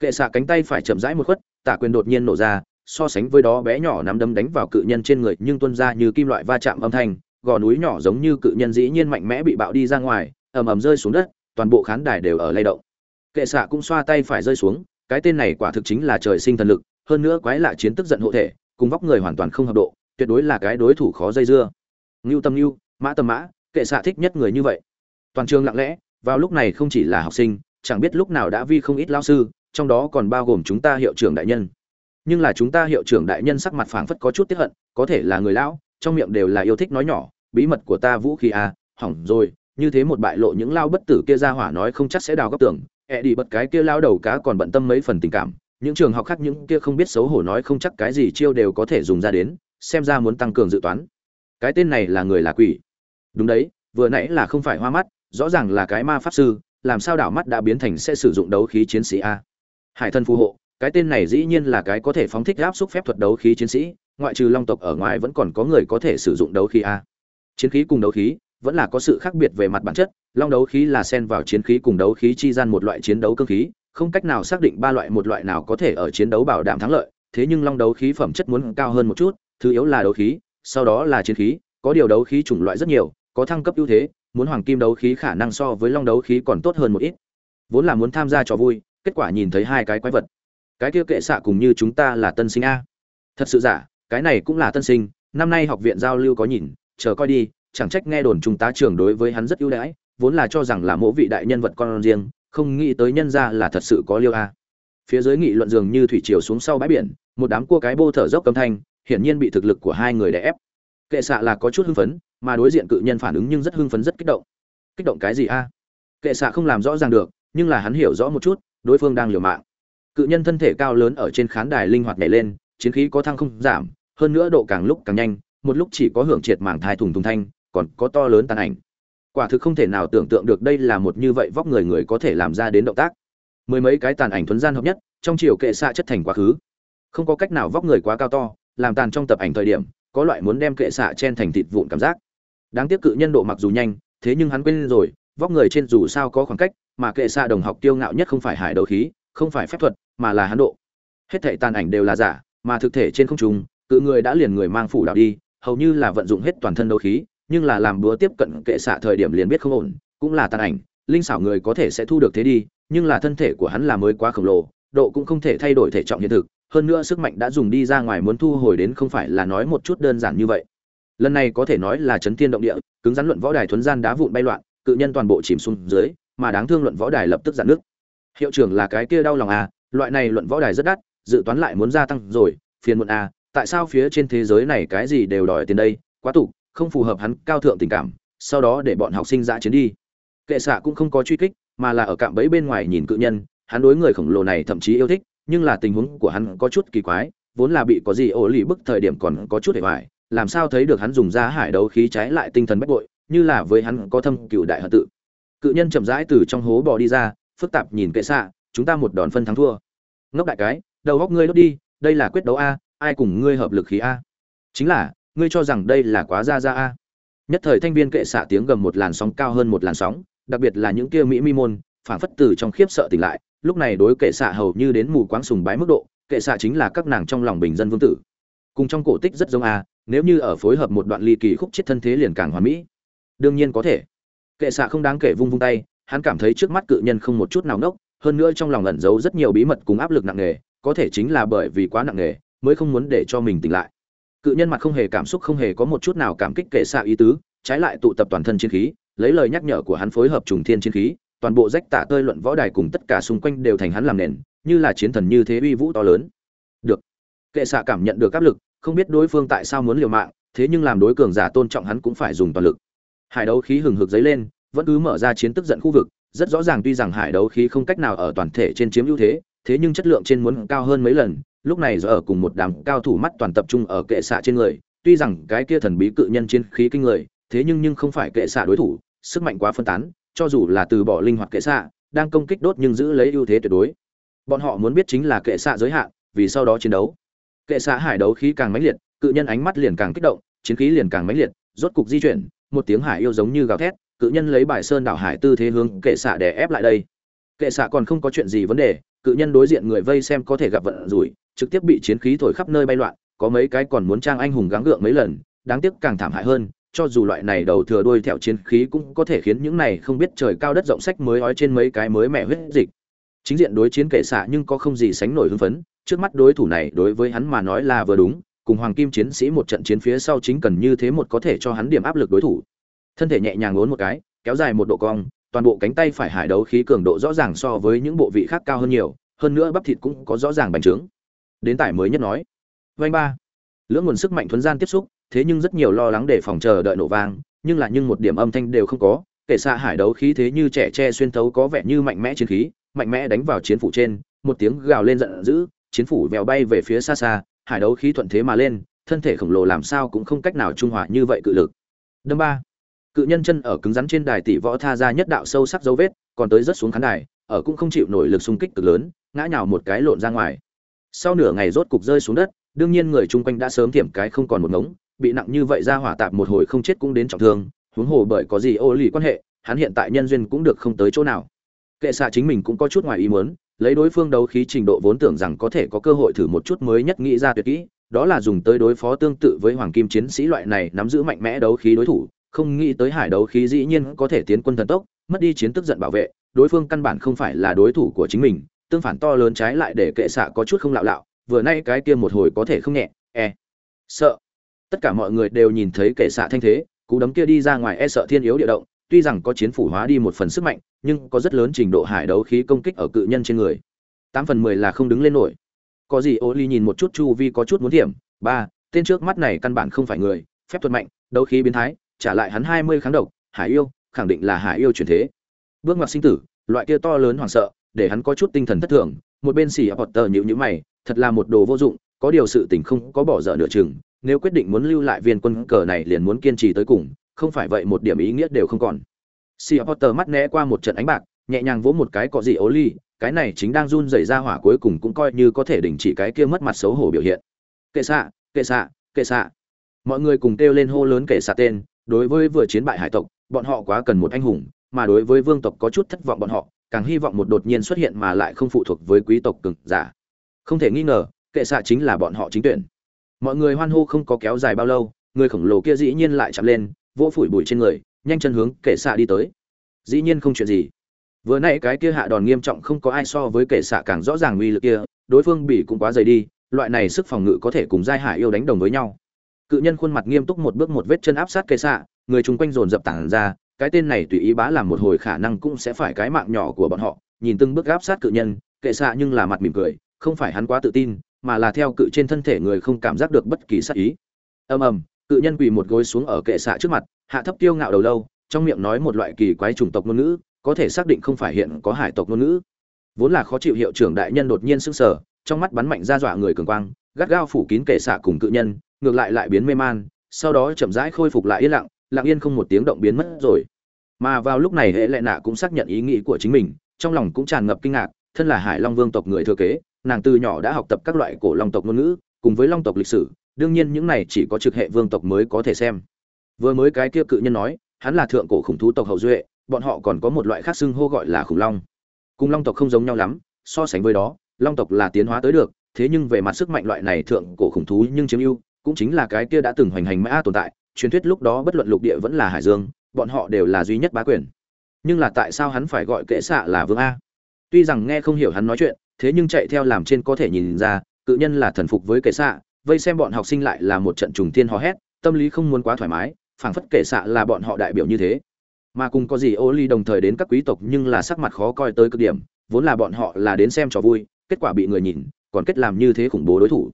Kệ xạ cánh tay phải chậm rãi một khuất, tả quyền đột nhiên nổ ra, so sánh với đó bé nhỏ nắm đấm đánh vào cự nhân trên người nhưng tuôn ra như kim loại va chạm âm thanh, gò núi nhỏ giống như cự nhân dĩ nhiên mạnh mẽ bị bạo đi ra ngoài, ầm ầm rơi xuống đất, toàn bộ khán đài đều ở lay động. Kệ xạ cũng xoa tay phải rơi xuống, cái tên này quả thực chính là trời sinh thần lực, hơn nữa quái lạ chiến tức giận hộ thể, cùng vóc người hoàn toàn không hợp độ, tuyệt đối là cái đối thủ khó dây dưa. Ngưu tâm ngưu, mã tâm mã, kệ xạ thích nhất người như vậy. Toàn trường lặng lẽ vào lúc này không chỉ là học sinh chẳng biết lúc nào đã vi không ít lao sư trong đó còn bao gồm chúng ta hiệu trưởng đại nhân. Nhưng là chúng ta hiệu trưởng đại nhân sắc mặt phảng phất có chút tiếp hận có thể là người lão trong miệng đều là yêu thích nói nhỏ bí mật của ta vũ khí à hỏng rồi như thế một bại lộ những lao bất tử kia ra hỏa nói không chắc sẽ đào góc tưởng, ẹ đi bật cái kia lao đầu cá còn bận tâm mấy phần tình cảm những trường học khác những kia không biết xấu hổ nói không chắc cái gì chiêu đều có thể dùng ra đến xem ra muốn tăng cường dự toán. Cái tên này là người là quỷ. Đúng đấy vừa nãy là không phải hoa mắt rõ ràng là cái ma pháp sư, làm sao đảo mắt đã biến thành sẽ sử dụng đấu khí chiến sĩ a. Hải thân phù hộ, cái tên này dĩ nhiên là cái có thể phóng thích áp xúc phép thuật đấu khí chiến sĩ, ngoại trừ long tộc ở ngoài vẫn còn có người có thể sử dụng đấu khí a. Chiến khí cùng đấu khí, vẫn là có sự khác biệt về mặt bản chất, long đấu khí là xen vào chiến khí cùng đấu khí chi gian một loại chiến đấu cơ khí, không cách nào xác định ba loại một loại nào có thể ở chiến đấu bảo đảm thắng lợi, thế nhưng long đấu khí phẩm chất muốn cao hơn một chút, thứ yếu là đấu khí, sau đó là chiến khí, có điều đấu khí chủng loại rất nhiều, có thăng cấp ưu thế muốn hoàng kim đấu khí khả năng so với long đấu khí còn tốt hơn một ít. Vốn là muốn tham gia trò vui, kết quả nhìn thấy hai cái quái vật. Cái kia kệ xạ cùng như chúng ta là tân sinh a. Thật sự giả, cái này cũng là tân sinh, năm nay học viện giao lưu có nhìn, chờ coi đi, chẳng trách nghe đồn chúng ta trưởng đối với hắn rất ưu đãi, vốn là cho rằng là mỗi vị đại nhân vật con riêng, không nghĩ tới nhân ra là thật sự có liêu a. Phía dưới nghị luận dường như thủy triều xuống sau bãi biển, một đám cua cái bô thở dốc âm thanh, hiển nhiên bị thực lực của hai người đè ép. Kệ xạ là có chút hưng phấn mà đối diện cự nhân phản ứng nhưng rất hưng phấn rất kích động. Kích động cái gì a? Kệ xạ không làm rõ ràng được, nhưng là hắn hiểu rõ một chút, đối phương đang liều mạng. Cự nhân thân thể cao lớn ở trên khán đài linh hoạt nhảy lên, chiến khí có thăng không giảm, hơn nữa độ càng lúc càng nhanh, một lúc chỉ có hưởng triệt mảng thai thùng thùng thanh, còn có to lớn tàn ảnh. Quả thực không thể nào tưởng tượng được đây là một như vậy vóc người người có thể làm ra đến động tác. Mười mấy cái tàn ảnh thuấn gian hợp nhất, trong chiều kệ xạ chất thành quá khứ. Không có cách nào vóc người quá cao to, làm tàn trong tập ảnh thời điểm, có loại muốn đem kệ xạ chen thành thịt vụn cảm giác đáng tiếc cự nhân độ mặc dù nhanh, thế nhưng hắn quên rồi, vóc người trên dù sao có khoảng cách, mà kệ xa đồng học tiêu ngạo nhất không phải hải đấu khí, không phải phép thuật, mà là hắn độ. Hết thảy tàn ảnh đều là giả, mà thực thể trên không trung, cự người đã liền người mang phủ đạo đi, hầu như là vận dụng hết toàn thân đấu khí, nhưng là làm búa tiếp cận kệ xạ thời điểm liền biết không ổn, cũng là tàn ảnh, linh xảo người có thể sẽ thu được thế đi, nhưng là thân thể của hắn là mới quá khổng lồ, độ cũng không thể thay đổi thể trọng hiện thực, hơn nữa sức mạnh đã dùng đi ra ngoài muốn thu hồi đến không phải là nói một chút đơn giản như vậy lần này có thể nói là chấn thiên động địa, cứng rắn luận võ đài thuấn gian đá vụn bay loạn, cự nhân toàn bộ chìm xuống dưới, mà đáng thương luận võ đài lập tức giãn nước hiệu trưởng là cái kia đau lòng à loại này luận võ đài rất đắt, dự toán lại muốn gia tăng rồi, phiền muộn à tại sao phía trên thế giới này cái gì đều đòi tiền đây, quá tục không phù hợp hắn cao thượng tình cảm, sau đó để bọn học sinh dã chiến đi. Kệ xạ cũng không có truy kích, mà là ở cạm bẫy bên ngoài nhìn cự nhân, hắn đối người khổng lồ này thậm chí yêu thích, nhưng là tình huống của hắn có chút kỳ quái, vốn là bị có gì ổ lì bức thời điểm còn có chút để hoài làm sao thấy được hắn dùng ra hải đấu khí trái lại tinh thần bách bội, như là với hắn có thâm cựu đại hận tự. Cự nhân chậm rãi từ trong hố bò đi ra, phức tạp nhìn kệ xạ, chúng ta một đòn phân thắng thua. Ngốc đại cái, đầu góc ngươi đốt đi, đây là quyết đấu a, ai cùng ngươi hợp lực khí a? Chính là, ngươi cho rằng đây là quá ra ra a. Nhất thời thanh viên kệ xạ tiếng gầm một làn sóng cao hơn một làn sóng, đặc biệt là những kia mỹ mi môn phản phất từ trong khiếp sợ tỉnh lại, lúc này đối kệ xạ hầu như đến mù quáng sùng bái mức độ, kệ xạ chính là các nàng trong lòng bình dân vương tử. Cùng trong cổ tích rất giống a nếu như ở phối hợp một đoạn ly kỳ khúc chết thân thế liền càng hoàn mỹ. Đương nhiên có thể. Kệ xạ không đáng kể vung vung tay, hắn cảm thấy trước mắt cự nhân không một chút nào nốc hơn nữa trong lòng ẩn giấu rất nhiều bí mật cùng áp lực nặng nề, có thể chính là bởi vì quá nặng nề, mới không muốn để cho mình tỉnh lại. Cự nhân mặt không hề cảm xúc không hề có một chút nào cảm kích kệ xạ ý tứ, trái lại tụ tập toàn thân chiến khí, lấy lời nhắc nhở của hắn phối hợp trùng thiên chiến khí, toàn bộ rách tả tơi luận võ đài cùng tất cả xung quanh đều thành hắn làm nền, như là chiến thần như thế uy vũ to lớn. Được. Kệ xạ cảm nhận được áp lực không biết đối phương tại sao muốn liều mạng, thế nhưng làm đối cường giả tôn trọng hắn cũng phải dùng toàn lực. Hải đấu khí hừng hực dấy lên, vẫn cứ mở ra chiến tức giận khu vực, rất rõ ràng tuy rằng hải đấu khí không cách nào ở toàn thể trên chiếm ưu thế thế nhưng chất lượng trên muốn cao hơn mấy lần, lúc này giờ ở cùng một đám cao thủ mắt toàn tập trung ở kệ xạ trên người, tuy rằng cái kia thần bí cự nhân chiến khí kinh người, thế nhưng nhưng không phải kệ xạ đối thủ, sức mạnh quá phân tán, cho dù là từ bỏ linh hoạt kệ xạ, đang công kích đốt nhưng giữ lấy ưu thế tuyệt đối. Bọn họ muốn biết chính là kệ xạ giới hạn, vì sau đó chiến đấu kệ xạ hải đấu khí càng mãnh liệt, cự nhân ánh mắt liền càng kích động, chiến khí liền càng mãnh liệt, rốt cục di chuyển, một tiếng hải yêu giống như gào thét, cự nhân lấy bài sơn đảo hải tư thế hướng kệ xạ để ép lại đây. Kệ xạ còn không có chuyện gì vấn đề, cự nhân đối diện người vây xem có thể gặp vận rủi, trực tiếp bị chiến khí thổi khắp nơi bay loạn, có mấy cái còn muốn trang anh hùng gắng gượng mấy lần, đáng tiếc càng thảm hại hơn, cho dù loại này đầu thừa đuôi theo chiến khí cũng có thể khiến những này không biết trời cao đất rộng sách mới ói trên mấy cái mới mẹ huyết dịch. Chính diện đối chiến kệ xạ nhưng có không gì sánh nổi hưng phấn trước mắt đối thủ này đối với hắn mà nói là vừa đúng, cùng hoàng kim chiến sĩ một trận chiến phía sau chính cần như thế một có thể cho hắn điểm áp lực đối thủ. Thân thể nhẹ nhàng uốn một cái, kéo dài một độ cong, toàn bộ cánh tay phải hải đấu khí cường độ rõ ràng so với những bộ vị khác cao hơn nhiều, hơn nữa bắp thịt cũng có rõ ràng bành trướng. Đến tải mới nhất nói. Vanh ba. Lưỡng nguồn sức mạnh thuấn gian tiếp xúc, thế nhưng rất nhiều lo lắng để phòng chờ đợi nổ vang, nhưng là nhưng một điểm âm thanh đều không có, kể xa hải đấu khí thế như trẻ tre xuyên thấu có vẻ như mạnh mẽ chiến khí, mạnh mẽ đánh vào chiến phủ trên, một tiếng gào lên giận dữ chiến phủ vèo bay về phía xa xa, hải đấu khí thuận thế mà lên, thân thể khổng lồ làm sao cũng không cách nào trung hòa như vậy cự lực. Đâm ba. Cự nhân chân ở cứng rắn trên đài tỷ võ tha ra nhất đạo sâu sắc dấu vết, còn tới rất xuống khán đài, ở cũng không chịu nổi lực xung kích cực lớn, ngã nhào một cái lộn ra ngoài. Sau nửa ngày rốt cục rơi xuống đất, đương nhiên người chung quanh đã sớm thiểm cái không còn một ngống, bị nặng như vậy ra hỏa tạp một hồi không chết cũng đến trọng thương, huống hồ bởi có gì ô lì quan hệ, hắn hiện tại nhân duyên cũng được không tới chỗ nào. Kệ xạ chính mình cũng có chút ngoài ý muốn lấy đối phương đấu khí trình độ vốn tưởng rằng có thể có cơ hội thử một chút mới nhất nghĩ ra tuyệt kỹ, đó là dùng tới đối phó tương tự với hoàng kim chiến sĩ loại này nắm giữ mạnh mẽ đấu khí đối thủ, không nghĩ tới hải đấu khí dĩ nhiên có thể tiến quân thần tốc, mất đi chiến tức giận bảo vệ, đối phương căn bản không phải là đối thủ của chính mình, tương phản to lớn trái lại để kệ xạ có chút không lạo lạo, vừa nay cái kia một hồi có thể không nhẹ e. Sợ. Tất cả mọi người đều nhìn thấy kệ xạ thanh thế, cú đấm kia đi ra ngoài e sợ thiên yếu địa động tuy rằng có chiến phủ hóa đi một phần sức mạnh, nhưng có rất lớn trình độ hải đấu khí công kích ở cự nhân trên người. Tám phần mười là không đứng lên nổi. Có gì ô ly nhìn một chút chu vi có chút muốn điểm. Ba, tên trước mắt này căn bản không phải người, phép thuật mạnh, đấu khí biến thái, trả lại hắn hai mươi kháng độc, hải yêu, khẳng định là hải yêu truyền thế. Bước ngoặt sinh tử, loại kia to lớn hoảng sợ, để hắn có chút tinh thần thất thường. Một bên xì Potter nhíu nhíu mày, thật là một đồ vô dụng, có điều sự tình không có bỏ dở nửa chừng, nếu quyết định muốn lưu lại viên quân cờ này liền muốn kiên trì tới cùng không phải vậy một điểm ý nghĩa đều không còn. Si potter mắt né qua một trận ánh bạc, nhẹ nhàng vỗ một cái cọ dị ố ly, cái này chính đang run rẩy ra hỏa cuối cùng cũng coi như có thể đình chỉ cái kia mất mặt xấu hổ biểu hiện. Kệ xạ kệ xạ kệ xạ. Mọi người cùng kêu lên hô lớn kệ xạ tên, đối với vừa chiến bại hải tộc, bọn họ quá cần một anh hùng, mà đối với vương tộc có chút thất vọng bọn họ, càng hy vọng một đột nhiên xuất hiện mà lại không phụ thuộc với quý tộc cực giả. Không thể nghi ngờ, kệ xạ chính là bọn họ chính tuyển. Mọi người hoan hô không có kéo dài bao lâu, người khổng lồ kia dĩ nhiên lại chạm lên vỗ phủi bụi trên người, nhanh chân hướng kệ xạ đi tới. Dĩ nhiên không chuyện gì. Vừa nãy cái kia hạ đòn nghiêm trọng không có ai so với kệ xạ càng rõ ràng uy lực kia, đối phương bị cũng quá dày đi, loại này sức phòng ngự có thể cùng giai hạ yêu đánh đồng với nhau. Cự nhân khuôn mặt nghiêm túc một bước một vết chân áp sát kệ xạ, người chung quanh dồn dập tản ra, cái tên này tùy ý bá làm một hồi khả năng cũng sẽ phải cái mạng nhỏ của bọn họ, nhìn từng bước áp sát cự nhân, kệ xạ nhưng là mặt mỉm cười, không phải hắn quá tự tin, mà là theo cự trên thân thể người không cảm giác được bất kỳ sát ý. Ầm ầm cự nhân quỳ một gối xuống ở kệ xạ trước mặt, hạ thấp tiêu ngạo đầu lâu, trong miệng nói một loại kỳ quái chủng tộc ngôn ngữ, có thể xác định không phải hiện có hải tộc ngôn ngữ. Vốn là khó chịu hiệu trưởng đại nhân đột nhiên sững sờ, trong mắt bắn mạnh ra dọa người cường quang, gắt gao phủ kín kệ xạ cùng cự nhân, ngược lại lại biến mê man, sau đó chậm rãi khôi phục lại yên lặng lặng yên không một tiếng động biến mất rồi. Mà vào lúc này hệ lệ nạ cũng xác nhận ý nghĩ của chính mình, trong lòng cũng tràn ngập kinh ngạc, thân là hải long vương tộc người thừa kế, nàng từ nhỏ đã học tập các loại cổ long tộc ngôn ngữ, cùng với long tộc lịch sử đương nhiên những này chỉ có trực hệ vương tộc mới có thể xem. Vừa mới cái kia cự nhân nói, hắn là thượng cổ khủng thú tộc hậu duệ, bọn họ còn có một loại khác xưng hô gọi là khủng long. Cùng long tộc không giống nhau lắm, so sánh với đó, long tộc là tiến hóa tới được, thế nhưng về mặt sức mạnh loại này thượng cổ khủng thú nhưng chiếm ưu, cũng chính là cái kia đã từng hoành hành mã tồn tại, truyền thuyết lúc đó bất luận lục địa vẫn là hải dương, bọn họ đều là duy nhất bá quyền. Nhưng là tại sao hắn phải gọi kệ xạ là vương a? Tuy rằng nghe không hiểu hắn nói chuyện, thế nhưng chạy theo làm trên có thể nhìn ra, cự nhân là thần phục với kệ xạ vây xem bọn học sinh lại là một trận trùng thiên hò hét, tâm lý không muốn quá thoải mái, phảng phất kệ xạ là bọn họ đại biểu như thế. Mà cùng có gì ô ly đồng thời đến các quý tộc nhưng là sắc mặt khó coi tới cực điểm, vốn là bọn họ là đến xem trò vui, kết quả bị người nhìn, còn kết làm như thế khủng bố đối thủ.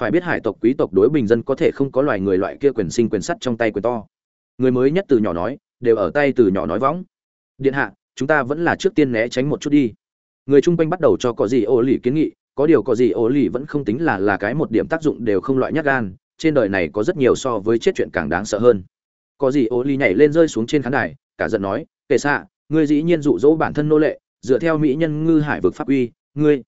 Phải biết hải tộc quý tộc đối bình dân có thể không có loài người loại kia quyền sinh quyền sắt trong tay quyền to. Người mới nhất từ nhỏ nói, đều ở tay từ nhỏ nói võng. Điện hạ, chúng ta vẫn là trước tiên né tránh một chút đi. Người chung quanh bắt đầu cho có gì ô lì kiến nghị có điều có gì ố lì vẫn không tính là là cái một điểm tác dụng đều không loại nhát gan, trên đời này có rất nhiều so với chết chuyện càng đáng sợ hơn. Có gì ố lì nhảy lên rơi xuống trên khán đài, cả giận nói, kệ xạ, ngươi dĩ nhiên dụ dỗ bản thân nô lệ, dựa theo mỹ nhân ngư hải vực pháp uy, ngươi.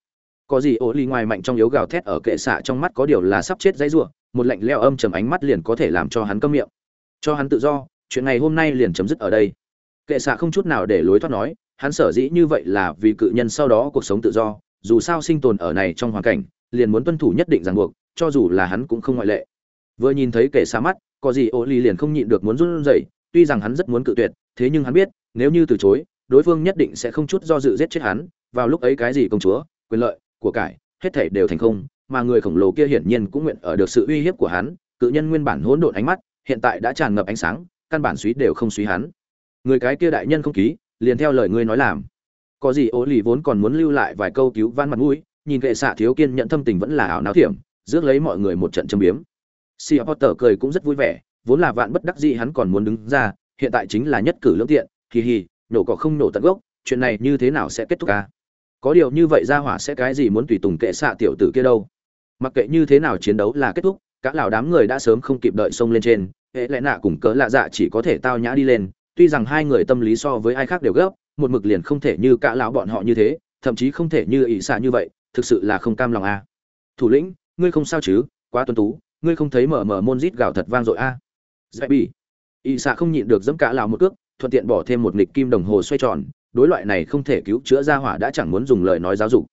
Có gì ố lì ngoài mạnh trong yếu gào thét ở kệ xạ trong mắt có điều là sắp chết dãy ruộng, một lạnh leo âm trầm ánh mắt liền có thể làm cho hắn câm miệng. Cho hắn tự do, chuyện ngày hôm nay liền chấm dứt ở đây. Kệ xạ không chút nào để lối thoát nói, hắn sở dĩ như vậy là vì cự nhân sau đó cuộc sống tự do dù sao sinh tồn ở này trong hoàn cảnh, liền muốn tuân thủ nhất định ràng buộc, cho dù là hắn cũng không ngoại lệ. Vừa nhìn thấy kẻ xa mắt, có gì ô ly liền không nhịn được muốn run rẩy, tuy rằng hắn rất muốn cự tuyệt, thế nhưng hắn biết, nếu như từ chối, đối phương nhất định sẽ không chút do dự giết chết hắn, vào lúc ấy cái gì công chúa, quyền lợi của cải, hết thể đều thành không, mà người khổng lồ kia hiển nhiên cũng nguyện ở được sự uy hiếp của hắn, cự nhân nguyên bản hỗn độn ánh mắt, hiện tại đã tràn ngập ánh sáng, căn bản suý đều không suý hắn. Người cái kia đại nhân không ký, liền theo lời ngươi nói làm có gì, ố lì vốn còn muốn lưu lại vài câu cứu van mặt mũi, nhìn kệ xạ thiếu kiên nhận thâm tình vẫn là ảo náo thiểm, rước lấy mọi người một trận châm biếm. Si potter cười cũng rất vui vẻ, vốn là vạn bất đắc dĩ hắn còn muốn đứng ra, hiện tại chính là nhất cử lưỡng tiện kỳ hì, nổ cỏ không nổ tận gốc, chuyện này như thế nào sẽ kết thúc ca có điều như vậy ra hỏa sẽ cái gì muốn tùy tùng kệ xạ tiểu tử kia đâu? Mặc kệ như thế nào chiến đấu là kết thúc, cả lão đám người đã sớm không kịp đợi xông lên trên, hệ lẽ nạ cùng cớ lạ dạ chỉ có thể tao nhã đi lên, tuy rằng hai người tâm lý so với ai khác đều gấp một mực liền không thể như cả lão bọn họ như thế, thậm chí không thể như ỷ xạ như vậy, thực sự là không cam lòng a à. thủ lĩnh, ngươi không sao chứ quá tuân tú, ngươi không thấy mở mở môn rít gào thật vang dội a à. dạy bị ỷ xạ không nhịn được dẫm cả lão một cước, thuận tiện bỏ thêm một nghịch kim đồng hồ xoay tròn, đối loại này không thể cứu chữa ra hỏa đã chẳng muốn dùng lời nói giáo dục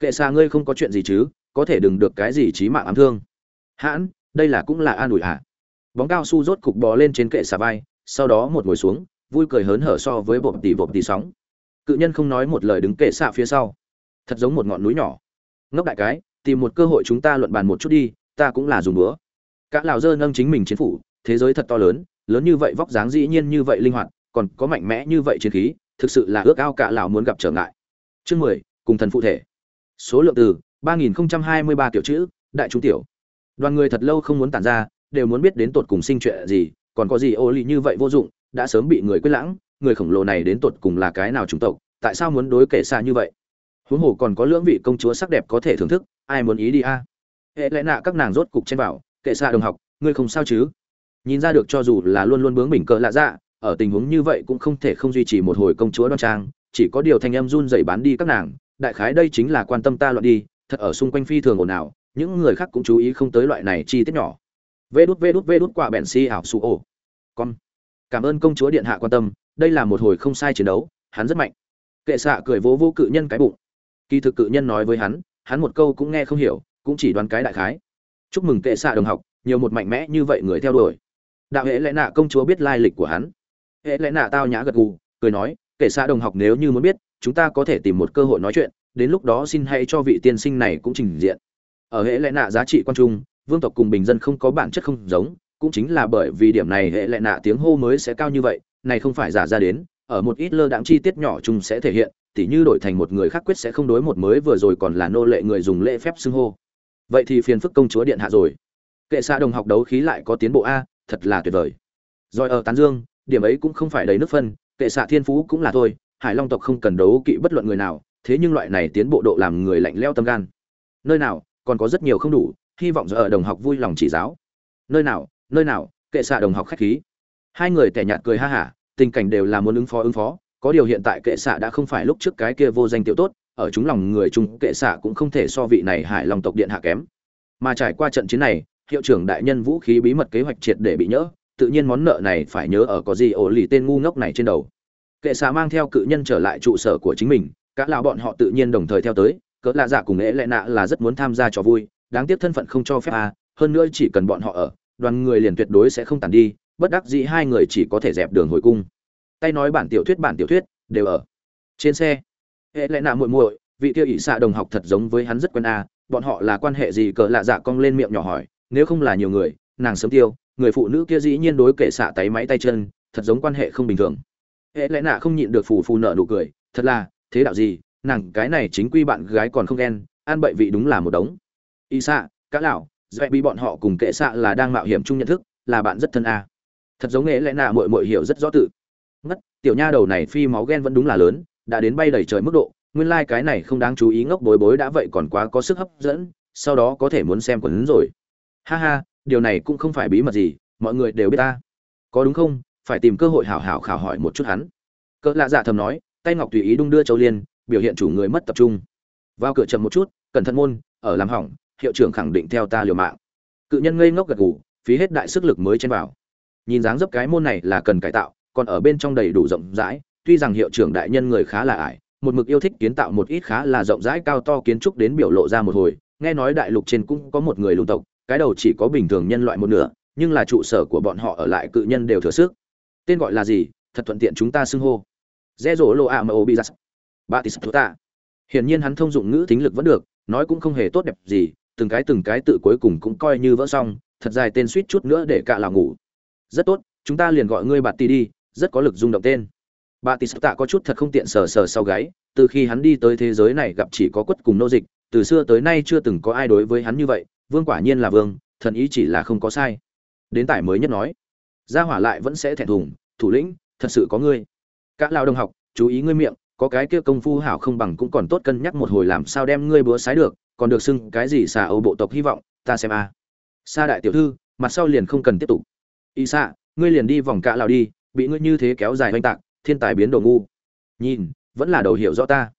kệ xa ngươi không có chuyện gì chứ, có thể đừng được cái gì chí mạng ám thương hãn, đây là cũng là an ủi à? bóng cao su rốt cục bò lên trên kệ xà vai, sau đó một ngồi xuống vui cười hớn hở so với bộp tỉ bộp tỉ sóng. Cự nhân không nói một lời đứng kệ xạ phía sau. Thật giống một ngọn núi nhỏ. Ngốc đại cái, tìm một cơ hội chúng ta luận bàn một chút đi, ta cũng là dùng búa cả lào dơ nâng chính mình chiến phủ, thế giới thật to lớn lớn như vậy vóc dáng dĩ nhiên như vậy linh hoạt, còn có mạnh mẽ như vậy chiến khí, thực sự là ước ao cả lào muốn gặp trở ngại. Chương mười, cùng thần phụ thể. Số lượng từ ba nghìn hai mươi ba tiểu chữ, đại trung tiểu. Đoàn người thật lâu không muốn tản ra, đều muốn biết đến tột cùng sinh chuyện gì, còn có gì ô lì như vậy vô dụng đã sớm bị người quyết lãng, người khổng lồ này đến tột cùng là cái nào chủng tộc, tại sao muốn đối kể xa như vậy? Huống hồ còn có lưỡng vị công chúa sắc đẹp có thể thưởng thức, ai muốn ý đi a? Hệ lẽ nạ các nàng rốt cục trên bảo kệ xa đồng học, ngươi không sao chứ? Nhìn ra được cho dù là luôn luôn bướng bỉnh cỡ lạ dạ ở tình huống như vậy cũng không thể không duy trì một hồi công chúa đoan trang, chỉ có điều thanh em run dậy bán đi các nàng, đại khái đây chính là quan tâm ta loạn đi, thật ở xung quanh phi thường ồn ào, những người khác cũng chú ý không tới loại này chi tiết nhỏ. Vê đút vê đút vê đút, quả bèn si ảo su ổ. Con cảm ơn công chúa điện hạ quan tâm, đây là một hồi không sai chiến đấu, hắn rất mạnh. Kệ xạ cười vỗ vô cự nhân cái bụng. Kỳ thực cự nhân nói với hắn hắn một câu cũng nghe không hiểu, cũng chỉ đoán cái đại khái. Chúc mừng kệ xạ đồng học, nhiều một mạnh mẽ như vậy người theo đuổi. Đạo hệ lẽ nạ công chúa biết lai lịch của hắn. Hệ lẽ nạ tao nhã gật gù, cười nói, kệ xạ đồng học nếu như muốn biết, chúng ta có thể tìm một cơ hội nói chuyện, đến lúc đó xin hãy cho vị tiên sinh này cũng trình diện. Ở hệ lẽ nạ giá trị quan trung, vương tộc cùng bình dân không có bản chất không giống cũng chính là bởi vì điểm này hệ lệ nạ tiếng hô mới sẽ cao như vậy, này không phải giả ra đến, ở một ít lơ đãng chi tiết nhỏ chung sẽ thể hiện, tỉ như đổi thành một người khác quyết sẽ không đối một mới vừa rồi còn là nô lệ người dùng lễ phép xưng hô. Vậy thì phiền phức công chúa điện hạ rồi. Kệ xa đồng học đấu khí lại có tiến bộ a, thật là tuyệt vời. Rồi ở tán dương, điểm ấy cũng không phải đầy nước phân, kệ xạ thiên phú cũng là thôi, hải long tộc không cần đấu kỵ bất luận người nào, thế nhưng loại này tiến bộ độ làm người lạnh leo tâm gan. Nơi nào, còn có rất nhiều không đủ, hy vọng giờ ở đồng học vui lòng chỉ giáo. Nơi nào nơi nào, kệ xạ đồng học khách khí. Hai người tẻ nhạt cười ha hả, tình cảnh đều là muốn ứng phó ứng phó, có điều hiện tại kệ xạ đã không phải lúc trước cái kia vô danh tiểu tốt, ở chúng lòng người chung, kệ xạ cũng không thể so vị này hải lòng tộc điện hạ kém. Mà trải qua trận chiến này, hiệu trưởng đại nhân vũ khí bí mật kế hoạch triệt để bị nhỡ, tự nhiên món nợ này phải nhớ ở có gì ổ lì tên ngu ngốc này trên đầu. Kệ xạ mang theo cự nhân trở lại trụ sở của chính mình, cả lão bọn họ tự nhiên đồng thời theo tới, cỡ lạ dạ cùng ế lệ nạ là rất muốn tham gia trò vui, đáng tiếc thân phận không cho phép a hơn nữa chỉ cần bọn họ ở đoàn người liền tuyệt đối sẽ không tàn đi, bất đắc dĩ hai người chỉ có thể dẹp đường hồi cung. Tay nói bản tiểu thuyết, bản tiểu thuyết, đều ở. Trên xe, hệ lẽ nạ muội muội, vị tiêu ỷ xạ đồng học thật giống với hắn rất quen a, bọn họ là quan hệ gì cỡ lạ dạ cong lên miệng nhỏ hỏi, nếu không là nhiều người, nàng sớm tiêu, người phụ nữ kia dĩ nhiên đối kệ xạ tay máy tay chân, thật giống quan hệ không bình thường. Hệ lẽ nạ không nhịn được phù phù nợ nụ cười, thật là, thế đạo gì, nàng cái này chính quy bạn gái còn không ghen an bậy vị đúng là một đống. Y xạ cá lão dạy bị bọn họ cùng kệ xạ là đang mạo hiểm chung nhận thức, là bạn rất thân a. Thật giống nghệ lẽ nạ mội mội hiểu rất rõ tự. Ngất, tiểu nha đầu này phi máu ghen vẫn đúng là lớn, đã đến bay đầy trời mức độ, nguyên lai cái này không đáng chú ý ngốc bối bối đã vậy còn quá có sức hấp dẫn, sau đó có thể muốn xem quần rồi. Ha ha, điều này cũng không phải bí mật gì, mọi người đều biết ta. Có đúng không? Phải tìm cơ hội hảo hảo khảo hỏi một chút hắn. Cỡ lạ dạ thầm nói, tay ngọc tùy ý đung đưa châu liên, biểu hiện chủ người mất tập trung. Vào cửa chậm một chút, cẩn thận môn, ở làm hỏng hiệu trưởng khẳng định theo ta liều mạng. Cự nhân ngây ngốc gật gù, phí hết đại sức lực mới chen vào. Nhìn dáng dấp cái môn này là cần cải tạo, còn ở bên trong đầy đủ rộng rãi, tuy rằng hiệu trưởng đại nhân người khá là ải, một mực yêu thích kiến tạo một ít khá là rộng rãi cao to kiến trúc đến biểu lộ ra một hồi, nghe nói đại lục trên cũng có một người lùng tộc, cái đầu chỉ có bình thường nhân loại một nửa, nhưng là trụ sở của bọn họ ở lại cự nhân đều thừa sức. Tên gọi là gì? Thật thuận tiện chúng ta xưng hô. Dễ dỗ lộ ạ mà ô bị giặt hiển nhiên hắn thông dụng ngữ thính lực vẫn được, nói cũng không hề tốt đẹp gì từng cái từng cái tự cuối cùng cũng coi như vỡ xong, thật dài tên suýt chút nữa để cạ lào ngủ. Rất tốt, chúng ta liền gọi ngươi bà tì đi, rất có lực rung động tên. Bà tì tạ có chút thật không tiện sờ sờ sau gáy, từ khi hắn đi tới thế giới này gặp chỉ có quất cùng nô dịch, từ xưa tới nay chưa từng có ai đối với hắn như vậy, vương quả nhiên là vương, thần ý chỉ là không có sai. Đến tải mới nhất nói, gia hỏa lại vẫn sẽ thẹn thùng, thủ lĩnh, thật sự có ngươi. Các lao đồng học, chú ý ngươi miệng, có cái kia công phu hảo không bằng cũng còn tốt cân nhắc một hồi làm sao đem ngươi búa sái được còn được xưng cái gì xà âu bộ tộc hy vọng, ta xem a. À. sa đại tiểu thư, mặt sau liền không cần tiếp tục. Y xạ ngươi liền đi vòng cạ lào đi, bị ngươi như thế kéo dài oanh tạc, thiên tài biến đồ ngu. Nhìn, vẫn là đầu hiểu rõ ta.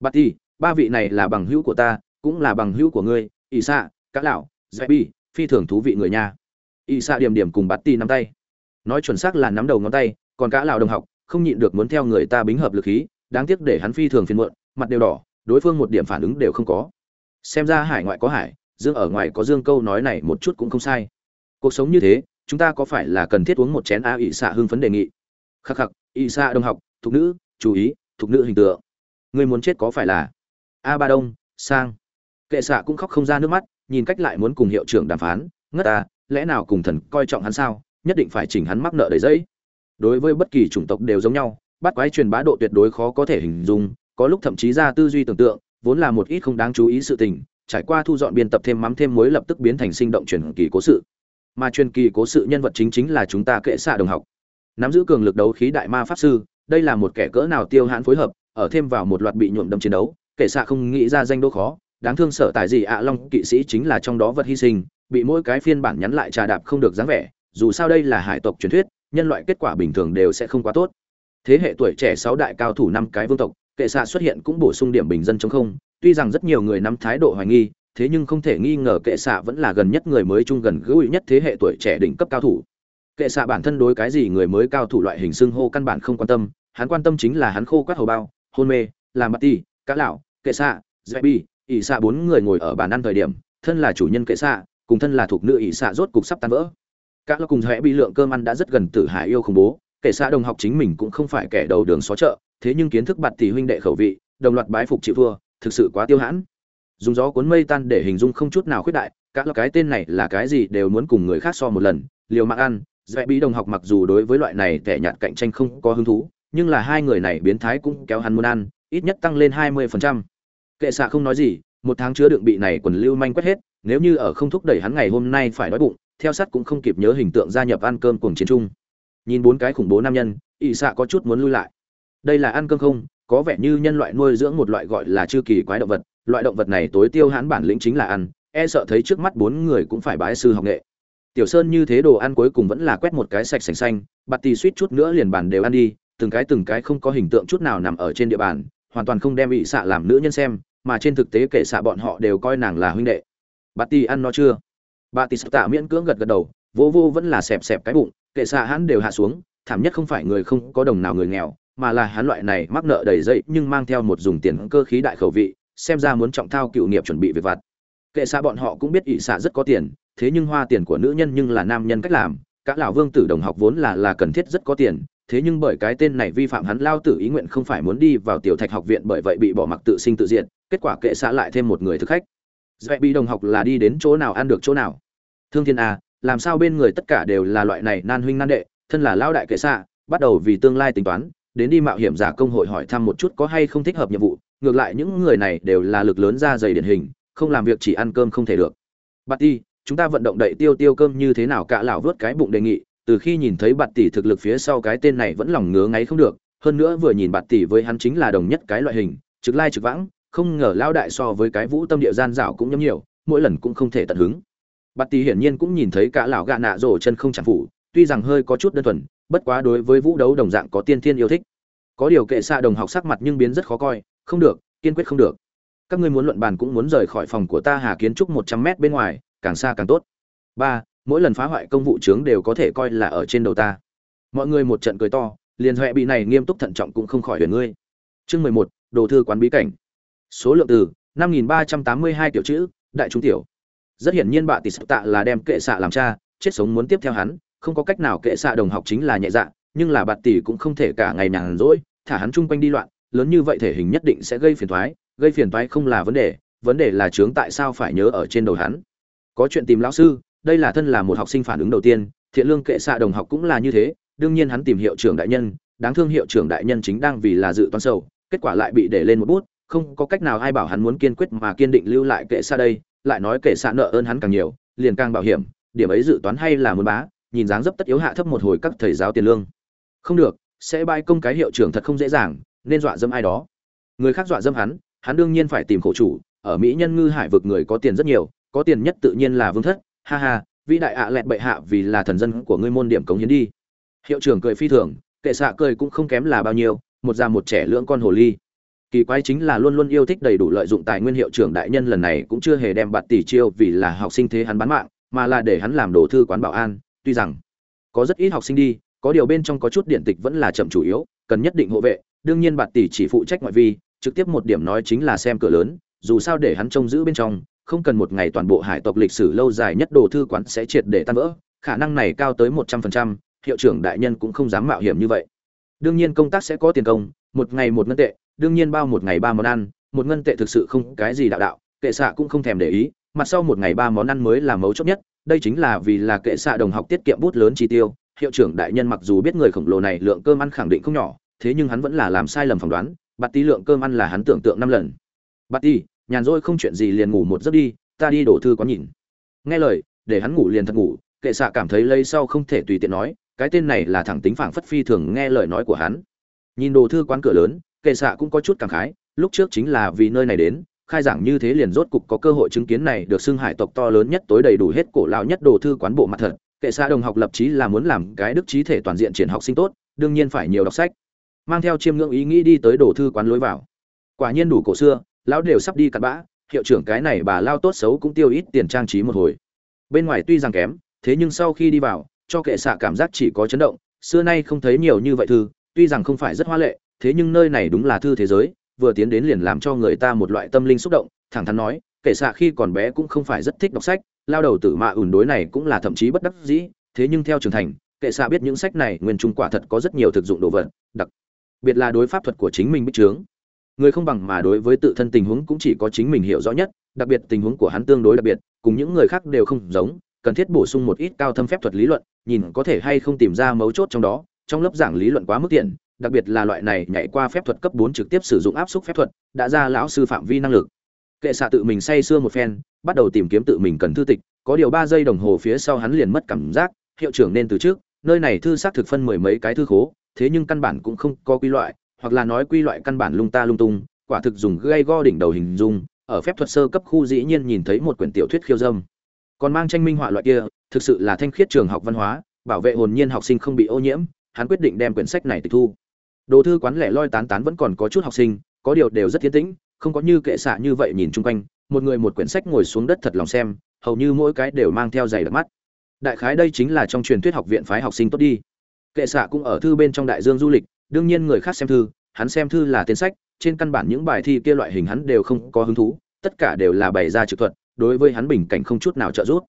Bà ti ba vị này là bằng hữu của ta, cũng là bằng hữu của ngươi. Y xạ cá lão dạy bi, phi thường thú vị người nha. Y xạ điểm điểm cùng bà ti nắm tay. Nói chuẩn xác là nắm đầu ngón tay, còn cả lão đồng học, không nhịn được muốn theo người ta bính hợp lực khí, đáng tiếc để hắn phi thường phiền muộn, mặt đều đỏ, đối phương một điểm phản ứng đều không có xem ra hải ngoại có hải, dương ở ngoài có dương câu nói này một chút cũng không sai. Cuộc sống như thế, chúng ta có phải là cần thiết uống một chén a ỵ xạ hưng phấn đề nghị? Khắc khắc ỵ xạ đồng học, thục nữ, chú ý, thục nữ hình tượng. Người muốn chết có phải là? A ba đông, sang. Kệ xạ cũng khóc không ra nước mắt, nhìn cách lại muốn cùng hiệu trưởng đàm phán. Ngất ta lẽ nào cùng thần coi trọng hắn sao? Nhất định phải chỉnh hắn mắc nợ đầy giấy đối với bất kỳ chủng tộc đều giống nhau, bắt quái truyền bá độ tuyệt đối khó có thể hình dung, có lúc thậm chí ra tư duy tưởng tượng vốn là một ít không đáng chú ý sự tình, trải qua thu dọn biên tập thêm mắm thêm muối lập tức biến thành sinh động truyền kỳ cố sự. Mà truyền kỳ cố sự nhân vật chính chính là chúng ta kệ xạ đồng học. Nắm giữ cường lực đấu khí đại ma pháp sư, đây là một kẻ cỡ nào tiêu hãn phối hợp, ở thêm vào một loạt bị nhuộm đâm chiến đấu, kệ xạ không nghĩ ra danh đô khó, đáng thương sở tại gì ạ, long kỵ sĩ chính là trong đó vật hy sinh, bị mỗi cái phiên bản nhắn lại trà đạp không được dáng vẻ, dù sao đây là hải tộc truyền thuyết, nhân loại kết quả bình thường đều sẽ không quá tốt. Thế hệ tuổi trẻ sáu đại cao thủ năm cái vương tộc kệ xạ xuất hiện cũng bổ sung điểm bình dân chống không. Tuy rằng rất nhiều người nắm thái độ hoài nghi, thế nhưng không thể nghi ngờ kệ xạ vẫn là gần nhất người mới chung gần gũi nhất thế hệ tuổi trẻ đỉnh cấp cao thủ. Kệ xạ bản thân đối cái gì người mới cao thủ loại hình xưng hô căn bản không quan tâm, hắn quan tâm chính là hắn khô quát hầu bao, hôn mê làm bát ti cá lão, kệ xạ dạy bi ỷ xạ bốn người ngồi ở bàn ăn thời điểm, thân là chủ nhân kệ xạ, cùng thân là thuộc nữ ỷ xạ rốt cục sắp tan vỡ. Các lão cùng hẽ Bi lượng cơm ăn đã rất gần tử hải yêu khủng bố, kệ xạ đồng học chính mình cũng không phải kẻ đầu đường xó chợ thế nhưng kiến thức bạt tỷ huynh đệ khẩu vị, đồng loạt bái phục chịu thua, thực sự quá tiêu hãn. Dùng gió cuốn mây tan để hình dung không chút nào khuyết đại các cái tên này là cái gì đều muốn cùng người khác so một lần, liều mạng ăn, dạy bí đồng học mặc dù đối với loại này tẻ nhạt cạnh tranh không có hứng thú, nhưng là hai người này biến thái cũng kéo hắn muốn ăn, ít nhất tăng lên hai mươi phần trăm. Kệ xạ không nói gì, một tháng chứa đựng bị này quần lưu manh quét hết, nếu như ở không thúc đẩy hắn ngày hôm nay phải đói bụng, theo sát cũng không kịp nhớ hình tượng gia nhập ăn cơm cùng chiến trung nhìn bốn cái khủng bố nam nhân ỵ xạ có chút muốn lui lại đây là ăn cơm không, có vẻ như nhân loại nuôi dưỡng một loại gọi là chư kỳ quái động vật. Loại động vật này tối tiêu hãn bản lĩnh chính là ăn e sợ thấy trước mắt bốn người cũng phải bái sư học nghệ. Tiểu sơn như thế đồ ăn cuối cùng vẫn là quét một cái sạch sành xanh, bạt tì suýt chút nữa liền bàn đều ăn đi, từng cái từng cái không có hình tượng chút nào nằm ở trên địa bàn, hoàn toàn không đem bị xạ làm nữ nhân xem, mà trên thực tế kể xạ bọn họ đều coi nàng là huynh đệ. Bạt tì ăn nó chưa? Bạt tì tạ miễn cưỡng gật gật đầu, vô vô vẫn là xẹp xẹp cái bụng kệ xạ hắn đều hạ xuống, thảm nhất không phải người không có đồng nào người nghèo mà là hắn loại này mắc nợ đầy dây nhưng mang theo một dùng tiền cơ khí đại khẩu vị, xem ra muốn trọng thao cựu nghiệp chuẩn bị việc vặt. Kệ xa bọn họ cũng biết ỷ xạ rất có tiền, thế nhưng hoa tiền của nữ nhân nhưng là nam nhân cách làm các lão vương tử đồng học vốn là là cần thiết rất có tiền, thế nhưng bởi cái tên này vi phạm hắn lao tử ý nguyện không phải muốn đi vào tiểu thạch học viện bởi vậy bị bỏ mặc tự sinh tự diệt, kết quả kệ xã lại thêm một người thực khách. Dạy bị đồng học là đi đến chỗ nào ăn được chỗ nào. Thương thiên a, làm sao bên người tất cả đều là loại này nan huynh nan đệ, thân là lao đại kệ xạ bắt đầu vì tương lai tính toán đến đi mạo hiểm giả công hội hỏi thăm một chút có hay không thích hợp nhiệm vụ, ngược lại những người này đều là lực lớn ra dày điển hình, không làm việc chỉ ăn cơm không thể được. Bạt ti, chúng ta vận động đậy tiêu tiêu cơm như thế nào? Cả lão vớt cái bụng đề nghị, từ khi nhìn thấy bạt tỷ thực lực phía sau cái tên này vẫn lòng ngứa ngáy không được, hơn nữa vừa nhìn bạt tỷ với hắn chính là đồng nhất cái loại hình, trực lai trực vãng, không ngờ lao đại so với cái vũ tâm địa gian dạo cũng nhấm nhiều, mỗi lần cũng không thể tận hứng. Bạt tỷ hiển nhiên cũng nhìn thấy cả lão gạ nạ rổ chân không chẳng phủ, tuy rằng hơi có chút đơn thuần bất quá đối với vũ đấu đồng dạng có tiên thiên yêu thích. Có điều kệ xạ đồng học sắc mặt nhưng biến rất khó coi, không được, kiên quyết không được. Các ngươi muốn luận bàn cũng muốn rời khỏi phòng của ta hà kiến trúc một trăm mét bên ngoài, càng xa càng tốt. Ba, mỗi lần phá hoại công vụ trướng đều có thể coi là ở trên đầu ta. Mọi người một trận cười to, liền huệ bị này nghiêm túc thận trọng cũng không khỏi huyền ngươi. Chương mười một, đồ thư quán bí cảnh. Số lượng từ năm nghìn ba trăm tám mươi hai tiểu chữ, đại trung tiểu. Rất hiển nhiên bạ tỷ sập tạ là đem kệ xạ làm cha, chết sống muốn tiếp theo hắn không có cách nào kệ xạ đồng học chính là nhẹ dạ nhưng là bạt tỷ cũng không thể cả ngày nhàn rỗi, thả hắn chung quanh đi loạn, lớn như vậy thể hình nhất định sẽ gây phiền toái, gây phiền toái không là vấn đề vấn đề là chướng tại sao phải nhớ ở trên đầu hắn. Có chuyện tìm lão sư, đây là thân là một học sinh phản ứng đầu tiên, thiện lương kệ xạ đồng học cũng là như thế, đương nhiên hắn tìm hiệu trưởng đại nhân, đáng thương hiệu trưởng đại nhân chính đang vì là dự toán sầu, kết quả lại bị để lên một bút, không có cách nào ai bảo hắn muốn kiên quyết mà kiên định lưu lại kệ xạ đây, lại nói kệ xạ nợ ơn hắn càng nhiều, liền càng bảo hiểm, điểm ấy dự toán hay là muốn bá nhìn dáng dấp tất yếu hạ thấp một hồi các thầy giáo tiền lương. Không được, sẽ bãi công cái hiệu trưởng thật không dễ dàng, nên dọa dâm ai đó. Người khác dọa dâm hắn hắn đương nhiên phải tìm khổ chủ, ở mỹ nhân ngư hải vực người có tiền rất nhiều, có tiền nhất tự nhiên là vương thất, ha ha, vĩ đại ạ lẹt bệ hạ vì là thần dân của ngươi môn điểm cống hiến đi. Hiệu trưởng cười phi thường, kệ xạ cười cũng không kém là bao nhiêu, một già một trẻ lưỡng con hồ ly. Kỳ quái chính là luôn luôn yêu thích đầy đủ lợi dụng tài nguyên hiệu trưởng đại nhân lần này cũng chưa hề đem bạt tỷ chiêu vì là học sinh thế hắn bán mạng, mà là để hắn làm đồ thư quán bảo an tuy rằng có rất ít học sinh đi, có điều bên trong có chút điện tịch vẫn là chậm chủ yếu, cần nhất định hộ vệ. Đương nhiên bạt tỷ chỉ phụ trách ngoại vi, trực tiếp một điểm nói chính là xem cửa lớn, dù sao để hắn trông giữ bên trong, không cần một ngày toàn bộ hải tộc lịch sử lâu dài nhất đồ thư quán sẽ triệt để tan vỡ, khả năng này cao tới một trăm phần trăm, hiệu trưởng đại nhân cũng không dám mạo hiểm như vậy. Đương nhiên công tác sẽ có tiền công, một ngày một ngân tệ, đương nhiên bao một ngày ba món ăn, một ngân tệ thực sự không cái gì đạo đạo, kệ xạ cũng không thèm để ý, mặt sau một ngày ba món ăn mới là mấu chốt nhất đây chính là vì là kệ xạ đồng học tiết kiệm bút lớn chi tiêu, hiệu trưởng đại nhân mặc dù biết người khổng lồ này lượng cơm ăn khẳng định không nhỏ, thế nhưng hắn vẫn là làm sai lầm phỏng đoán, bạt tí lượng cơm ăn là hắn tưởng tượng năm lần. Bạt tí nhàn rỗi không chuyện gì liền ngủ một giấc đi, ta đi đổ thư có nhìn. Nghe lời, để hắn ngủ liền thật ngủ, kệ xạ cảm thấy lây sau không thể tùy tiện nói, cái tên này là thẳng tính phảng phất phi thường nghe lời nói của hắn. Nhìn đồ thư quán cửa lớn, kệ xạ cũng có chút cảm khái, lúc trước chính là vì nơi này đến khai giảng như thế liền rốt cục có cơ hội chứng kiến này được xưng hải tộc to lớn nhất tối đầy đủ hết cổ lao nhất đồ thư quán bộ mặt thật. Kệ xa đồng học lập chí là muốn làm cái đức trí thể toàn diện triển học sinh tốt, đương nhiên phải nhiều đọc sách. Mang theo chiêm ngưỡng ý nghĩ đi tới đồ thư quán lối vào. Quả nhiên đủ cổ xưa, lão đều sắp đi cặn bã, hiệu trưởng cái này bà lao tốt xấu cũng tiêu ít tiền trang trí một hồi. Bên ngoài tuy rằng kém, thế nhưng sau khi đi vào, cho kệ xạ cảm giác chỉ có chấn động, xưa nay không thấy nhiều như vậy thư, tuy rằng không phải rất hoa lệ, thế nhưng nơi này đúng là thư thế giới vừa tiến đến liền làm cho người ta một loại tâm linh xúc động, thẳng thắn nói kệ xạ khi còn bé cũng không phải rất thích đọc sách, lao đầu tử mạ ủn đối này cũng là thậm chí bất đắc dĩ, thế nhưng theo trưởng thành kệ xạ biết những sách này nguyên trung quả thật có rất nhiều thực dụng đồ vật, đặc biệt là đối pháp thuật của chính mình bích trướng. Người không bằng mà đối với tự thân tình huống cũng chỉ có chính mình hiểu rõ nhất, đặc biệt tình huống của hắn tương đối đặc biệt, cùng những người khác đều không giống, cần thiết bổ sung một ít cao thâm phép thuật lý luận, nhìn có thể hay không tìm ra mấu chốt trong đó, trong lớp giảng lý luận quá mức tiện đặc biệt là loại này nhảy qua phép thuật cấp bốn trực tiếp sử dụng áp suất phép thuật, đã ra lão sư phạm vi năng lực. Kệ xạ tự mình say sưa một phen, bắt đầu tìm kiếm tự mình cần thư tịch, có điều ba giây đồng hồ phía sau hắn liền mất cảm giác, hiệu trưởng nên từ trước, nơi này thư xác thực phân mười mấy cái thư khố, thế nhưng căn bản cũng không có quy loại, hoặc là nói quy loại căn bản lung ta lung tung, quả thực dùng gây go đỉnh đầu hình dung, ở phép thuật sơ cấp khu dĩ nhiên nhìn thấy một quyển tiểu thuyết khiêu dâm. Còn mang tranh minh họa loại kia, thực sự là thanh khiết trường học văn hóa, bảo vệ hồn nhiên học sinh không bị ô nhiễm, hắn quyết định đem quyển sách này tịch thu đồ thư quán lẻ loi tán tán vẫn còn có chút học sinh, có điều đều rất tiến tĩnh, không có như kệ xạ như vậy nhìn chung quanh, một người một quyển sách ngồi xuống đất thật lòng xem, hầu như mỗi cái đều mang theo giày đặc mắt. Đại khái đây chính là trong truyền thuyết học viện phái học sinh tốt đi. Kệ xạ cũng ở thư bên trong đại dương du lịch, đương nhiên người khác xem thư, hắn xem thư là tên sách, trên căn bản những bài thi kia loại hình hắn đều không có hứng thú, tất cả đều là bày ra trực thuật, đối với hắn bình cảnh không chút nào trợ giúp.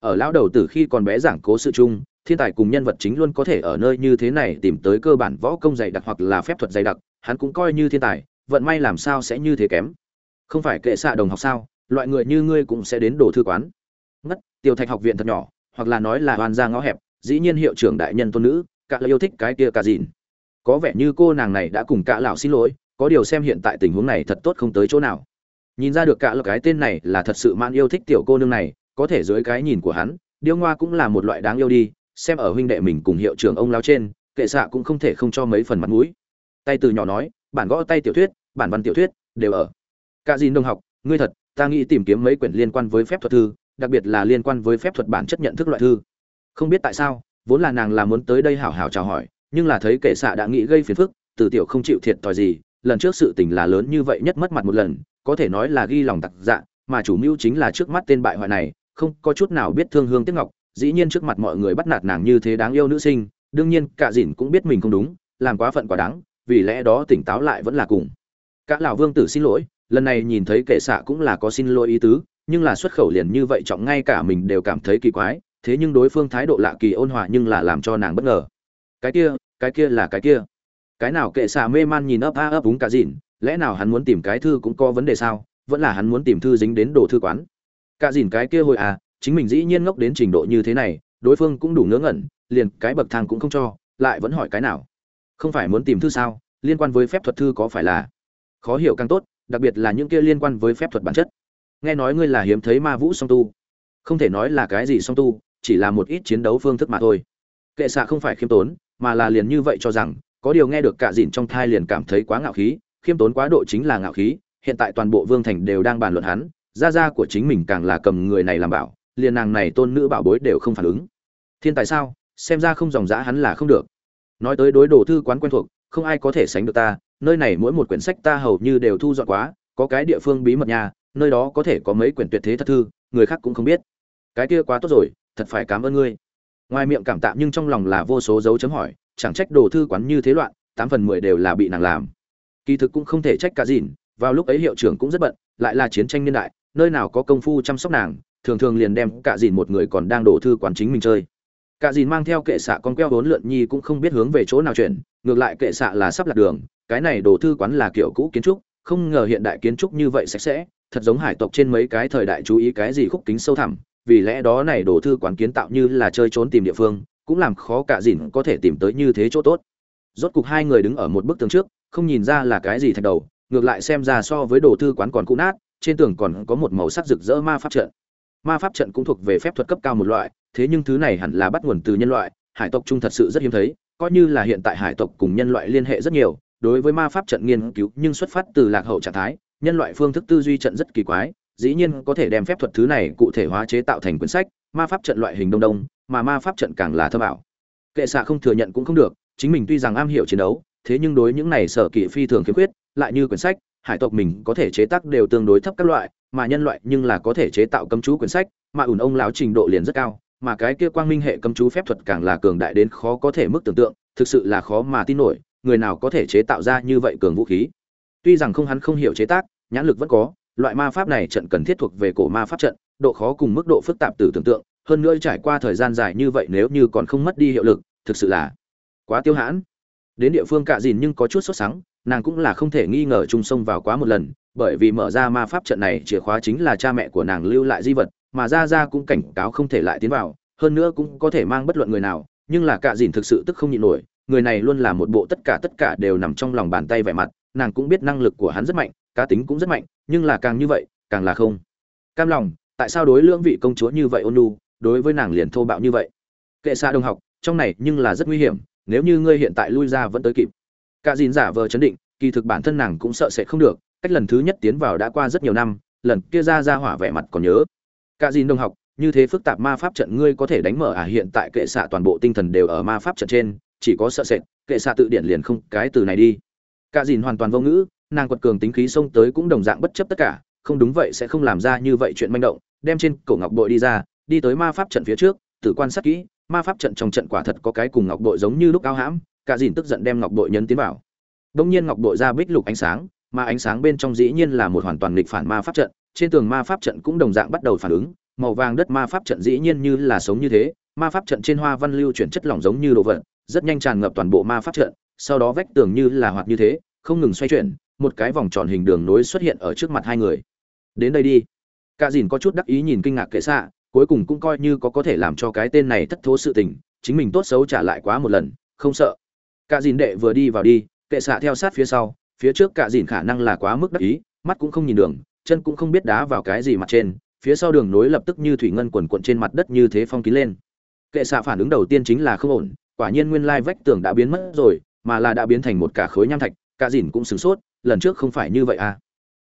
Ở lão đầu tử khi còn bé giảng cố sự chung thiên tài cùng nhân vật chính luôn có thể ở nơi như thế này tìm tới cơ bản võ công dày đặc hoặc là phép thuật dày đặc, hắn cũng coi như thiên tài, vận may làm sao sẽ như thế kém? Không phải kệ xạ đồng học sao? Loại người như ngươi cũng sẽ đến đồ thư quán. Ngất, tiểu thạch học viện thật nhỏ, hoặc là nói là hoàn ra ngõ hẹp, dĩ nhiên hiệu trưởng đại nhân tôn nữ, cả là yêu thích cái kia cả dìn có vẻ như cô nàng này đã cùng cả lão xin lỗi, có điều xem hiện tại tình huống này thật tốt không tới chỗ nào. Nhìn ra được cả là cái tên này là thật sự man yêu thích tiểu cô nương này, có thể dưới cái nhìn của hắn, điêu ngoa cũng là một loại đáng yêu đi xem ở huynh đệ mình cùng hiệu trưởng ông lao trên, kệ xạ cũng không thể không cho mấy phần mặt mũi. Tay từ nhỏ nói, bản gõ tay tiểu thuyết, bản văn tiểu thuyết, đều ở. Cả dìn đông học, ngươi thật, ta nghĩ tìm kiếm mấy quyển liên quan với phép thuật thư, đặc biệt là liên quan với phép thuật bản chất nhận thức loại thư. Không biết tại sao, vốn là nàng là muốn tới đây hảo hảo chào hỏi, nhưng là thấy kệ xạ đã nghĩ gây phiền phức, từ tiểu không chịu thiệt thòi gì, lần trước sự tình là lớn như vậy nhất mất mặt một lần, có thể nói là ghi lòng tặc dạ mà chủ mưu chính là trước mắt tên bại hoại này, không có chút nào biết thương hương tiếc ngọc dĩ nhiên trước mặt mọi người bắt nạt nàng như thế đáng yêu nữ sinh, đương nhiên cả dìn cũng biết mình không đúng, làm quá phận quá đáng, vì lẽ đó tỉnh táo lại vẫn là cùng. Cả lão vương tử xin lỗi, lần này nhìn thấy kệ xạ cũng là có xin lỗi ý tứ, nhưng là xuất khẩu liền như vậy trọng ngay cả mình đều cảm thấy kỳ quái, thế nhưng đối phương thái độ lạ kỳ ôn hòa nhưng là làm cho nàng bất ngờ. Cái kia cái kia là cái kia. Cái nào kệ xạ mê man nhìn ấp a ấp úng cả dìn, lẽ nào hắn muốn tìm cái thư cũng có vấn đề sao? Vẫn là hắn muốn tìm thư dính đến đồ thư quán. Cả dìn cái kia hồi à chính mình dĩ nhiên ngốc đến trình độ như thế này, đối phương cũng đủ ngớ ngẩn, liền cái bậc thang cũng không cho, lại vẫn hỏi cái nào. Không phải muốn tìm thư sao? Liên quan với phép thuật thư có phải là khó hiểu càng tốt, đặc biệt là những kia liên quan với phép thuật bản chất. Nghe nói ngươi là hiếm thấy ma vũ song tu. Không thể nói là cái gì song tu, chỉ là một ít chiến đấu phương thức mà thôi. Kệ xạ không phải khiêm tốn, mà là liền như vậy cho rằng, có điều nghe được cả dìn trong thai liền cảm thấy quá ngạo khí, khiêm tốn quá độ chính là ngạo khí, hiện tại toàn bộ vương thành đều đang bàn luận hắn, gia gia của chính mình càng là cầm người này làm bảo liền nàng này tôn nữ bảo bối đều không phản ứng. Thiên tài sao? Xem ra không dòng dã hắn là không được. Nói tới đối đồ thư quán quen thuộc, không ai có thể sánh được ta, nơi này mỗi một quyển sách ta hầu như đều thu dọn quá, có cái địa phương bí mật nhà, nơi đó có thể có mấy quyển tuyệt thế thật thư, người khác cũng không biết. Cái kia quá tốt rồi, thật phải cảm ơn ngươi. Ngoài miệng cảm tạm nhưng trong lòng là vô số dấu chấm hỏi, chẳng trách đồ thư quán như thế loạn, tám phần mười đều là bị nàng làm. Kỳ thực cũng không thể trách cả dìn, vào lúc ấy hiệu trưởng cũng rất bận, lại là chiến tranh niên đại, nơi nào có công phu chăm sóc nàng thường thường liền đem cả dìn một người còn đang đổ thư quán chính mình chơi. Cả dìn mang theo kệ xạ con queo vốn lượn nhi cũng không biết hướng về chỗ nào chuyển, ngược lại kệ xạ là sắp lạc đường, cái này đồ thư quán là kiểu cũ kiến trúc, không ngờ hiện đại kiến trúc như vậy sạch sẽ, thật giống hải tộc trên mấy cái thời đại chú ý cái gì khúc kính sâu thẳm, vì lẽ đó này đồ thư quán kiến tạo như là chơi trốn tìm địa phương, cũng làm khó cả dìn có thể tìm tới như thế chỗ tốt. Rốt cục hai người đứng ở một bức tường trước, không nhìn ra là cái gì thạch đầu, ngược lại xem ra so với đồ thư quán còn cũ nát, trên tường còn có một màu sắc rực rỡ ma pháp trận ma pháp trận cũng thuộc về phép thuật cấp cao một loại, thế nhưng thứ này hẳn là bắt nguồn từ nhân loại, hải tộc chung thật sự rất hiếm thấy, coi như là hiện tại hải tộc cùng nhân loại liên hệ rất nhiều, đối với ma pháp trận nghiên cứu nhưng xuất phát từ lạc hậu trạng thái, nhân loại phương thức tư duy trận rất kỳ quái, dĩ nhiên có thể đem phép thuật thứ này cụ thể hóa chế tạo thành quyển sách, ma pháp trận loại hình đông đông, mà ma pháp trận càng là thơ bảo kệ xạ không thừa nhận cũng không được, chính mình tuy rằng am hiểu chiến đấu, thế nhưng đối những này sở kỳ phi thường khiếm khuyết, lại như quyển sách, hải tộc mình có thể chế tác đều tương đối thấp các loại mà nhân loại nhưng là có thể chế tạo cấm chú quyển sách, mà ủn ông lão trình độ liền rất cao, mà cái kia quang minh hệ cấm chú phép thuật càng là cường đại đến khó có thể mức tưởng tượng, thực sự là khó mà tin nổi, người nào có thể chế tạo ra như vậy cường vũ khí. Tuy rằng không hắn không hiểu chế tác, nhãn lực vẫn có, loại ma pháp này trận cần thiết thuộc về cổ ma pháp trận, độ khó cùng mức độ phức tạp từ tưởng tượng, hơn nữa trải qua thời gian dài như vậy nếu như còn không mất đi hiệu lực, thực sự là quá tiêu hãn. Đến địa phương cạ dìn nhưng có chút sốt sắng, nàng cũng là không thể nghi ngờ chung sông vào quá một lần bởi vì mở ra ma pháp trận này chìa khóa chính là cha mẹ của nàng lưu lại di vật, mà ra ra cũng cảnh cáo không thể lại tiến vào, hơn nữa cũng có thể mang bất luận người nào, nhưng là cạ dìn thực sự tức không nhịn nổi, người này luôn là một bộ tất cả tất cả đều nằm trong lòng bàn tay vẻ mặt, nàng cũng biết năng lực của hắn rất mạnh, cá tính cũng rất mạnh, nhưng là càng như vậy, càng là không. Cam lòng, tại sao đối lưỡng vị công chúa như vậy ôn lu đối với nàng liền thô bạo như vậy? Kệ xa đồng học, trong này nhưng là rất nguy hiểm, nếu như ngươi hiện tại lui ra vẫn tới kịp. Cả dìn giả vờ chấn định, kỳ thực bản thân nàng cũng sợ sẽ không được cách lần thứ nhất tiến vào đã qua rất nhiều năm, lần kia ra ra hỏa vẻ mặt còn nhớ. Cả dìn đông học, như thế phức tạp ma pháp trận ngươi có thể đánh mở à hiện tại kệ xạ toàn bộ tinh thần đều ở ma pháp trận trên, chỉ có sợ sệt, kệ xạ tự điển liền không, cái từ này đi. Cả dìn hoàn toàn vô ngữ, nàng quật cường tính khí xông tới cũng đồng dạng bất chấp tất cả, không đúng vậy sẽ không làm ra như vậy chuyện manh động, đem trên cổ ngọc bội đi ra, đi tới ma pháp trận phía trước tự quan sát kỹ, ma pháp trận trong trận quả thật có cái cùng ngọc bội giống như lúc ao hãm, cả dìn tức giận đem ngọc bội nhấn tiến vào. Đông nhiên ngọc bội ra bích lục ánh sáng mà ánh sáng bên trong dĩ nhiên là một hoàn toàn nghịch phản ma pháp trận, trên tường ma pháp trận cũng đồng dạng bắt đầu phản ứng, màu vàng đất ma pháp trận dĩ nhiên như là sống như thế, ma pháp trận trên hoa văn lưu chuyển chất lỏng giống như đồ vật, rất nhanh tràn ngập toàn bộ ma pháp trận, sau đó vách tường như là hoạt như thế, không ngừng xoay chuyển, một cái vòng tròn hình đường nối xuất hiện ở trước mặt hai người. Đến đây đi. Cả dìn có chút đắc ý nhìn kinh ngạc kệ xạ, cuối cùng cũng coi như có có thể làm cho cái tên này thất thố sự tình, chính mình tốt xấu trả lại quá một lần, không sợ. Cả dìn đệ vừa đi vào đi, kệ xạ theo sát phía sau phía trước cả dìn khả năng là quá mức đắc ý, mắt cũng không nhìn đường, chân cũng không biết đá vào cái gì mặt trên, phía sau đường nối lập tức như thủy ngân quần quận trên mặt đất như thế phong kín lên. Kệ xạ phản ứng đầu tiên chính là không ổn, quả nhiên nguyên lai vách tường đã biến mất rồi, mà là đã biến thành một cả khối nham thạch, cả dìn cũng sửng sốt, lần trước không phải như vậy à.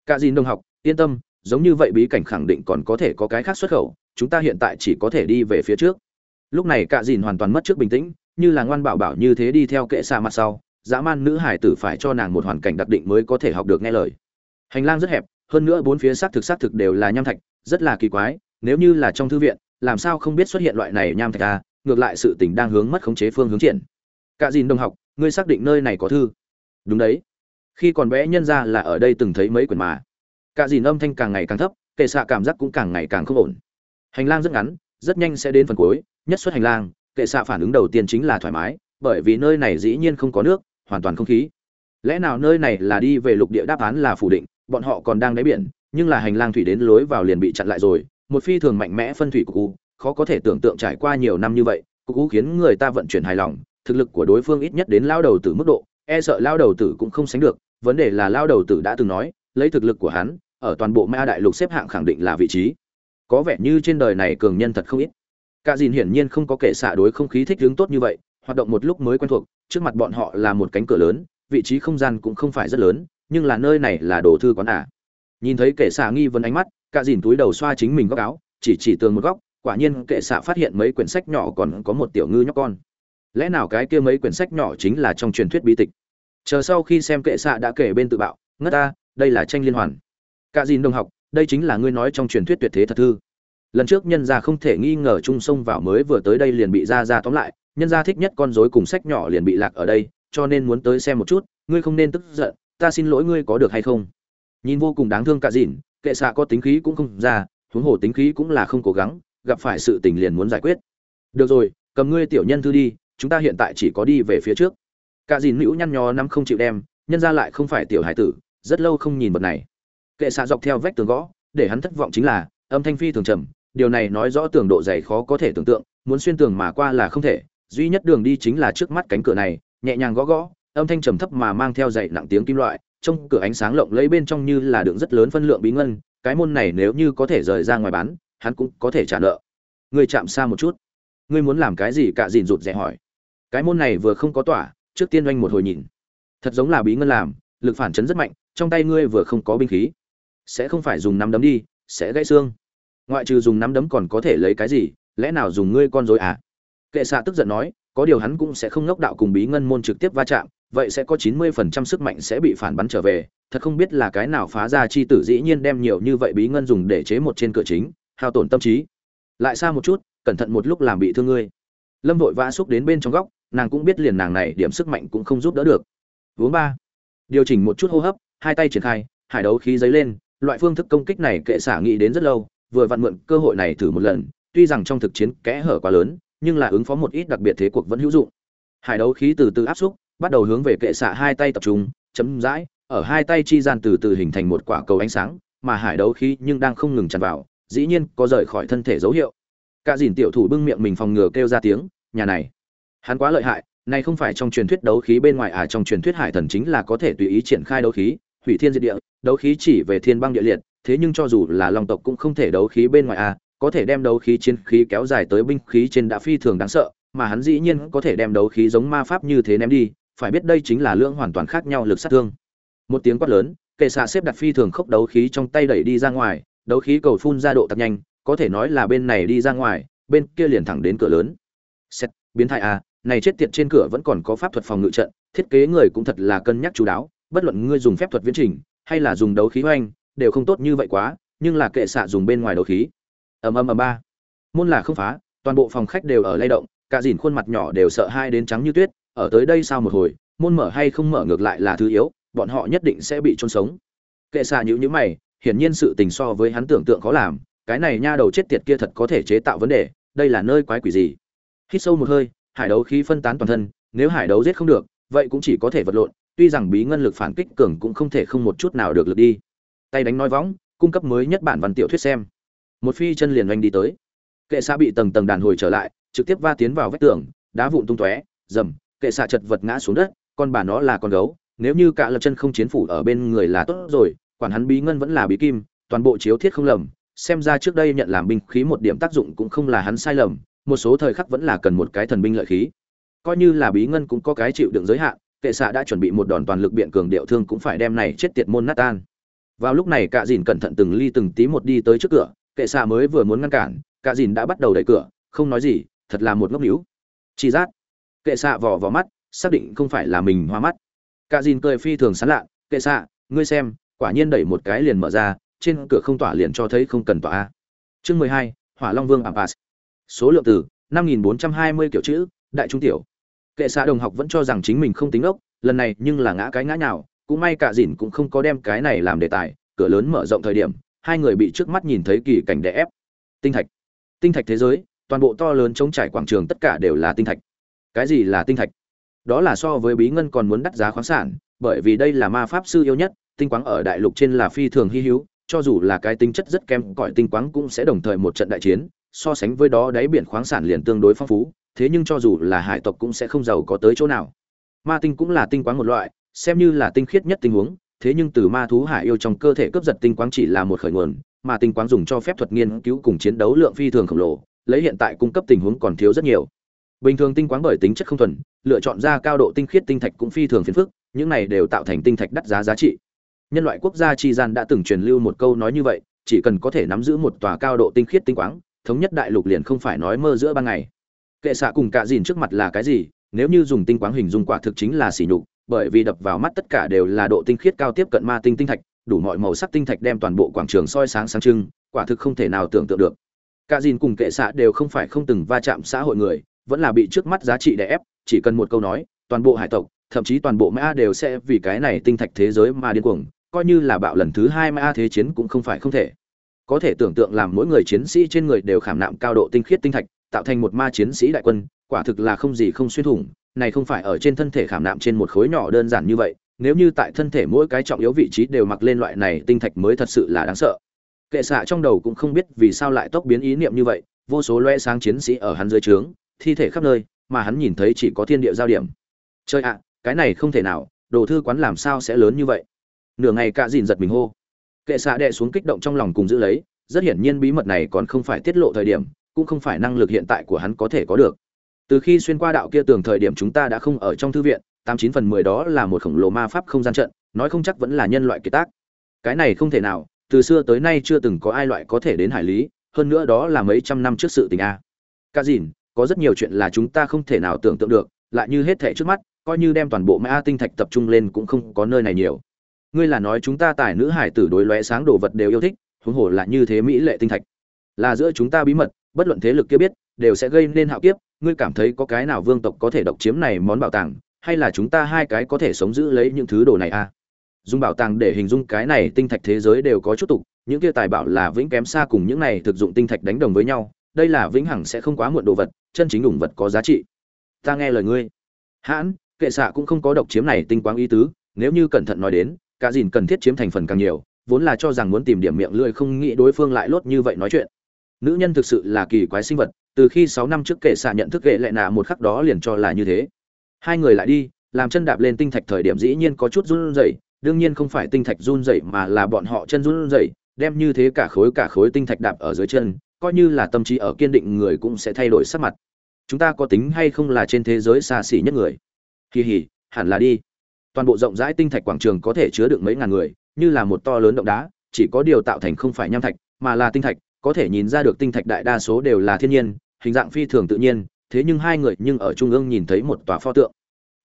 Cả dìn đồng học, yên tâm, giống như vậy bí cảnh khẳng định còn có thể có cái khác xuất khẩu, chúng ta hiện tại chỉ có thể đi về phía trước. Lúc này cả dìn hoàn toàn mất trước bình tĩnh, như là ngoan bảo bảo như thế đi theo kệ xa mặt sau dã man nữ hải tử phải cho nàng một hoàn cảnh đặc định mới có thể học được nghe lời. Hành lang rất hẹp, hơn nữa bốn phía xác thực xác thực đều là nham thạch, rất là kỳ quái, nếu như là trong thư viện, làm sao không biết xuất hiện loại này nham thạch à ngược lại sự tình đang hướng mất khống chế phương hướng triển. Cả dìn đồng học, ngươi xác định nơi này có thư. Đúng đấy. Khi còn bé nhân ra là ở đây từng thấy mấy quyển mà. Cả dìn âm thanh càng ngày càng thấp, kệ xạ cảm giác cũng càng ngày càng không ổn. Hành lang rất ngắn, rất nhanh sẽ đến phần cuối, nhất suất hành lang, kệ xạ phản ứng đầu tiên chính là thoải mái, bởi vì nơi này dĩ nhiên không có nước hoàn toàn không khí. Lẽ nào nơi này là đi về lục địa đáp án là phủ định, bọn họ còn đang đáy biển, nhưng là hành lang thủy đến lối vào liền bị chặn lại rồi, một phi thường mạnh mẽ phân thủy của cụ, khó có thể tưởng tượng trải qua nhiều năm như vậy, cụ cụ khiến người ta vận chuyển hài lòng, thực lực của đối phương ít nhất đến lao đầu tử mức độ e sợ lao đầu tử cũng không sánh được, vấn đề là lao đầu tử đã từng nói, lấy thực lực của hắn, ở toàn bộ ma đại lục xếp hạng khẳng định là vị trí. Có vẻ như trên đời này cường nhân thật không ít. Cả dìn hiển nhiên không có kể xạ đối không khí thích hướng tốt như vậy, hoạt động một lúc mới quen thuộc trước mặt bọn họ là một cánh cửa lớn, vị trí không gian cũng không phải rất lớn, nhưng là nơi này là đồ thư quán à. nhìn thấy kệ xạ nghi vấn ánh mắt, cạ dìn túi đầu xoa chính mình góc áo, chỉ chỉ tường một góc, quả nhiên kệ xạ phát hiện mấy quyển sách nhỏ còn có một tiểu ngư nhóc con. Lẽ nào cái kia mấy quyển sách nhỏ chính là trong truyền thuyết bí tịch? Chờ sau khi xem kệ xạ đã kể bên tự bạo, ngất ta, đây là tranh liên hoàn. Cạ dìn đồng học, đây chính là ngươi nói trong truyền thuyết tuyệt thế thật thư. Lần trước nhân gia không thể nghi ngờ chung sông vào mới vừa tới đây liền bị ra ra tóm lại nhân gia thích nhất con rối cùng sách nhỏ liền bị lạc ở đây, cho nên muốn tới xem một chút, ngươi không nên tức giận, ta xin lỗi ngươi có được hay không. Nhìn vô cùng đáng thương cả dìn kệ xạ có tính khí cũng không ra, huống hồ tính khí cũng là không cố gắng, gặp phải sự tình liền muốn giải quyết. Được rồi, cầm ngươi tiểu nhân thư đi, chúng ta hiện tại chỉ có đi về phía trước. Cả dìn liễu nhăn nhó năm không chịu đem, nhân gia lại không phải tiểu hải tử, rất lâu không nhìn vật này. Kệ xạ dọc theo vách tường gõ, để hắn thất vọng chính là, âm thanh phi thường trầm, điều này nói rõ tường độ dày khó có thể tưởng tượng, muốn xuyên tường mà qua là không thể duy nhất đường đi chính là trước mắt cánh cửa này, nhẹ nhàng gõ gõ, âm thanh trầm thấp mà mang theo dậy nặng tiếng kim loại trong cửa ánh sáng lộng lấy bên trong như là đường rất lớn phân lượng bí ngân, cái môn này nếu như có thể rời ra ngoài bán, hắn cũng có thể trả nợ. Người chạm xa một chút. Ngươi muốn làm cái gì cả dìn rụt rè hỏi. Cái môn này vừa không có tỏa, trước tiên doanh một hồi nhìn. Thật giống là bí ngân làm, lực phản chấn rất mạnh, trong tay ngươi vừa không có binh khí. Sẽ không phải dùng nắm đấm đi, sẽ gãy xương. Ngoại trừ dùng nắm đấm còn có thể lấy cái gì, lẽ nào dùng ngươi con dối à? Kệ xạ tức giận nói, có điều hắn cũng sẽ không ngốc đạo cùng bí ngân môn trực tiếp va chạm, vậy sẽ có chín mươi phần trăm sức mạnh sẽ bị phản bắn trở về. Thật không biết là cái nào phá ra chi tử dĩ nhiên đem nhiều như vậy bí ngân dùng để chế một trên cửa chính, hao tổn tâm trí. Lại xa một chút, cẩn thận một lúc làm bị thương ngươi. Lâm vội vã xúc đến bên trong góc, nàng cũng biết liền nàng này điểm sức mạnh cũng không giúp đỡ được. Vốn ba. Điều chỉnh một chút hô hấp, hai tay triển khai, hải đấu khí dấy lên, loại phương thức công kích này kệ xả nghĩ đến rất lâu, vừa vặn mượn cơ hội này thử một lần, tuy rằng trong thực chiến kẽ hở quá lớn nhưng là ứng phó một ít đặc biệt thế cuộc vẫn hữu dụng. Hải đấu khí từ từ áp xúc, bắt đầu hướng về kệ xạ hai tay tập trung, chấm dãi, ở hai tay chi gian từ từ hình thành một quả cầu ánh sáng, mà hải đấu khí nhưng đang không ngừng tràn vào, dĩ nhiên có rời khỏi thân thể dấu hiệu. Cả dìn tiểu thủ bưng miệng mình phòng ngừa kêu ra tiếng, nhà này, hắn quá lợi hại này không phải trong truyền thuyết đấu khí bên ngoài à trong truyền thuyết hải thần chính là có thể tùy ý triển khai đấu khí, hủy thiên diệt địa, đấu khí chỉ về thiên băng địa liệt, thế nhưng cho dù là long tộc cũng không thể đấu khí bên ngoài à có thể đem đấu khí chiến khí kéo dài tới binh khí trên đã phi thường đáng sợ mà hắn dĩ nhiên có thể đem đấu khí giống ma pháp như thế ném đi phải biết đây chính là lượng hoàn toàn khác nhau lực sát thương. Một tiếng quát lớn kệ xạ xếp đặt phi thường khốc đấu khí trong tay đẩy đi ra ngoài đấu khí cầu phun ra độ tập nhanh có thể nói là bên này đi ra ngoài bên kia liền thẳng đến cửa lớn. Xét biến thái à này chết tiệt trên cửa vẫn còn có pháp thuật phòng ngự trận thiết kế người cũng thật là cân nhắc chú đáo bất luận ngươi dùng phép thuật viễn trình hay là dùng đấu khí hoành, đều không tốt như vậy quá nhưng là kệ xạ dùng bên ngoài đấu khí ầm ầm ầm ba. Môn là không phá, toàn bộ phòng khách đều ở lay động, cả dìn khuôn mặt nhỏ đều sợ hai đến trắng như tuyết, ở tới đây sau một hồi, môn mở hay không mở ngược lại là thứ yếu, bọn họ nhất định sẽ bị trôn sống. Kệ xạ nhữ nhữ mày, hiển nhiên sự tình so với hắn tưởng tượng khó làm, cái này nha đầu chết tiệt kia thật có thể chế tạo vấn đề, đây là nơi quái quỷ gì? Hít sâu một hơi, hải đấu khí phân tán toàn thân, nếu hải đấu giết không được, vậy cũng chỉ có thể vật lộn, tuy rằng bí ngân lực phản kích cường cũng không thể không một chút nào được lượt đi. Tay đánh nói võng, cung cấp mới nhất bản văn tiểu thuyết xem một phi chân liền oanh đi tới. Kệ xạ bị tầng tầng đàn hồi trở lại, trực tiếp va tiến vào vách tường, đá vụn tung tóe dầm kệ xạ chật vật ngã xuống đất, con bà nó là con gấu, nếu như cả lập chân không chiến phủ ở bên người là tốt rồi, quản hắn bí ngân vẫn là bí kim, toàn bộ chiếu thiết không lầm, xem ra trước đây nhận làm binh khí một điểm tác dụng cũng không là hắn sai lầm, một số thời khắc vẫn là cần một cái thần binh lợi khí. Coi như là bí ngân cũng có cái chịu đựng giới hạn, kệ xạ đã chuẩn bị một đòn toàn lực biện cường điệu thương cũng phải đem này chết tiệt môn nát tan. Vào lúc này cạ dìn cẩn thận từng ly từng tí một đi tới trước cửa kệ xạ mới vừa muốn ngăn cản, Cả dìn đã bắt đầu đẩy cửa, không nói gì, thật là một ngốc níu. Chi giác. Kệ xạ vỏ vỏ mắt, xác định không phải là mình hoa mắt. Cả dìn cười phi thường sán lạ, kệ xạ, ngươi xem, quả nhiên đẩy một cái liền mở ra, trên cửa không tỏa liền cho thấy không cần tỏa a. Chương mười hai, hỏa long vương ampas số lượng từ năm nghìn bốn trăm hai mươi kiểu chữ, đại trung tiểu. Kệ xạ đồng học vẫn cho rằng chính mình không tính ốc lần này nhưng là ngã cái ngã nào cũng may cả dìn cũng không có đem cái này làm đề tài, cửa lớn mở rộng thời điểm hai người bị trước mắt nhìn thấy kỳ cảnh đè ép. Tinh thạch. Tinh thạch thế giới, toàn bộ to lớn chống trải quảng trường tất cả đều là tinh thạch. Cái gì là tinh thạch? Đó là so với bí ngân còn muốn đắt giá khoáng sản, bởi vì đây là ma pháp sư yêu nhất, tinh quáng ở đại lục trên là phi thường hi hữu, cho dù là cái tính chất rất kém, cỏi tinh quáng cũng sẽ đồng thời một trận đại chiến, so sánh với đó đáy biển khoáng sản liền tương đối phong phú, thế nhưng cho dù là hải tộc cũng sẽ không giàu có tới chỗ nào. Ma tinh cũng là tinh quáng một loại, xem như là tinh khiết nhất tình huống thế nhưng từ ma thú hải yêu trong cơ thể cướp giật tinh quang chỉ là một khởi nguồn, mà tinh quang dùng cho phép thuật nghiên cứu cùng chiến đấu lượng phi thường khổng lồ, lấy hiện tại cung cấp tình huống còn thiếu rất nhiều. Bình thường tinh quang bởi tính chất không thuần, lựa chọn ra cao độ tinh khiết tinh thạch cũng phi thường phiền phức, những này đều tạo thành tinh thạch đắt giá giá trị. Nhân loại quốc gia tri gian đã từng truyền lưu một câu nói như vậy, chỉ cần có thể nắm giữ một tòa cao độ tinh khiết tinh quáng, thống nhất đại lục liền không phải nói mơ giữa ban ngày. Kệ xạ cùng cạ dìn trước mặt là cái gì? Nếu như dùng tinh quáng hình dung quả thực chính là sỉ nhục bởi vì đập vào mắt tất cả đều là độ tinh khiết cao tiếp cận ma tinh tinh thạch, đủ mọi màu sắc tinh thạch đem toàn bộ quảng trường soi sáng sáng trưng, quả thực không thể nào tưởng tượng được. Cả dìn cùng kệ xạ đều không phải không từng va chạm xã hội người, vẫn là bị trước mắt giá trị đè ép, chỉ cần một câu nói, toàn bộ hải tộc, thậm chí toàn bộ mã đều sẽ vì cái này tinh thạch thế giới mà điên cuồng, coi như là bạo lần thứ hai mã thế chiến cũng không phải không thể. Có thể tưởng tượng làm mỗi người chiến sĩ trên người đều khảm nạm cao độ tinh khiết tinh thạch, tạo thành một ma chiến sĩ đại quân, quả thực là không gì không xuyên thủng này không phải ở trên thân thể khảm nạm trên một khối nhỏ đơn giản như vậy, nếu như tại thân thể mỗi cái trọng yếu vị trí đều mặc lên loại này tinh thạch mới thật sự là đáng sợ. Kệ xạ trong đầu cũng không biết vì sao lại tốc biến ý niệm như vậy, vô số loe sáng chiến sĩ ở hắn dưới trướng, thi thể khắp nơi, mà hắn nhìn thấy chỉ có thiên địa giao điểm. Chơi ạ, cái này không thể nào, đồ thư quán làm sao sẽ lớn như vậy? Nửa ngày cạ dìn giật mình hô. Kệ xạ đệ xuống kích động trong lòng cùng giữ lấy, rất hiển nhiên bí mật này còn không phải tiết lộ thời điểm, cũng không phải năng lực hiện tại của hắn có thể có được từ khi xuyên qua đạo kia tường thời điểm chúng ta đã không ở trong thư viện, tám chín phần mười đó là một khổng lồ ma pháp không gian trận, nói không chắc vẫn là nhân loại kiệt tác. Cái này không thể nào, từ xưa tới nay chưa từng có ai loại có thể đến hải lý, hơn nữa đó là mấy trăm năm trước sự tình a. Ca dìn, có rất nhiều chuyện là chúng ta không thể nào tưởng tượng được, lại như hết thể trước mắt, coi như đem toàn bộ mã tinh thạch tập trung lên cũng không có nơi này nhiều. Ngươi là nói chúng ta tài nữ hải tử đối lóe sáng đồ vật đều yêu thích, huống hồ là như thế mỹ lệ tinh thạch. Là giữa chúng ta bí mật, bất luận thế lực kia biết, đều sẽ gây nên hạo kiếp ngươi cảm thấy có cái nào vương tộc có thể độc chiếm này món bảo tàng, hay là chúng ta hai cái có thể sống giữ lấy những thứ đồ này à? Dùng bảo tàng để hình dung cái này tinh thạch thế giới đều có chút tục, những kia tài bảo là vĩnh kém xa cùng những này thực dụng tinh thạch đánh đồng với nhau, đây là vĩnh hằng sẽ không quá muộn đồ vật, chân chính ủng vật có giá trị. Ta nghe lời ngươi. Hãn, kệ xạ cũng không có độc chiếm này tinh quáng ý tứ, nếu như cẩn thận nói đến, cả dìn cần thiết chiếm thành phần càng nhiều, vốn là cho rằng muốn tìm điểm miệng lưỡi không nghĩ đối phương lại lốt như vậy nói chuyện. Nữ nhân thực sự là kỳ quái sinh vật từ khi sáu năm trước kệ xạ nhận thức ghệ lệ nạ một khắc đó liền cho là như thế. Hai người lại đi, làm chân đạp lên tinh thạch thời điểm dĩ nhiên có chút run rẩy, đương nhiên không phải tinh thạch run rẩy mà là bọn họ chân run rẩy, đem như thế cả khối cả khối tinh thạch đạp ở dưới chân, coi như là tâm trí ở kiên định người cũng sẽ thay đổi sắc mặt. Chúng ta có tính hay không là trên thế giới xa xỉ nhất người? Kỳ hỉ, hẳn là đi. Toàn bộ rộng rãi tinh thạch quảng trường có thể chứa được mấy ngàn người, như là một to lớn động đá, chỉ có điều tạo thành không phải nham thạch, mà là tinh thạch, có thể nhìn ra được tinh thạch đại đa số đều là thiên nhiên hình dạng phi thường tự nhiên, thế nhưng hai người nhưng ở trung ương nhìn thấy một tòa pho tượng.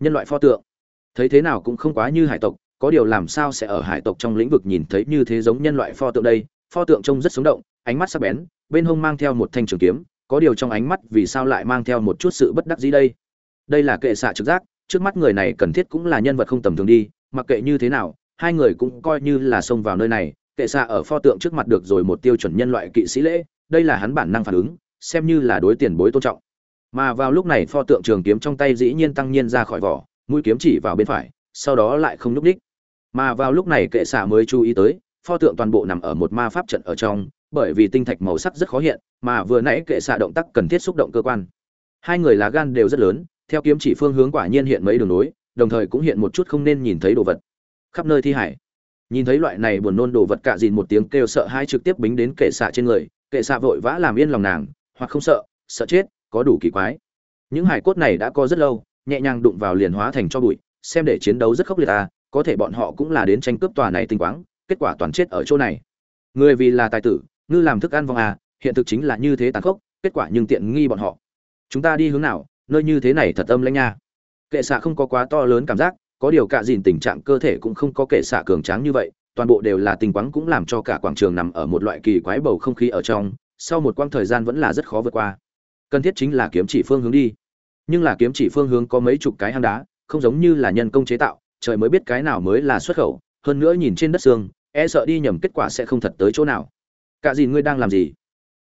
Nhân loại pho tượng. Thấy thế nào cũng không quá như hải tộc, có điều làm sao sẽ ở hải tộc trong lĩnh vực nhìn thấy như thế giống nhân loại pho tượng đây? Pho tượng trông rất sống động, ánh mắt sắc bén, bên hông mang theo một thanh trường kiếm, có điều trong ánh mắt vì sao lại mang theo một chút sự bất đắc gì đây? Đây là kệ xạ trực giác, trước mắt người này cần thiết cũng là nhân vật không tầm thường đi, mặc kệ như thế nào, hai người cũng coi như là xông vào nơi này, kệ xạ ở pho tượng trước mặt được rồi một tiêu chuẩn nhân loại kỵ sĩ lễ, đây là hắn bản năng phản ứng xem như là đối tiền bối tôn trọng. Mà vào lúc này pho tượng trường kiếm trong tay dĩ nhiên tăng nhiên ra khỏi vỏ, mũi kiếm chỉ vào bên phải, sau đó lại không lúc đích mà vào lúc này kệ xạ mới chú ý tới, pho tượng toàn bộ nằm ở một ma pháp trận ở trong, bởi vì tinh thạch màu sắc rất khó hiện, mà vừa nãy kệ xạ động tác cần thiết xúc động cơ quan. Hai người lá gan đều rất lớn, theo kiếm chỉ phương hướng quả nhiên hiện mấy đường nối, đồng thời cũng hiện một chút không nên nhìn thấy đồ vật. Khắp nơi thi hải. Nhìn thấy loại này buồn nôn đồ vật cạ dìn một tiếng kêu sợ hai trực tiếp bính đến kệ xạ trên người, kệ xạ vội vã làm yên lòng nàng hoặc không sợ sợ chết, có đủ kỳ quái. Những hải cốt này đã có rất lâu, nhẹ nhàng đụng vào liền hóa thành cho bụi, xem để chiến đấu rất khốc liệt à có thể bọn họ cũng là đến tranh cướp tòa này tinh quáng, kết quả toàn chết ở chỗ này. Người vì là tài tử, ngư làm thức ăn vong à hiện thực chính là như thế tàn khốc, kết quả nhưng tiện nghi bọn họ. Chúng ta đi hướng nào, nơi như thế này thật âm lãnh nha. Kệ xạ không có quá to lớn cảm giác, có điều cả dìn tình trạng cơ thể cũng không có kệ xạ cường tráng như vậy, toàn bộ đều là tình quáng cũng làm cho cả quảng trường nằm ở một loại kỳ quái bầu không khí ở trong sau một quãng thời gian vẫn là rất khó vượt qua. Cần thiết chính là kiếm chỉ phương hướng đi. Nhưng là kiếm chỉ phương hướng có mấy chục cái hang đá, không giống như là nhân công chế tạo, trời mới biết cái nào mới là xuất khẩu, hơn nữa nhìn trên đất xương e sợ đi nhầm kết quả sẽ không thật tới chỗ nào. Cả gì ngươi đang làm gì?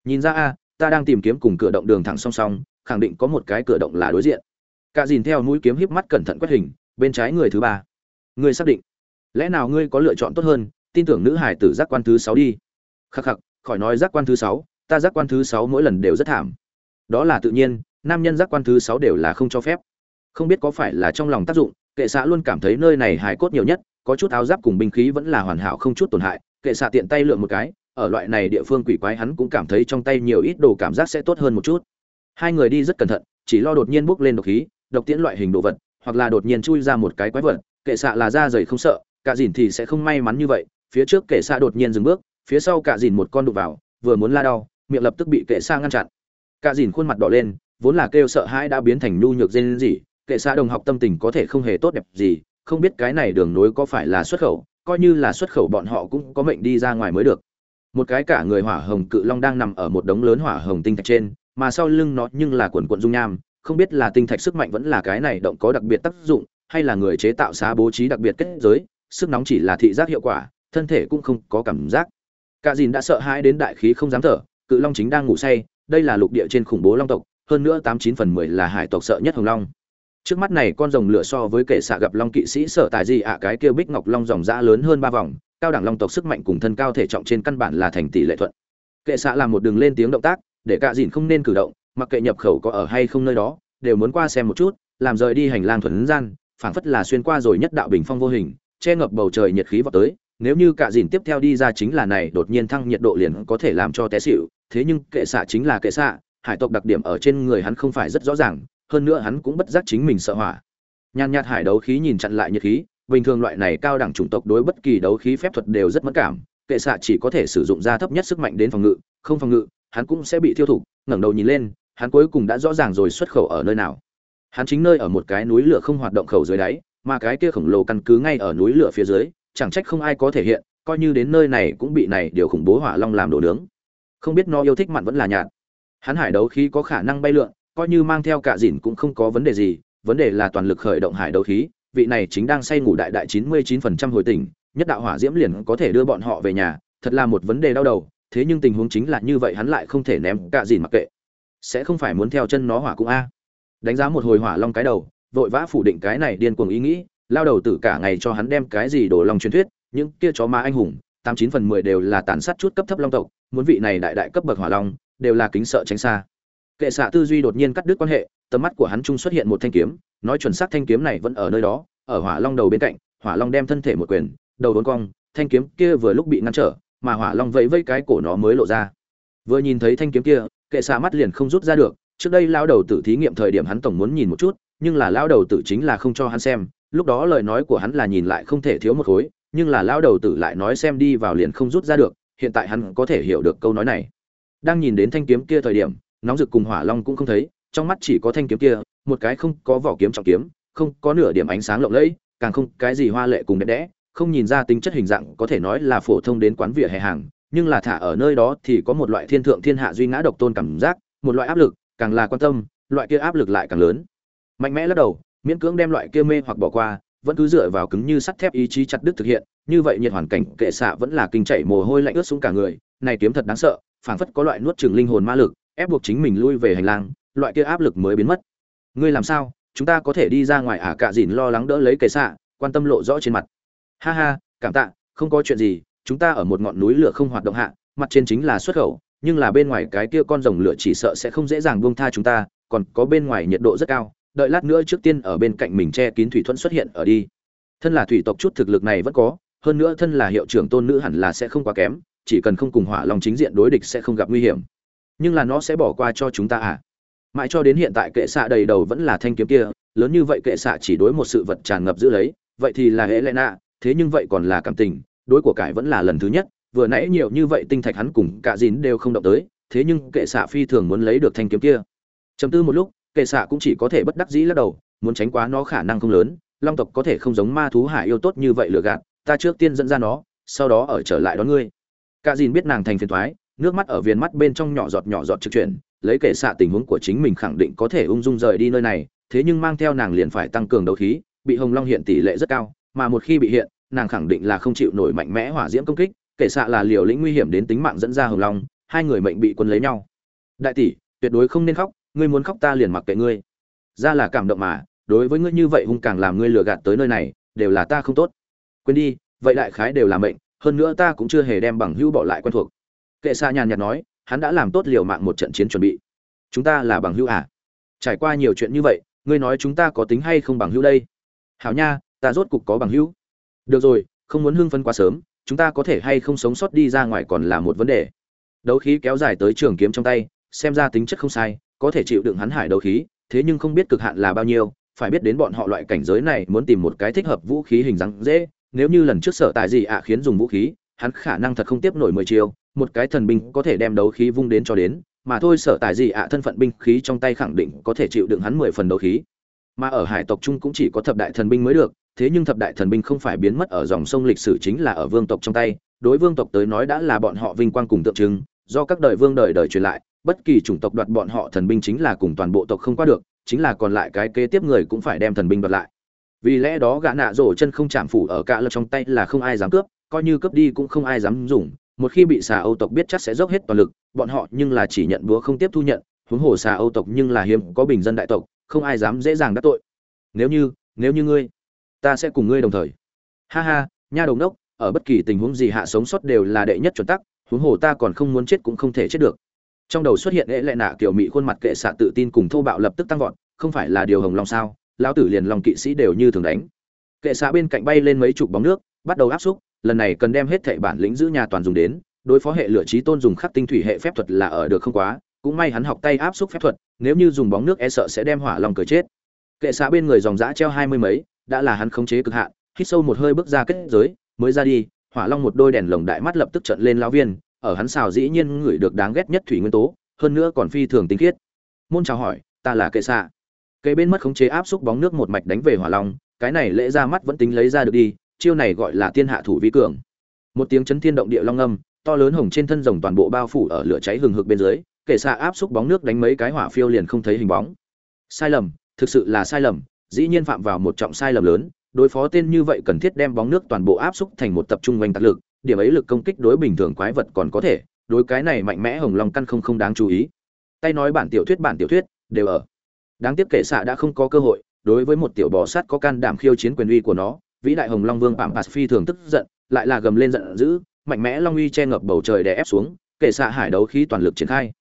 Nhìn ra a, ta đang tìm kiếm cùng cửa động đường thẳng song song, khẳng định có một cái cửa động là đối diện. Cả dìn theo mũi kiếm híp mắt cẩn thận quét hình, bên trái người thứ ba. Ngươi xác định. Lẽ nào ngươi có lựa chọn tốt hơn, tin tưởng nữ hải tử giác quan thứ sáu đi. Khắc khắc, khỏi nói giác quan thứ sáu ta giác quan thứ sáu mỗi lần đều rất thảm. Đó là tự nhiên, nam nhân giác quan thứ sáu đều là không cho phép. Không biết có phải là trong lòng tác dụng, kệ xạ luôn cảm thấy nơi này hài cốt nhiều nhất, có chút áo giáp cùng binh khí vẫn là hoàn hảo không chút tổn hại, kệ xạ tiện tay lượm một cái, ở loại này địa phương quỷ quái hắn cũng cảm thấy trong tay nhiều ít đồ cảm giác sẽ tốt hơn một chút. Hai người đi rất cẩn thận, chỉ lo đột nhiên bốc lên độc khí, độc tiễn loại hình đồ vật, hoặc là đột nhiên chui ra một cái quái vật, kệ xạ là da dày không sợ, cả dìn thì sẽ không may mắn như vậy, phía trước kệ xạ đột nhiên dừng bước, phía sau cả dìn một con đụng vào, vừa muốn la đau miệng lập tức bị kệ xa ngăn chặn. Cả dìn khuôn mặt đỏ lên, vốn là kêu sợ hãi đã biến thành nhu nhược dên gì kệ xa đồng học tâm tình có thể không hề tốt đẹp gì, không biết cái này đường nối có phải là xuất khẩu, coi như là xuất khẩu bọn họ cũng có mệnh đi ra ngoài mới được. Một cái cả người hỏa hồng cự long đang nằm ở một đống lớn hỏa hồng tinh thạch trên, mà sau lưng nó nhưng là quần quận dung nham, không biết là tinh thạch sức mạnh vẫn là cái này động có đặc biệt tác dụng, hay là người chế tạo xá bố trí đặc biệt kết giới, sức nóng chỉ là thị giác hiệu quả, thân thể cũng không có cảm giác. Cả dìn đã sợ hãi đến đại khí không dám thở cự long chính đang ngủ say, đây là lục địa trên khủng bố long tộc, hơn nữa tám chín phần mười là hải tộc sợ nhất hồng long. Trước mắt này, con rồng lửa so với kẻ xạ gặp long kỵ sĩ sở tài gì ạ à, cái kia bích ngọc long dòng dã lớn hơn ba vòng, cao đẳng long tộc sức mạnh cùng thân cao thể trọng trên căn bản là thành tỷ lệ thuận. Kệ xạ làm một đường lên tiếng động tác, để cạ dìn không nên cử động, mặc kệ nhập khẩu có ở hay không nơi đó, đều muốn qua xem một chút, làm rời đi hành lang thuần gian, phảng phất là xuyên qua rồi nhất đạo bình phong vô hình, che ngập bầu trời nhiệt khí vào tới nếu như cả dìn tiếp theo đi ra chính là này, đột nhiên thăng nhiệt độ liền có thể làm cho té xịu thế nhưng kệ xạ chính là kệ xạ, hải tộc đặc điểm ở trên người hắn không phải rất rõ ràng, hơn nữa hắn cũng bất giác chính mình sợ hỏa. Nhàn nhạt hải đấu khí nhìn chặn lại nhiệt khí, bình thường loại này cao đẳng chủng tộc đối bất kỳ đấu khí phép thuật đều rất mất cảm. Kệ xạ chỉ có thể sử dụng ra thấp nhất sức mạnh đến phòng ngự, không phòng ngự, hắn cũng sẽ bị thiêu thụ. ngẩng đầu nhìn lên, hắn cuối cùng đã rõ ràng rồi xuất khẩu ở nơi nào. Hắn chính nơi ở một cái núi lửa không hoạt động khẩu dưới đáy, mà cái kia khổng lồ căn cứ ngay ở núi lửa phía dưới chẳng trách không ai có thể hiện, coi như đến nơi này cũng bị này điều khủng bố hỏa long làm đổ nướng. Không biết nó yêu thích mặn vẫn là nhạt. Hắn hải đấu khí có khả năng bay lượn, coi như mang theo cả dìn cũng không có vấn đề gì, vấn đề là toàn lực khởi động hải đấu khí, vị này chính đang say ngủ đại đại chín mươi chín phần trăm hồi tỉnh, nhất đạo hỏa diễm liền có thể đưa bọn họ về nhà, thật là một vấn đề đau đầu, thế nhưng tình huống chính là như vậy hắn lại không thể ném cả dìn mặc kệ. Sẽ không phải muốn theo chân nó hỏa cũng a. Đánh giá một hồi hỏa long cái đầu, vội vã phủ định cái này điên cuồng ý nghĩ lao đầu tử cả ngày cho hắn đem cái gì đổ lòng truyền thuyết, những kia chó ma anh hùng, tám chín phần mười đều là tàn sát chút cấp thấp long tộc, muốn vị này đại đại cấp bậc hỏa long, đều là kính sợ tránh xa. Kệ xạ tư duy đột nhiên cắt đứt quan hệ, tầm mắt của hắn trung xuất hiện một thanh kiếm, nói chuẩn xác thanh kiếm này vẫn ở nơi đó, ở hỏa long đầu bên cạnh, hỏa long đem thân thể một quyền, đầu đốn cong, thanh kiếm kia vừa lúc bị ngăn trở, mà hỏa long vẫy vẫy cái cổ nó mới lộ ra. Vừa nhìn thấy thanh kiếm kia, kệ xạ mắt liền không rút ra được, trước đây lao đầu tử thí nghiệm thời điểm hắn tổng muốn nhìn một chút, nhưng là lao đầu tử chính là không cho hắn xem lúc đó lời nói của hắn là nhìn lại không thể thiếu một khối, nhưng là lao đầu tử lại nói xem đi vào liền không rút ra được, hiện tại hắn có thể hiểu được câu nói này. Đang nhìn đến thanh kiếm kia thời điểm, nóng rực cùng hỏa long cũng không thấy, trong mắt chỉ có thanh kiếm kia, một cái không có vỏ kiếm trọng kiếm, không có nửa điểm ánh sáng lộng lẫy, càng không cái gì hoa lệ cùng đẹp đẽ, không nhìn ra tính chất hình dạng, có thể nói là phổ thông đến quán vỉa hè hàng, nhưng là thả ở nơi đó thì có một loại thiên thượng thiên hạ duy ngã độc tôn cảm giác, một loại áp lực, càng là quan tâm, loại kia áp lực lại càng lớn. Mạnh mẽ lắc đầu miễn cưỡng đem loại kia mê hoặc bỏ qua, vẫn cứ dựa vào cứng như sắt thép ý chí chặt đứt thực hiện, như vậy nhiệt hoàn cảnh kệ xạ vẫn là kinh chảy mồ hôi lạnh ướt xuống cả người, này kiếm thật đáng sợ, phảng phất có loại nuốt chửng linh hồn ma lực, ép buộc chính mình lui về hành lang, loại kia áp lực mới biến mất. Ngươi làm sao? Chúng ta có thể đi ra ngoài ả à? Cạ dìn lo lắng đỡ lấy kệ xạ, quan tâm lộ rõ trên mặt. Ha ha, cảm tạ, không có chuyện gì, chúng ta ở một ngọn núi lửa không hoạt động hạ, mặt trên chính là xuất khẩu, nhưng là bên ngoài cái kia con rồng lửa chỉ sợ sẽ không dễ dàng buông tha chúng ta, còn có bên ngoài nhiệt độ rất cao đợi lát nữa trước tiên ở bên cạnh mình che kín thủy thuẫn xuất hiện ở đi. Thân là thủy tộc chút thực lực này vẫn có, hơn nữa thân là hiệu trưởng tôn nữ hẳn là sẽ không quá kém, chỉ cần không cùng hỏa long chính diện đối địch sẽ không gặp nguy hiểm. Nhưng là nó sẽ bỏ qua cho chúng ta à? Mãi cho đến hiện tại kệ xạ đầy đầu vẫn là thanh kiếm kia, lớn như vậy kệ xạ chỉ đối một sự vật tràn ngập giữ lấy, vậy thì là hễ lẽ nạ, thế nhưng vậy còn là cảm tình, đối của cải vẫn là lần thứ nhất, vừa nãy nhiều như vậy tinh thạch hắn cùng cả dín đều không động tới, thế nhưng kệ xạ phi thường muốn lấy được thanh kiếm kia. Chấm tư một lúc kệ xạ cũng chỉ có thể bất đắc dĩ lắc đầu, muốn tránh quá nó khả năng không lớn, long tộc có thể không giống ma thú hải yêu tốt như vậy lừa gạt, ta trước tiên dẫn ra nó, sau đó ở trở lại đón ngươi. Cả dìn biết nàng thành phiền thoái nước mắt ở viền mắt bên trong nhỏ giọt nhỏ giọt trực chuyển, lấy kệ xạ tình huống của chính mình khẳng định có thể ung dung rời đi nơi này, thế nhưng mang theo nàng liền phải tăng cường đấu khí, bị hồng long hiện tỷ lệ rất cao, mà một khi bị hiện, nàng khẳng định là không chịu nổi mạnh mẽ hỏa diễm công kích, kệ xạ là liều lĩnh nguy hiểm đến tính mạng dẫn ra hồng long, hai người mệnh bị quân lấy nhau. Đại tỷ, tuyệt đối không nên khóc ngươi muốn khóc ta liền mặc kệ ngươi. Ra là cảm động mà, đối với ngươi như vậy hung càng làm ngươi lừa gạt tới nơi này, đều là ta không tốt. Quên đi, vậy đại khái đều là mệnh, hơn nữa ta cũng chưa hề đem bằng hữu bỏ lại quen thuộc. Kệ xa nhàn nhạt nói, hắn đã làm tốt liều mạng một trận chiến chuẩn bị. Chúng ta là bằng hữu à? Trải qua nhiều chuyện như vậy, ngươi nói chúng ta có tính hay không bằng hữu đây? Hảo nha, ta rốt cục có bằng hữu. Được rồi, không muốn hưng phân quá sớm, chúng ta có thể hay không sống sót đi ra ngoài còn là một vấn đề. Đấu khí kéo dài tới trường kiếm trong tay, xem ra tính chất không sai có thể chịu đựng hắn hải đấu khí, thế nhưng không biết cực hạn là bao nhiêu, phải biết đến bọn họ loại cảnh giới này muốn tìm một cái thích hợp vũ khí hình dáng dễ, nếu như lần trước sở tại gì ạ khiến dùng vũ khí, hắn khả năng thật không tiếp nổi mười chiêu, một cái thần binh có thể đem đấu khí vung đến cho đến, mà thôi sở tại gì ạ thân phận binh khí trong tay khẳng định có thể chịu đựng hắn mười phần đấu khí. Mà ở hải tộc trung cũng chỉ có thập đại thần binh mới được, thế nhưng thập đại thần binh không phải biến mất ở dòng sông lịch sử chính là ở vương tộc trong tay, đối vương tộc tới nói đã là bọn họ vinh quang cùng tượng trưng, do các đời vương đời đời truyền lại bất kỳ chủng tộc đoạt bọn họ thần binh chính là cùng toàn bộ tộc không qua được, chính là còn lại cái kế tiếp người cũng phải đem thần binh đoạt lại. Vì lẽ đó gã nạ rổ chân không chạm phủ ở cả lật trong tay là không ai dám cướp, coi như cướp đi cũng không ai dám dùng. Một khi bị xà âu tộc biết chắc sẽ dốc hết toàn lực, bọn họ nhưng là chỉ nhận búa không tiếp thu nhận, huống hồ xà âu tộc nhưng là hiếm có bình dân đại tộc, không ai dám dễ dàng đắc tội. Nếu như nếu như ngươi, ta sẽ cùng ngươi đồng thời. Ha ha, nha đồng đốc ở bất kỳ tình huống gì hạ sống sót đều là đệ nhất chuẩn tắc, huống hồ ta còn không muốn chết cũng không thể chết được trong đầu xuất hiện lễ lệ nạ kiểu mỹ khuôn mặt kệ xạ tự tin cùng thô bạo lập tức tăng vọt, không phải là điều hồng long sao? Lão tử liền lòng kỵ sĩ đều như thường đánh. Kệ xạ bên cạnh bay lên mấy chục bóng nước, bắt đầu áp xúc, lần này cần đem hết thệ bản lĩnh giữ nhà toàn dùng đến, đối phó hệ lửa trí tôn dùng khắc tinh thủy hệ phép thuật là ở được không quá, cũng may hắn học tay áp xúc phép thuật, nếu như dùng bóng nước e sợ sẽ đem hỏa long cờ chết. Kệ xạ bên người dòng giã treo hai mươi mấy, đã là hắn khống chế cực hạn, hít sâu một hơi bước ra kết giới, mới ra đi, hỏa long một đôi đèn lồng đại mắt lập tức trận lên lão viên ở hắn xào dĩ nhiên ngửi được đáng ghét nhất thủy nguyên tố, hơn nữa còn phi thường tinh khiết. Môn chào hỏi, ta là kệ xạ. Cây bên mất khống chế áp xúc bóng nước một mạch đánh về hỏa long, cái này lễ ra mắt vẫn tính lấy ra được đi, chiêu này gọi là tiên hạ thủ vi cường. Một tiếng chấn thiên động địa long âm, to lớn hồng trên thân rồng toàn bộ bao phủ ở lửa cháy hừng hực bên dưới, kệ xạ áp xúc bóng nước đánh mấy cái hỏa phiêu liền không thấy hình bóng. Sai lầm, thực sự là sai lầm, dĩ nhiên phạm vào một trọng sai lầm lớn, đối phó tên như vậy cần thiết đem bóng nước toàn bộ áp xúc thành một tập trung quanh tác lực điểm ấy lực công kích đối bình thường quái vật còn có thể, đối cái này mạnh mẽ hồng long căn không không đáng chú ý. Tay nói bản tiểu thuyết, bản tiểu thuyết, đều ở. Đáng tiếc kệ xạ đã không có cơ hội, đối với một tiểu bò sát có can đảm khiêu chiến quyền uy của nó, vĩ đại hồng long vương phạm bạt phi thường tức giận, lại là gầm lên giận dữ, mạnh mẽ long uy che ngập bầu trời để ép xuống, kệ xạ hải đấu khí toàn lực triển khai.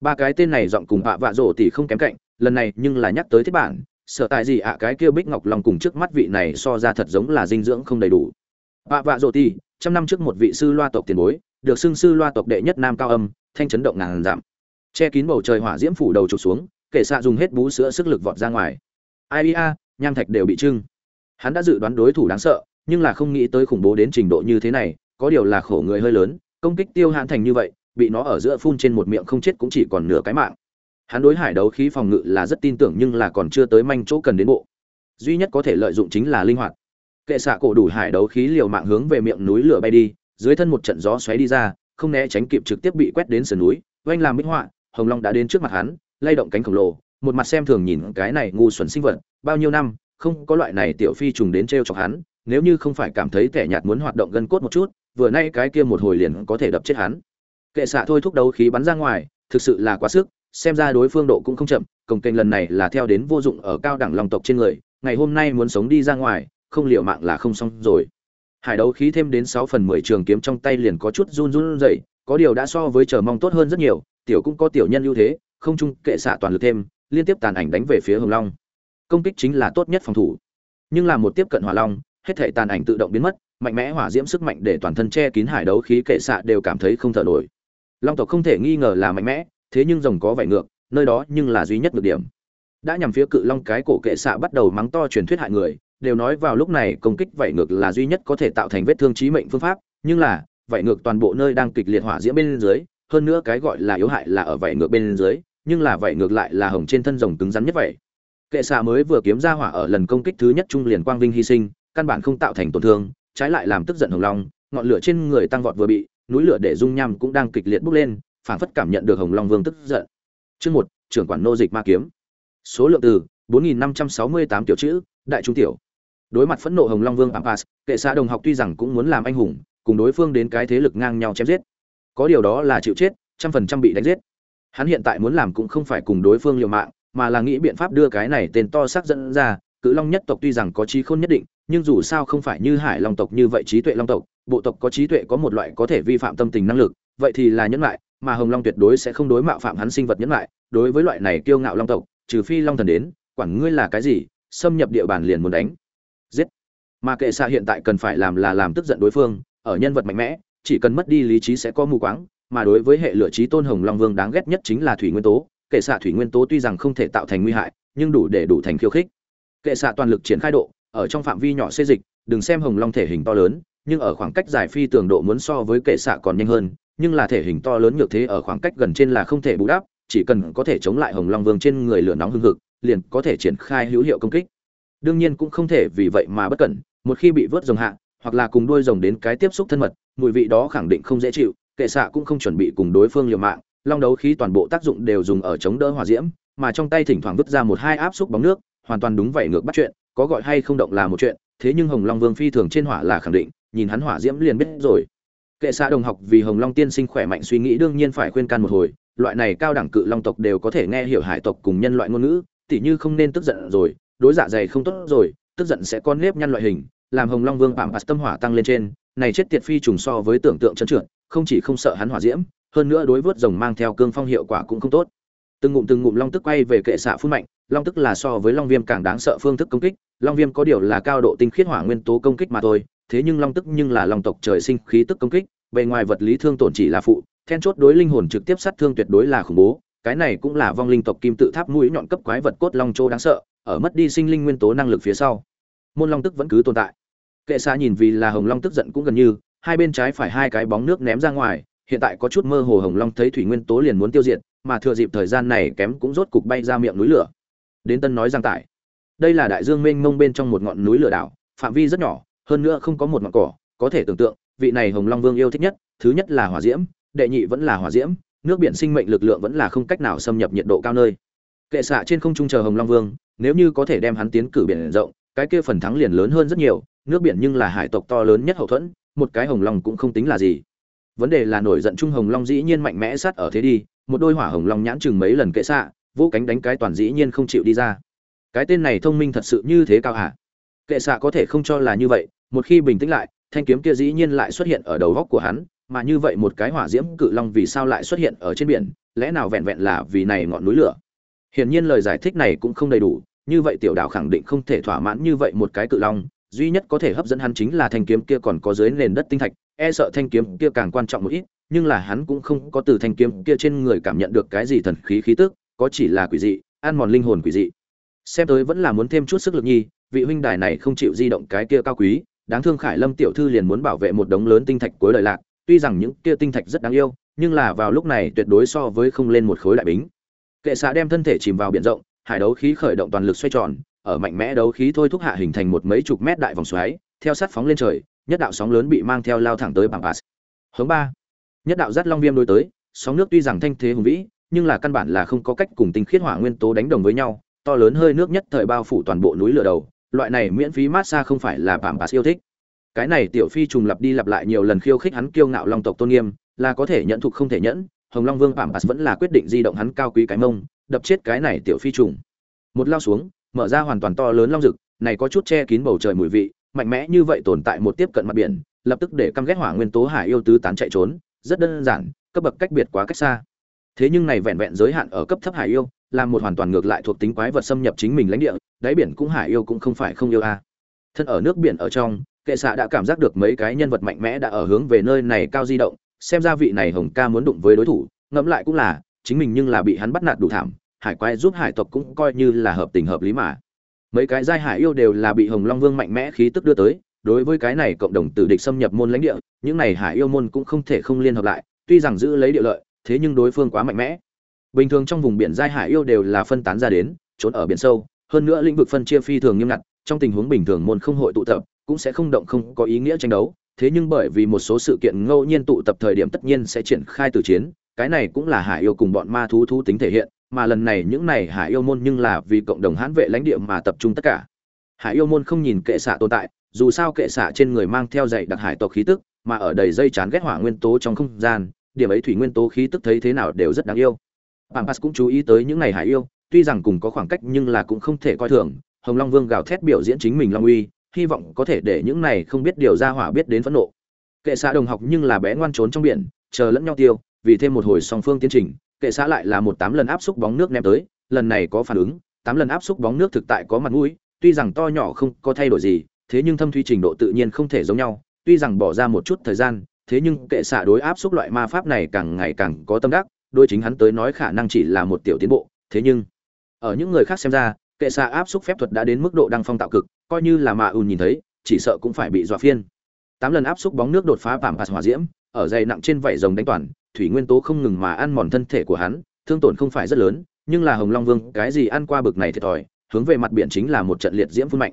Ba cái tên này giọng cùng bạ vạ rổ tỷ không kém cạnh, lần này nhưng là nhắc tới thiết bản, sợ tại gì ạ, cái kia bích ngọc long cùng trước mắt vị này so ra thật giống là dinh dưỡng không đầy đủ vạ vạ rồ tỷ trăm năm trước một vị sư loa tộc tiền bối, được xưng sư loa tộc đệ nhất nam cao âm, thanh chấn động ngàn giảm che kín bầu trời hỏa diễm phủ đầu trục xuống kể xạ dùng hết bú sữa sức lực vọt ra ngoài. Ai ia, nham thạch đều bị trưng. Hắn đã dự đoán đối thủ đáng sợ, nhưng là không nghĩ tới khủng bố đến trình độ như thế này, có điều là khổ người hơi lớn, công kích tiêu hãn thành như vậy, bị nó ở giữa phun trên một miệng không chết cũng chỉ còn nửa cái mạng. Hắn đối hải đấu khí phòng ngự là rất tin tưởng nhưng là còn chưa tới manh chỗ cần đến bộ. Duy nhất có thể lợi dụng chính là linh hoạt kệ xạ cổ đủ hải đấu khí liều mạng hướng về miệng núi lửa bay đi, dưới thân một trận gió xoáy đi ra, không né tránh kịp trực tiếp bị quét đến sườn núi, oanh làm minh họa, hồng long đã đến trước mặt hắn, lay động cánh khổng lồ, một mặt xem thường nhìn cái này ngu xuẩn sinh vật, bao nhiêu năm, không có loại này tiểu phi trùng đến t r e o chọc hắn, nếu như không phải cảm thấy tẻ nhạt muốn hoạt động gân cốt một chút, vừa nay cái kia một hồi liền có thể đập chết hắn. Kệ xạ thôi thúc đấu khí bắn ra ngoài, thực sự là quá sức, xem ra đối phương độ cũng không chậm, cổng kênh lần này là theo đến vô dụng ở cao đẳng lòng tộc trên người, ngày hôm nay muốn sống đi ra ngoài không liệu mạng là không xong rồi. Hải đấu khí thêm đến sáu phần mười trường kiếm trong tay liền có chút run run rẩy, có điều đã so với chờ mong tốt hơn rất nhiều, tiểu cũng có tiểu nhân ưu thế, không chung kệ xạ toàn lực thêm, liên tiếp tàn ảnh đánh về phía hồng long. Công kích chính là tốt nhất phòng thủ. Nhưng là một tiếp cận hỏa long, hết thể tàn ảnh tự động biến mất, mạnh mẽ hỏa diễm sức mạnh để toàn thân che kín hải đấu khí kệ xạ đều cảm thấy không thở nổi. Long tộc không thể nghi ngờ là mạnh mẽ, thế nhưng rồng có vải ngược, nơi đó nhưng là duy nhất được điểm. Đã nhằm phía cự long cái cổ kệ xạ bắt đầu mắng to truyền thuyết hại người đều nói vào lúc này công kích vảy ngược là duy nhất có thể tạo thành vết thương chí mệnh phương pháp, nhưng là, vảy ngược toàn bộ nơi đang kịch liệt hỏa diễm bên dưới, hơn nữa cái gọi là yếu hại là ở vảy ngược bên dưới, nhưng là vảy ngược lại là hồng trên thân rồng cứng rắn nhất vậy. Kệ xạ mới vừa kiếm ra hỏa ở lần công kích thứ nhất trung liền quang vinh hy sinh, căn bản không tạo thành tổn thương, trái lại làm tức giận hồng long, ngọn lửa trên người tăng vọt vừa bị, núi lửa để dung nham cũng đang kịch liệt bốc lên phản phất cảm nhận được hồng long vương tức giận. Chương một, trưởng quản nô dịch ma kiếm. Số lượng từ 4.568 tiểu chữ, đại trung tiểu đối mặt phẫn nộ hồng long vương pampas kệ xã đồng học tuy rằng cũng muốn làm anh hùng, cùng đối phương đến cái thế lực ngang nhau chém giết. Có điều đó là chịu chết, trăm phần trăm bị đánh giết. Hắn hiện tại muốn làm cũng không phải cùng đối phương liều mạng, mà là nghĩ biện pháp đưa cái này tên to xác dẫn ra. Cự long nhất tộc tuy rằng có trí khôn nhất định, nhưng dù sao không phải như hải long tộc như vậy trí tuệ long tộc, bộ tộc có trí tuệ có một loại có thể vi phạm tâm tình năng lực, vậy thì là nhẫn lại mà hồng long tuyệt đối sẽ không đối mạo phạm hắn sinh vật nhẫn lại đối với loại này kiêu ngạo long tộc, trừ phi long thần đến, quản ngươi là cái gì, xâm nhập địa bàn liền muốn đánh giết. Mà kệ xạ hiện tại cần phải làm là làm tức giận đối phương, ở nhân vật mạnh mẽ, chỉ cần mất đi lý trí sẽ có mù quáng, mà đối với hệ lửa trí tôn hồng long vương đáng ghét nhất chính là thủy nguyên tố. Kệ xạ thủy nguyên tố tuy rằng không thể tạo thành nguy hại, nhưng đủ để đủ thành khiêu khích. Kệ xạ toàn lực triển khai độ, ở trong phạm vi nhỏ xê dịch, đừng xem hồng long thể hình to lớn, nhưng ở khoảng cách dài phi tường độ muốn so với kệ xạ còn nhanh hơn, nhưng là thể hình to lớn nhược thế ở khoảng cách gần trên là không thể bù đắp, chỉ cần có thể chống lại hồng long vương trên người lửa nóng hưng hực, liền có thể triển khai hữu hiệu công kích đương nhiên cũng không thể vì vậy mà bất cẩn, một khi bị vớt rồng hạ, hoặc là cùng đuôi rồng đến cái tiếp xúc thân mật, mùi vị đó khẳng định không dễ chịu, kệ xạ cũng không chuẩn bị cùng đối phương liều mạng, long đấu khí toàn bộ tác dụng đều dùng ở chống đỡ hỏa diễm, mà trong tay thỉnh thoảng vứt ra một hai áp xúc bóng nước, hoàn toàn đúng vậy ngược bắt chuyện, có gọi hay không động là một chuyện, thế nhưng hồng long vương phi thường trên hỏa là khẳng định, nhìn hắn hỏa diễm liền biết rồi. Kệ xạ đồng học vì hồng long tiên sinh khỏe mạnh suy nghĩ đương nhiên phải khuyên can một hồi, loại này cao đẳng cự long tộc đều có thể nghe hiểu hải tộc cùng nhân loại ngôn ngữ, tỉ như không nên tức giận rồi đối dạ dày không tốt rồi, tức giận sẽ con nếp nhăn loại hình, làm hồng long vương phạm bạt tâm hỏa tăng lên trên, này chết tiệt phi trùng so với tưởng tượng chân trượt, không chỉ không sợ hắn hỏa diễm, hơn nữa đối vớt rồng mang theo cương phong hiệu quả cũng không tốt. Từng ngụm từng ngụm long tức quay về kệ xạ phun mạnh, long tức là so với long viêm càng đáng sợ phương thức công kích, long viêm có điều là cao độ tinh khiết hỏa nguyên tố công kích mà thôi, thế nhưng long tức nhưng là long tộc trời sinh khí tức công kích, bề ngoài vật lý thương tổn chỉ là phụ, then chốt đối linh hồn trực tiếp sát thương tuyệt đối là khủng bố, cái này cũng là vong linh tộc kim tự tháp mũi nhọn cấp quái vật cốt long châu đáng sợ ở mất đi sinh linh nguyên tố năng lực phía sau. Môn long tức vẫn cứ tồn tại. Kệ xa nhìn vì là hồng long tức giận cũng gần như, hai bên trái phải hai cái bóng nước ném ra ngoài, hiện tại có chút mơ hồ hồng long thấy thủy nguyên tố liền muốn tiêu diệt, mà thừa dịp thời gian này kém cũng rốt cục bay ra miệng núi lửa. Đến tân nói giang tải. Đây là đại dương mênh mông bên trong một ngọn núi lửa đảo, phạm vi rất nhỏ, hơn nữa không có một ngọn cỏ, có thể tưởng tượng, vị này hồng long vương yêu thích nhất, thứ nhất là hỏa diễm, đệ nhị vẫn là hỏa diễm, nước biển sinh mệnh lực lượng vẫn là không cách nào xâm nhập nhiệt độ cao nơi. Kệ xạ trên không trung chờ hồng long vương nếu như có thể đem hắn tiến cử biển rộng, cái kia phần thắng liền lớn hơn rất nhiều, nước biển nhưng là hải tộc to lớn nhất hậu thuẫn, một cái hồng long cũng không tính là gì. Vấn đề là nổi giận trung hồng long dĩ nhiên mạnh mẽ sát ở thế đi, một đôi hỏa hồng long nhãn chừng mấy lần kệ xạ vỗ cánh đánh cái toàn dĩ nhiên không chịu đi ra. Cái tên này thông minh thật sự như thế cao hả? Kệ xạ có thể không cho là như vậy, một khi bình tĩnh lại, thanh kiếm kia dĩ nhiên lại xuất hiện ở đầu góc của hắn, mà như vậy một cái hỏa diễm cự long vì sao lại xuất hiện ở trên biển, lẽ nào vẹn vẹn là vì này ngọn núi lửa? Hiển nhiên lời giải thích này cũng không đầy đủ, như vậy tiểu đảo khẳng định không thể thỏa mãn như vậy một cái cự long, duy nhất có thể hấp dẫn hắn chính là thanh kiếm kia còn có dưới nền đất tinh thạch e sợ thanh kiếm kia càng quan trọng một ít, nhưng là hắn cũng không có từ thanh kiếm kia trên người cảm nhận được cái gì thần khí khí tức, có chỉ là quỷ dị, ăn mòn linh hồn quỷ dị. Xem tới vẫn là muốn thêm chút sức lực nhi, vị huynh đài này không chịu di động cái kia cao quý, đáng thương khải lâm tiểu thư liền muốn bảo vệ một đống lớn tinh thạch cuối đời lạc, tuy rằng những kia tinh thạch rất đáng yêu, nhưng là vào lúc này tuyệt đối so với không lên một khối đại bính kệ xạ đem thân thể chìm vào biển rộng, hải đấu khí khởi động toàn lực xoay tròn, ở mạnh mẽ đấu khí thôi thúc hạ hình thành một mấy chục mét đại vòng xoáy, theo sát phóng lên trời, nhất đạo sóng lớn bị mang theo lao thẳng tới bằng pass hướng ba. Nhất đạo dắt long viêm đối tới, sóng nước tuy rằng thanh thế hùng vĩ, nhưng là căn bản là không có cách cùng tinh khiết hỏa nguyên tố đánh đồng với nhau, to lớn hơi nước nhất thời bao phủ toàn bộ núi lửa đầu, loại này miễn phí mát xa không phải là bảm bà yêu thích. Cái này tiểu phi trùng lặp đi lặp lại nhiều lần khiêu khích hắn kiêu ngạo long tộc tôn nghiêm, là có thể nhận thục không thể nhẫn hồng long vương pampas vẫn là quyết định di động hắn cao quý cái mông, đập chết cái này tiểu phi trùng. Một lao xuống, mở ra hoàn toàn to lớn long rực, này có chút che kín bầu trời mùi vị, mạnh mẽ như vậy tồn tại một tiếp cận mặt biển, lập tức để căm ghét hỏa nguyên tố hải yêu tứ tán chạy trốn, rất đơn giản, cấp bậc cách biệt quá cách xa. Thế nhưng này vẹn vẹn giới hạn ở cấp thấp hải yêu là một hoàn toàn ngược lại thuộc tính quái vật xâm nhập chính mình lãnh địa, đáy biển cũng hải yêu cũng không phải không yêu a. Thân ở nước biển ở trong, kệ xạ đã cảm giác được mấy cái nhân vật mạnh mẽ đã ở hướng về nơi này cao di động xem ra vị này hồng ca muốn đụng với đối thủ, ngẫm lại cũng là, chính mình nhưng là bị hắn bắt nạt đủ thảm, hải quái giúp hải tộc cũng coi như là hợp tình hợp lý mà. Mấy cái giai hải yêu đều là bị hồng long vương mạnh mẽ khí tức đưa tới, đối với cái này cộng đồng tử địch xâm nhập môn lãnh địa, những này hải yêu môn cũng không thể không liên hợp lại, tuy rằng giữ lấy địa lợi, thế nhưng đối phương quá mạnh mẽ. Bình thường trong vùng biển giai hải yêu đều là phân tán ra đến, trốn ở biển sâu, hơn nữa lĩnh vực phân chia phi thường nghiêm ngặt, trong tình huống bình thường môn không hội tụ tập, cũng sẽ không động không có ý nghĩa tranh đấu thế nhưng bởi vì một số sự kiện ngẫu nhiên tụ tập thời điểm tất nhiên sẽ triển khai từ chiến, cái này cũng là hải yêu cùng bọn ma thú thú tính thể hiện, mà lần này những này hải yêu môn nhưng là vì cộng đồng hãn vệ lãnh địa mà tập trung tất cả. Hải yêu môn không nhìn kệ xạ tồn tại, dù sao kệ xạ trên người mang theo dạy đặc hải tộc khí tức, mà ở đầy dây chán ghét hỏa nguyên tố trong không gian, điểm ấy thủy nguyên tố khí tức thấy thế nào đều rất đáng yêu. Pampas cũng chú ý tới những này hải yêu, tuy rằng cùng có khoảng cách nhưng là cũng không thể coi thường, hồng long vương gào thét biểu diễn chính mình long uy hy vọng có thể để những này không biết điều ra hỏa biết đến phẫn nộ. Kệ xã đồng học nhưng là bé ngoan trốn trong biển, chờ lẫn nhau tiêu, vì thêm một hồi song phương tiến trình, kệ xã lại là một tám lần áp xúc bóng nước ném tới, lần này có phản ứng, tám lần áp xúc bóng nước thực tại có mặt mũi, tuy rằng to nhỏ không có thay đổi gì, thế nhưng thâm thuy trình độ tự nhiên không thể giống nhau, tuy rằng bỏ ra một chút thời gian, thế nhưng kệ xạ đối áp xúc loại ma pháp này càng ngày càng có tâm đắc đôi chính hắn tới nói khả năng chỉ là một tiểu tiến bộ, thế nhưng, ở những người khác xem ra, kệ xạ áp xúc phép thuật đã đến mức độ đăng phong tạo cực coi như là mà ùn nhìn thấy, chỉ sợ cũng phải bị dọa phiên. Tám lần áp xúc bóng nước đột phá bảm phạt hỏa diễm, ở dày nặng trên vảy rồng đánh toàn, thủy nguyên tố không ngừng mà ăn mòn thân thể của hắn, thương tổn không phải rất lớn, nhưng là hồng long vương, cái gì ăn qua bực này thiệt thòi, hướng về mặt biển chính là một trận liệt diễm phun mạnh.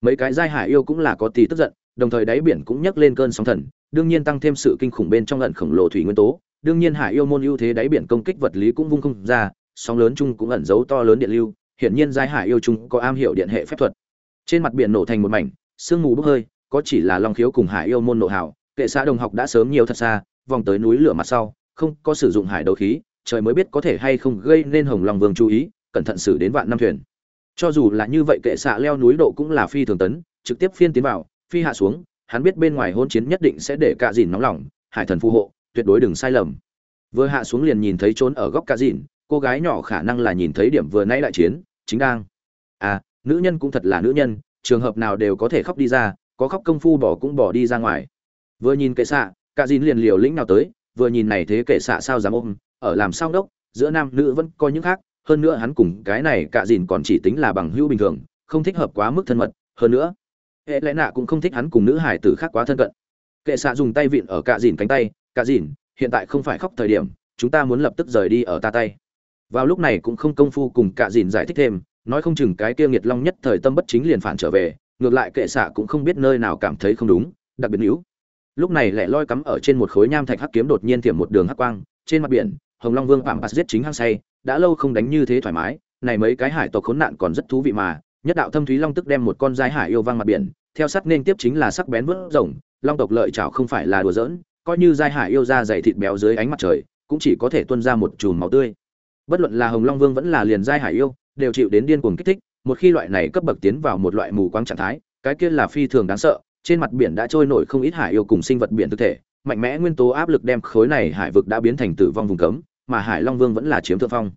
Mấy cái giai hải yêu cũng là có tì tức giận, đồng thời đáy biển cũng nhấc lên cơn sóng thần, đương nhiên tăng thêm sự kinh khủng bên trong ẩn khổng lồ thủy nguyên tố, đương nhiên hải yêu môn ưu thế đáy biển công kích vật lý cũng vung không ra, sóng lớn chung cũng ẩn giấu to lớn điện lưu, hiển nhiên giai hải yêu chung có am hiểu điện hệ phép thuật trên mặt biển nổ thành một mảnh, sương mù bốc hơi, có chỉ là long khiếu cùng hải yêu môn nộ hảo kệ xã đồng học đã sớm nhiều thật xa, vòng tới núi lửa mặt sau, không có sử dụng hải đấu khí, trời mới biết có thể hay không gây nên hồng long vương chú ý, cẩn thận xử đến vạn năm thuyền. Cho dù là như vậy kệ xạ leo núi độ cũng là phi thường tấn, trực tiếp phiên tiến vào, phi hạ xuống, hắn biết bên ngoài hôn chiến nhất định sẽ để cạ dìn nóng lòng, hải thần phù hộ, tuyệt đối đừng sai lầm. Vừa hạ xuống liền nhìn thấy trốn ở góc cạ dìn, cô gái nhỏ khả năng là nhìn thấy điểm vừa nãy đại chiến, chính đang. À nữ nhân cũng thật là nữ nhân, trường hợp nào đều có thể khóc đi ra, có khóc công phu bỏ cũng bỏ đi ra ngoài. Vừa nhìn kệ xạ cạ dìn liền liều lĩnh nào tới, vừa nhìn này thế kệ xạ sao dám ôm, ở làm sao đốc, giữa nam nữ vẫn có những khác, hơn nữa hắn cùng cái này cạ dìn còn chỉ tính là bằng hữu bình thường, không thích hợp quá mức thân mật, hơn nữa, hệ lẽ nạ cũng không thích hắn cùng nữ hải tử khác quá thân cận. Kệ xạ dùng tay vịn ở cạ dìn cánh tay cạ dìn, hiện tại không phải khóc thời điểm, chúng ta muốn lập tức rời đi ở ta tay. Vào lúc này cũng không công phu cùng cạ dìn giải thích thêm nói không chừng cái kia nghiệt long nhất thời tâm bất chính liền phản trở về, ngược lại kệ xạ cũng không biết nơi nào cảm thấy không đúng, đặc biệt níu. Lúc này lẻ loi cắm ở trên một khối nham thạch hắc kiếm đột nhiên thiểm một đường hắc quang, trên mặt biển, hồng long vương phạm bạt giết chính hăng say, đã lâu không đánh như thế thoải mái, này mấy cái hải tộc khốn nạn còn rất thú vị mà, nhất đạo thâm thúy long tức đem một con dai hải yêu vang mặt biển, theo sát nên tiếp chính là sắc bén vớt rồng, long tộc lợi chảo không phải là đùa giỡn, coi như dai hải yêu ra dày thịt béo dưới ánh mặt trời, cũng chỉ có thể tuôn ra một chùm máu tươi. Bất luận là hồng long vương vẫn là liền dai hải yêu đều chịu đến điên cuồng kích thích, một khi loại này cấp bậc tiến vào một loại mù quáng trạng thái, cái kia là phi thường đáng sợ, trên mặt biển đã trôi nổi không ít hải yêu cùng sinh vật biển thực thể, mạnh mẽ nguyên tố áp lực đem khối này hải vực đã biến thành tử vong vùng cấm, mà hải long vương vẫn là chiếm thượng phong.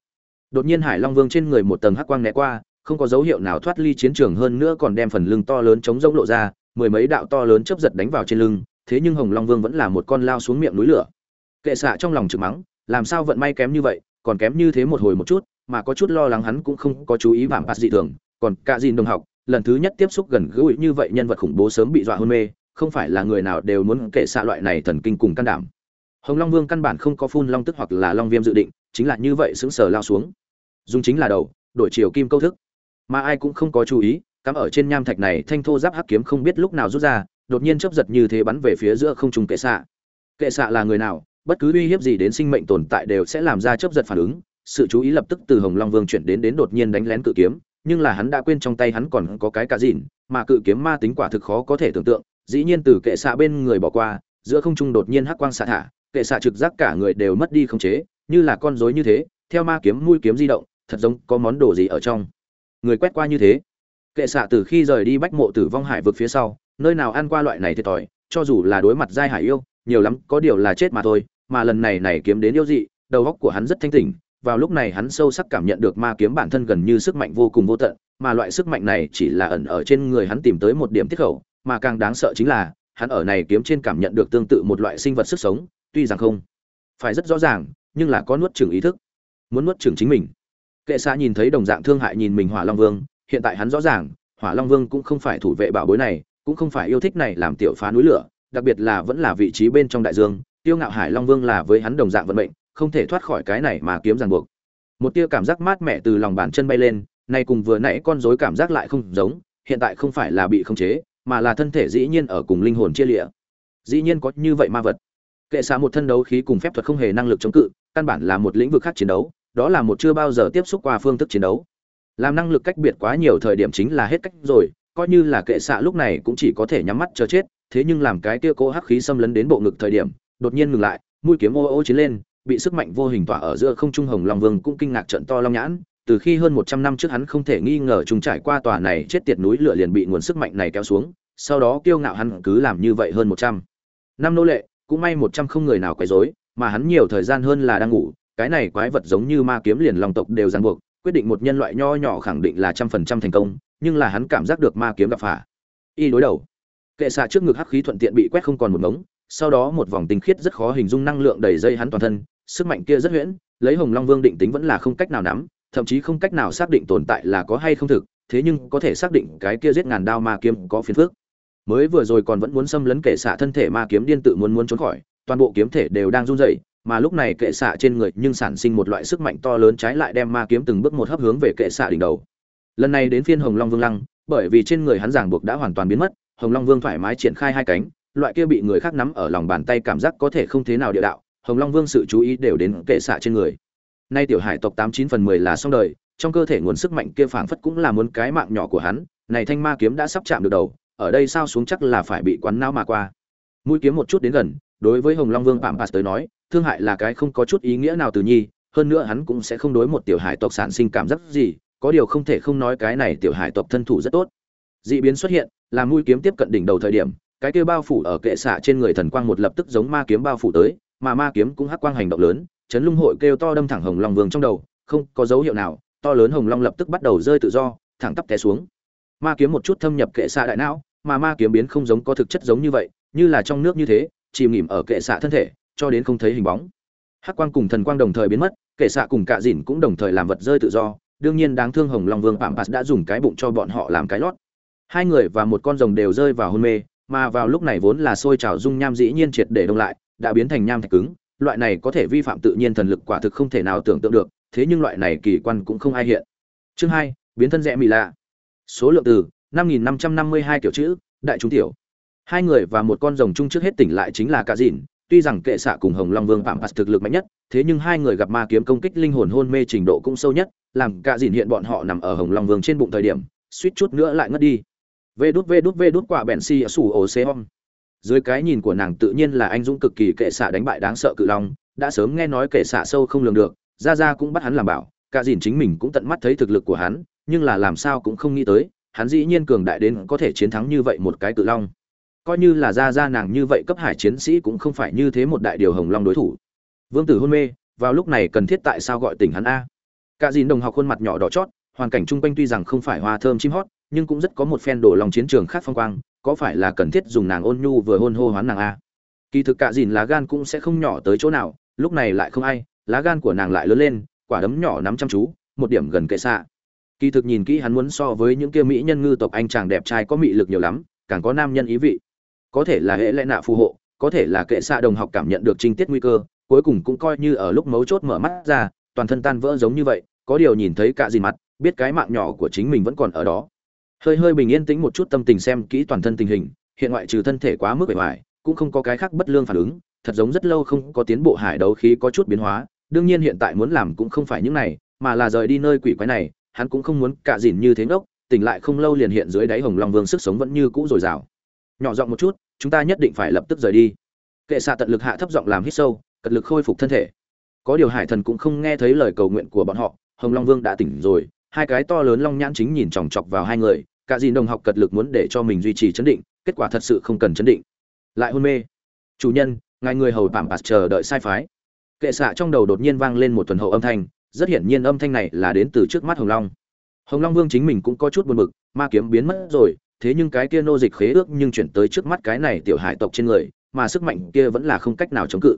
Đột nhiên hải long vương trên người một tầng hắc quang né qua, không có dấu hiệu nào thoát ly chiến trường hơn nữa còn đem phần lưng to lớn chống rỗng lộ ra, mười mấy đạo to lớn chớp giật đánh vào trên lưng, thế nhưng hồng long vương vẫn là một con lao xuống miệng núi lửa. Kệ xạ trong lòng trực mắng, làm sao vận may kém như vậy, còn kém như thế một hồi một chút mà có chút lo lắng hắn cũng không có chú ý vạm bạt dị thường, còn cả dìn đồng học, lần thứ nhất tiếp xúc gần gũi như vậy nhân vật khủng bố sớm bị dọa hôn mê, không phải là người nào đều muốn kệ xạ loại này thần kinh cùng can đảm. Hồng long vương căn bản không có phun long tức hoặc là long viêm dự định, chính là như vậy sững sờ lao xuống. Dùng chính là đầu, đổi chiều kim câu thức. Mà ai cũng không có chú ý, cắm ở trên nham thạch này thanh thô giáp hắc kiếm không biết lúc nào rút ra, đột nhiên chớp giật như thế bắn về phía giữa không trung kệ xạ. Kệ xạ là người nào, bất cứ uy hiếp gì đến sinh mệnh tồn tại đều sẽ làm ra chớp giật phản ứng sự chú ý lập tức từ hồng long vương chuyển đến đến đột nhiên đánh lén cự kiếm, nhưng là hắn đã quên trong tay hắn còn có cái cả dìn mà cự kiếm ma tính quả thực khó có thể tưởng tượng, dĩ nhiên từ kệ xạ bên người bỏ qua, giữa không trung đột nhiên hắc quang xạ thả, kệ xạ trực giác cả người đều mất đi khống chế, như là con rối như thế, theo ma kiếm mũi kiếm di động, thật giống có món đồ gì ở trong. Người quét qua như thế, kệ xạ từ khi rời đi bách mộ tử vong hải vực phía sau, nơi nào ăn qua loại này thiệt thòi, cho dù là đối mặt giai hải yêu, nhiều lắm có điều là chết mà thôi, mà lần này này kiếm đến yêu dị, đầu óc của hắn rất thanh tỉnh vào lúc này hắn sâu sắc cảm nhận được ma kiếm bản thân gần như sức mạnh vô cùng vô tận, mà loại sức mạnh này chỉ là ẩn ở trên người hắn tìm tới một điểm tiết khẩu, mà càng đáng sợ chính là, hắn ở này kiếm trên cảm nhận được tương tự một loại sinh vật sức sống, tuy rằng không phải rất rõ ràng, nhưng là có nuốt chửng ý thức, muốn nuốt chửng chính mình. Kệ xa nhìn thấy đồng dạng thương hại nhìn mình hỏa long vương, hiện tại hắn rõ ràng, hỏa long vương cũng không phải thủ vệ bảo bối này, cũng không phải yêu thích này làm tiểu phá núi lửa, đặc biệt là vẫn là vị trí bên trong đại dương, tiêu ngạo hải long vương là với hắn đồng dạng vận mệnh không thể thoát khỏi cái này mà kiếm ràng buộc. Một tia cảm giác mát mẻ từ lòng bàn chân bay lên, nay cùng vừa nãy con rối cảm giác lại không giống, hiện tại không phải là bị khống chế, mà là thân thể dĩ nhiên ở cùng linh hồn chia lịa. Dĩ nhiên có như vậy ma vật. Kệ xạ một thân đấu khí cùng phép thuật không hề năng lực chống cự, căn bản là một lĩnh vực khác chiến đấu, đó là một chưa bao giờ tiếp xúc qua phương thức chiến đấu. Làm năng lực cách biệt quá nhiều thời điểm chính là hết cách rồi, coi như là kệ xạ lúc này cũng chỉ có thể nhắm mắt chờ chết, thế nhưng làm cái kia cố hắc khí xâm lấn đến bộ ngực thời điểm, đột nhiên ngừng lại, mũi kiếm ô ô chiến lên bị sức mạnh vô hình tỏa ở giữa không trung hồng long vương cũng kinh ngạc trận to long nhãn, từ khi hơn một trăm năm trước hắn không thể nghi ngờ trùng trải qua tòa này chết tiệt núi lửa liền bị nguồn sức mạnh này kéo xuống, sau đó kiêu ngạo hắn cứ làm như vậy hơn một trăm năm nô lệ, cũng may một trăm không người nào quấy rối, mà hắn nhiều thời gian hơn là đang ngủ, cái này quái vật giống như ma kiếm liền lòng tộc đều ràng buộc, quyết định một nhân loại nho nhỏ khẳng định là trăm phần trăm thành công, nhưng là hắn cảm giác được ma kiếm gặp phả. Y đối đầu. Kệ xạ trước ngực hắc khí thuận tiện bị quét không còn một mống sau đó một vòng tinh khiết rất khó hình dung năng lượng đầy dây hắn toàn thân sức mạnh kia rất huyễn, lấy hồng long vương định tính vẫn là không cách nào nắm, thậm chí không cách nào xác định tồn tại là có hay không thực, thế nhưng có thể xác định cái kia giết ngàn đao ma kiếm có phiền phước mới vừa rồi còn vẫn muốn xâm lấn kệ xạ thân thể ma kiếm điên tự muốn muốn trốn khỏi, toàn bộ kiếm thể đều đang run rẩy, mà lúc này kệ xạ trên người nhưng sản sinh một loại sức mạnh to lớn trái lại đem ma kiếm từng bước một hấp hướng về kệ xạ đỉnh đầu. Lần này đến phiên hồng long vương lăng, bởi vì trên người hắn giảng buộc đã hoàn toàn biến mất, hồng long vương thoải mái triển khai hai cánh, loại kia bị người khác nắm ở lòng bàn tay cảm giác có thể không thế nào địa đạo hồng long vương sự chú ý đều đến kệ xạ trên người. Nay tiểu hải tộc tám chín phần mười là xong đời, trong cơ thể nguồn sức mạnh kia phảng phất cũng là muốn cái mạng nhỏ của hắn, này thanh ma kiếm đã sắp chạm được đầu, ở đây sao xuống chắc là phải bị quán não mà qua. Mũi kiếm một chút đến gần, đối với hồng long vương phạm pass tới nói, thương hại là cái không có chút ý nghĩa nào từ nhi, hơn nữa hắn cũng sẽ không đối một tiểu hải tộc sản sinh cảm giác gì, có điều không thể không nói cái này tiểu hải tộc thân thủ rất tốt. Dị biến xuất hiện làm mũi kiếm tiếp cận đỉnh đầu thời điểm, cái kia bao phủ ở kệ xạ trên người thần quang một lập tức giống ma kiếm bao phủ tới mà ma kiếm cũng hắc quang hành động lớn chấn lung hội kêu to đâm thẳng hồng long vương trong đầu, không có dấu hiệu nào, to lớn hồng long lập tức bắt đầu rơi tự do, thẳng tắp té xuống. Ma kiếm một chút thâm nhập kệ xạ đại não, mà ma kiếm biến không giống có thực chất giống như vậy, như là trong nước như thế, chìm nghỉm ở kệ xạ thân thể, cho đến không thấy hình bóng. Hắc quang cùng thần quang đồng thời biến mất, kệ xạ cùng cạ dìn cũng đồng thời làm vật rơi tự do, đương nhiên đáng thương hồng long vương phạm pass đã dùng cái bụng cho bọn họ làm cái lót. Hai người và một con rồng đều rơi vào hôn mê, mà vào lúc này vốn là sôi trào dung nham dĩ nhiên triệt để đông lại đã biến thành nham thạch cứng, loại này có thể vi phạm tự nhiên thần lực quả thực không thể nào tưởng tượng được, thế nhưng loại này kỳ quan cũng không ai hiện. Chương hai, biến thân rẽ mỹ lạ. Số lượng từ năm nghìn năm trăm năm mươi hai kiểu chữ, đại trung tiểu. Hai người và một con rồng chung trước hết tỉnh lại chính là cả dìn tuy rằng kệ xạ cùng hồng long vương phạm phạt thực lực mạnh nhất, thế nhưng hai người gặp ma kiếm công kích linh hồn hôn mê trình độ cũng sâu nhất, làm cả dìn hiện bọn họ nằm ở hồng long vương trên bụng thời điểm, suýt chút nữa lại ngất đi. Vê đút vê đút vê đút quả bèn si sủ ổ xê hom dưới cái nhìn của nàng tự nhiên là anh dũng cực kỳ kệ xạ đánh bại đáng sợ cự long, đã sớm nghe nói kệ xạ sâu không lường được ra ra cũng bắt hắn làm bảo, cả dìn chính mình cũng tận mắt thấy thực lực của hắn, nhưng là làm sao cũng không nghĩ tới, hắn dĩ nhiên cường đại đến có thể chiến thắng như vậy một cái cự long. Coi như là ra ra nàng như vậy cấp hải chiến sĩ cũng không phải như thế một đại điều hồng long đối thủ. Vương tử hôn mê, vào lúc này cần thiết tại sao gọi tỉnh hắn a. Cả dìn đồng học khuôn mặt nhỏ đỏ chót, hoàn cảnh chung quanh tuy rằng không phải hoa thơm chim hót, nhưng cũng rất có một phen đổ lòng chiến trường khác phong quang có phải là cần thiết dùng nàng ôn nhu vừa hôn hô hoán nàng a? Kỳ thực cả dìn lá gan cũng sẽ không nhỏ tới chỗ nào, lúc này lại không ai, lá gan của nàng lại lớn lên, quả đấm nhỏ nắm chăm chú, một điểm gần kệ xạ. Kỳ thực nhìn kỹ hắn muốn so với những kia mỹ nhân ngư tộc anh chàng đẹp trai có mị lực nhiều lắm, càng có nam nhân ý vị. Có thể là hệ lẽ nạ phù hộ, có thể là kệ xạ đồng học cảm nhận được trinh tiết nguy cơ, cuối cùng cũng coi như ở lúc mấu chốt mở mắt ra, toàn thân tan vỡ giống như vậy, có điều nhìn thấy cả dìn mặt, biết cái mạng nhỏ của chính mình vẫn còn ở đó hơi hơi bình yên tĩnh một chút tâm tình xem kỹ toàn thân tình hình, hiện ngoại trừ thân thể quá mức bề ngoài cũng không có cái khác bất lương phản ứng, thật giống rất lâu không có tiến bộ hải đấu khí có chút biến hóa, đương nhiên hiện tại muốn làm cũng không phải những này, mà là rời đi nơi quỷ quái này, hắn cũng không muốn cả dìn như thế ngốc, tỉnh lại không lâu liền hiện dưới đáy hồng long vương sức sống vẫn như cũ dồi dào. Nhỏ giọng một chút, chúng ta nhất định phải lập tức rời đi. Kệ xạ tận lực hạ thấp giọng làm hít sâu, cật lực khôi phục thân thể. Có điều hải thần cũng không nghe thấy lời cầu nguyện của bọn họ, hồng long vương đã tỉnh rồi, hai cái to lớn long nhãn chính nhìn chòng chọc vào hai người cả dìn đồng học cật lực muốn để cho mình duy trì chấn định, kết quả thật sự không cần chấn định. Lại hôn mê. Chủ nhân, ngài người hầu tạm bạt chờ đợi sai phái. Kệ xạ trong đầu đột nhiên vang lên một tuần hậu âm thanh, rất hiển nhiên âm thanh này là đến từ trước mắt hồng long. Hồng long vương chính mình cũng có chút buồn bực, ma kiếm biến mất rồi, thế nhưng cái kia nô dịch khế ước nhưng chuyển tới trước mắt cái này tiểu hải tộc trên người, mà sức mạnh kia vẫn là không cách nào chống cự.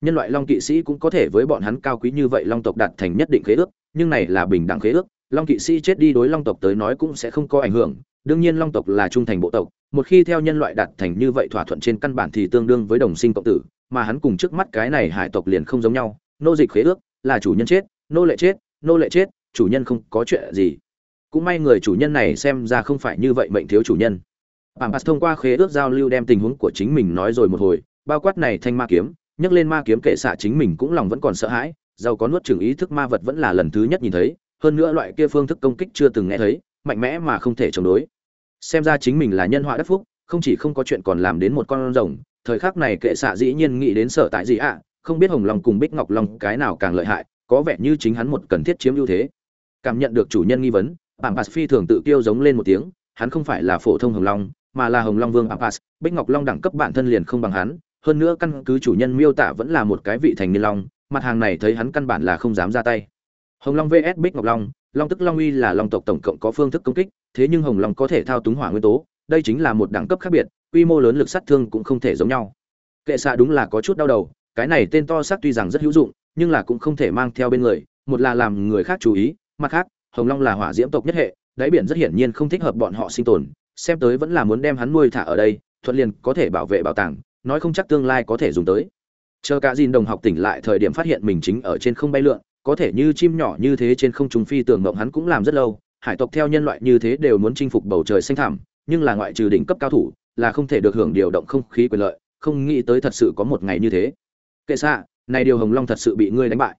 Nhân loại long kỵ sĩ cũng có thể với bọn hắn cao quý như vậy long tộc đạt thành nhất định khế ước, nhưng này là bình đẳng khế ước long kỵ sĩ chết đi đối long tộc tới nói cũng sẽ không có ảnh hưởng đương nhiên long tộc là trung thành bộ tộc một khi theo nhân loại đạt thành như vậy thỏa thuận trên căn bản thì tương đương với đồng sinh cộng tử mà hắn cùng trước mắt cái này hải tộc liền không giống nhau nô dịch khế ước là chủ nhân chết nô lệ chết nô lệ chết chủ nhân không có chuyện gì. Cũng may người chủ nhân này xem ra không phải như vậy mệnh thiếu chủ nhân. Pampas thông qua khế ước giao lưu đem tình huống của chính mình nói rồi một hồi, bao quát này thanh ma kiếm, nhấc lên ma kiếm kệ xạ chính mình cũng lòng vẫn còn sợ hãi, giàu có nuốt chửng ý thức ma vật vẫn là lần thứ nhất nhìn thấy, hơn nữa loại kia phương thức công kích chưa từng nghe thấy, mạnh mẽ mà không thể chống đối. Xem ra chính mình là nhân họa đắc phúc, không chỉ không có chuyện còn làm đến một con rồng, thời khắc này kệ xạ dĩ nhiên nghĩ đến sợ tại gì ạ, không biết Hồng Long cùng Bích Ngọc Long cái nào càng lợi hại, có vẻ như chính hắn một cần thiết chiếm ưu thế. Cảm nhận được chủ nhân nghi vấn, Pampas phi thường tự kêu giống lên một tiếng, hắn không phải là phổ thông Hồng Long, mà là Hồng Long Vương Apas, Bích Ngọc Long đẳng cấp bản thân liền không bằng hắn, hơn nữa căn cứ chủ nhân miêu tả vẫn là một cái vị thành niên long, mặt hàng này thấy hắn căn bản là không dám ra tay. Hồng Long VS Bích Ngọc Long, Long tức Long uy là Long tộc tổng cộng có phương thức công kích, thế nhưng Hồng Long có thể thao túng hỏa nguyên tố, đây chính là một đẳng cấp khác biệt, quy mô lớn lực sát thương cũng không thể giống nhau. Kệ xạ đúng là có chút đau đầu, cái này tên to xác tuy rằng rất hữu dụng, nhưng là cũng không thể mang theo bên người, một là làm người khác chú ý, mặt khác, Hồng Long là hỏa diễm tộc nhất hệ, đáy biển rất hiển nhiên không thích hợp bọn họ sinh tồn, xem tới vẫn là muốn đem hắn nuôi thả ở đây thuận liền có thể bảo vệ bảo tàng nói không chắc tương lai có thể dùng tới chờ cả Jin đồng học tỉnh lại thời điểm phát hiện mình chính ở trên không bay lượn có thể như chim nhỏ như thế trên không trung phi tưởng ngộng hắn cũng làm rất lâu hải tộc theo nhân loại như thế đều muốn chinh phục bầu trời xanh thẳm nhưng là ngoại trừ đỉnh cấp cao thủ là không thể được hưởng điều động không khí quyền lợi không nghĩ tới thật sự có một ngày như thế kệ xạ này điều hồng long thật sự bị ngươi đánh bại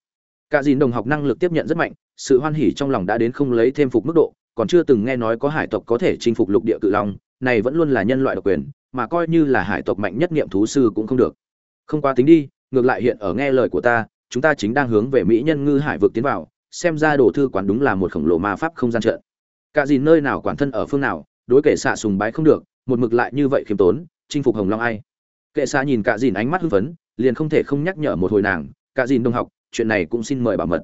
cả dìn đồng học năng lực tiếp nhận rất mạnh sự hoan hỉ trong lòng đã đến không lấy thêm phục mức độ còn chưa từng nghe nói có hải tộc có thể chinh phục lục địa cự long, này vẫn luôn là nhân loại độc quyền, mà coi như là hải tộc mạnh nhất niệm thú sư cũng không được. Không qua tính đi, ngược lại hiện ở nghe lời của ta, chúng ta chính đang hướng về mỹ nhân ngư hải vực tiến vào, xem ra đồ thư quán đúng là một khổng lồ ma pháp không gian trận. Cả gì nơi nào quản thân ở phương nào, đối kệ xạ sùng bái không được, một mực lại như vậy khiêm tốn, chinh phục hồng long ai. Kệ xạ nhìn cả dìn ánh mắt hưng phấn, liền không thể không nhắc nhở một hồi nàng, cả dìn đồng học, chuyện này cũng xin mời bảo mật.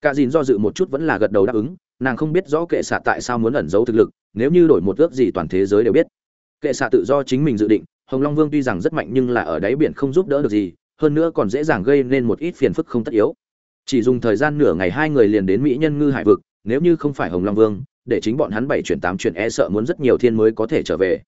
Cả dìn do dự một chút vẫn là gật đầu đáp ứng, nàng không biết rõ kệ xạ tại sao muốn ẩn giấu thực lực nếu như đổi một ước gì toàn thế giới đều biết kệ xạ tự do chính mình dự định hồng long vương tuy rằng rất mạnh nhưng là ở đáy biển không giúp đỡ được gì hơn nữa còn dễ dàng gây nên một ít phiền phức không tất yếu. Chỉ dùng thời gian nửa ngày hai người liền đến mỹ nhân ngư hải vực, nếu như không phải hồng long vương, để chính bọn hắn bảy chuyển tám chuyển e sợ muốn rất nhiều thiên mới có thể trở về.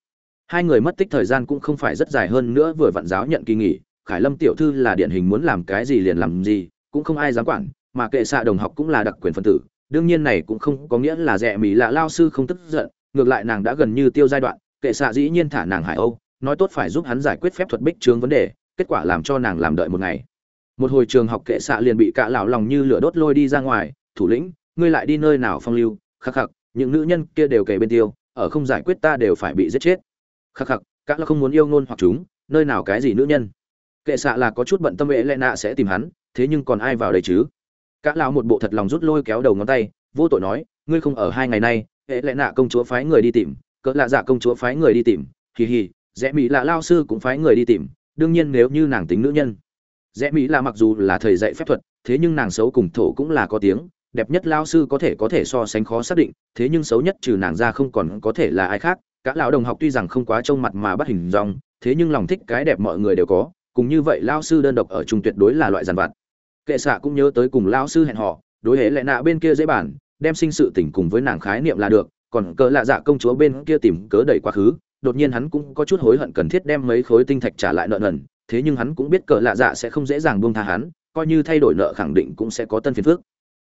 Hai người mất tích thời gian cũng không phải rất dài hơn nữa vừa vặn giáo nhận kỳ nghỉ, khải lâm tiểu thư là điển hình muốn làm cái gì liền làm gì, cũng không ai dám quản, mà kệ xạ đồng học cũng là đặc quyền phân tử, đương nhiên này cũng không có nghĩa là rẻ mỹ lạ lao sư không tức giận, ngược lại nàng đã gần như tiêu giai đoạn, kệ xạ dĩ nhiên thả nàng hải âu, nói tốt phải giúp hắn giải quyết phép thuật bích trướng vấn đề kết quả làm cho nàng làm đợi một ngày. Một hồi trường học kệ xạ liền bị cạ lão lòng như lửa đốt lôi đi ra ngoài, thủ lĩnh, ngươi lại đi nơi nào phong lưu? Khắc khắc, những nữ nhân kia đều kề bên tiêu, ở không giải quyết ta đều phải bị giết chết. Khắc khắc các là không muốn yêu ngôn hoặc chúng, nơi nào cái gì nữ nhân? Kệ xạ là có chút bận tâm vệ lệ nạ sẽ tìm hắn, thế nhưng còn ai vào đây chứ? Cạ lão một bộ thật lòng rút lôi kéo đầu ngón tay, vô tội nói, ngươi không ở hai ngày nay hệ lệ nạ công chúa phái người đi tìm, cỡ lạ dạ công chúa phái người đi tìm, hì hì, rẽ mỹ lạ lao sư cũng phái người đi tìm đương nhiên nếu như nàng tính nữ nhân. Rẽ mỹ là mặc dù là thầy dạy phép thuật, thế nhưng nàng xấu cùng thổ cũng là có tiếng, đẹp nhất lao sư có thể có thể so sánh khó xác định, thế nhưng xấu nhất trừ nàng ra không còn có thể là ai khác. Cả lão đồng học tuy rằng không quá trông mặt mà bắt hình dong, thế nhưng lòng thích cái đẹp mọi người đều có, cùng như vậy lao sư đơn độc ở chung tuyệt đối là loại giàn vặt. Kệ xạ cũng nhớ tới cùng lão sư hẹn họ đối hệ lệ nạ bên kia dễ bản đem sinh sự tình cùng với nàng khái niệm là được, còn cỡ lạ dạ công chúa bên kia tìm cớ đẩy quá khứ đột nhiên hắn cũng có chút hối hận cần thiết đem mấy khối tinh thạch trả lại nợ nần, thế nhưng hắn cũng biết cỡ lạ dạ sẽ không dễ dàng buông tha hắn, coi như thay đổi nợ khẳng định cũng sẽ có tân phiền phước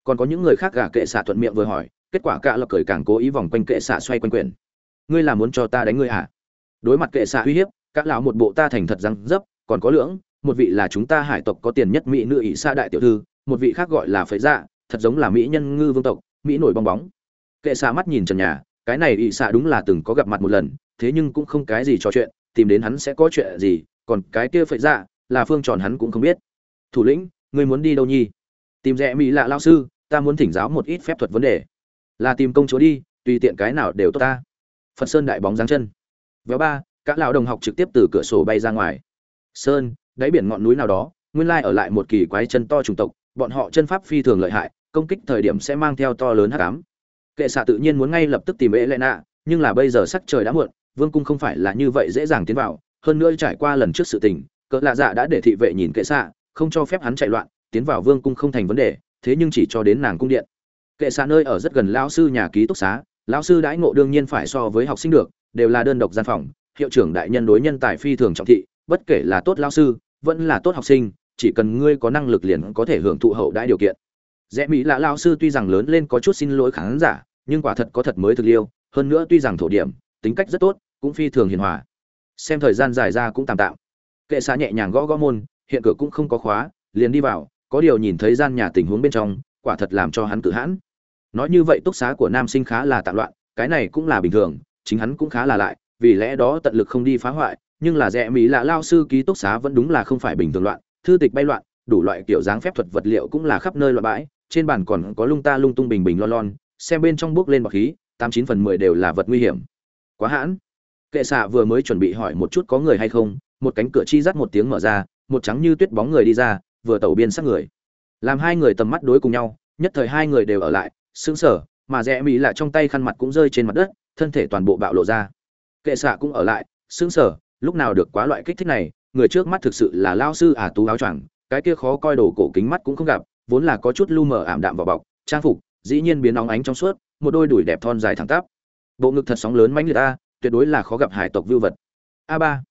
còn có những người khác gả kệ xạ thuận miệng vừa hỏi, kết quả cạ là cười càng cố ý vòng quanh kệ xạ xoay quanh quyền. Ngươi là muốn cho ta đánh ngươi à? Đối mặt kệ xạ uy hiếp các lão một bộ ta thành thật răng dấp, còn có lưỡng, một vị là chúng ta hải tộc có tiền nhất mỹ nữ ỷ xa đại tiểu thư, một vị khác gọi là phế dạ thật giống là mỹ nhân ngư vương tộc, mỹ nổi bong bóng. Kệ xạ mắt nhìn trần nhà, cái này ỷ xạ đúng là từng có gặp mặt một lần thế nhưng cũng không cái gì trò chuyện, tìm đến hắn sẽ có chuyện gì, còn cái kia phệ dạ là phương tròn hắn cũng không biết. Thủ lĩnh người muốn đi đâu nhi tìm rẽ mỹ lạ lao sư, ta muốn thỉnh giáo một ít phép thuật vấn đề. Là tìm công chúa đi, tùy tiện cái nào đều tốt ta. Phật sơn đại bóng giáng chân. Véo ba, các lão đồng học trực tiếp từ cửa sổ bay ra ngoài. Sơn, đáy biển ngọn núi nào đó, nguyên lai ở lại một kỳ quái chân to trùng tộc, bọn họ chân pháp phi thường lợi hại, công kích thời điểm sẽ mang theo to lớn hắc ám. Kệ xạ tự nhiên muốn ngay lập tức tìm ế lệ nạ, nhưng là bây giờ sắc trời đã muộn vương cung không phải là như vậy dễ dàng tiến vào, hơn nữa trải qua lần trước sự tình, cỡ lạ dạ đã để thị vệ nhìn kệ xạ, không cho phép hắn chạy loạn, tiến vào vương cung không thành vấn đề, thế nhưng chỉ cho đến nàng cung điện. Kệ xạ nơi ở rất gần lão sư nhà ký túc xá, lão sư đãi ngộ đương nhiên phải so với học sinh được, đều là đơn độc gian phòng, hiệu trưởng đại nhân đối nhân tài phi thường trọng thị, bất kể là tốt lão sư, vẫn là tốt học sinh, chỉ cần ngươi có năng lực liền có thể hưởng thụ hậu đãi điều kiện. Rẽ mỹ là lão sư tuy rằng lớn lên có chút xin lỗi khán giả, nhưng quả thật có thật mới thực liêu, hơn nữa tuy rằng thổ điểm tính cách rất tốt, cũng phi thường hiền hòa. Xem thời gian dài ra cũng tạm tạm. Kệ xạ nhẹ nhàng gõ gõ môn, hiện cửa cũng không có khóa, liền đi vào, có điều nhìn thấy gian nhà tình huống bên trong, quả thật làm cho hắn tự hãn. Nói như vậy túc xá của nam sinh khá là tạm loạn, cái này cũng là bình thường, chính hắn cũng khá là lại, vì lẽ đó tận lực không đi phá hoại, nhưng là rẻ mỹ là lao sư ký túc xá vẫn đúng là không phải bình thường loạn, thư tịch bay loạn, đủ loại kiểu dáng phép thuật vật liệu cũng là khắp nơi loạn bãi, trên bàn còn có lung ta lung tung bình bình lon lon, xem bên trong bước lên bọc khí, tám chín phần mười đều là vật nguy hiểm quá hãn. Kệ xạ vừa mới chuẩn bị hỏi một chút có người hay không, một cánh cửa chi rắt một tiếng mở ra, một trắng như tuyết bóng người đi ra, vừa tẩu biên sắc người. Làm hai người tầm mắt đối cùng nhau, nhất thời hai người đều ở lại, sững sờ, mà rẽ mỹ lại trong tay khăn mặt cũng rơi trên mặt đất, thân thể toàn bộ bạo lộ ra. Kệ xạ cũng ở lại, sững sờ, lúc nào được quá loại kích thích này, người trước mắt thực sự là lao sư à tú áo choàng, cái kia khó coi đồ cổ kính mắt cũng không gặp, vốn là có chút lu mờ ảm đạm vào bọc, trang phục, dĩ nhiên biến óng ánh trong suốt, một đôi đùi đẹp thon dài thẳng tắp bộ ngực thật sóng lớn mãnh liệt a, tuyệt đối là khó gặp hải tộc vưu vật. A ba.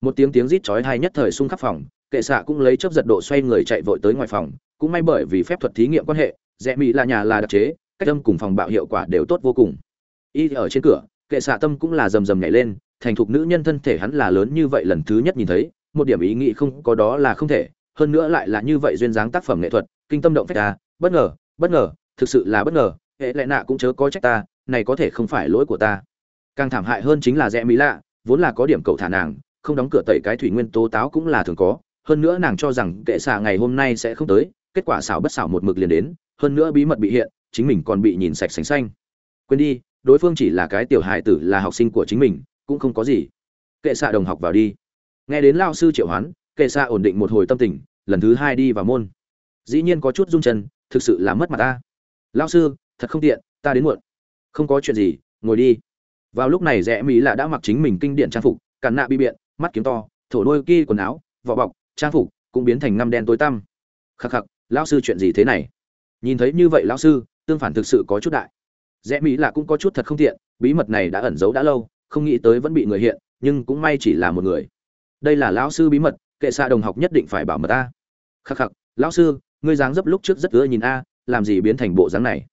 Một tiếng tiếng rít chói tai nhất thời xung khắp phòng, kệ xạ cũng lấy chớp giật độ xoay người chạy vội tới ngoài phòng, cũng may bởi vì phép thuật thí nghiệm quan hệ, rẽ mỹ là nhà là đặc chế, cách âm cùng phòng bạo hiệu quả đều tốt vô cùng. Y ở trên cửa, kệ xạ tâm cũng là rầm rầm nhảy lên, thành thục nữ nhân thân thể hắn là lớn như vậy lần thứ nhất nhìn thấy, một điểm ý nghĩ không có đó là không thể, hơn nữa lại là như vậy duyên dáng tác phẩm nghệ thuật, kinh tâm động phách ta, bất ngờ bất ngờ, thực sự là bất ngờ, hệ lệ nạ cũng chớ có trách ta này có thể không phải lỗi của ta. Càng thảm hại hơn chính là rẽ mỹ lạ, vốn là có điểm cầu thả nàng, không đóng cửa tẩy cái thủy nguyên tố táo cũng là thường có. Hơn nữa nàng cho rằng kệ xạ ngày hôm nay sẽ không tới, kết quả xảo bất xảo một mực liền đến, hơn nữa bí mật bị hiện, chính mình còn bị nhìn sạch sành xanh. Quên đi, đối phương chỉ là cái tiểu hài tử là học sinh của chính mình, cũng không có gì. Kệ xạ đồng học vào đi. Nghe đến lao sư triệu hoán, kệ xạ ổn định một hồi tâm tình, lần thứ hai đi vào môn. Dĩ nhiên có chút rung chân, thực sự là mất mặt ta. Lao sư, thật không tiện, ta đến muộn không có chuyện gì, ngồi đi. Vào lúc này, rẽ mỹ là đã mặc chính mình kinh điển trang phục càn nạ bi biện, mắt kiếm to, thổ đôi kia quần áo, vỏ bọc, trang phục cũng biến thành ngăm đen tối tăm. Khắc khắc, lão sư chuyện gì thế này? Nhìn thấy như vậy lão sư, tương phản thực sự có chút đại. Rẽ mỹ là cũng có chút thật không tiện, bí mật này đã ẩn giấu đã lâu, không nghĩ tới vẫn bị người hiện, nhưng cũng may chỉ là một người. Đây là lão sư bí mật, kệ xạ đồng học nhất định phải bảo mật a khắc khắc, lão sư, ngươi dáng dấp lúc trước rất ưa nhìn a, làm gì biến thành bộ dáng này?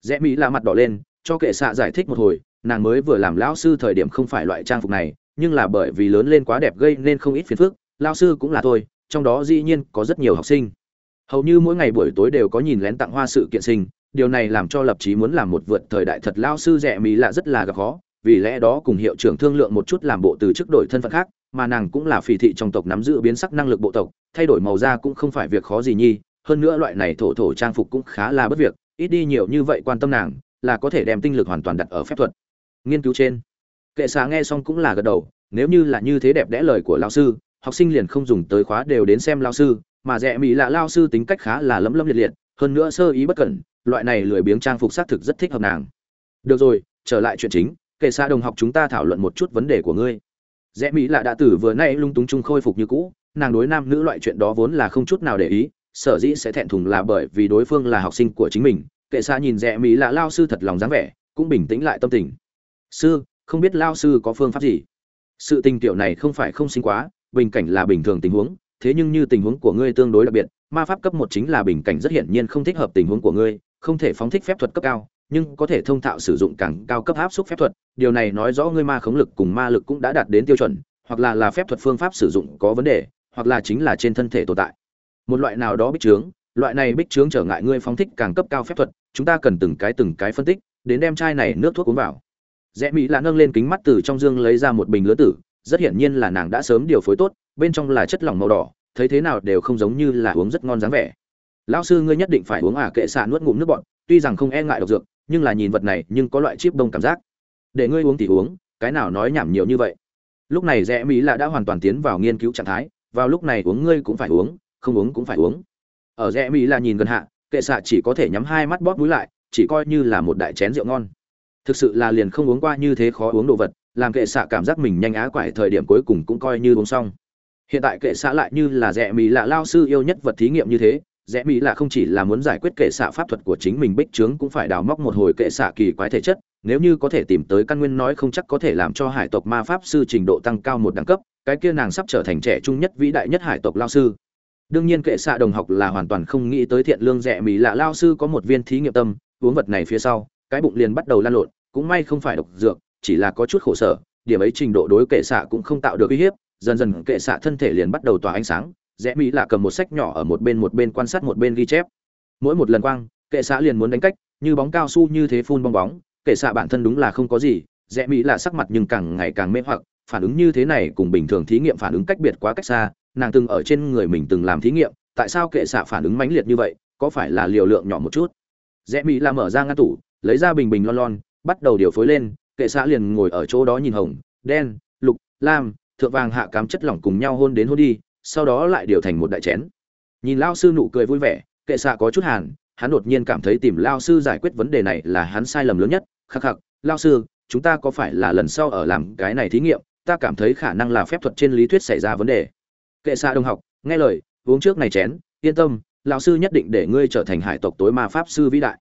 Rẽ mỹ là mặt đỏ lên cho kệ xạ giải thích một hồi, nàng mới vừa làm lão sư thời điểm không phải loại trang phục này, nhưng là bởi vì lớn lên quá đẹp gây nên không ít phiền phức lao sư cũng là thôi trong đó dĩ nhiên có rất nhiều học sinh. Hầu như mỗi ngày buổi tối đều có nhìn lén tặng hoa sự kiện sinh, điều này làm cho lập chí muốn làm một vượt thời đại thật lao sư rẻ mỹ lạ rất là gặp khó, vì lẽ đó cùng hiệu trưởng thương lượng một chút làm bộ từ chức đổi thân phận khác, mà nàng cũng là phỉ thị trong tộc nắm giữ biến sắc năng lực bộ tộc, thay đổi màu da cũng không phải việc khó gì nhi, hơn nữa loại này thổ thổ trang phục cũng khá là bất việc, ít đi nhiều như vậy quan tâm nàng là có thể đem tinh lực hoàn toàn đặt ở phép thuật. Nghiên cứu trên, kệ xạ nghe xong cũng là gật đầu, nếu như là như thế đẹp đẽ lời của lao sư, học sinh liền không dùng tới khóa đều đến xem lao sư, mà Rẽ mỹ là lao sư tính cách khá là lấm lấm liệt liệt, hơn nữa sơ ý bất cẩn, loại này lười biếng trang phục xác thực rất thích hợp nàng. Được rồi, trở lại chuyện chính, kệ xạ đồng học chúng ta thảo luận một chút vấn đề của ngươi. Rẽ mỹ là đã tử vừa nay lung túng chung khôi phục như cũ, nàng đối nam nữ loại chuyện đó vốn là không chút nào để ý, sở dĩ sẽ thẹn thùng là bởi vì đối phương là học sinh của chính mình kệ xa nhìn rẽ mỹ là lao sư thật lòng dáng vẻ, cũng bình tĩnh lại tâm tình. Sư, không biết lao sư có phương pháp gì? Sự tình tiểu này không phải không sinh quá, bình cảnh là bình thường tình huống, thế nhưng như tình huống của ngươi tương đối đặc biệt, ma pháp cấp một chính là bình cảnh rất hiển nhiên không thích hợp tình huống của ngươi, không thể phóng thích phép thuật cấp cao, nhưng có thể thông thạo sử dụng càng cao cấp áp suất phép thuật, điều này nói rõ ngươi ma khống lực cùng ma lực cũng đã đạt đến tiêu chuẩn, hoặc là là phép thuật phương pháp sử dụng có vấn đề, hoặc là chính là trên thân thể tồn tại. Một loại nào đó bích trướng loại này bích trướng trở ngại ngươi phóng thích càng cấp cao phép thuật chúng ta cần từng cái từng cái phân tích, đến đem chai này nước thuốc uống vào. Rẽ mỹ là nâng lên kính mắt từ trong dương lấy ra một bình lứa tử, rất hiển nhiên là nàng đã sớm điều phối tốt, bên trong là chất lỏng màu đỏ, thấy thế nào đều không giống như là uống rất ngon dáng vẻ. Lão sư ngươi nhất định phải uống à kệ xạ nuốt ngụm nước bọn tuy rằng không e ngại độc dược, nhưng là nhìn vật này, nhưng có loại chip đông cảm giác. Để ngươi uống thì uống, cái nào nói nhảm nhiều như vậy. Lúc này rẽ mỹ là đã hoàn toàn tiến vào nghiên cứu trạng thái, vào lúc này uống ngươi cũng phải uống, không uống cũng phải uống. Ở rẽ mỹ là nhìn gần hạ kệ xạ chỉ có thể nhắm hai mắt bóp mũi lại, chỉ coi như là một đại chén rượu ngon. Thực sự là liền không uống qua như thế khó uống đồ vật, làm kệ xạ cảm giác mình nhanh á quải thời điểm cuối cùng cũng coi như uống xong. Hiện tại kệ xạ lại như là Rẽ mì là lao sư yêu nhất vật thí nghiệm như thế rẽ mỹ là không chỉ là muốn giải quyết kệ xạ pháp thuật của chính mình bích trướng cũng phải đào móc một hồi kệ xạ kỳ quái thể chất, nếu như có thể tìm tới căn nguyên nói không chắc có thể làm cho hải tộc ma pháp sư trình độ tăng cao một đẳng cấp, cái kia nàng sắp trở thành trẻ trung nhất vĩ đại nhất hải tộc lao sư đương nhiên kệ xạ đồng học là hoàn toàn không nghĩ tới thiện lương rẻ mỹ lạ lao sư có một viên thí nghiệm tâm, uống vật này phía sau, cái bụng liền bắt đầu lan lộn, cũng may không phải độc dược, chỉ là có chút khổ sở, điểm ấy trình độ đối kệ xạ cũng không tạo được uy hiếp, dần dần kệ xạ thân thể liền bắt đầu tỏa ánh sáng rẽ mỹ lạ cầm một sách nhỏ ở một bên một bên quan sát một bên ghi chép. Mỗi một lần quang, kệ xạ liền muốn đánh cách, như bóng cao su như thế phun bong bóng, kệ xạ bản thân đúng là không có gì rẽ mỹ lạ sắc mặt nhưng càng ngày càng mê hoặc, phản ứng như thế này cùng bình thường thí nghiệm phản ứng cách biệt quá cách xa nàng từng ở trên người mình từng làm thí nghiệm, tại sao kệ xạ phản ứng mãnh liệt như vậy, có phải là liều lượng nhỏ một chút? Rẽ mỹ là mở ra ngăn tủ, lấy ra bình bình lon lon, bắt đầu điều phối lên, kệ xạ liền ngồi ở chỗ đó nhìn hồng, đen, lục, lam, thượng vàng hạ cám chất lỏng cùng nhau hôn đến hôn đi, sau đó lại điều thành một đại chén. Nhìn lao sư nụ cười vui vẻ, kệ xạ có chút hàn, hắn đột nhiên cảm thấy tìm lao sư giải quyết vấn đề này là hắn sai lầm lớn nhất, khắc khắc, lao sư, chúng ta có phải là lần sau ở làm cái này thí nghiệm, ta cảm thấy khả năng là phép thuật trên lý thuyết xảy ra vấn đề kệ xạ đồng học, nghe lời, uống trước này chén, yên tâm, lão sư nhất định để ngươi trở thành hải tộc tối ma pháp sư vĩ đại.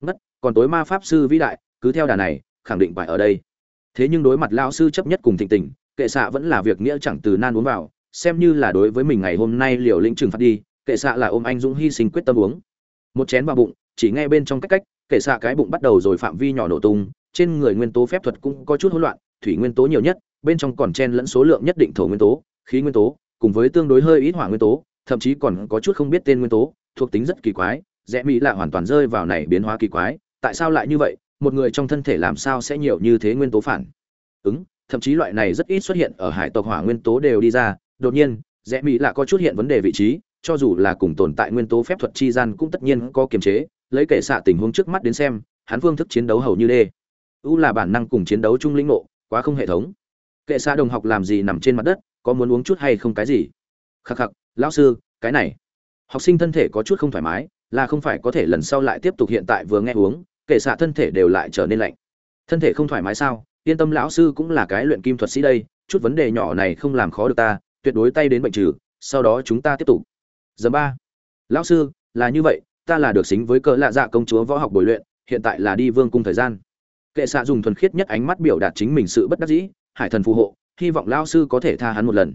Ngất, còn tối ma pháp sư vĩ đại, cứ theo đà này, khẳng định phải ở đây. Thế nhưng đối mặt lão sư chấp nhất cùng thịnh tình, kệ xạ vẫn là việc nghĩa chẳng từ nan uống vào, xem như là đối với mình ngày hôm nay liều lĩnh trừng phạt đi, kệ xạ là ôm anh dũng hy sinh quyết tâm uống. Một chén vào bụng, chỉ nghe bên trong cách cách, kệ xạ cái bụng bắt đầu rồi phạm vi nhỏ nổ tung, trên người nguyên tố phép thuật cũng có chút hỗn loạn, thủy nguyên tố nhiều nhất, bên trong còn chen lẫn số lượng nhất định thổ nguyên tố, khí nguyên tố cùng với tương đối hơi ít hỏa nguyên tố, thậm chí còn có chút không biết tên nguyên tố, thuộc tính rất kỳ quái, rẽ mỹ lạ hoàn toàn rơi vào này biến hóa kỳ quái. Tại sao lại như vậy? Một người trong thân thể làm sao sẽ nhiều như thế nguyên tố phản? Ứng, thậm chí loại này rất ít xuất hiện ở hải tộc hỏa nguyên tố đều đi ra. Đột nhiên, rẽ mỹ lạ có chút hiện vấn đề vị trí, cho dù là cùng tồn tại nguyên tố phép thuật chi gian cũng tất nhiên có kiềm chế. Lấy kể xạ tình huống trước mắt đến xem, hắn phương thức chiến đấu hầu như đê. U là bản năng cùng chiến đấu chung lĩnh ngộ, quá không hệ thống. Kệ xạ đồng học làm gì nằm trên mặt đất có muốn uống chút hay không cái gì? Khắc khắc, lão sư, cái này. Học sinh thân thể có chút không thoải mái, là không phải có thể lần sau lại tiếp tục hiện tại vừa nghe uống, kể xạ thân thể đều lại trở nên lạnh. Thân thể không thoải mái sao? Yên tâm lão sư cũng là cái luyện kim thuật sĩ đây, chút vấn đề nhỏ này không làm khó được ta, tuyệt đối tay đến bệnh trừ, sau đó chúng ta tiếp tục. Giờ ba. Lão sư, là như vậy, ta là được xính với cỡ lạ dạ công chúa võ học bồi luyện, hiện tại là đi vương cung thời gian. Kệ xạ dùng thuần khiết nhất ánh mắt biểu đạt chính mình sự bất đắc dĩ, hải thần phù hộ hy vọng lao sư có thể tha hắn một lần.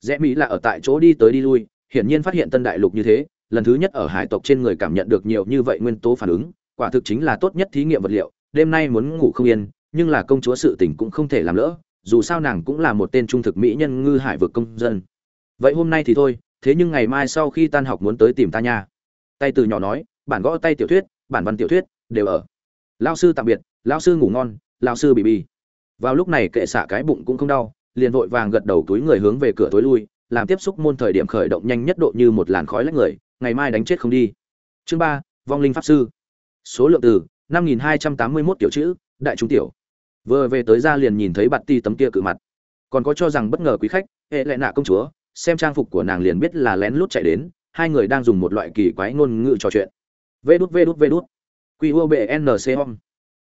Rẽ mỹ là ở tại chỗ đi tới đi lui, hiển nhiên phát hiện tân đại lục như thế, lần thứ nhất ở hải tộc trên người cảm nhận được nhiều như vậy nguyên tố phản ứng, quả thực chính là tốt nhất thí nghiệm vật liệu, đêm nay muốn ngủ không yên, nhưng là công chúa sự tình cũng không thể làm lỡ, dù sao nàng cũng là một tên trung thực mỹ nhân ngư hải vực công dân. Vậy hôm nay thì thôi, thế nhưng ngày mai sau khi tan học muốn tới tìm ta nha. Tay từ nhỏ nói, bản gõ tay tiểu thuyết, bản văn tiểu thuyết, đều ở. Lao sư tạm biệt, lao sư ngủ ngon, lao sư bị bì vào lúc này kệ xạ cái bụng cũng không đau, liền vội vàng gật đầu túi người hướng về cửa tối lui, làm tiếp xúc môn thời điểm khởi động nhanh nhất độ như một làn khói lách người, ngày mai đánh chết không đi. Chương ba, vong linh pháp sư. Số lượng từ năm nghìn hai trăm tám mươi mốt kiểu chữ, đại trung tiểu. Vừa về tới ra liền nhìn thấy bạt ti tấm kia cự mặt. Còn có cho rằng bất ngờ quý khách, hệ lệ nạ công chúa, xem trang phục của nàng liền biết là lén lút chạy đến, hai người đang dùng một loại kỳ quái ngôn ngữ trò chuyện. Vê đút vê đút vê đút. Quy u Bệ N C hom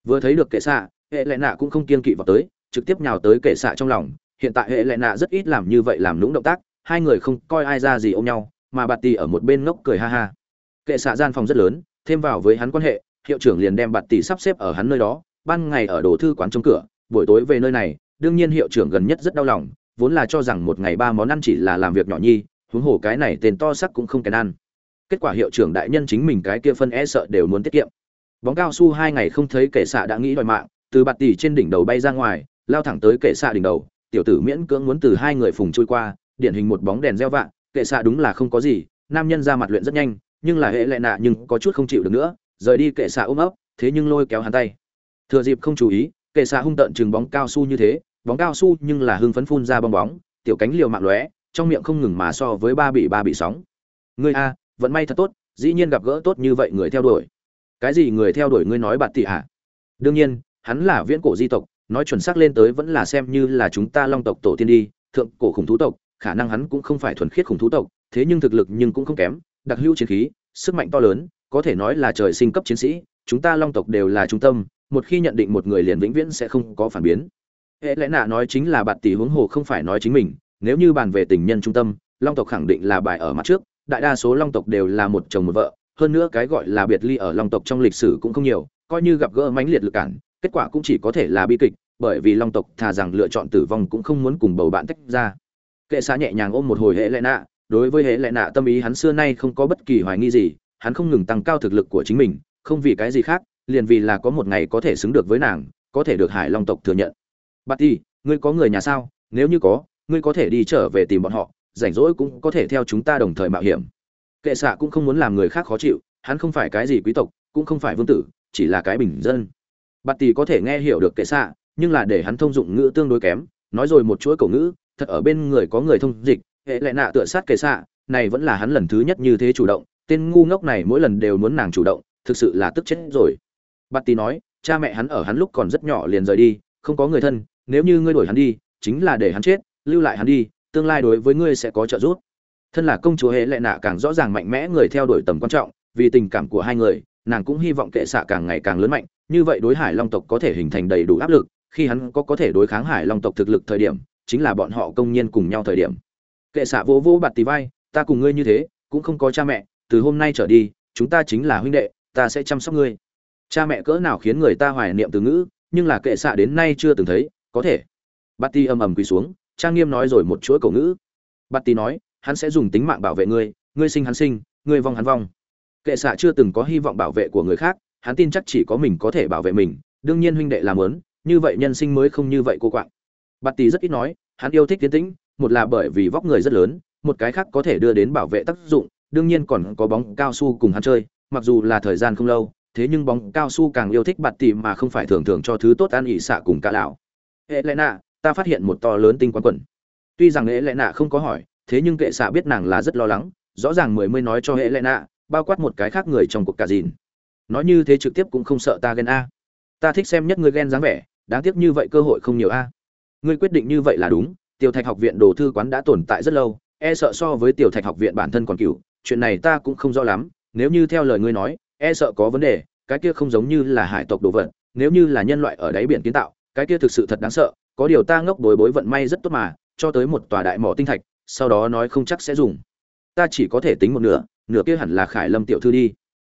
vừa thấy được kệ xạ hệ lệ nạ cũng không kiên kỵ vào tới, trực tiếp nhào tới kệ xạ trong lòng. Hiện tại hệ lệ nạ rất ít làm như vậy làm lũng động tác, hai người không coi ai ra gì ôm nhau, mà bạt tỷ ở một bên ngốc cười ha ha. Kệ xạ gian phòng rất lớn, thêm vào với hắn quan hệ, hiệu trưởng liền đem bạt tỷ sắp xếp ở hắn nơi đó, ban ngày ở đồ thư quán trong cửa, buổi tối về nơi này, đương nhiên hiệu trưởng gần nhất rất đau lòng, vốn là cho rằng một ngày ba món ăn chỉ là làm việc nhỏ nhi, huống hồ cái này tên to sắc cũng không kèn ăn. Kết quả hiệu trưởng đại nhân chính mình cái kia phân e sợ đều muốn tiết kiệm. Bóng cao su hai ngày không thấy kệ xạ đã nghĩ đòi mạng từ bạt tỷ trên đỉnh đầu bay ra ngoài, lao thẳng tới kệ xạ đỉnh đầu. Tiểu tử miễn cưỡng muốn từ hai người phùng trôi qua, điển hình một bóng đèn gieo vạ. Kệ xạ đúng là không có gì, nam nhân ra mặt luyện rất nhanh, nhưng là hệ lệ nạ nhưng có chút không chịu được nữa, rời đi kệ xạ ôm ấp, thế nhưng lôi kéo hắn tay. Thừa dịp không chú ý, kệ xạ hung tợn chừng bóng cao su như thế, bóng cao su nhưng là hưng phấn phun ra bong bóng, tiểu cánh liều mạng lóe, trong miệng không ngừng mà so với ba bị ba bị sóng. Ngươi a vẫn may thật tốt, dĩ nhiên gặp gỡ tốt như vậy người theo đuổi. Cái gì người theo đuổi ngươi nói bạt tỷ hả? Đương nhiên hắn là viễn cổ di tộc, nói chuẩn xác lên tới vẫn là xem như là chúng ta long tộc tổ tiên đi, thượng cổ khủng thú tộc, khả năng hắn cũng không phải thuần khiết khủng thú tộc, thế nhưng thực lực nhưng cũng không kém, đặc hữu chiến khí, sức mạnh to lớn, có thể nói là trời sinh cấp chiến sĩ, chúng ta long tộc đều là trung tâm, một khi nhận định một người liền vĩnh viễn sẽ không có phản biến. Hệ lẽ nạ nói chính là bạn tỷ huống hồ không phải nói chính mình, nếu như bàn về tình nhân trung tâm, long tộc khẳng định là bài ở mặt trước, đại đa số long tộc đều là một chồng một vợ, hơn nữa cái gọi là biệt ly ở long tộc trong lịch sử cũng không nhiều, coi như gặp gỡ mãnh liệt lực cản kết quả cũng chỉ có thể là bi kịch, bởi vì long tộc thà rằng lựa chọn tử vong cũng không muốn cùng bầu bạn tách ra. Kệ xạ nhẹ nhàng ôm một hồi hệ lệ nạ, đối với hệ lệ nạ tâm ý hắn xưa nay không có bất kỳ hoài nghi gì, hắn không ngừng tăng cao thực lực của chính mình, không vì cái gì khác, liền vì là có một ngày có thể xứng được với nàng, có thể được hải long tộc thừa nhận. Bà ti, ngươi có người nhà sao? Nếu như có, ngươi có thể đi trở về tìm bọn họ, rảnh rỗi cũng có thể theo chúng ta đồng thời mạo hiểm. Kệ xạ cũng không muốn làm người khác khó chịu, hắn không phải cái gì quý tộc, cũng không phải vương tử, chỉ là cái bình dân bạt tỷ có thể nghe hiểu được kệ xạ, nhưng là để hắn thông dụng ngữ tương đối kém. Nói rồi một chuỗi cổ ngữ, thật ở bên người có người thông dịch, hệ lệ nạ tựa sát kệ xạ, này vẫn là hắn lần thứ nhất như thế chủ động. Tên ngu ngốc này mỗi lần đều muốn nàng chủ động, thực sự là tức chết rồi. Bạt tỷ nói, cha mẹ hắn ở hắn lúc còn rất nhỏ liền rời đi, không có người thân, nếu như ngươi đổi hắn đi, chính là để hắn chết, lưu lại hắn đi, tương lai đối với ngươi sẽ có trợ giúp. Thân là công chúa hệ lệ nạ càng rõ ràng mạnh mẽ người theo đuổi tầm quan trọng, vì tình cảm của hai người, nàng cũng hy vọng kệ xạ càng ngày càng lớn mạnh như vậy đối hải long tộc có thể hình thành đầy đủ áp lực, khi hắn có có thể đối kháng hải long tộc thực lực thời điểm, chính là bọn họ công nhiên cùng nhau thời điểm. Kệ xạ vô vô bạt tì vai, ta cùng ngươi như thế, cũng không có cha mẹ, từ hôm nay trở đi, chúng ta chính là huynh đệ, ta sẽ chăm sóc ngươi. Cha mẹ cỡ nào khiến người ta hoài niệm từ ngữ, nhưng là kệ xạ đến nay chưa từng thấy, có thể. Bạt tì ầm ầm quỳ xuống, trang nghiêm nói rồi một chuỗi cổ ngữ. Bạt tì nói, hắn sẽ dùng tính mạng bảo vệ ngươi ngươi sinh hắn sinh, ngươi vong hắn vong. Kệ xạ chưa từng có hy vọng bảo vệ của người khác hắn tin chắc chỉ có mình có thể bảo vệ mình, đương nhiên huynh đệ làm lớn như vậy nhân sinh mới không như vậy cô quạng. Bạt tì rất ít nói, hắn yêu thích tiến tĩnh, một là bởi vì vóc người rất lớn, một cái khác có thể đưa đến bảo vệ tác dụng, đương nhiên còn có bóng cao su cùng hắn chơi, mặc dù là thời gian không lâu, thế nhưng bóng cao su càng yêu thích bạt tì mà không phải thường thường cho thứ tốt ăn ỉ xạ cùng cả lão. Hệ lẽ nạ, ta phát hiện một to lớn tinh quán quẩn tuy rằng hệ lẽ nạ không có hỏi, thế nhưng kệ xạ biết nàng là rất lo lắng, rõ ràng mười mươi nói cho hệ lẽ nạ, bao quát một cái khác người trong cuộc cả dìn nói như thế trực tiếp cũng không sợ ta ghen a. Ta thích xem nhất ngươi ghen dáng vẻ, đáng tiếc như vậy cơ hội không nhiều a. Ngươi quyết định như vậy là đúng, tiểu thạch học viện đồ thư quán đã tồn tại rất lâu e sợ so với tiểu thạch học viện bản thân còn cựu, chuyện này ta cũng không rõ lắm, nếu như theo lời ngươi nói e sợ có vấn đề, cái kia không giống như là hải tộc đồ vật, nếu như là nhân loại ở đáy biển kiến tạo, cái kia thực sự thật đáng sợ, có điều ta ngốc bối bối vận may rất tốt mà, cho tới một tòa đại mỏ tinh thạch, sau đó nói không chắc sẽ dùng. Ta chỉ có thể tính một nửa nửa kia hẳn là khải lâm tiểu thư đi.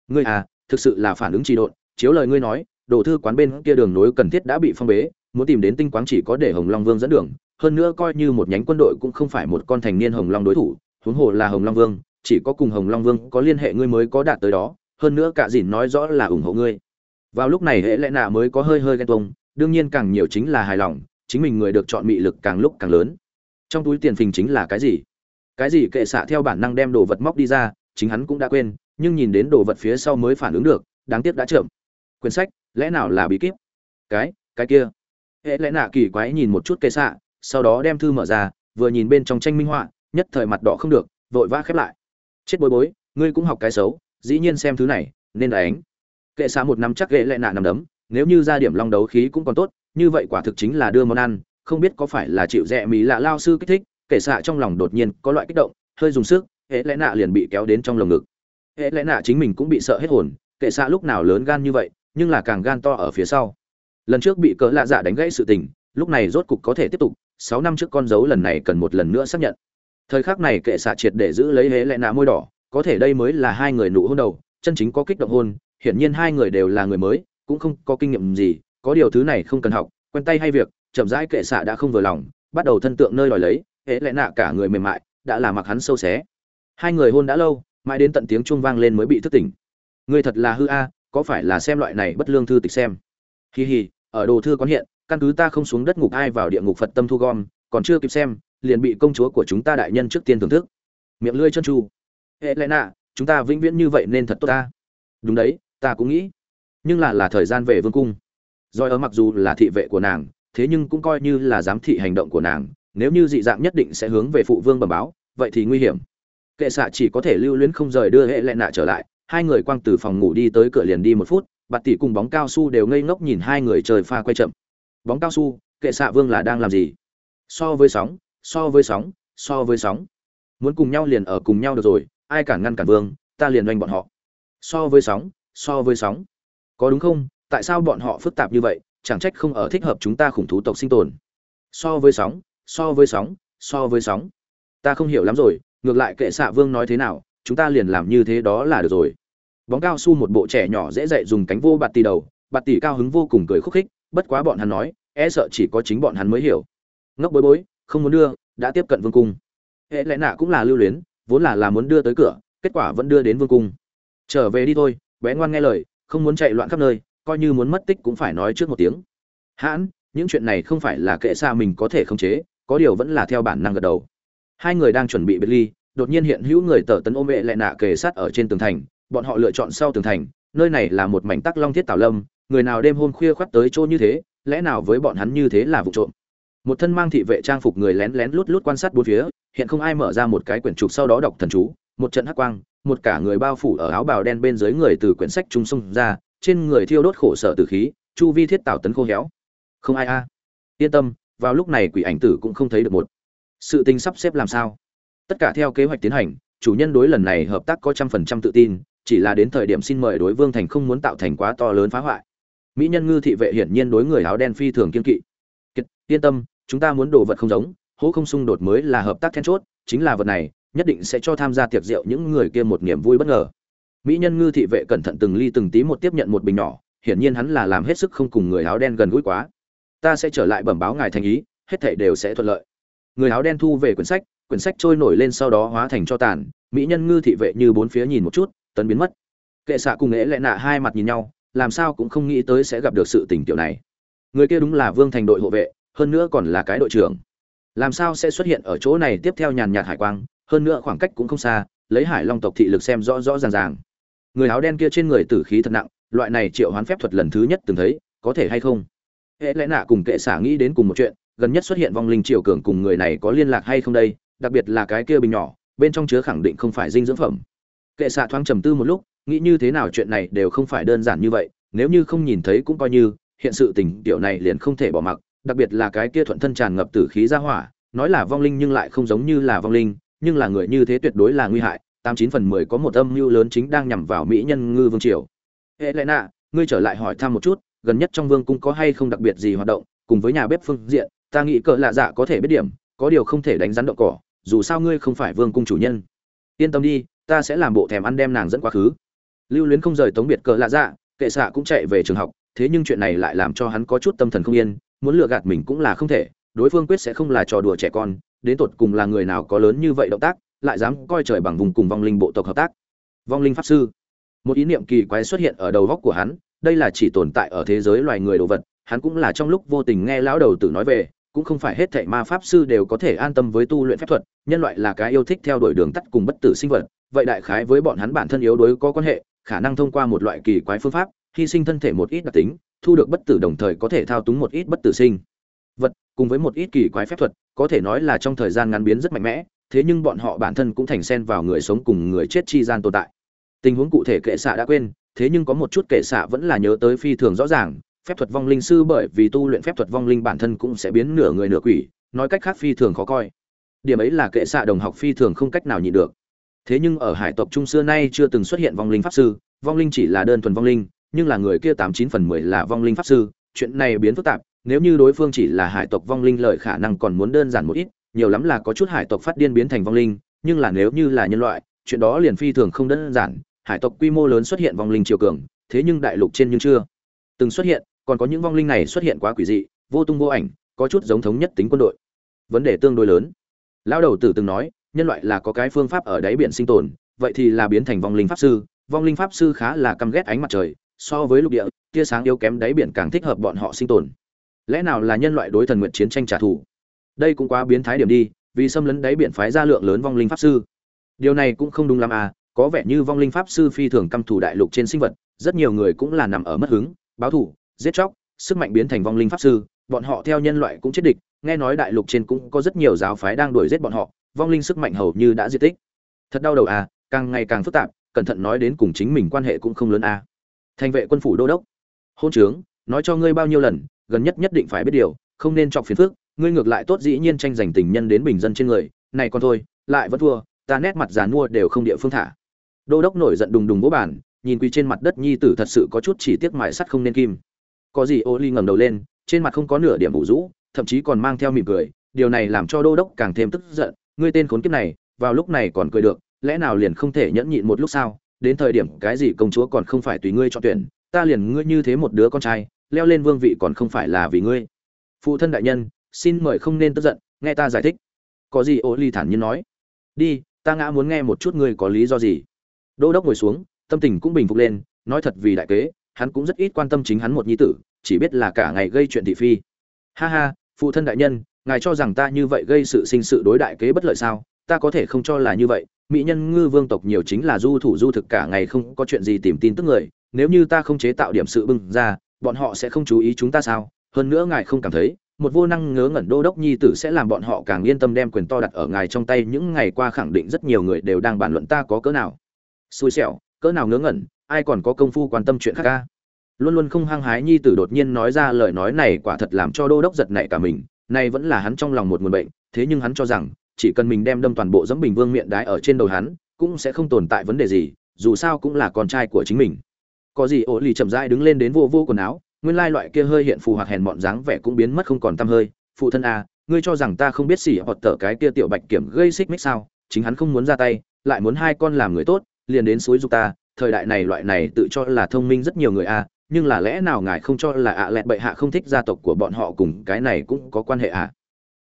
Ngươi à thực sự là phản ứng trì độn, chiếu lời ngươi nói, đồ thư quán bên kia đường nối cần thiết đã bị phong bế, muốn tìm đến tinh quáng chỉ có để hồng long vương dẫn đường, hơn nữa coi như một nhánh quân đội cũng không phải một con thành niên hồng long đối thủ, huống hồ là hồng long vương, chỉ có cùng hồng long vương có liên hệ ngươi mới có đạt tới đó, hơn nữa cả dìn nói rõ là ủng hộ ngươi. Vào lúc này hễ lẽ nạ mới có hơi hơi ghen tuông, đương nhiên càng nhiều chính là hài lòng, chính mình người được chọn mị lực càng lúc càng lớn. Trong túi tiền phình chính là cái gì? Cái gì kệ xạ theo bản năng đem đồ vật móc đi ra, chính hắn cũng đã quên nhưng nhìn đến đồ vật phía sau mới phản ứng được, đáng tiếc đã chậm. Quyển sách, lẽ nào là bí kíp? Cái cái kia. Hệ lẽ nạ kỳ quái nhìn một chút kệ xạ, sau đó đem thư mở ra, vừa nhìn bên trong tranh minh họa, nhất thời mặt đỏ không được, vội vã khép lại. Chết bối bối, ngươi cũng học cái xấu, dĩ nhiên xem thứ này, nên đánh kệ xạ một năm chắc ghệ lẽ nạ nằm đấm, nếu như ra điểm long đấu khí cũng còn tốt, như vậy quả thực chính là đưa món ăn, không biết có phải là chịu rẽ mỹ lạ lao sư kích thích, kệ xạ trong lòng đột nhiên có loại kích động, hơi dùng sức, hệ lẽ nạ liền bị kéo đến trong lồng ngực hệ lẽ nạ chính mình cũng bị sợ hết hồn, kệ xạ lúc nào lớn gan như vậy, nhưng là càng gan to ở phía sau. Lần trước bị cỡ lạ dạ đánh gãy sự tình, lúc này rốt cục có thể tiếp tục, sáu năm trước con dấu lần này cần một lần nữa xác nhận. Thời khắc này kệ xạ triệt để giữ lấy hễ lẽ nạ môi đỏ, có thể đây mới là hai người nụ hôn đầu, chân chính có kích động hôn, hiển nhiên hai người đều là người mới, cũng không có kinh nghiệm gì, có điều thứ này không cần học, quen tay hay việc, chậm rãi kệ xạ đã không vừa lòng, bắt đầu thân tượng nơi đòi lấy hễ lẽ nạ cả người mềm mại, đã là mặc hắn sâu xé. Hai người hôn đã lâu mãi đến tận tiếng chuông vang lên mới bị thức tỉnh. Ngươi thật là hư a, có phải là xem loại này bất lương thư tịch xem? Hi hi ở đồ thư quán hiện, căn cứ ta không xuống đất ngục ai vào địa ngục phật tâm thu gom, còn chưa kịp xem, liền bị công chúa của chúng ta đại nhân trước tiên thưởng thức. Miệng lưỡi chân tru. Hệ lẽ nạ, chúng ta vĩnh viễn như vậy nên thật tốt ta. Đúng đấy, ta cũng nghĩ. Nhưng là là thời gian về vương cung. Doi ở mặc dù là thị vệ của nàng, thế nhưng cũng coi như là giám thị hành động của nàng. Nếu như dị dạng nhất định sẽ hướng về phụ vương bẩm báo, vậy thì nguy hiểm kệ xạ chỉ có thể lưu luyến không rời đưa hệ lệ nạ trở lại, hai người quang từ phòng ngủ đi tới cửa liền đi một phút, bạt tỷ cùng bóng cao su đều ngây ngốc nhìn hai người trời pha quay chậm. Bóng cao su, kệ xạ vương là đang làm gì? So với sóng, so với sóng, so với sóng. Muốn cùng nhau liền ở cùng nhau được rồi, ai cản ngăn cản vương, ta liền oanh bọn họ. So với sóng, so với sóng. Có đúng không? Tại sao bọn họ phức tạp như vậy? Chẳng trách không ở thích hợp chúng ta khủng thú tộc sinh tồn. So với sóng, so với sóng, so với sóng. Ta không hiểu lắm rồi ngược lại kệ xạ vương nói thế nào, chúng ta liền làm như thế đó là được rồi. Bóng cao su một bộ trẻ nhỏ dễ dạy dùng cánh vô bạt tỷ đầu, bạt tỷ cao hứng vô cùng cười khúc khích, bất quá bọn hắn nói e sợ chỉ có chính bọn hắn mới hiểu. Ngốc bối bối, không muốn đưa, đã tiếp cận vương cung. Hệ lẽ nạ cũng là lưu luyến, vốn là là muốn đưa tới cửa, kết quả vẫn đưa đến vương cung. Trở về đi thôi, bé ngoan nghe lời, không muốn chạy loạn khắp nơi, coi như muốn mất tích cũng phải nói trước một tiếng. Hãn, những chuyện này không phải là kệ xa mình có thể khống chế, có điều vẫn là theo bản năng gật đầu hai người đang chuẩn bị biệt ly, đột nhiên hiện hữu người tờ tấn ôm vệ lại nạ kề sát ở trên tường thành, bọn họ lựa chọn sau tường thành, nơi này là một mảnh tắc long thiết tảo lâm, người nào đêm hôm khuya khoắt tới chỗ như thế, lẽ nào với bọn hắn như thế là vụ trộm? Một thân mang thị vệ trang phục người lén lén lút lút quan sát bốn phía, hiện không ai mở ra một cái quyển trục sau đó đọc thần chú, một trận hắc quang, một cả người bao phủ ở áo bào đen bên dưới người từ quyển sách trung sông ra, trên người thiêu đốt khổ sở tử khí, chu vi thiết tảo tấn khô héo. Không ai a. Yên tâm, vào lúc này quỷ ảnh tử cũng không thấy được một sự tình sắp xếp làm sao? Tất cả theo kế hoạch tiến hành chủ nhân đối lần này hợp tác có trăm phần trăm tự tin chỉ là đến thời điểm xin mời đối vương thành không muốn tạo thành quá to lớn phá hoại. Mỹ nhân ngư thị vệ hiển nhiên đối người áo đen phi thường kiên kỵ. Kiệt, yên tâm chúng ta muốn đồ vật không giống hố không xung đột mới là hợp tác then chốt chính là vật này nhất định sẽ cho tham gia tiệc rượu những người kia một niềm vui bất ngờ. Mỹ nhân ngư thị vệ cẩn thận từng ly từng tí một tiếp nhận một bình nhỏ hiển nhiên hắn là làm hết sức không cùng người áo đen gần gũi quá. Ta sẽ trở lại bẩm báo ngài thành ý hết thảy đều sẽ thuận lợi người áo đen thu về quyển sách quyển sách trôi nổi lên sau đó hóa thành cho tàn, mỹ nhân ngư thị vệ như bốn phía nhìn một chút, tấn biến mất. Kệ xạ cùng nghệ lệ nạ hai mặt nhìn nhau, làm sao cũng không nghĩ tới sẽ gặp được sự tình tiểu này. Người kia đúng là vương thành đội hộ vệ, hơn nữa còn là cái đội trưởng. Làm sao sẽ xuất hiện ở chỗ này tiếp theo nhàn nhạt hải quang, hơn nữa khoảng cách cũng không xa, lấy hải long tộc thị lực xem rõ rõ ràng ràng. Người áo đen kia trên người tử khí thật nặng, loại này triệu hoán phép thuật lần thứ nhất từng thấy, có thể hay không? Hễ lẽ nạ cùng kệ xả nghĩ đến cùng một chuyện gần nhất xuất hiện vong linh triều cường cùng người này có liên lạc hay không đây, đặc biệt là cái kia bình nhỏ, bên trong chứa khẳng định không phải dinh dưỡng phẩm. Kệ xạ thoáng trầm tư một lúc, nghĩ như thế nào chuyện này đều không phải đơn giản như vậy, nếu như không nhìn thấy cũng coi như, hiện sự tình tiểu này liền không thể bỏ mặc, đặc biệt là cái kia thuận thân tràn ngập tử khí ra hỏa, nói là vong linh nhưng lại không giống như là vong linh, nhưng là người như thế tuyệt đối là nguy hại, tám chín phần mười có một âm mưu lớn chính đang nhằm vào mỹ nhân ngư vương triều. Hệ lẽ nạ, ngươi trở lại hỏi thăm một chút, gần nhất trong vương cung có hay không đặc biệt gì hoạt động, cùng với nhà bếp phương diện ta nghĩ cỡ lạ dạ có thể biết điểm, có điều không thể đánh rắn động cỏ, dù sao ngươi không phải vương cung chủ nhân. Yên tâm đi, ta sẽ làm bộ thèm ăn đem nàng dẫn quá khứ. Lưu luyến không rời tống biệt cỡ lạ dạ kệ xạ cũng chạy về trường học, thế nhưng chuyện này lại làm cho hắn có chút tâm thần không yên, muốn lừa gạt mình cũng là không thể, đối phương quyết sẽ không là trò đùa trẻ con, đến tột cùng là người nào có lớn như vậy động tác, lại dám coi trời bằng vùng cùng vong linh bộ tộc hợp tác. Vong linh pháp sư. Một ý niệm kỳ quái xuất hiện ở đầu góc của hắn, đây là chỉ tồn tại ở thế giới loài người đồ vật, hắn cũng là trong lúc vô tình nghe lão đầu tử nói về cũng không phải hết thảy ma pháp sư đều có thể an tâm với tu luyện phép thuật, nhân loại là cái yêu thích theo đuổi đường tắt cùng bất tử sinh vật, vậy đại khái với bọn hắn bản thân yếu đuối có quan hệ, khả năng thông qua một loại kỳ quái phương pháp, hy sinh thân thể một ít đặc tính, thu được bất tử đồng thời có thể thao túng một ít bất tử sinh vật, cùng với một ít kỳ quái phép thuật, có thể nói là trong thời gian ngắn biến rất mạnh mẽ, thế nhưng bọn họ bản thân cũng thành xen vào người sống cùng người chết chi gian tồn tại. Tình huống cụ thể kệ xạ đã quên, thế nhưng có một chút kệ xạ vẫn là nhớ tới phi thường rõ ràng phép thuật vong linh sư bởi vì tu luyện phép thuật vong linh bản thân cũng sẽ biến nửa người nửa quỷ, nói cách khác phi thường khó coi. Điểm ấy là kệ xạ đồng học phi thường không cách nào nhịn được. Thế nhưng ở hải tộc trung xưa nay chưa từng xuất hiện vong linh pháp sư, vong linh chỉ là đơn thuần vong linh, nhưng là người kia tám chín phần mười là vong linh pháp sư, chuyện này biến phức tạp, nếu như đối phương chỉ là hải tộc vong linh lợi khả năng còn muốn đơn giản một ít, nhiều lắm là có chút hải tộc phát điên biến thành vong linh, nhưng là nếu như là nhân loại, chuyện đó liền phi thường không đơn giản, hải tộc quy mô lớn xuất hiện vong linh triều cường, thế nhưng đại lục trên nhưng chưa từng xuất hiện còn có những vong linh này xuất hiện quá quỷ dị, vô tung vô ảnh, có chút giống thống nhất tính quân đội. Vấn đề tương đối lớn. Lão đầu tử từng nói, nhân loại là có cái phương pháp ở đáy biển sinh tồn, vậy thì là biến thành vong linh pháp sư. Vong linh pháp sư khá là căm ghét ánh mặt trời, so với lục địa, tia sáng yếu kém đáy biển càng thích hợp bọn họ sinh tồn. Lẽ nào là nhân loại đối thần nguyện chiến tranh trả thù? Đây cũng quá biến thái điểm đi, vì xâm lấn đáy biển phái ra lượng lớn vong linh pháp sư. Điều này cũng không đúng lắm à có vẻ như vong linh pháp sư phi thường căm thù đại lục trên sinh vật, rất nhiều người cũng là nằm ở mất hứng, báo thù giết chóc, sức mạnh biến thành vong linh pháp sư, bọn họ theo nhân loại cũng chết địch, nghe nói đại lục trên cũng có rất nhiều giáo phái đang đuổi giết bọn họ, vong linh sức mạnh hầu như đã diệt tích. Thật đau đầu à càng ngày càng phức tạp, cẩn thận nói đến cùng chính mình quan hệ cũng không lớn à. Thành vệ quân phủ đô đốc. Hôn trướng, nói cho ngươi bao nhiêu lần, gần nhất nhất định phải biết điều, không nên chọc phiền phức, ngươi ngược lại tốt dĩ nhiên tranh giành tình nhân đến bình dân trên người, này còn thôi, lại vẫn thua, ta nét mặt giàn mua đều không địa phương thả. Đô đốc nổi giận đùng đùng vỗ bàn, nhìn quỳ trên mặt đất nhi tử thật sự có chút chỉ tiếc mài sắt không nên kim có gì ô ly ngẩng đầu lên, trên mặt không có nửa điểm ủ rũ, thậm chí còn mang theo mỉm cười, điều này làm cho đô đốc càng thêm tức giận, ngươi tên khốn kiếp này, vào lúc này còn cười được, lẽ nào liền không thể nhẫn nhịn một lúc sao? Đến thời điểm cái gì công chúa còn không phải tùy ngươi chọn tuyển, ta liền ngươi như thế một đứa con trai, leo lên vương vị còn không phải là vì ngươi. Phụ thân đại nhân, xin mời không nên tức giận, nghe ta giải thích. Có gì ô ly thản nhiên nói. Đi, ta ngã muốn nghe một chút ngươi có lý do gì. Đô đốc ngồi xuống, tâm tình cũng bình phục lên, nói thật vì đại kế hắn cũng rất ít quan tâm chính hắn một nhi tử, chỉ biết là cả ngày gây chuyện thị phi. Ha ha, phụ thân đại nhân, ngài cho rằng ta như vậy gây sự sinh sự đối đại kế bất lợi sao? Ta có thể không cho là như vậy. Mỹ nhân ngư vương tộc nhiều chính là du thủ du thực cả ngày không có chuyện gì tìm tin tức người. Nếu như ta không chế tạo điểm sự bưng ra, bọn họ sẽ không chú ý chúng ta sao? Hơn nữa ngài không cảm thấy, một vô năng ngớ ngẩn đô đốc nhi tử sẽ làm bọn họ càng yên tâm đem quyền to đặt ở ngài trong tay. Những ngày qua khẳng định rất nhiều người đều đang bàn luận ta có cỡ nào. Xui xẻo, cỡ nào ngớ ngẩn ai còn có công phu quan tâm chuyện khác ca? Luôn luôn không hăng hái nhi tử đột nhiên nói ra lời nói này quả thật làm cho đô đốc giật nảy cả mình này vẫn là hắn trong lòng một nguồn bệnh thế nhưng hắn cho rằng chỉ cần mình đem đâm toàn bộ dẫm bình vương miệng đái ở trên đầu hắn cũng sẽ không tồn tại vấn đề gì dù sao cũng là con trai của chính mình. Có gì ổ lì chậm rãi đứng lên đến vô vô quần áo nguyên lai loại kia hơi hiện phù hoặc hèn mọn dáng vẻ cũng biến mất không còn tăm hơi. Phụ thân a à, ngươi cho rằng ta không biết xỉ hoặc tở cái kia tiểu bạch kiểm gây xích mích sao? Chính hắn không muốn ra tay lại muốn hai con làm người tốt liền đến suối giục ta thời đại này loại này tự cho là thông minh rất nhiều người a à, nhưng là lẽ nào ngài không cho là ạ lẹt bệ hạ không thích gia tộc của bọn họ cùng cái này cũng có quan hệ à?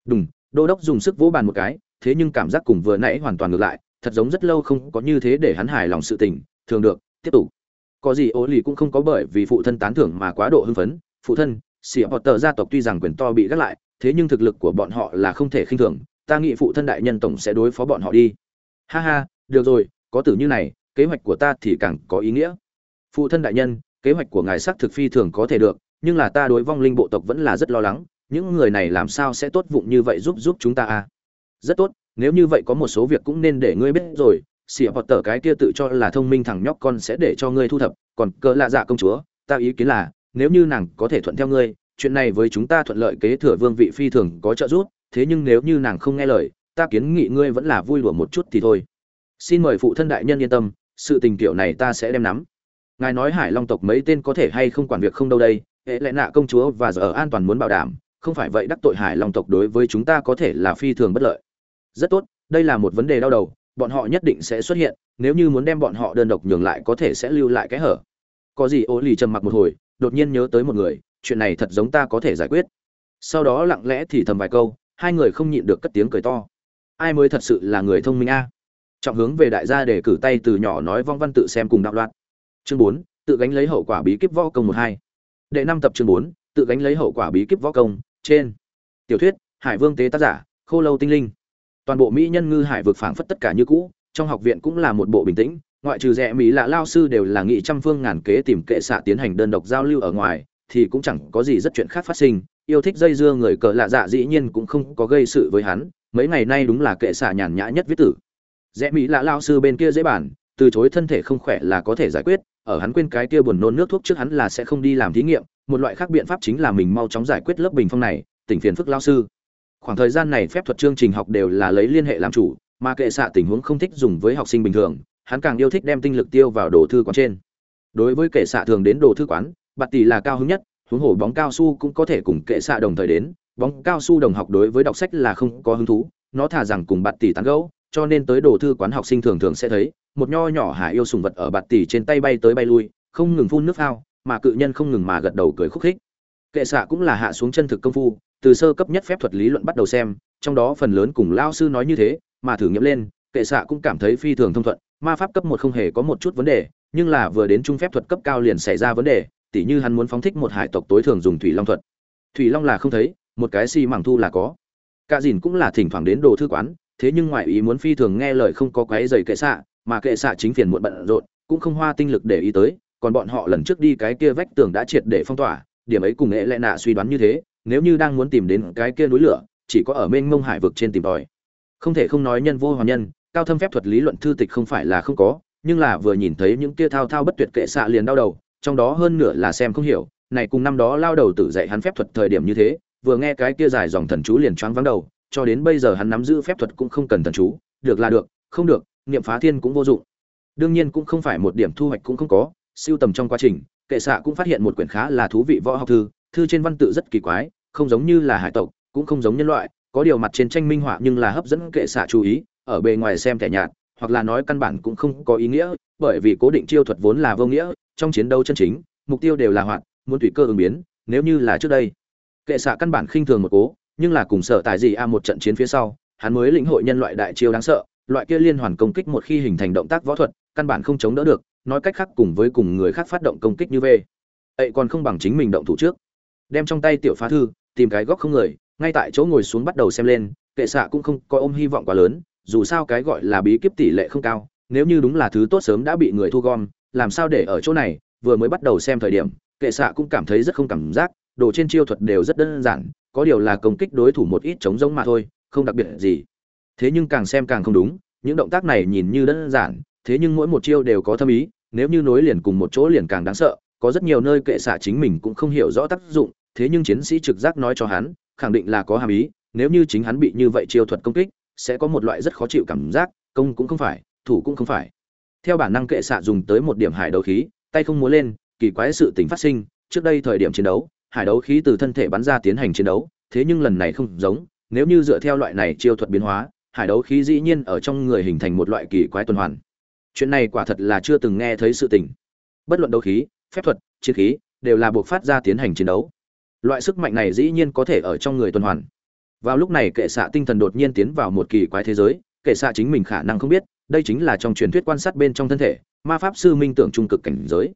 Đúng đô đốc dùng sức vỗ bàn một cái thế nhưng cảm giác cùng vừa nãy hoàn toàn ngược lại thật giống rất lâu không có như thế để hắn hài lòng sự tình thường được tiếp tục. Có gì ố lì cũng không có bởi vì phụ thân tán thưởng mà quá độ hưng phấn phụ thân xỉ họ tờ gia tộc tuy rằng quyền to bị gác lại thế nhưng thực lực của bọn họ là không thể khinh thường ta nghĩ phụ thân đại nhân tổng sẽ đối phó bọn họ đi. Ha ha được rồi có tử như này kế hoạch của ta thì càng có ý nghĩa. Phụ thân đại nhân, kế hoạch của ngài xác thực phi thường có thể được, nhưng là ta đối vong linh bộ tộc vẫn là rất lo lắng, những người này làm sao sẽ tốt vụng như vậy giúp giúp chúng ta à? Rất tốt, nếu như vậy có một số việc cũng nên để ngươi biết rồi, xỉa hoặc tờ cái kia tự cho là thông minh thằng nhóc con sẽ để cho ngươi thu thập, còn cỡ lạ dạ công chúa, ta ý kiến là, nếu như nàng có thể thuận theo ngươi, chuyện này với chúng ta thuận lợi kế thừa vương vị phi thường có trợ giúp, thế nhưng nếu như nàng không nghe lời, ta kiến nghị ngươi vẫn là vui đùa một chút thì thôi. Xin mời phụ thân đại nhân yên tâm sự tình kiểu này ta sẽ đem nắm. Ngài nói hải long tộc mấy tên có thể hay không quản việc không đâu đây, hệ lẽ nạ công chúa và giờ an toàn muốn bảo đảm, không phải vậy đắc tội hải long tộc đối với chúng ta có thể là phi thường bất lợi. Rất tốt, đây là một vấn đề đau đầu, bọn họ nhất định sẽ xuất hiện, nếu như muốn đem bọn họ đơn độc nhường lại có thể sẽ lưu lại cái hở. Có gì ô lì trầm mặc một hồi, đột nhiên nhớ tới một người, chuyện này thật giống ta có thể giải quyết. Sau đó lặng lẽ thì thầm vài câu, hai người không nhịn được cất tiếng cười to. Ai mới thật sự là người thông minh a? Trọng hướng về đại gia để cử tay từ nhỏ nói vong văn tự xem cùng đạo loạn. Chương bốn, tự gánh lấy hậu quả bí kíp võ công một hai. Đệ năm tập chương bốn, tự gánh lấy hậu quả bí kíp võ công, trên. Tiểu thuyết, hải vương tế tác giả, khô lâu tinh linh. Toàn bộ mỹ nhân ngư hải vực phảng phất tất cả như cũ, trong học viện cũng là một bộ bình tĩnh, ngoại trừ rẻ mỹ lạ lao sư đều là nghị trăm phương ngàn kế tìm kệ xạ tiến hành đơn độc giao lưu ở ngoài, thì cũng chẳng có gì rất chuyện khác phát sinh. Yêu thích dây dưa người cờ lạ dạ dĩ nhiên cũng không có gây sự với hắn, mấy ngày nay đúng là kệ xạ nhàn nhã nhất viết tử rẽ mỹ lạ lao sư bên kia dễ bản, từ chối thân thể không khỏe là có thể giải quyết, ở hắn quên cái kia buồn nôn nước thuốc trước hắn là sẽ không đi làm thí nghiệm, một loại khác biện pháp chính là mình mau chóng giải quyết lớp bình phong này, tỉnh phiền phức lao sư. Khoảng thời gian này phép thuật chương trình học đều là lấy liên hệ làm chủ, mà kệ xạ tình huống không thích dùng với học sinh bình thường, hắn càng yêu thích đem tinh lực tiêu vào đồ thư quán trên. Đối với kệ xạ thường đến đồ thư quán, bạt tỷ là cao hứng nhất, huống hồ bóng cao su cũng có thể cùng kệ xạ đồng thời đến, bóng cao su đồng học đối với đọc sách là không có hứng thú, nó thả rằng cùng bạt tỷ tán gẫu cho nên tới đồ thư quán học sinh thường thường sẽ thấy, một nho nhỏ hải yêu sùng vật ở bạt tỷ trên tay bay tới bay lui, không ngừng phun nước phao, mà cự nhân không ngừng mà gật đầu cười khúc khích. Kệ xạ cũng là hạ xuống chân thực công phu, từ sơ cấp nhất phép thuật lý luận bắt đầu xem, trong đó phần lớn cùng lao sư nói như thế, mà thử nghiệm lên, kệ xạ cũng cảm thấy phi thường thông thuận, ma pháp cấp một không hề có một chút vấn đề, nhưng là vừa đến trung phép thuật cấp cao liền xảy ra vấn đề, tỉ như hắn muốn phóng thích một hải tộc tối thường dùng thủy long thuật. Thủy long là không thấy, một cái xi mảng thu là có. Cả dìn cũng là thỉnh thoảng đến đồ thư quán thế nhưng ngoại ý muốn phi thường nghe lời không có quái dày kệ xạ, mà kệ xạ chính phiền muộn bận rộn, cũng không hoa tinh lực để ý tới, còn bọn họ lần trước đi cái kia vách tường đã triệt để phong tỏa, điểm ấy cùng nghệ lệ nạ suy đoán như thế, nếu như đang muốn tìm đến cái kia núi lửa, chỉ có ở mênh mông hải vực trên tìm tòi. Không thể không nói nhân vô hoàn nhân, cao thâm phép thuật lý luận thư tịch không phải là không có, nhưng là vừa nhìn thấy những kia thao thao bất tuyệt kệ xạ liền đau đầu, trong đó hơn nửa là xem không hiểu, này cùng năm đó lao đầu tử dạy hắn phép thuật thời điểm như thế, vừa nghe cái kia dài dòng thần chú liền choáng vắng đầu cho đến bây giờ hắn nắm giữ phép thuật cũng không cần thần chú, được là được, không được, niệm phá thiên cũng vô dụng. Đương nhiên cũng không phải một điểm thu hoạch cũng không có, siêu tầm trong quá trình, kệ xạ cũng phát hiện một quyển khá là thú vị võ học thư thư trên văn tự rất kỳ quái, không giống như là hải tộc, cũng không giống nhân loại, có điều mặt trên tranh minh họa nhưng là hấp dẫn kệ xạ chú ý, ở bề ngoài xem thẻ nhạt, hoặc là nói căn bản cũng không có ý nghĩa, bởi vì cố định chiêu thuật vốn là vô nghĩa, trong chiến đấu chân chính, mục tiêu đều là hoạt, muốn tùy cơ ứng biến, nếu như là trước đây, kệ xạ căn bản khinh thường một cố nhưng là cùng sở tại gì a một trận chiến phía sau, hắn mới lĩnh hội nhân loại đại chiêu đáng sợ, loại kia liên hoàn công kích một khi hình thành động tác võ thuật, căn bản không chống đỡ được, nói cách khác cùng với cùng người khác phát động công kích như về ấy còn không bằng chính mình động thủ trước. Đem trong tay tiểu phá thư, tìm cái góc không người, ngay tại chỗ ngồi xuống bắt đầu xem lên, kệ xạ cũng không có ôm hy vọng quá lớn, dù sao cái gọi là bí kíp tỷ lệ không cao, nếu như đúng là thứ tốt sớm đã bị người thu gom, làm sao để ở chỗ này, vừa mới bắt đầu xem thời điểm, kệ xạ cũng cảm thấy rất không cảm giác, đồ trên chiêu thuật đều rất đơn giản có điều là công kích đối thủ một ít chống giống mà thôi, không đặc biệt gì. Thế nhưng càng xem càng không đúng, những động tác này nhìn như đơn giản, thế nhưng mỗi một chiêu đều có thâm ý, nếu như nối liền cùng một chỗ liền càng đáng sợ, có rất nhiều nơi kệ xạ chính mình cũng không hiểu rõ tác dụng, thế nhưng chiến sĩ trực giác nói cho hắn, khẳng định là có hàm ý, nếu như chính hắn bị như vậy chiêu thuật công kích, sẽ có một loại rất khó chịu cảm giác, công cũng không phải, thủ cũng không phải. Theo bản năng kệ xạ dùng tới một điểm hải đấu khí, tay không múa lên, kỳ quái sự tình phát sinh, trước đây thời điểm chiến đấu hải đấu khí từ thân thể bắn ra tiến hành chiến đấu, thế nhưng lần này không giống, nếu như dựa theo loại này chiêu thuật biến hóa, hải đấu khí dĩ nhiên ở trong người hình thành một loại kỳ quái tuần hoàn. Chuyện này quả thật là chưa từng nghe thấy sự tình. Bất luận đấu khí, phép thuật, chiến khí, đều là buộc phát ra tiến hành chiến đấu. Loại sức mạnh này dĩ nhiên có thể ở trong người tuần hoàn. Vào lúc này kệ xạ tinh thần đột nhiên tiến vào một kỳ quái thế giới, kệ xạ chính mình khả năng không biết, đây chính là trong truyền thuyết quan sát bên trong thân thể, ma pháp sư minh tưởng trung cực cảnh giới.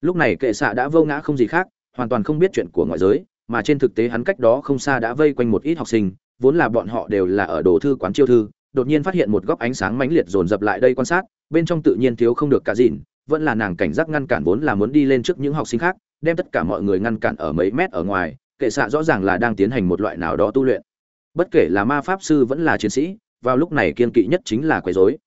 Lúc này kệ xạ đã vô ngã không gì khác hoàn toàn không biết chuyện của ngoại giới, mà trên thực tế hắn cách đó không xa đã vây quanh một ít học sinh, vốn là bọn họ đều là ở đồ thư quán chiêu thư, đột nhiên phát hiện một góc ánh sáng mãnh liệt dồn dập lại đây quan sát, bên trong tự nhiên thiếu không được cả dìn vẫn là nàng cảnh giác ngăn cản vốn là muốn đi lên trước những học sinh khác, đem tất cả mọi người ngăn cản ở mấy mét ở ngoài, kệ xạ rõ ràng là đang tiến hành một loại nào đó tu luyện. Bất kể là ma pháp sư vẫn là chiến sĩ, vào lúc này kiên kỵ nhất chính là quấy rối.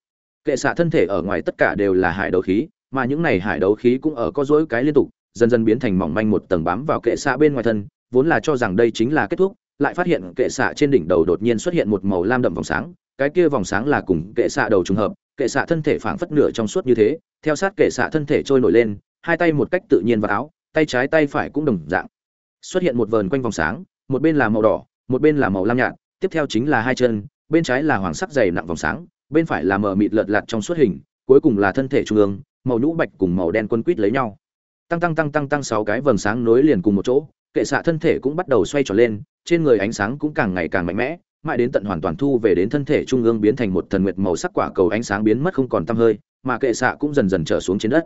Kệ xạ thân thể ở ngoài tất cả đều là hải đấu khí, mà những này hải đấu khí cũng ở có rối cái liên tục dần dần biến thành mỏng manh một tầng bám vào kệ xạ bên ngoài thân, vốn là cho rằng đây chính là kết thúc, lại phát hiện kệ xạ trên đỉnh đầu đột nhiên xuất hiện một màu lam đậm vòng sáng, cái kia vòng sáng là cùng kệ xạ đầu trùng hợp, kệ xạ thân thể phảng phất nửa trong suốt như thế, theo sát kệ xạ thân thể trôi nổi lên, hai tay một cách tự nhiên vào áo, tay trái tay phải cũng đồng dạng. Xuất hiện một vờn quanh vòng sáng, một bên là màu đỏ, một bên là màu lam nhạt, tiếp theo chính là hai chân, bên trái là hoàng sắc dày nặng vòng sáng, bên phải là mờ mịt lợt lạt trong suốt hình, cuối cùng là thân thể trung ương, màu nhũ bạch cùng màu đen quân quýt lấy nhau tăng tăng tăng tăng tăng sáu cái vầng sáng nối liền cùng một chỗ, kệ xạ thân thể cũng bắt đầu xoay tròn lên, trên người ánh sáng cũng càng ngày càng mạnh mẽ, mãi đến tận hoàn toàn thu về đến thân thể trung ương biến thành một thần nguyệt màu sắc quả cầu ánh sáng biến mất không còn tăm hơi, mà kệ xạ cũng dần dần trở xuống trên đất.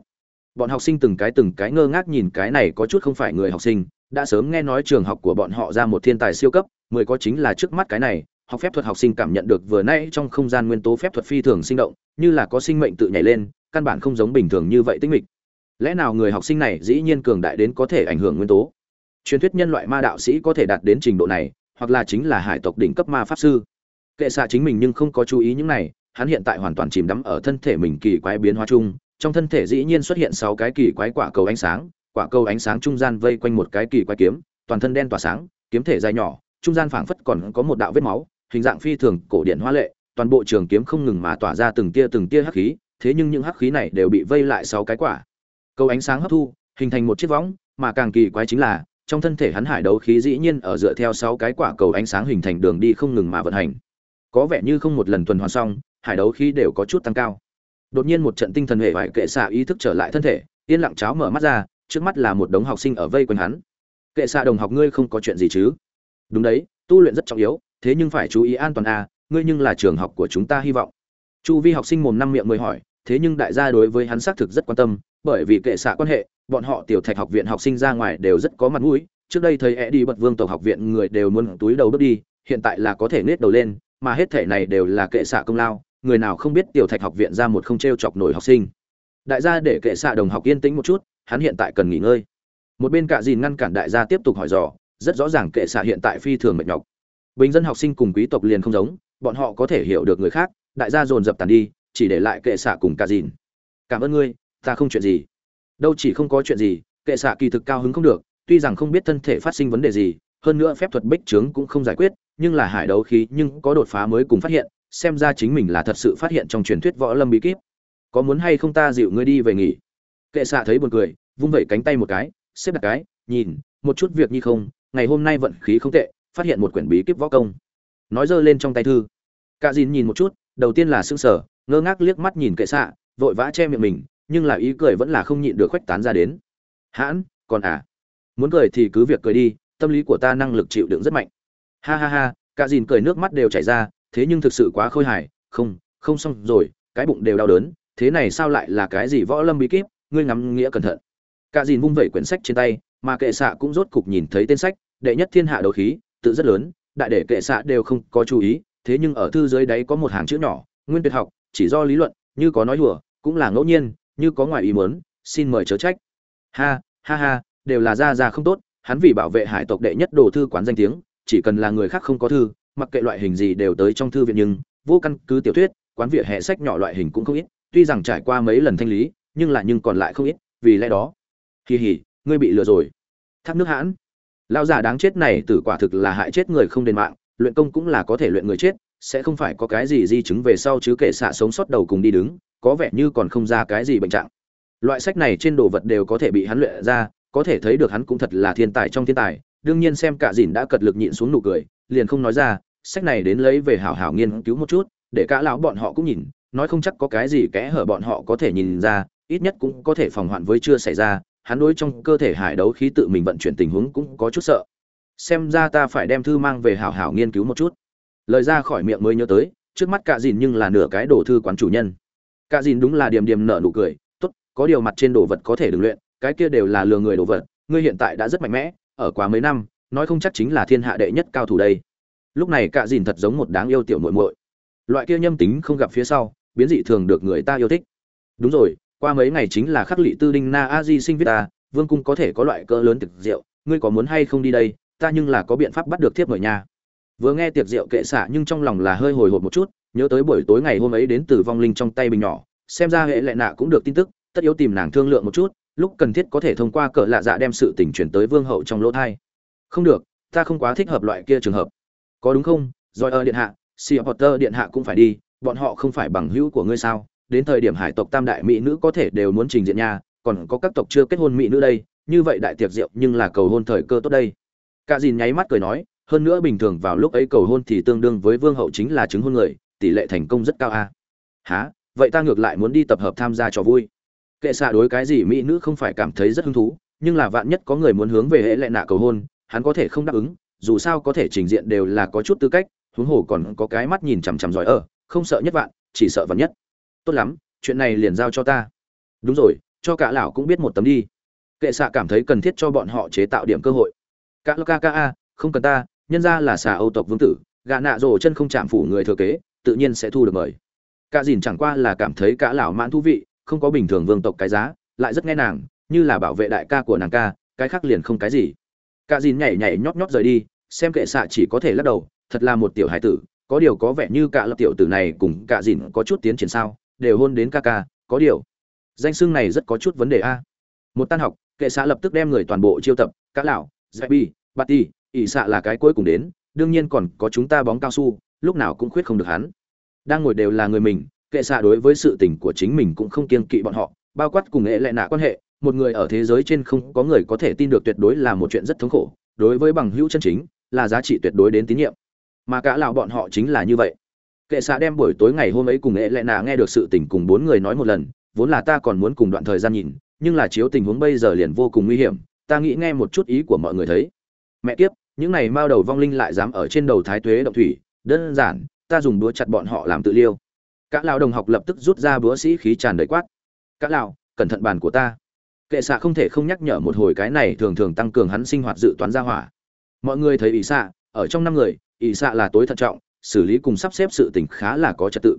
Bọn học sinh từng cái từng cái ngơ ngác nhìn cái này có chút không phải người học sinh, đã sớm nghe nói trường học của bọn họ ra một thiên tài siêu cấp, mười có chính là trước mắt cái này, học phép thuật học sinh cảm nhận được vừa nay trong không gian nguyên tố phép thuật phi thường sinh động, như là có sinh mệnh tự nhảy lên, căn bản không giống bình thường như vậy tinh mịch lẽ nào người học sinh này dĩ nhiên cường đại đến có thể ảnh hưởng nguyên tố? Truyền thuyết nhân loại ma đạo sĩ có thể đạt đến trình độ này, hoặc là chính là hải tộc đỉnh cấp ma pháp sư. Kệ xạ chính mình nhưng không có chú ý những này, hắn hiện tại hoàn toàn chìm đắm ở thân thể mình kỳ quái biến hóa chung. Trong thân thể dĩ nhiên xuất hiện sáu cái kỳ quái quả cầu ánh sáng, quả cầu ánh sáng trung gian vây quanh một cái kỳ quái kiếm, toàn thân đen tỏa sáng, kiếm thể dài nhỏ, trung gian phảng phất còn có một đạo vết máu, hình dạng phi thường cổ điển hoa lệ, toàn bộ trường kiếm không ngừng mà tỏa ra từng tia từng tia hắc khí, thế nhưng những hắc khí này đều bị vây lại sáu cái quả cầu ánh sáng hấp thu, hình thành một chiếc võng, mà càng kỳ quái chính là, trong thân thể hắn hải đấu khí dĩ nhiên ở dựa theo sáu cái quả cầu ánh sáng hình thành đường đi không ngừng mà vận hành. Có vẻ như không một lần tuần hoàn xong, hải đấu khí đều có chút tăng cao. Đột nhiên một trận tinh thần hệ vải kệ xạ ý thức trở lại thân thể, yên lặng cháo mở mắt ra, trước mắt là một đống học sinh ở vây quanh hắn. Kệ xạ đồng học ngươi không có chuyện gì chứ? Đúng đấy, tu luyện rất trọng yếu, thế nhưng phải chú ý an toàn à ngươi nhưng là trường học của chúng ta hy vọng. Chu vi học sinh mồm năm miệng mới hỏi, thế nhưng đại gia đối với hắn xác thực rất quan tâm bởi vì kệ xạ quan hệ, bọn họ tiểu thạch học viện học sinh ra ngoài đều rất có mặt mũi. Trước đây thấy e đi bật vương tộc học viện người đều muốn túi đầu bước đi, hiện tại là có thể nết đầu lên, mà hết thể này đều là kệ xạ công lao, người nào không biết tiểu thạch học viện ra một không t r e o chọc nổi học sinh. Đại gia để kệ xạ đồng học yên tĩnh một chút, hắn hiện tại cần nghỉ ngơi. Một bên cạ dìn ngăn cản đại gia tiếp tục hỏi dò, rất rõ ràng kệ xạ hiện tại phi thường mệt nhọc. Bình dân học sinh cùng quý tộc liền không giống, bọn họ có thể hiểu được người khác, đại gia dồn dập tàn đi, chỉ để lại kệ xạ cùng cạ dìn. Cảm ơn ngươi ta không chuyện gì. Đâu chỉ không có chuyện gì, kệ xạ kỳ thực cao hứng không được, tuy rằng không biết thân thể phát sinh vấn đề gì, hơn nữa phép thuật bích trướng cũng không giải quyết, nhưng là hải đấu khí nhưng có đột phá mới cùng phát hiện, xem ra chính mình là thật sự phát hiện trong truyền thuyết võ lâm bí kíp. Có muốn hay không ta dịu ngươi đi về nghỉ. Kệ xạ thấy buồn cười, vung vẩy cánh tay một cái, xếp đặt cái, nhìn, một chút việc như không, ngày hôm nay vận khí không tệ, phát hiện một quyển bí kíp võ công. Nói giơ lên trong tay thư. Cả dìn nhìn một chút, đầu tiên là xương sở ngơ ngác liếc mắt nhìn kệ xạ, vội vã che miệng mình nhưng là ý cười vẫn là không nhịn được khoách tán ra đến. Hãn, còn à? Muốn cười thì cứ việc cười đi, tâm lý của ta năng lực chịu đựng rất mạnh. Ha ha ha, cả dìn cười nước mắt đều chảy ra, thế nhưng thực sự quá khôi hài. Không không xong rồi, cái bụng đều đau đớn, thế này sao lại là cái gì võ lâm bí kíp? Ngươi ngắm nghĩa cẩn thận. Cả dìn vung vẩy quyển sách trên tay, mà kệ xạ cũng rốt cục nhìn thấy tên sách, đệ nhất thiên hạ đấu khí, tự rất lớn, đại để kệ xạ đều không có chú ý, thế nhưng ở thư dưới đấy có một hàng chữ nhỏ, nguyên tuyệt học, chỉ do lý luận, như có nói hùa cũng là ngẫu nhiên như có ngoài ý muốn, xin mời chớ trách. Ha ha ha, đều là gia gia không tốt, hắn vì bảo vệ hải tộc đệ nhất đồ thư quán danh tiếng, chỉ cần là người khác không có thư, mặc kệ loại hình gì đều tới trong thư viện nhưng, vô căn cứ tiểu thuyết, quán vỉa hè sách nhỏ loại hình cũng không ít, tuy rằng trải qua mấy lần thanh lý, nhưng là nhưng còn lại không ít, vì lẽ đó. Kỳ hỉ ngươi bị lừa rồi. Thác nước hãn. Lão già đáng chết này tử quả thực là hại chết người không đền mạng, luyện công cũng là có thể luyện người chết, sẽ không phải có cái gì di chứng về sau chứ kể xạ sống sót đầu cùng đi đứng có vẻ như còn không ra cái gì bệnh trạng. Loại sách này trên đồ vật đều có thể bị hắn luyện ra, có thể thấy được hắn cũng thật là thiên tài trong thiên tài, đương nhiên xem cả dìn đã cật lực nhịn xuống nụ cười, liền không nói ra, sách này đến lấy về hảo hảo nghiên cứu một chút, để cả lão bọn họ cũng nhìn, nói không chắc có cái gì kẽ hở bọn họ có thể nhìn ra, ít nhất cũng có thể phòng hoạn với chưa xảy ra, hắn đối trong cơ thể hải đấu khí tự mình vận chuyển tình huống cũng có chút sợ. Xem ra ta phải đem thư mang về hảo hảo nghiên cứu một chút. Lời ra khỏi miệng mới nhớ tới, trước mắt cả dìn nhưng là nửa cái đồ thư quán chủ nhân cả dìn đúng là điểm điểm nở nụ cười, tốt, có điều mặt trên đồ vật có thể đừng luyện, cái kia đều là lừa người đồ vật, ngươi hiện tại đã rất mạnh mẽ, ở quá mấy năm, nói không chắc chính là thiên hạ đệ nhất cao thủ đây. Lúc này cả dìn thật giống một đáng yêu tiểu muội muội. Loại kia nhâm tính không gặp phía sau, biến dị thường được người ta yêu thích. Đúng rồi, qua mấy ngày chính là khắc lị tư đinh na a di sinh viết ta, vương cung có thể có loại cỡ lớn thực rượu, ngươi có muốn hay không đi đây, ta nhưng là có biện pháp bắt được thiếp mời nhà. vừa nghe tiệc rượu kệ xạ nhưng trong lòng là hơi hồi hộp một chút nhớ tới buổi tối ngày hôm ấy đến từ vong linh trong tay bình nhỏ, xem ra hệ lệ nạ cũng được tin tức, tất yếu tìm nàng thương lượng một chút, lúc cần thiết có thể thông qua cỡ lạ dạ đem sự tình chuyển tới vương hậu trong lỗ thai. Không được, ta không quá thích hợp loại kia trường hợp. Có đúng không? Rồi ở điện hạ si potter điện hạ cũng phải đi, bọn họ không phải bằng hữu của ngươi sao? Đến thời điểm hải tộc tam đại mỹ nữ có thể đều muốn trình diện nha, còn có các tộc chưa kết hôn mỹ nữ đây, như vậy đại tiệc rượu nhưng là cầu hôn thời cơ tốt đây. Cả dìn nháy mắt cười nói, hơn nữa bình thường vào lúc ấy cầu hôn thì tương đương với vương hậu chính là chứng hôn người tỷ lệ thành công rất cao a. À? há vậy ta ngược lại muốn đi tập hợp tham gia trò vui. Kệ xạ đối cái gì mỹ nữ không phải cảm thấy rất hứng thú, nhưng là vạn nhất có người muốn hướng về hệ lệ nạ cầu hôn, hắn có thể không đáp ứng, dù sao có thể trình diện đều là có chút tư cách, huống hồ còn có cái mắt nhìn chằm chằm giỏi ở, không sợ nhất vạn, chỉ sợ vạn nhất. Tốt lắm, chuyện này liền giao cho ta. Đúng rồi, cho cả lão cũng biết một tấm đi. Kệ xạ cảm thấy cần thiết cho bọn họ chế tạo điểm cơ hội. Cả ca a à, không cần ta, nhân ra là xà âu tộc vương tử gạ nạ rồ chân không chạm phủ người thừa kế tự nhiên sẽ thu được mời. Cả dìn chẳng qua là cảm thấy cả lão mãn thú vị, không có bình thường vương tộc cái giá, lại rất nghe nàng, như là bảo vệ đại ca của nàng ca, cái khác liền không cái gì. Cả dìn nhảy nhảy nhót nhót rời đi, xem kệ xạ chỉ có thể lắc đầu, thật là một tiểu hải tử, có điều có vẻ như cả lập tiểu tử này cùng cả dìn có chút tiến triển sao, đều hôn đến ca ca, có điều. Danh xưng này rất có chút vấn đề a. Một tan học, kệ xạ lập tức đem người toàn bộ chiêu tập, cả lão dạy bi bát ti ỷ xạ là cái cuối cùng đến, đương nhiên còn có chúng ta bóng cao su lúc nào cũng khuyết không được hắn. Đang ngồi đều là người mình, kệ xạ đối với sự tình của chính mình cũng không kiên kỵ bọn họ, bao quát cùng nghệ lệ nạ quan hệ, một người ở thế giới trên không có người có thể tin được tuyệt đối là một chuyện rất thống khổ, đối với bằng hữu chân chính, là giá trị tuyệt đối đến tín nhiệm. Mà cả lão bọn họ chính là như vậy. Kệ xạ đem buổi tối ngày hôm ấy cùng nghệ lệ nạ nghe được sự tình cùng bốn người nói một lần, vốn là ta còn muốn cùng đoạn thời gian nhìn, nhưng là chiếu tình huống bây giờ liền vô cùng nguy hiểm, ta nghĩ nghe một chút ý của mọi người thấy. Mẹ kiếp, những này mao đầu vong linh lại dám ở trên đầu thái tuế động thủy đơn giản, ta dùng đũa chặt bọn họ làm tự liêu. Cả lão đồng học lập tức rút ra búa sĩ khí tràn đầy quát. Cả lão, cẩn thận bàn của ta. Kệ xạ không thể không nhắc nhở một hồi cái này thường thường tăng cường hắn sinh hoạt dự toán ra hỏa. Mọi người thấy ỷ xạ, ở trong năm người, ỷ xạ là tối thận trọng, xử lý cùng sắp xếp sự tình khá là có trật tự.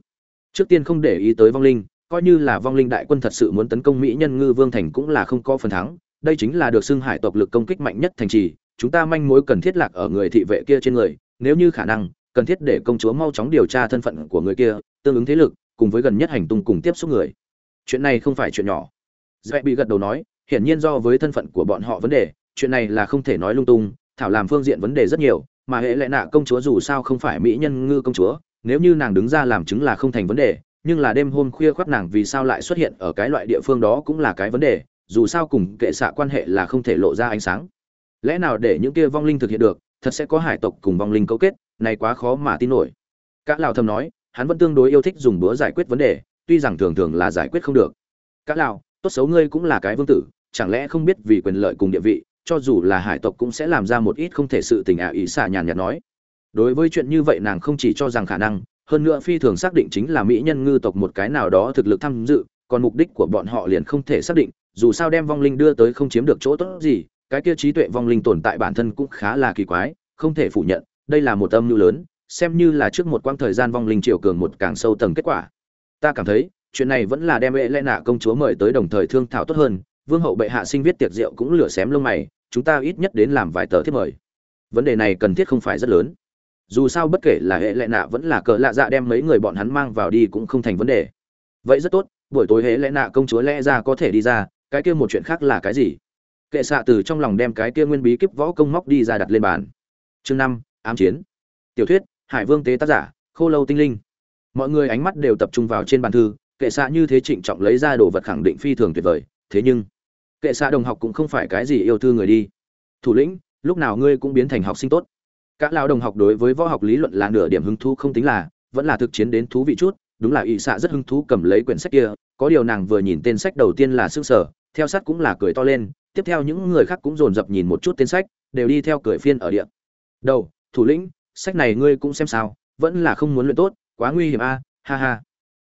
Trước tiên không để ý tới vong linh, coi như là vong linh đại quân thật sự muốn tấn công mỹ nhân ngư vương thành cũng là không có phần thắng. Đây chính là được xưng hải tộc lực công kích mạnh nhất thành trì. Chúng ta manh mối cần thiết lạc ở người thị vệ kia trên người, nếu như khả năng cần thiết để công chúa mau chóng điều tra thân phận của người kia, tương ứng thế lực, cùng với gần nhất hành tung cùng tiếp xúc người. Chuyện này không phải chuyện nhỏ. Dễ bị gật đầu nói, hiển nhiên do với thân phận của bọn họ vấn đề, chuyện này là không thể nói lung tung, thảo làm phương diện vấn đề rất nhiều, mà hệ lệ nạ công chúa dù sao không phải mỹ nhân ngư công chúa, nếu như nàng đứng ra làm chứng là không thành vấn đề, nhưng là đêm hôm khuya khoác nàng vì sao lại xuất hiện ở cái loại địa phương đó cũng là cái vấn đề, dù sao cùng kệ xạ quan hệ là không thể lộ ra ánh sáng. Lẽ nào để những kia vong linh thực hiện được, thật sẽ có hải tộc cùng vong linh cấu kết này quá khó mà tin nổi. Cả lão thầm nói, hắn vẫn tương đối yêu thích dùng búa giải quyết vấn đề, tuy rằng thường thường là giải quyết không được. Cả lão, tốt xấu ngươi cũng là cái vương tử, chẳng lẽ không biết vì quyền lợi cùng địa vị, cho dù là hải tộc cũng sẽ làm ra một ít không thể sự tình ạ ý xả nhàn nhạt nói. Đối với chuyện như vậy nàng không chỉ cho rằng khả năng, hơn nữa phi thường xác định chính là mỹ nhân ngư tộc một cái nào đó thực lực tham dự, còn mục đích của bọn họ liền không thể xác định, dù sao đem vong linh đưa tới không chiếm được chỗ tốt gì, cái kia trí tuệ vong linh tồn tại bản thân cũng khá là kỳ quái, không thể phủ nhận đây là một âm mưu lớn, xem như là trước một quãng thời gian vong linh triều cường một càng sâu tầng kết quả. Ta cảm thấy, chuyện này vẫn là đem ệ lẽ nạ công chúa mời tới đồng thời thương thảo tốt hơn, vương hậu bệ hạ sinh viết tiệc rượu cũng lửa xém lông mày, chúng ta ít nhất đến làm vài tờ thiết mời. Vấn đề này cần thiết không phải rất lớn. Dù sao bất kể là hệ lệ nạ vẫn là cờ lạ dạ đem mấy người bọn hắn mang vào đi cũng không thành vấn đề. Vậy rất tốt, buổi tối hệ lệ nạ công chúa lẽ ra có thể đi ra, cái kia một chuyện khác là cái gì? Kệ xạ từ trong lòng đem cái kia nguyên bí kíp võ công móc đi ra đặt lên bàn. Chương năm ám chiến. Tiểu thuyết, hải vương tế tác giả, khô lâu tinh linh. Mọi người ánh mắt đều tập trung vào trên bàn thư, kệ xạ như thế trịnh trọng lấy ra đồ vật khẳng định phi thường tuyệt vời, thế nhưng, kệ xạ đồng học cũng không phải cái gì yêu thư người đi. Thủ lĩnh, lúc nào ngươi cũng biến thành học sinh tốt. Các lao đồng học đối với võ học lý luận là nửa điểm hứng thú không tính là, vẫn là thực chiến đến thú vị chút, đúng là ỵ xạ rất hứng thú cầm lấy quyển sách kia, có điều nàng vừa nhìn tên sách đầu tiên là s ư sở, theo sát cũng là cười to lên, tiếp theo những người khác cũng dồn dập nhìn một chút tên sách, đều đi theo cười phiên ở địa. Đầu thủ lĩnh, sách này ngươi cũng xem sao, vẫn là không muốn luyện tốt, quá nguy hiểm a, ha ha.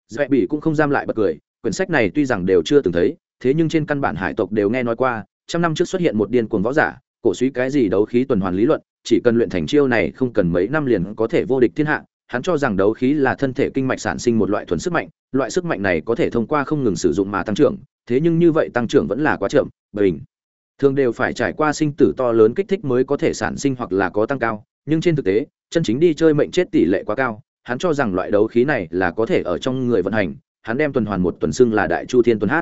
Dễ bị cũng không giam lại bật cười, quyển sách này tuy rằng đều chưa từng thấy, thế nhưng trên căn bản hải tộc đều nghe nói qua, trăm năm trước xuất hiện một điên cuồng võ giả, cổ suý cái gì đấu khí tuần hoàn lý luận, chỉ cần luyện thành chiêu này không cần mấy năm liền có thể vô địch thiên hạ, hắn cho rằng đấu khí là thân thể kinh mạch sản sinh một loại thuần sức mạnh, loại sức mạnh này có thể thông qua không ngừng sử dụng mà tăng trưởng, thế nhưng như vậy tăng trưởng vẫn là quá chậm, bình. Thường đều phải trải qua sinh tử to lớn kích thích mới có thể sản sinh hoặc là có tăng cao nhưng trên thực tế, chân chính đi chơi mệnh chết tỷ lệ quá cao, hắn cho rằng loại đấu khí này là có thể ở trong người vận hành, hắn đem tuần hoàn một tuần xưng là đại chu thiên tuần hát.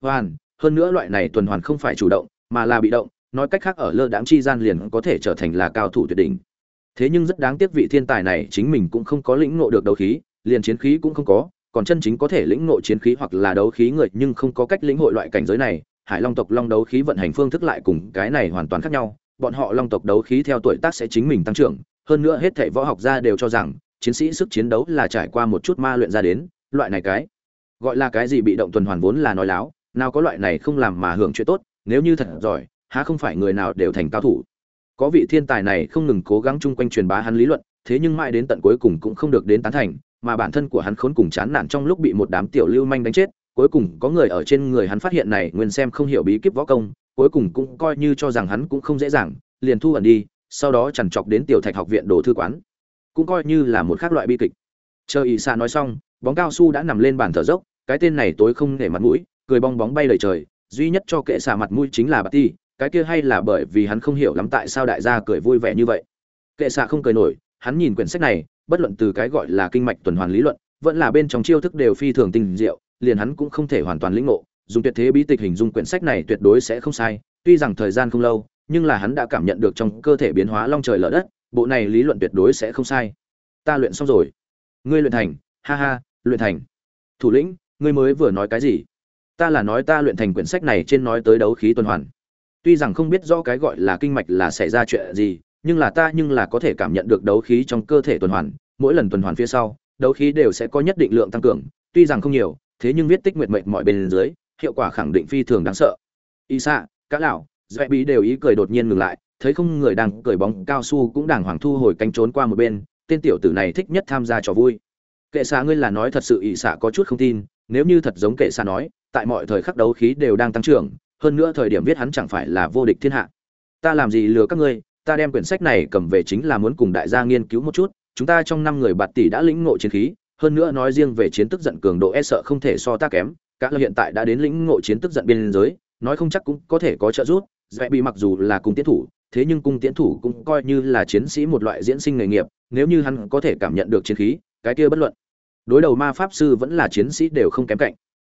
Hoàn, hơn nữa loại này tuần hoàn không phải chủ động, mà là bị động, nói cách khác ở lơ đãng chi gian liền có thể trở thành là cao thủ tuyệt đỉnh. Thế nhưng rất đáng tiếc vị thiên tài này chính mình cũng không có lĩnh ngộ được đấu khí, liền chiến khí cũng không có, còn chân chính có thể lĩnh ngộ chiến khí hoặc là đấu khí người nhưng không có cách lĩnh hội loại cảnh giới này. Hải long tộc long đấu khí vận hành phương thức lại cùng cái này hoàn toàn khác nhau bọn họ long tộc đấu khí theo tuổi tác sẽ chính mình tăng trưởng. Hơn nữa hết thảy võ học gia đều cho rằng, chiến sĩ sức chiến đấu là trải qua một chút ma luyện ra đến, loại này cái, gọi là cái gì bị động tuần hoàn vốn là nói láo, nào có loại này không làm mà hưởng chuyện tốt, nếu như thật giỏi, há không phải người nào đều thành cao thủ. Có vị thiên tài này không ngừng cố gắng chung quanh truyền bá hắn lý luận, thế nhưng mãi đến tận cuối cùng cũng không được đến tán thành, mà bản thân của hắn khốn cùng chán nản trong lúc bị một đám tiểu lưu manh đánh chết, cuối cùng có người ở trên người hắn phát hiện này, nguyên xem không hiểu bí kíp võ công cuối cùng cũng coi như cho rằng hắn cũng không dễ dàng, liền thu ẩn đi, sau đó chằn chọc đến tiểu thạch học viện đồ thư quán. Cũng coi như là một khác loại bi kịch. Chờ Y Sa nói xong, bóng cao su đã nằm lên bàn thở dốc, cái tên này tối không để mặt mũi, cười bong bóng bay lời trời, duy nhất cho kệ xả mặt mũi chính là Bạt ti, cái kia hay là bởi vì hắn không hiểu lắm tại sao đại gia cười vui vẻ như vậy. Kệ xạ không cười nổi, hắn nhìn quyển sách này, bất luận từ cái gọi là kinh mạch tuần hoàn lý luận, vẫn là bên trong chiêu thức đều phi thường tinh diệu, liền hắn cũng không thể hoàn toàn lĩnh ngộ dùng tuyệt thế bí tịch hình dung quyển sách này tuyệt đối sẽ không sai, tuy rằng thời gian không lâu, nhưng là hắn đã cảm nhận được trong cơ thể biến hóa long trời lở đất, bộ này lý luận tuyệt đối sẽ không sai. Ta luyện xong rồi. Ngươi luyện thành, ha ha, luyện thành. Thủ lĩnh, ngươi mới vừa nói cái gì? Ta là nói ta luyện thành quyển sách này trên nói tới đấu khí tuần hoàn. Tuy rằng không biết rõ cái gọi là kinh mạch là xảy ra chuyện gì, nhưng là ta nhưng là có thể cảm nhận được đấu khí trong cơ thể tuần hoàn. Mỗi lần tuần hoàn phía sau, đấu khí đều sẽ có nhất định lượng tăng cường, tuy rằng không nhiều, thế nhưng viết tích nguyệt mệnh mọi bên dưới hiệu quả khẳng định phi thường đáng sợ. Y xạ cá lão dễ bí đều ý cười đột nhiên ngừng lại, thấy không người đang cười bóng cao su cũng đàng hoàng thu hồi cánh trốn qua một bên, tên tiểu tử này thích nhất tham gia trò vui. Kệ xạ ngươi là nói thật sự ỵ xạ có chút không tin, nếu như thật giống kệ xạ nói, tại mọi thời khắc đấu khí đều đang tăng trưởng, hơn nữa thời điểm viết hắn chẳng phải là vô địch thiên hạ. Ta làm gì lừa các ngươi, ta đem quyển sách này cầm về chính là muốn cùng đại gia nghiên cứu một chút, chúng ta trong năm người bạt tỷ đã lĩnh ngộ chiến khí, hơn nữa nói riêng về chiến tức giận cường độ e sợ không thể so ta kém cả là hiện tại đã đến lĩnh ngộ chiến tức giận biên giới, nói không chắc cũng có thể có trợ giúp. Dễ bị mặc dù là cung tiến thủ, thế nhưng cung tiến thủ cũng coi như là chiến sĩ một loại diễn sinh nghề nghiệp, nếu như hắn có thể cảm nhận được chiến khí, cái kia bất luận. Đối đầu ma pháp sư vẫn là chiến sĩ đều không kém cạnh.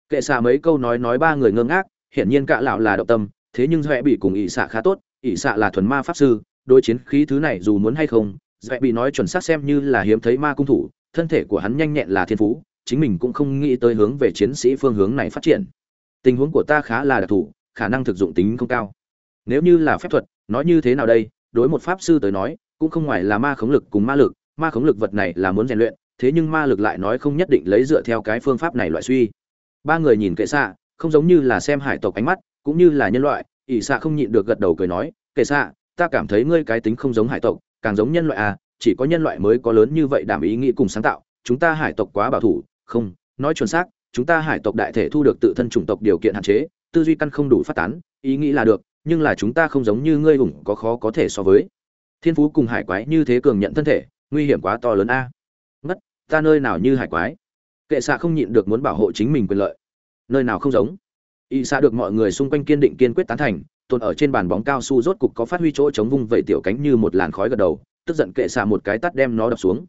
Kệ xạ mấy câu nói nói ba người ngơ ngác, hiển nhiên cả lão là động tâm, thế nhưng dễ bị cùng ỷ xạ khá tốt, ỷ xạ là thuần ma pháp sư, đối chiến khí thứ này dù muốn hay không dễ bị nói chuẩn xác xem như là hiếm thấy ma cung thủ, thân thể của hắn nhanh nhẹn là thiên phú chính mình cũng không nghĩ tới hướng về chiến sĩ phương hướng này phát triển. Tình huống của ta khá là đặc thù, khả năng thực dụng tính không cao. Nếu như là phép thuật, nói như thế nào đây? Đối một pháp sư tới nói, cũng không ngoài là ma khống lực cùng ma lực, ma khống lực vật này là muốn rèn luyện, thế nhưng ma lực lại nói không nhất định lấy dựa theo cái phương pháp này loại suy. Ba người nhìn kệ xạ, không giống như là xem hải tộc ánh mắt, cũng như là nhân loại, ỷ xạ không nhịn được gật đầu cười nói, kệ xạ, ta cảm thấy ngươi cái tính không giống hải tộc, càng giống nhân loại à chỉ có nhân loại mới có lớn như vậy đảm ý nghĩ cùng sáng tạo chúng ta hải tộc quá bảo thủ, không, nói chuẩn xác, chúng ta hải tộc đại thể thu được tự thân chủng tộc điều kiện hạn chế, tư duy căn không đủ phát tán, ý nghĩ là được, nhưng là chúng ta không giống như ngươi hùng, có khó có thể so với. Thiên phú cùng hải quái như thế cường nhận thân thể, nguy hiểm quá to lớn a. Ngất, ta nơi nào như hải quái? Kệ xạ không nhịn được muốn bảo hộ chính mình quyền lợi. Nơi nào không giống? Y xạ được mọi người xung quanh kiên định kiên quyết tán thành, tồn ở trên bàn bóng cao su rốt cục có phát huy chỗ chống vung vẩy tiểu cánh như một làn khói gật đầu, tức giận kệ xạ một cái tắt đem nó đập xuống.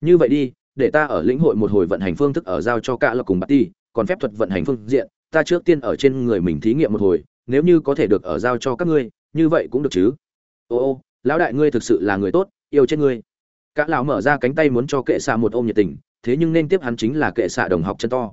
Như vậy đi để ta ở lĩnh hội một hồi vận hành phương thức ở giao cho cả là cùng bát ti, còn phép thuật vận hành phương diện, ta trước tiên ở trên người mình thí nghiệm một hồi, nếu như có thể được ở giao cho các ngươi, như vậy cũng được chứ. Ô ô, lão đại ngươi thực sự là người tốt, yêu chết ngươi. Cả lão mở ra cánh tay muốn cho kệ xạ một ôm nhiệt tình, thế nhưng nên tiếp hắn chính là kệ xạ đồng học chân to.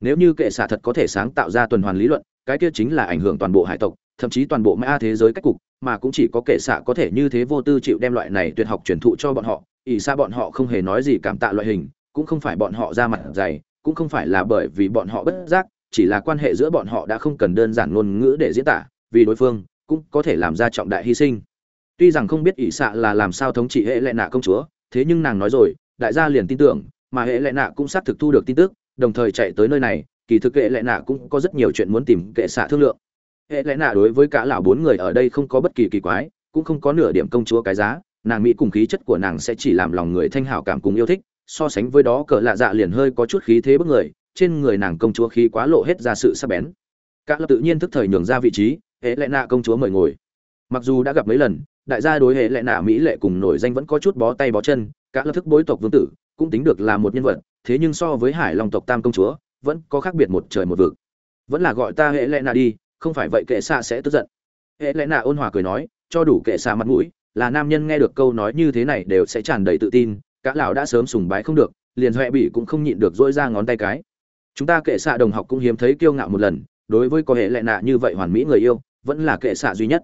Nếu như kệ xạ thật có thể sáng tạo ra tuần hoàn lý luận, cái kia chính là ảnh hưởng toàn bộ hải tộc, thậm chí toàn bộ mã thế giới cách cục, mà cũng chỉ có kệ xạ có thể như thế vô tư chịu đem loại này tuyệt học truyền thụ cho bọn họ ỷ xa bọn họ không hề nói gì cảm tạ loại hình, cũng không phải bọn họ ra mặt dày, cũng không phải là bởi vì bọn họ bất giác, chỉ là quan hệ giữa bọn họ đã không cần đơn giản ngôn ngữ để diễn tả, vì đối phương cũng có thể làm ra trọng đại hy sinh. Tuy rằng không biết ỷ xạ là làm sao thống trị hệ lệ nạ công chúa, thế nhưng nàng nói rồi, đại gia liền tin tưởng, mà hệ lệ nạ cũng xác thực thu được tin tức, đồng thời chạy tới nơi này, kỳ thực hệ lệ nạ cũng có rất nhiều chuyện muốn tìm kệ xạ thương lượng. Hệ lệ nạ đối với cả lão bốn người ở đây không có bất kỳ kỳ quái, cũng không có nửa điểm công chúa cái giá nàng mỹ cùng khí chất của nàng sẽ chỉ làm lòng người thanh hảo cảm cùng yêu thích, so sánh với đó cỡ lạ dạ liền hơi có chút khí thế bức người, trên người nàng công chúa khí quá lộ hết ra sự sắc bén. Cả lập tự nhiên thức thời nhường ra vị trí, hệ lệ nạ công chúa mời ngồi. Mặc dù đã gặp mấy lần, đại gia đối hệ lệ nạ mỹ lệ cùng nổi danh vẫn có chút bó tay bó chân, cả lập thức bối tộc vương tử, cũng tính được là một nhân vật, thế nhưng so với hải long tộc tam công chúa, vẫn có khác biệt một trời một vực. Vẫn là gọi ta hệ lệ nạ đi, không phải vậy kệ xạ sẽ tức giận. Hệ lệ nạ ôn hòa cười nói, cho đủ kệ xạ mặt mũi là nam nhân nghe được câu nói như thế này đều sẽ tràn đầy tự tin, cả lão đã sớm sùng bái không được, liền huệ bị cũng không nhịn được dỗi ra ngón tay cái. Chúng ta kệ xạ đồng học cũng hiếm thấy kiêu ngạo một lần, đối với có hệ lệ nạ như vậy hoàn mỹ người yêu, vẫn là kệ xạ duy nhất.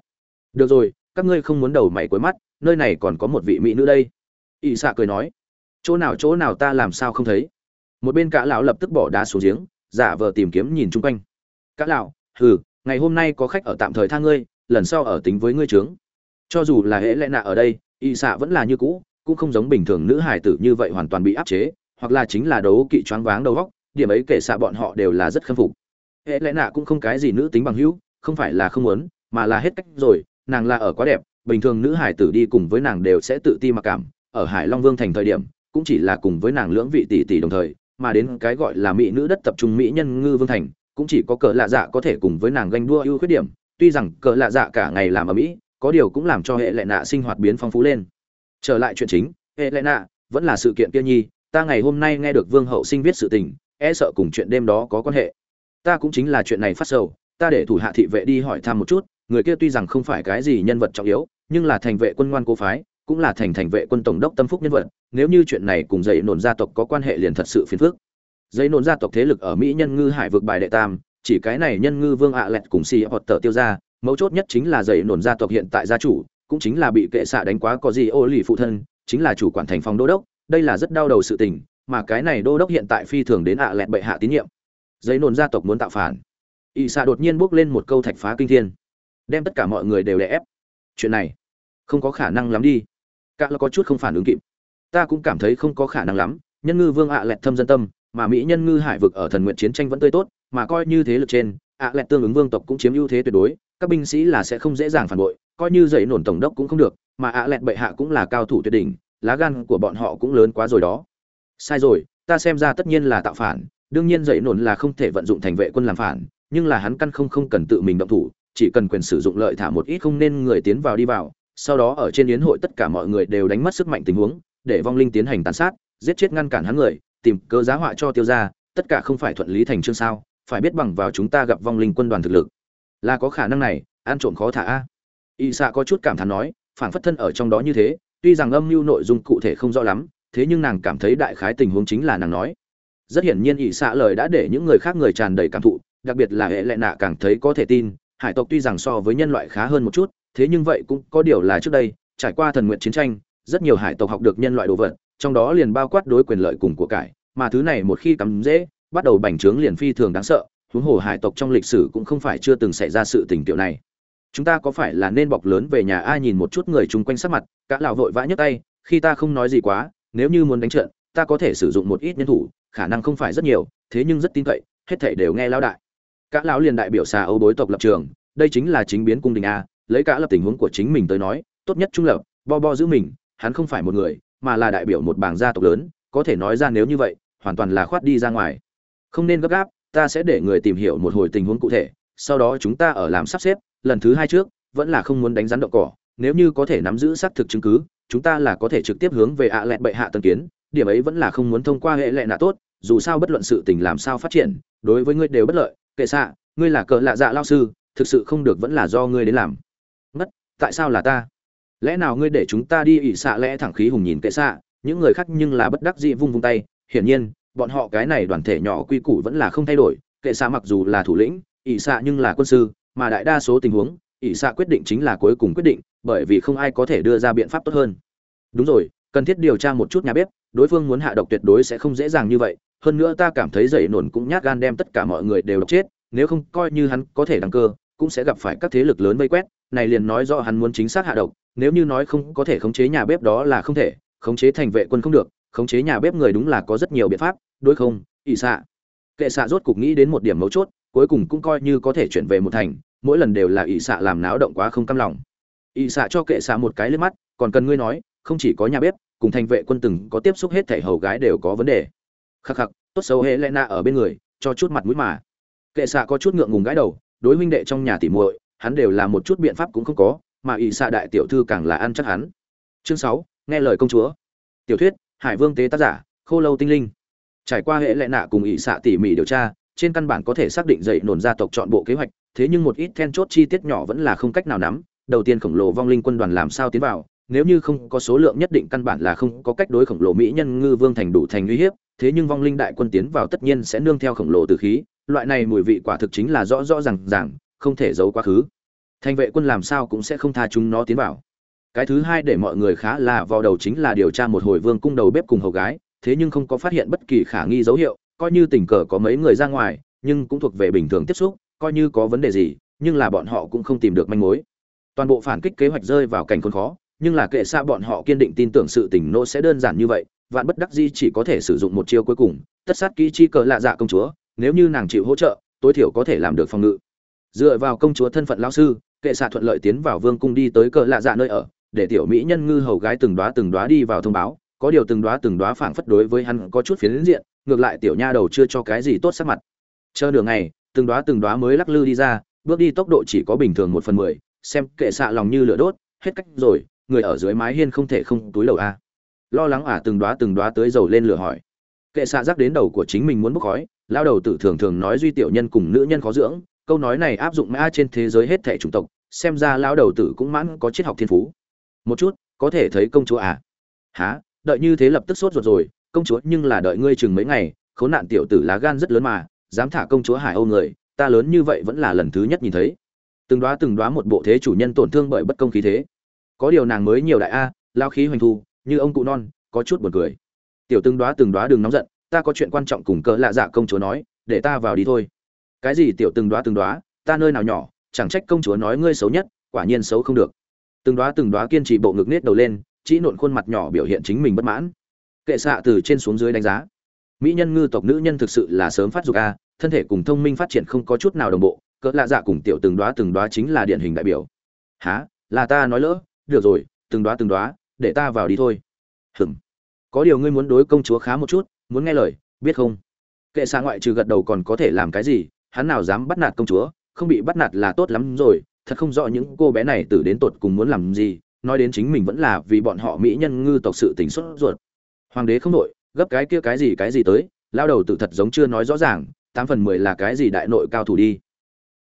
Được rồi, các ngươi không muốn đầu mày cuối mắt, nơi này còn có một vị mỹ nữ đây. Ỵ xạ cười nói, chỗ nào chỗ nào ta làm sao không thấy? Một bên cả lão lập tức bỏ đá xuống giếng, giả vờ tìm kiếm nhìn chung quanh. Cả lão, hừ, ngày hôm nay có khách ở tạm thời tha ngươi, lần sau ở tính với ngươi trướng cho dù là hễ lẽ nạ ở đây, y xạ vẫn là như cũ, cũng không giống bình thường nữ hải tử như vậy hoàn toàn bị áp chế, hoặc là chính là đấu kỵ choáng váng đầu góc, điểm ấy kể xạ bọn họ đều là rất khâm phục. Hệ lẽ nạ cũng không cái gì nữ tính bằng hữu, không phải là không muốn, mà là hết cách rồi, nàng là ở quá đẹp, bình thường nữ hải tử đi cùng với nàng đều sẽ tự ti mặc cảm, ở hải long vương thành thời điểm, cũng chỉ là cùng với nàng lưỡng vị tỷ tỷ đồng thời, mà đến cái gọi là mỹ nữ đất tập trung mỹ nhân ngư vương thành, cũng chỉ có cờ lạ dạ có thể cùng với nàng ganh đua ưu khuyết điểm, tuy rằng cờ lạ dạ cả ngày làm ở mỹ có điều cũng làm cho hệ lệ nạ sinh hoạt biến phong phú lên. Trở lại chuyện chính, hệ lệ nạ, vẫn là sự kiện kia nhi, ta ngày hôm nay nghe được vương hậu sinh viết sự tình e sợ cùng chuyện đêm đó có quan hệ. Ta cũng chính là chuyện này phát sầu, ta để thủ hạ thị vệ đi hỏi thăm một chút, người kia tuy rằng không phải cái gì nhân vật trọng yếu, nhưng là thành vệ quân ngoan cố phái, cũng là thành thành vệ quân tổng đốc tâm phúc nhân vật, nếu như chuyện này cùng dậy nổn gia tộc có quan hệ liền thật sự phiền phức. Dây nổn gia tộc thế lực ở mỹ nhân ngư hải vực bài đệ tam, chỉ cái này nhân ngư vương ạ lẹt cùng xì hoặc tờ tiêu ra mấu chốt nhất chính là dày nổn gia tộc hiện tại gia chủ, cũng chính là bị kệ xạ đánh quá có gì ô lì phụ thân, chính là chủ quản thành phòng đô đốc, đây là rất đau đầu sự tình, mà cái này đô đốc hiện tại phi thường đến ạ lẹt bệ hạ tín nhiệm. Giấy nổn gia tộc muốn tạo phản. Ỵ xạ đột nhiên bước lên một câu thạch phá kinh thiên. Đem tất cả mọi người đều đè ép. Chuyện này không có khả năng lắm đi. Cả là có chút không phản ứng kịp. Ta cũng cảm thấy không có khả năng lắm, nhân ngư vương ạ lẹt thâm dân tâm, mà mỹ nhân ngư hải vực ở thần nguyện chiến tranh vẫn tươi tốt, mà coi như thế lực trên ạ lẹt tương ứng vương tộc cũng chiếm ưu thế tuyệt đối, các binh sĩ là sẽ không dễ dàng phản bội, coi như dậy nổn tổng đốc cũng không được, mà ạ lẹt bệ hạ cũng là cao thủ tuyệt đỉnh, lá gan của bọn họ cũng lớn quá rồi đó. Sai rồi, ta xem ra tất nhiên là tạo phản, đương nhiên dậy nổn là không thể vận dụng thành vệ quân làm phản, nhưng là hắn căn không không cần tự mình động thủ, chỉ cần quyền sử dụng lợi thả một ít không nên người tiến vào đi vào, sau đó ở trên yến hội tất cả mọi người đều đánh mất sức mạnh tình huống, để vong linh tiến hành tàn sát, giết chết ngăn cản hắn người, tìm cơ giá họa cho tiêu ra tất cả không phải thuận lý thành chương sao phải biết bằng vào chúng ta gặp vong linh quân đoàn thực lực. Là có khả năng này, ăn trộm khó thả a. Y xạ có chút cảm thán nói phản phất thân ở trong đó như thế, tuy rằng âm mưu nội dung cụ thể không rõ lắm, thế nhưng nàng cảm thấy đại khái tình huống chính là nàng nói. Rất hiển nhiên ỷ xạ lời đã để những người khác người tràn đầy cảm thụ, đặc biệt là hệ lệ nạ càng thấy có thể tin, hải tộc tuy rằng so với nhân loại khá hơn một chút, thế nhưng vậy cũng có điều là trước đây, trải qua thần nguyện chiến tranh, rất nhiều hải tộc học được nhân loại đồ vật, trong đó liền bao quát đối quyền lợi cùng của cải, mà thứ này một khi cắm dễ bắt đầu bành trướng liền phi thường đáng sợ, huống hồ hải tộc trong lịch sử cũng không phải chưa từng xảy ra sự tình tiểu này. Chúng ta có phải là nên bọc lớn về nhà ai nhìn một chút người chung quanh sắc mặt, cả lão vội vã nhấc tay, khi ta không nói gì quá, nếu như muốn đánh trận, ta có thể sử dụng một ít nhân thủ, khả năng không phải rất nhiều, thế nhưng rất tin cậy, hết thảy đều nghe lão đại. Cả lão liền đại biểu xà âu đối tộc lập trường, đây chính là chính biến cung đình a, lấy cả lập tình huống của chính mình tới nói, tốt nhất trung lập, bo bo giữ mình, hắn không phải một người, mà là đại biểu một bảng gia tộc lớn, có thể nói ra nếu như vậy, hoàn toàn là khoát đi ra ngoài không nên gấp gáp, ta sẽ để người tìm hiểu một hồi tình huống cụ thể, sau đó chúng ta ở làm sắp xếp, lần thứ hai trước, vẫn là không muốn đánh rắn động cỏ, nếu như có thể nắm giữ xác thực chứng cứ, chúng ta là có thể trực tiếp hướng về ạ à lẹt bệ hạ tân kiến, điểm ấy vẫn là không muốn thông qua hệ lệ nạ tốt, dù sao bất luận sự tình làm sao phát triển, đối với ngươi đều bất lợi, kệ xạ, ngươi là cờ lạ dạ lao sư, thực sự không được vẫn là do ngươi đến làm. Mất tại sao là ta? Lẽ nào ngươi để chúng ta đi ỉ xạ lẽ thẳng khí hùng nhìn kệ xạ, những người khác nhưng là bất đắc dĩ vung vung tay, hiển nhiên bọn họ cái này đoàn thể nhỏ quy củ vẫn là không thay đổi, kệ xạ mặc dù là thủ lĩnh, ỷ xạ nhưng là quân sư, mà đại đa số tình huống, ỷ xạ quyết định chính là cuối cùng quyết định, bởi vì không ai có thể đưa ra biện pháp tốt hơn. Đúng rồi, cần thiết điều tra một chút nhà bếp, đối phương muốn hạ độc tuyệt đối sẽ không dễ dàng như vậy, hơn nữa ta cảm thấy dậy nổn cũng nhát gan đem tất cả mọi người đều độc chết, nếu không coi như hắn có thể đăng cơ, cũng sẽ gặp phải các thế lực lớn vây quét, này liền nói rõ hắn muốn chính xác hạ độc, nếu như nói không có thể khống chế nhà bếp đó là không thể, khống chế thành vệ quân không được khống chế nhà bếp người đúng là có rất nhiều biện pháp, đối không ỵ xạ. Kệ xạ rốt cục nghĩ đến một điểm mấu chốt, cuối cùng cũng coi như có thể chuyển về một thành, mỗi lần đều là ỵ xạ làm náo động quá không cam lòng. Ỵ xạ cho kệ xạ một cái lên mắt, còn cần ngươi nói, không chỉ có nhà bếp, cùng thành vệ quân từng có tiếp xúc hết thảy hầu gái đều có vấn đề. Khắc khắc, tốt xấu hệ lẽ nạ ở bên người, cho chút mặt mũi mà. Kệ xạ có chút ngượng ngùng gái đầu, đối huynh đệ trong nhà tỉ muội, hắn đều là một chút biện pháp cũng không có, mà ỵ xạ đại tiểu thư càng là ăn chắc hắn. Chương sáu, nghe lời công chúa. Tiểu thuyết hải vương tế tác giả, khô lâu tinh linh. Trải qua hệ lệ nạ cùng ỷ xạ tỉ mỉ điều tra, trên căn bản có thể xác định dậy nổn gia tộc chọn bộ kế hoạch, thế nhưng một ít then chốt chi tiết nhỏ vẫn là không cách nào nắm. Đầu tiên khổng lồ vong linh quân đoàn làm sao tiến vào, nếu như không có số lượng nhất định căn bản là không có cách đối khổng lồ mỹ nhân ngư vương thành đủ thành uy hiếp, thế nhưng vong linh đại quân tiến vào tất nhiên sẽ nương theo khổng lồ từ khí, loại này mùi vị quả thực chính là rõ rõ rằng rằng không thể giấu quá khứ. Thành vệ quân làm sao cũng sẽ không tha chúng nó tiến vào cái thứ hai để mọi người khá là vào đầu chính là điều tra một hồi vương cung đầu bếp cùng hầu gái, thế nhưng không có phát hiện bất kỳ khả nghi dấu hiệu, coi như tình cờ có mấy người ra ngoài, nhưng cũng thuộc về bình thường tiếp xúc, coi như có vấn đề gì, nhưng là bọn họ cũng không tìm được manh mối. Toàn bộ phản kích kế hoạch rơi vào cảnh khốn khó, nhưng là kệ xa bọn họ kiên định tin tưởng sự tình nô sẽ đơn giản như vậy, vạn bất đắc di chỉ có thể sử dụng một chiêu cuối cùng, tất sát kỹ chi cờ lạ dạ công chúa, nếu như nàng chịu hỗ trợ, tối thiểu có thể làm được phòng ngự. Dựa vào công chúa thân phận lão sư, kệ xạ thuận lợi tiến vào vương cung đi tới cờ lạ dạ nơi ở để tiểu mỹ nhân ngư hầu gái từng đóa từng đóa đi vào thông báo, có điều từng đóa từng đóa phảng phất đối với hắn có chút phiến diện, ngược lại tiểu nha đầu chưa cho cái gì tốt sắc mặt. Chờ nửa ngày, từng đóa từng đóa mới lắc lư đi ra, bước đi tốc độ chỉ có bình thường một phần mười, xem kệ xạ lòng như lửa đốt, hết cách rồi, người ở dưới mái hiên không thể không túi lầu a. Lo lắng à từng đóa từng đóa tới dầu lên lửa hỏi. Kệ xạ rắc đến đầu của chính mình muốn bốc khói, lao đầu tử thường thường nói duy tiểu nhân cùng nữ nhân khó dưỡng, câu nói này áp dụng mã trên thế giới hết thể chủng tộc, xem ra lao đầu tử cũng mãn có triết học thiên phú một chút, có thể thấy công chúa à? Há đợi như thế lập tức sốt ruột rồi, công chúa nhưng là đợi ngươi chừng mấy ngày, khốn nạn tiểu tử lá gan rất lớn mà, dám thả công chúa hải âu người, ta lớn như vậy vẫn là lần thứ nhất nhìn thấy. Từng đoá từng đoá một bộ thế chủ nhân tổn thương bởi bất công khí thế. Có điều nàng mới nhiều đại a, lao khí hoành thu, như ông cụ non, có chút buồn cười. Tiểu từng đoá từng đoá đừng nóng giận, ta có chuyện quan trọng cùng cỡ lạ dạ công chúa nói, để ta vào đi thôi. Cái gì tiểu từng đoá từng đoá ta nơi nào nhỏ, chẳng trách công chúa nói ngươi xấu nhất, quả nhiên xấu không được từng đoá từng đoá kiên trì bộ ngực nết đầu lên, chỉ nộn khuôn mặt nhỏ biểu hiện chính mình bất mãn. Kệ xạ từ trên xuống dưới đánh giá. Mỹ nhân ngư tộc nữ nhân thực sự là sớm phát dục a, thân thể cùng thông minh phát triển không có chút nào đồng bộ, cỡ lạ dạ cùng tiểu từng đoá từng đoá chính là điển hình đại biểu. Há là ta nói lỡ? Được rồi, từng đoá từng đoá, để ta vào đi thôi. Hừng có điều ngươi muốn đối công chúa khá một chút, muốn nghe lời, biết không? Kệ xạ ngoại trừ gật đầu còn có thể làm cái gì, hắn nào dám bắt nạt công chúa, không bị bắt nạt là tốt lắm rồi thật không rõ những cô bé này từ đến tột cùng muốn làm gì, nói đến chính mình vẫn là vì bọn họ mỹ nhân ngư tộc sự tình xuất ruột. Hoàng đế không nội gấp cái kia cái gì cái gì tới, lao đầu tự thật giống chưa nói rõ ràng, tám phần mười là cái gì đại nội cao thủ đi.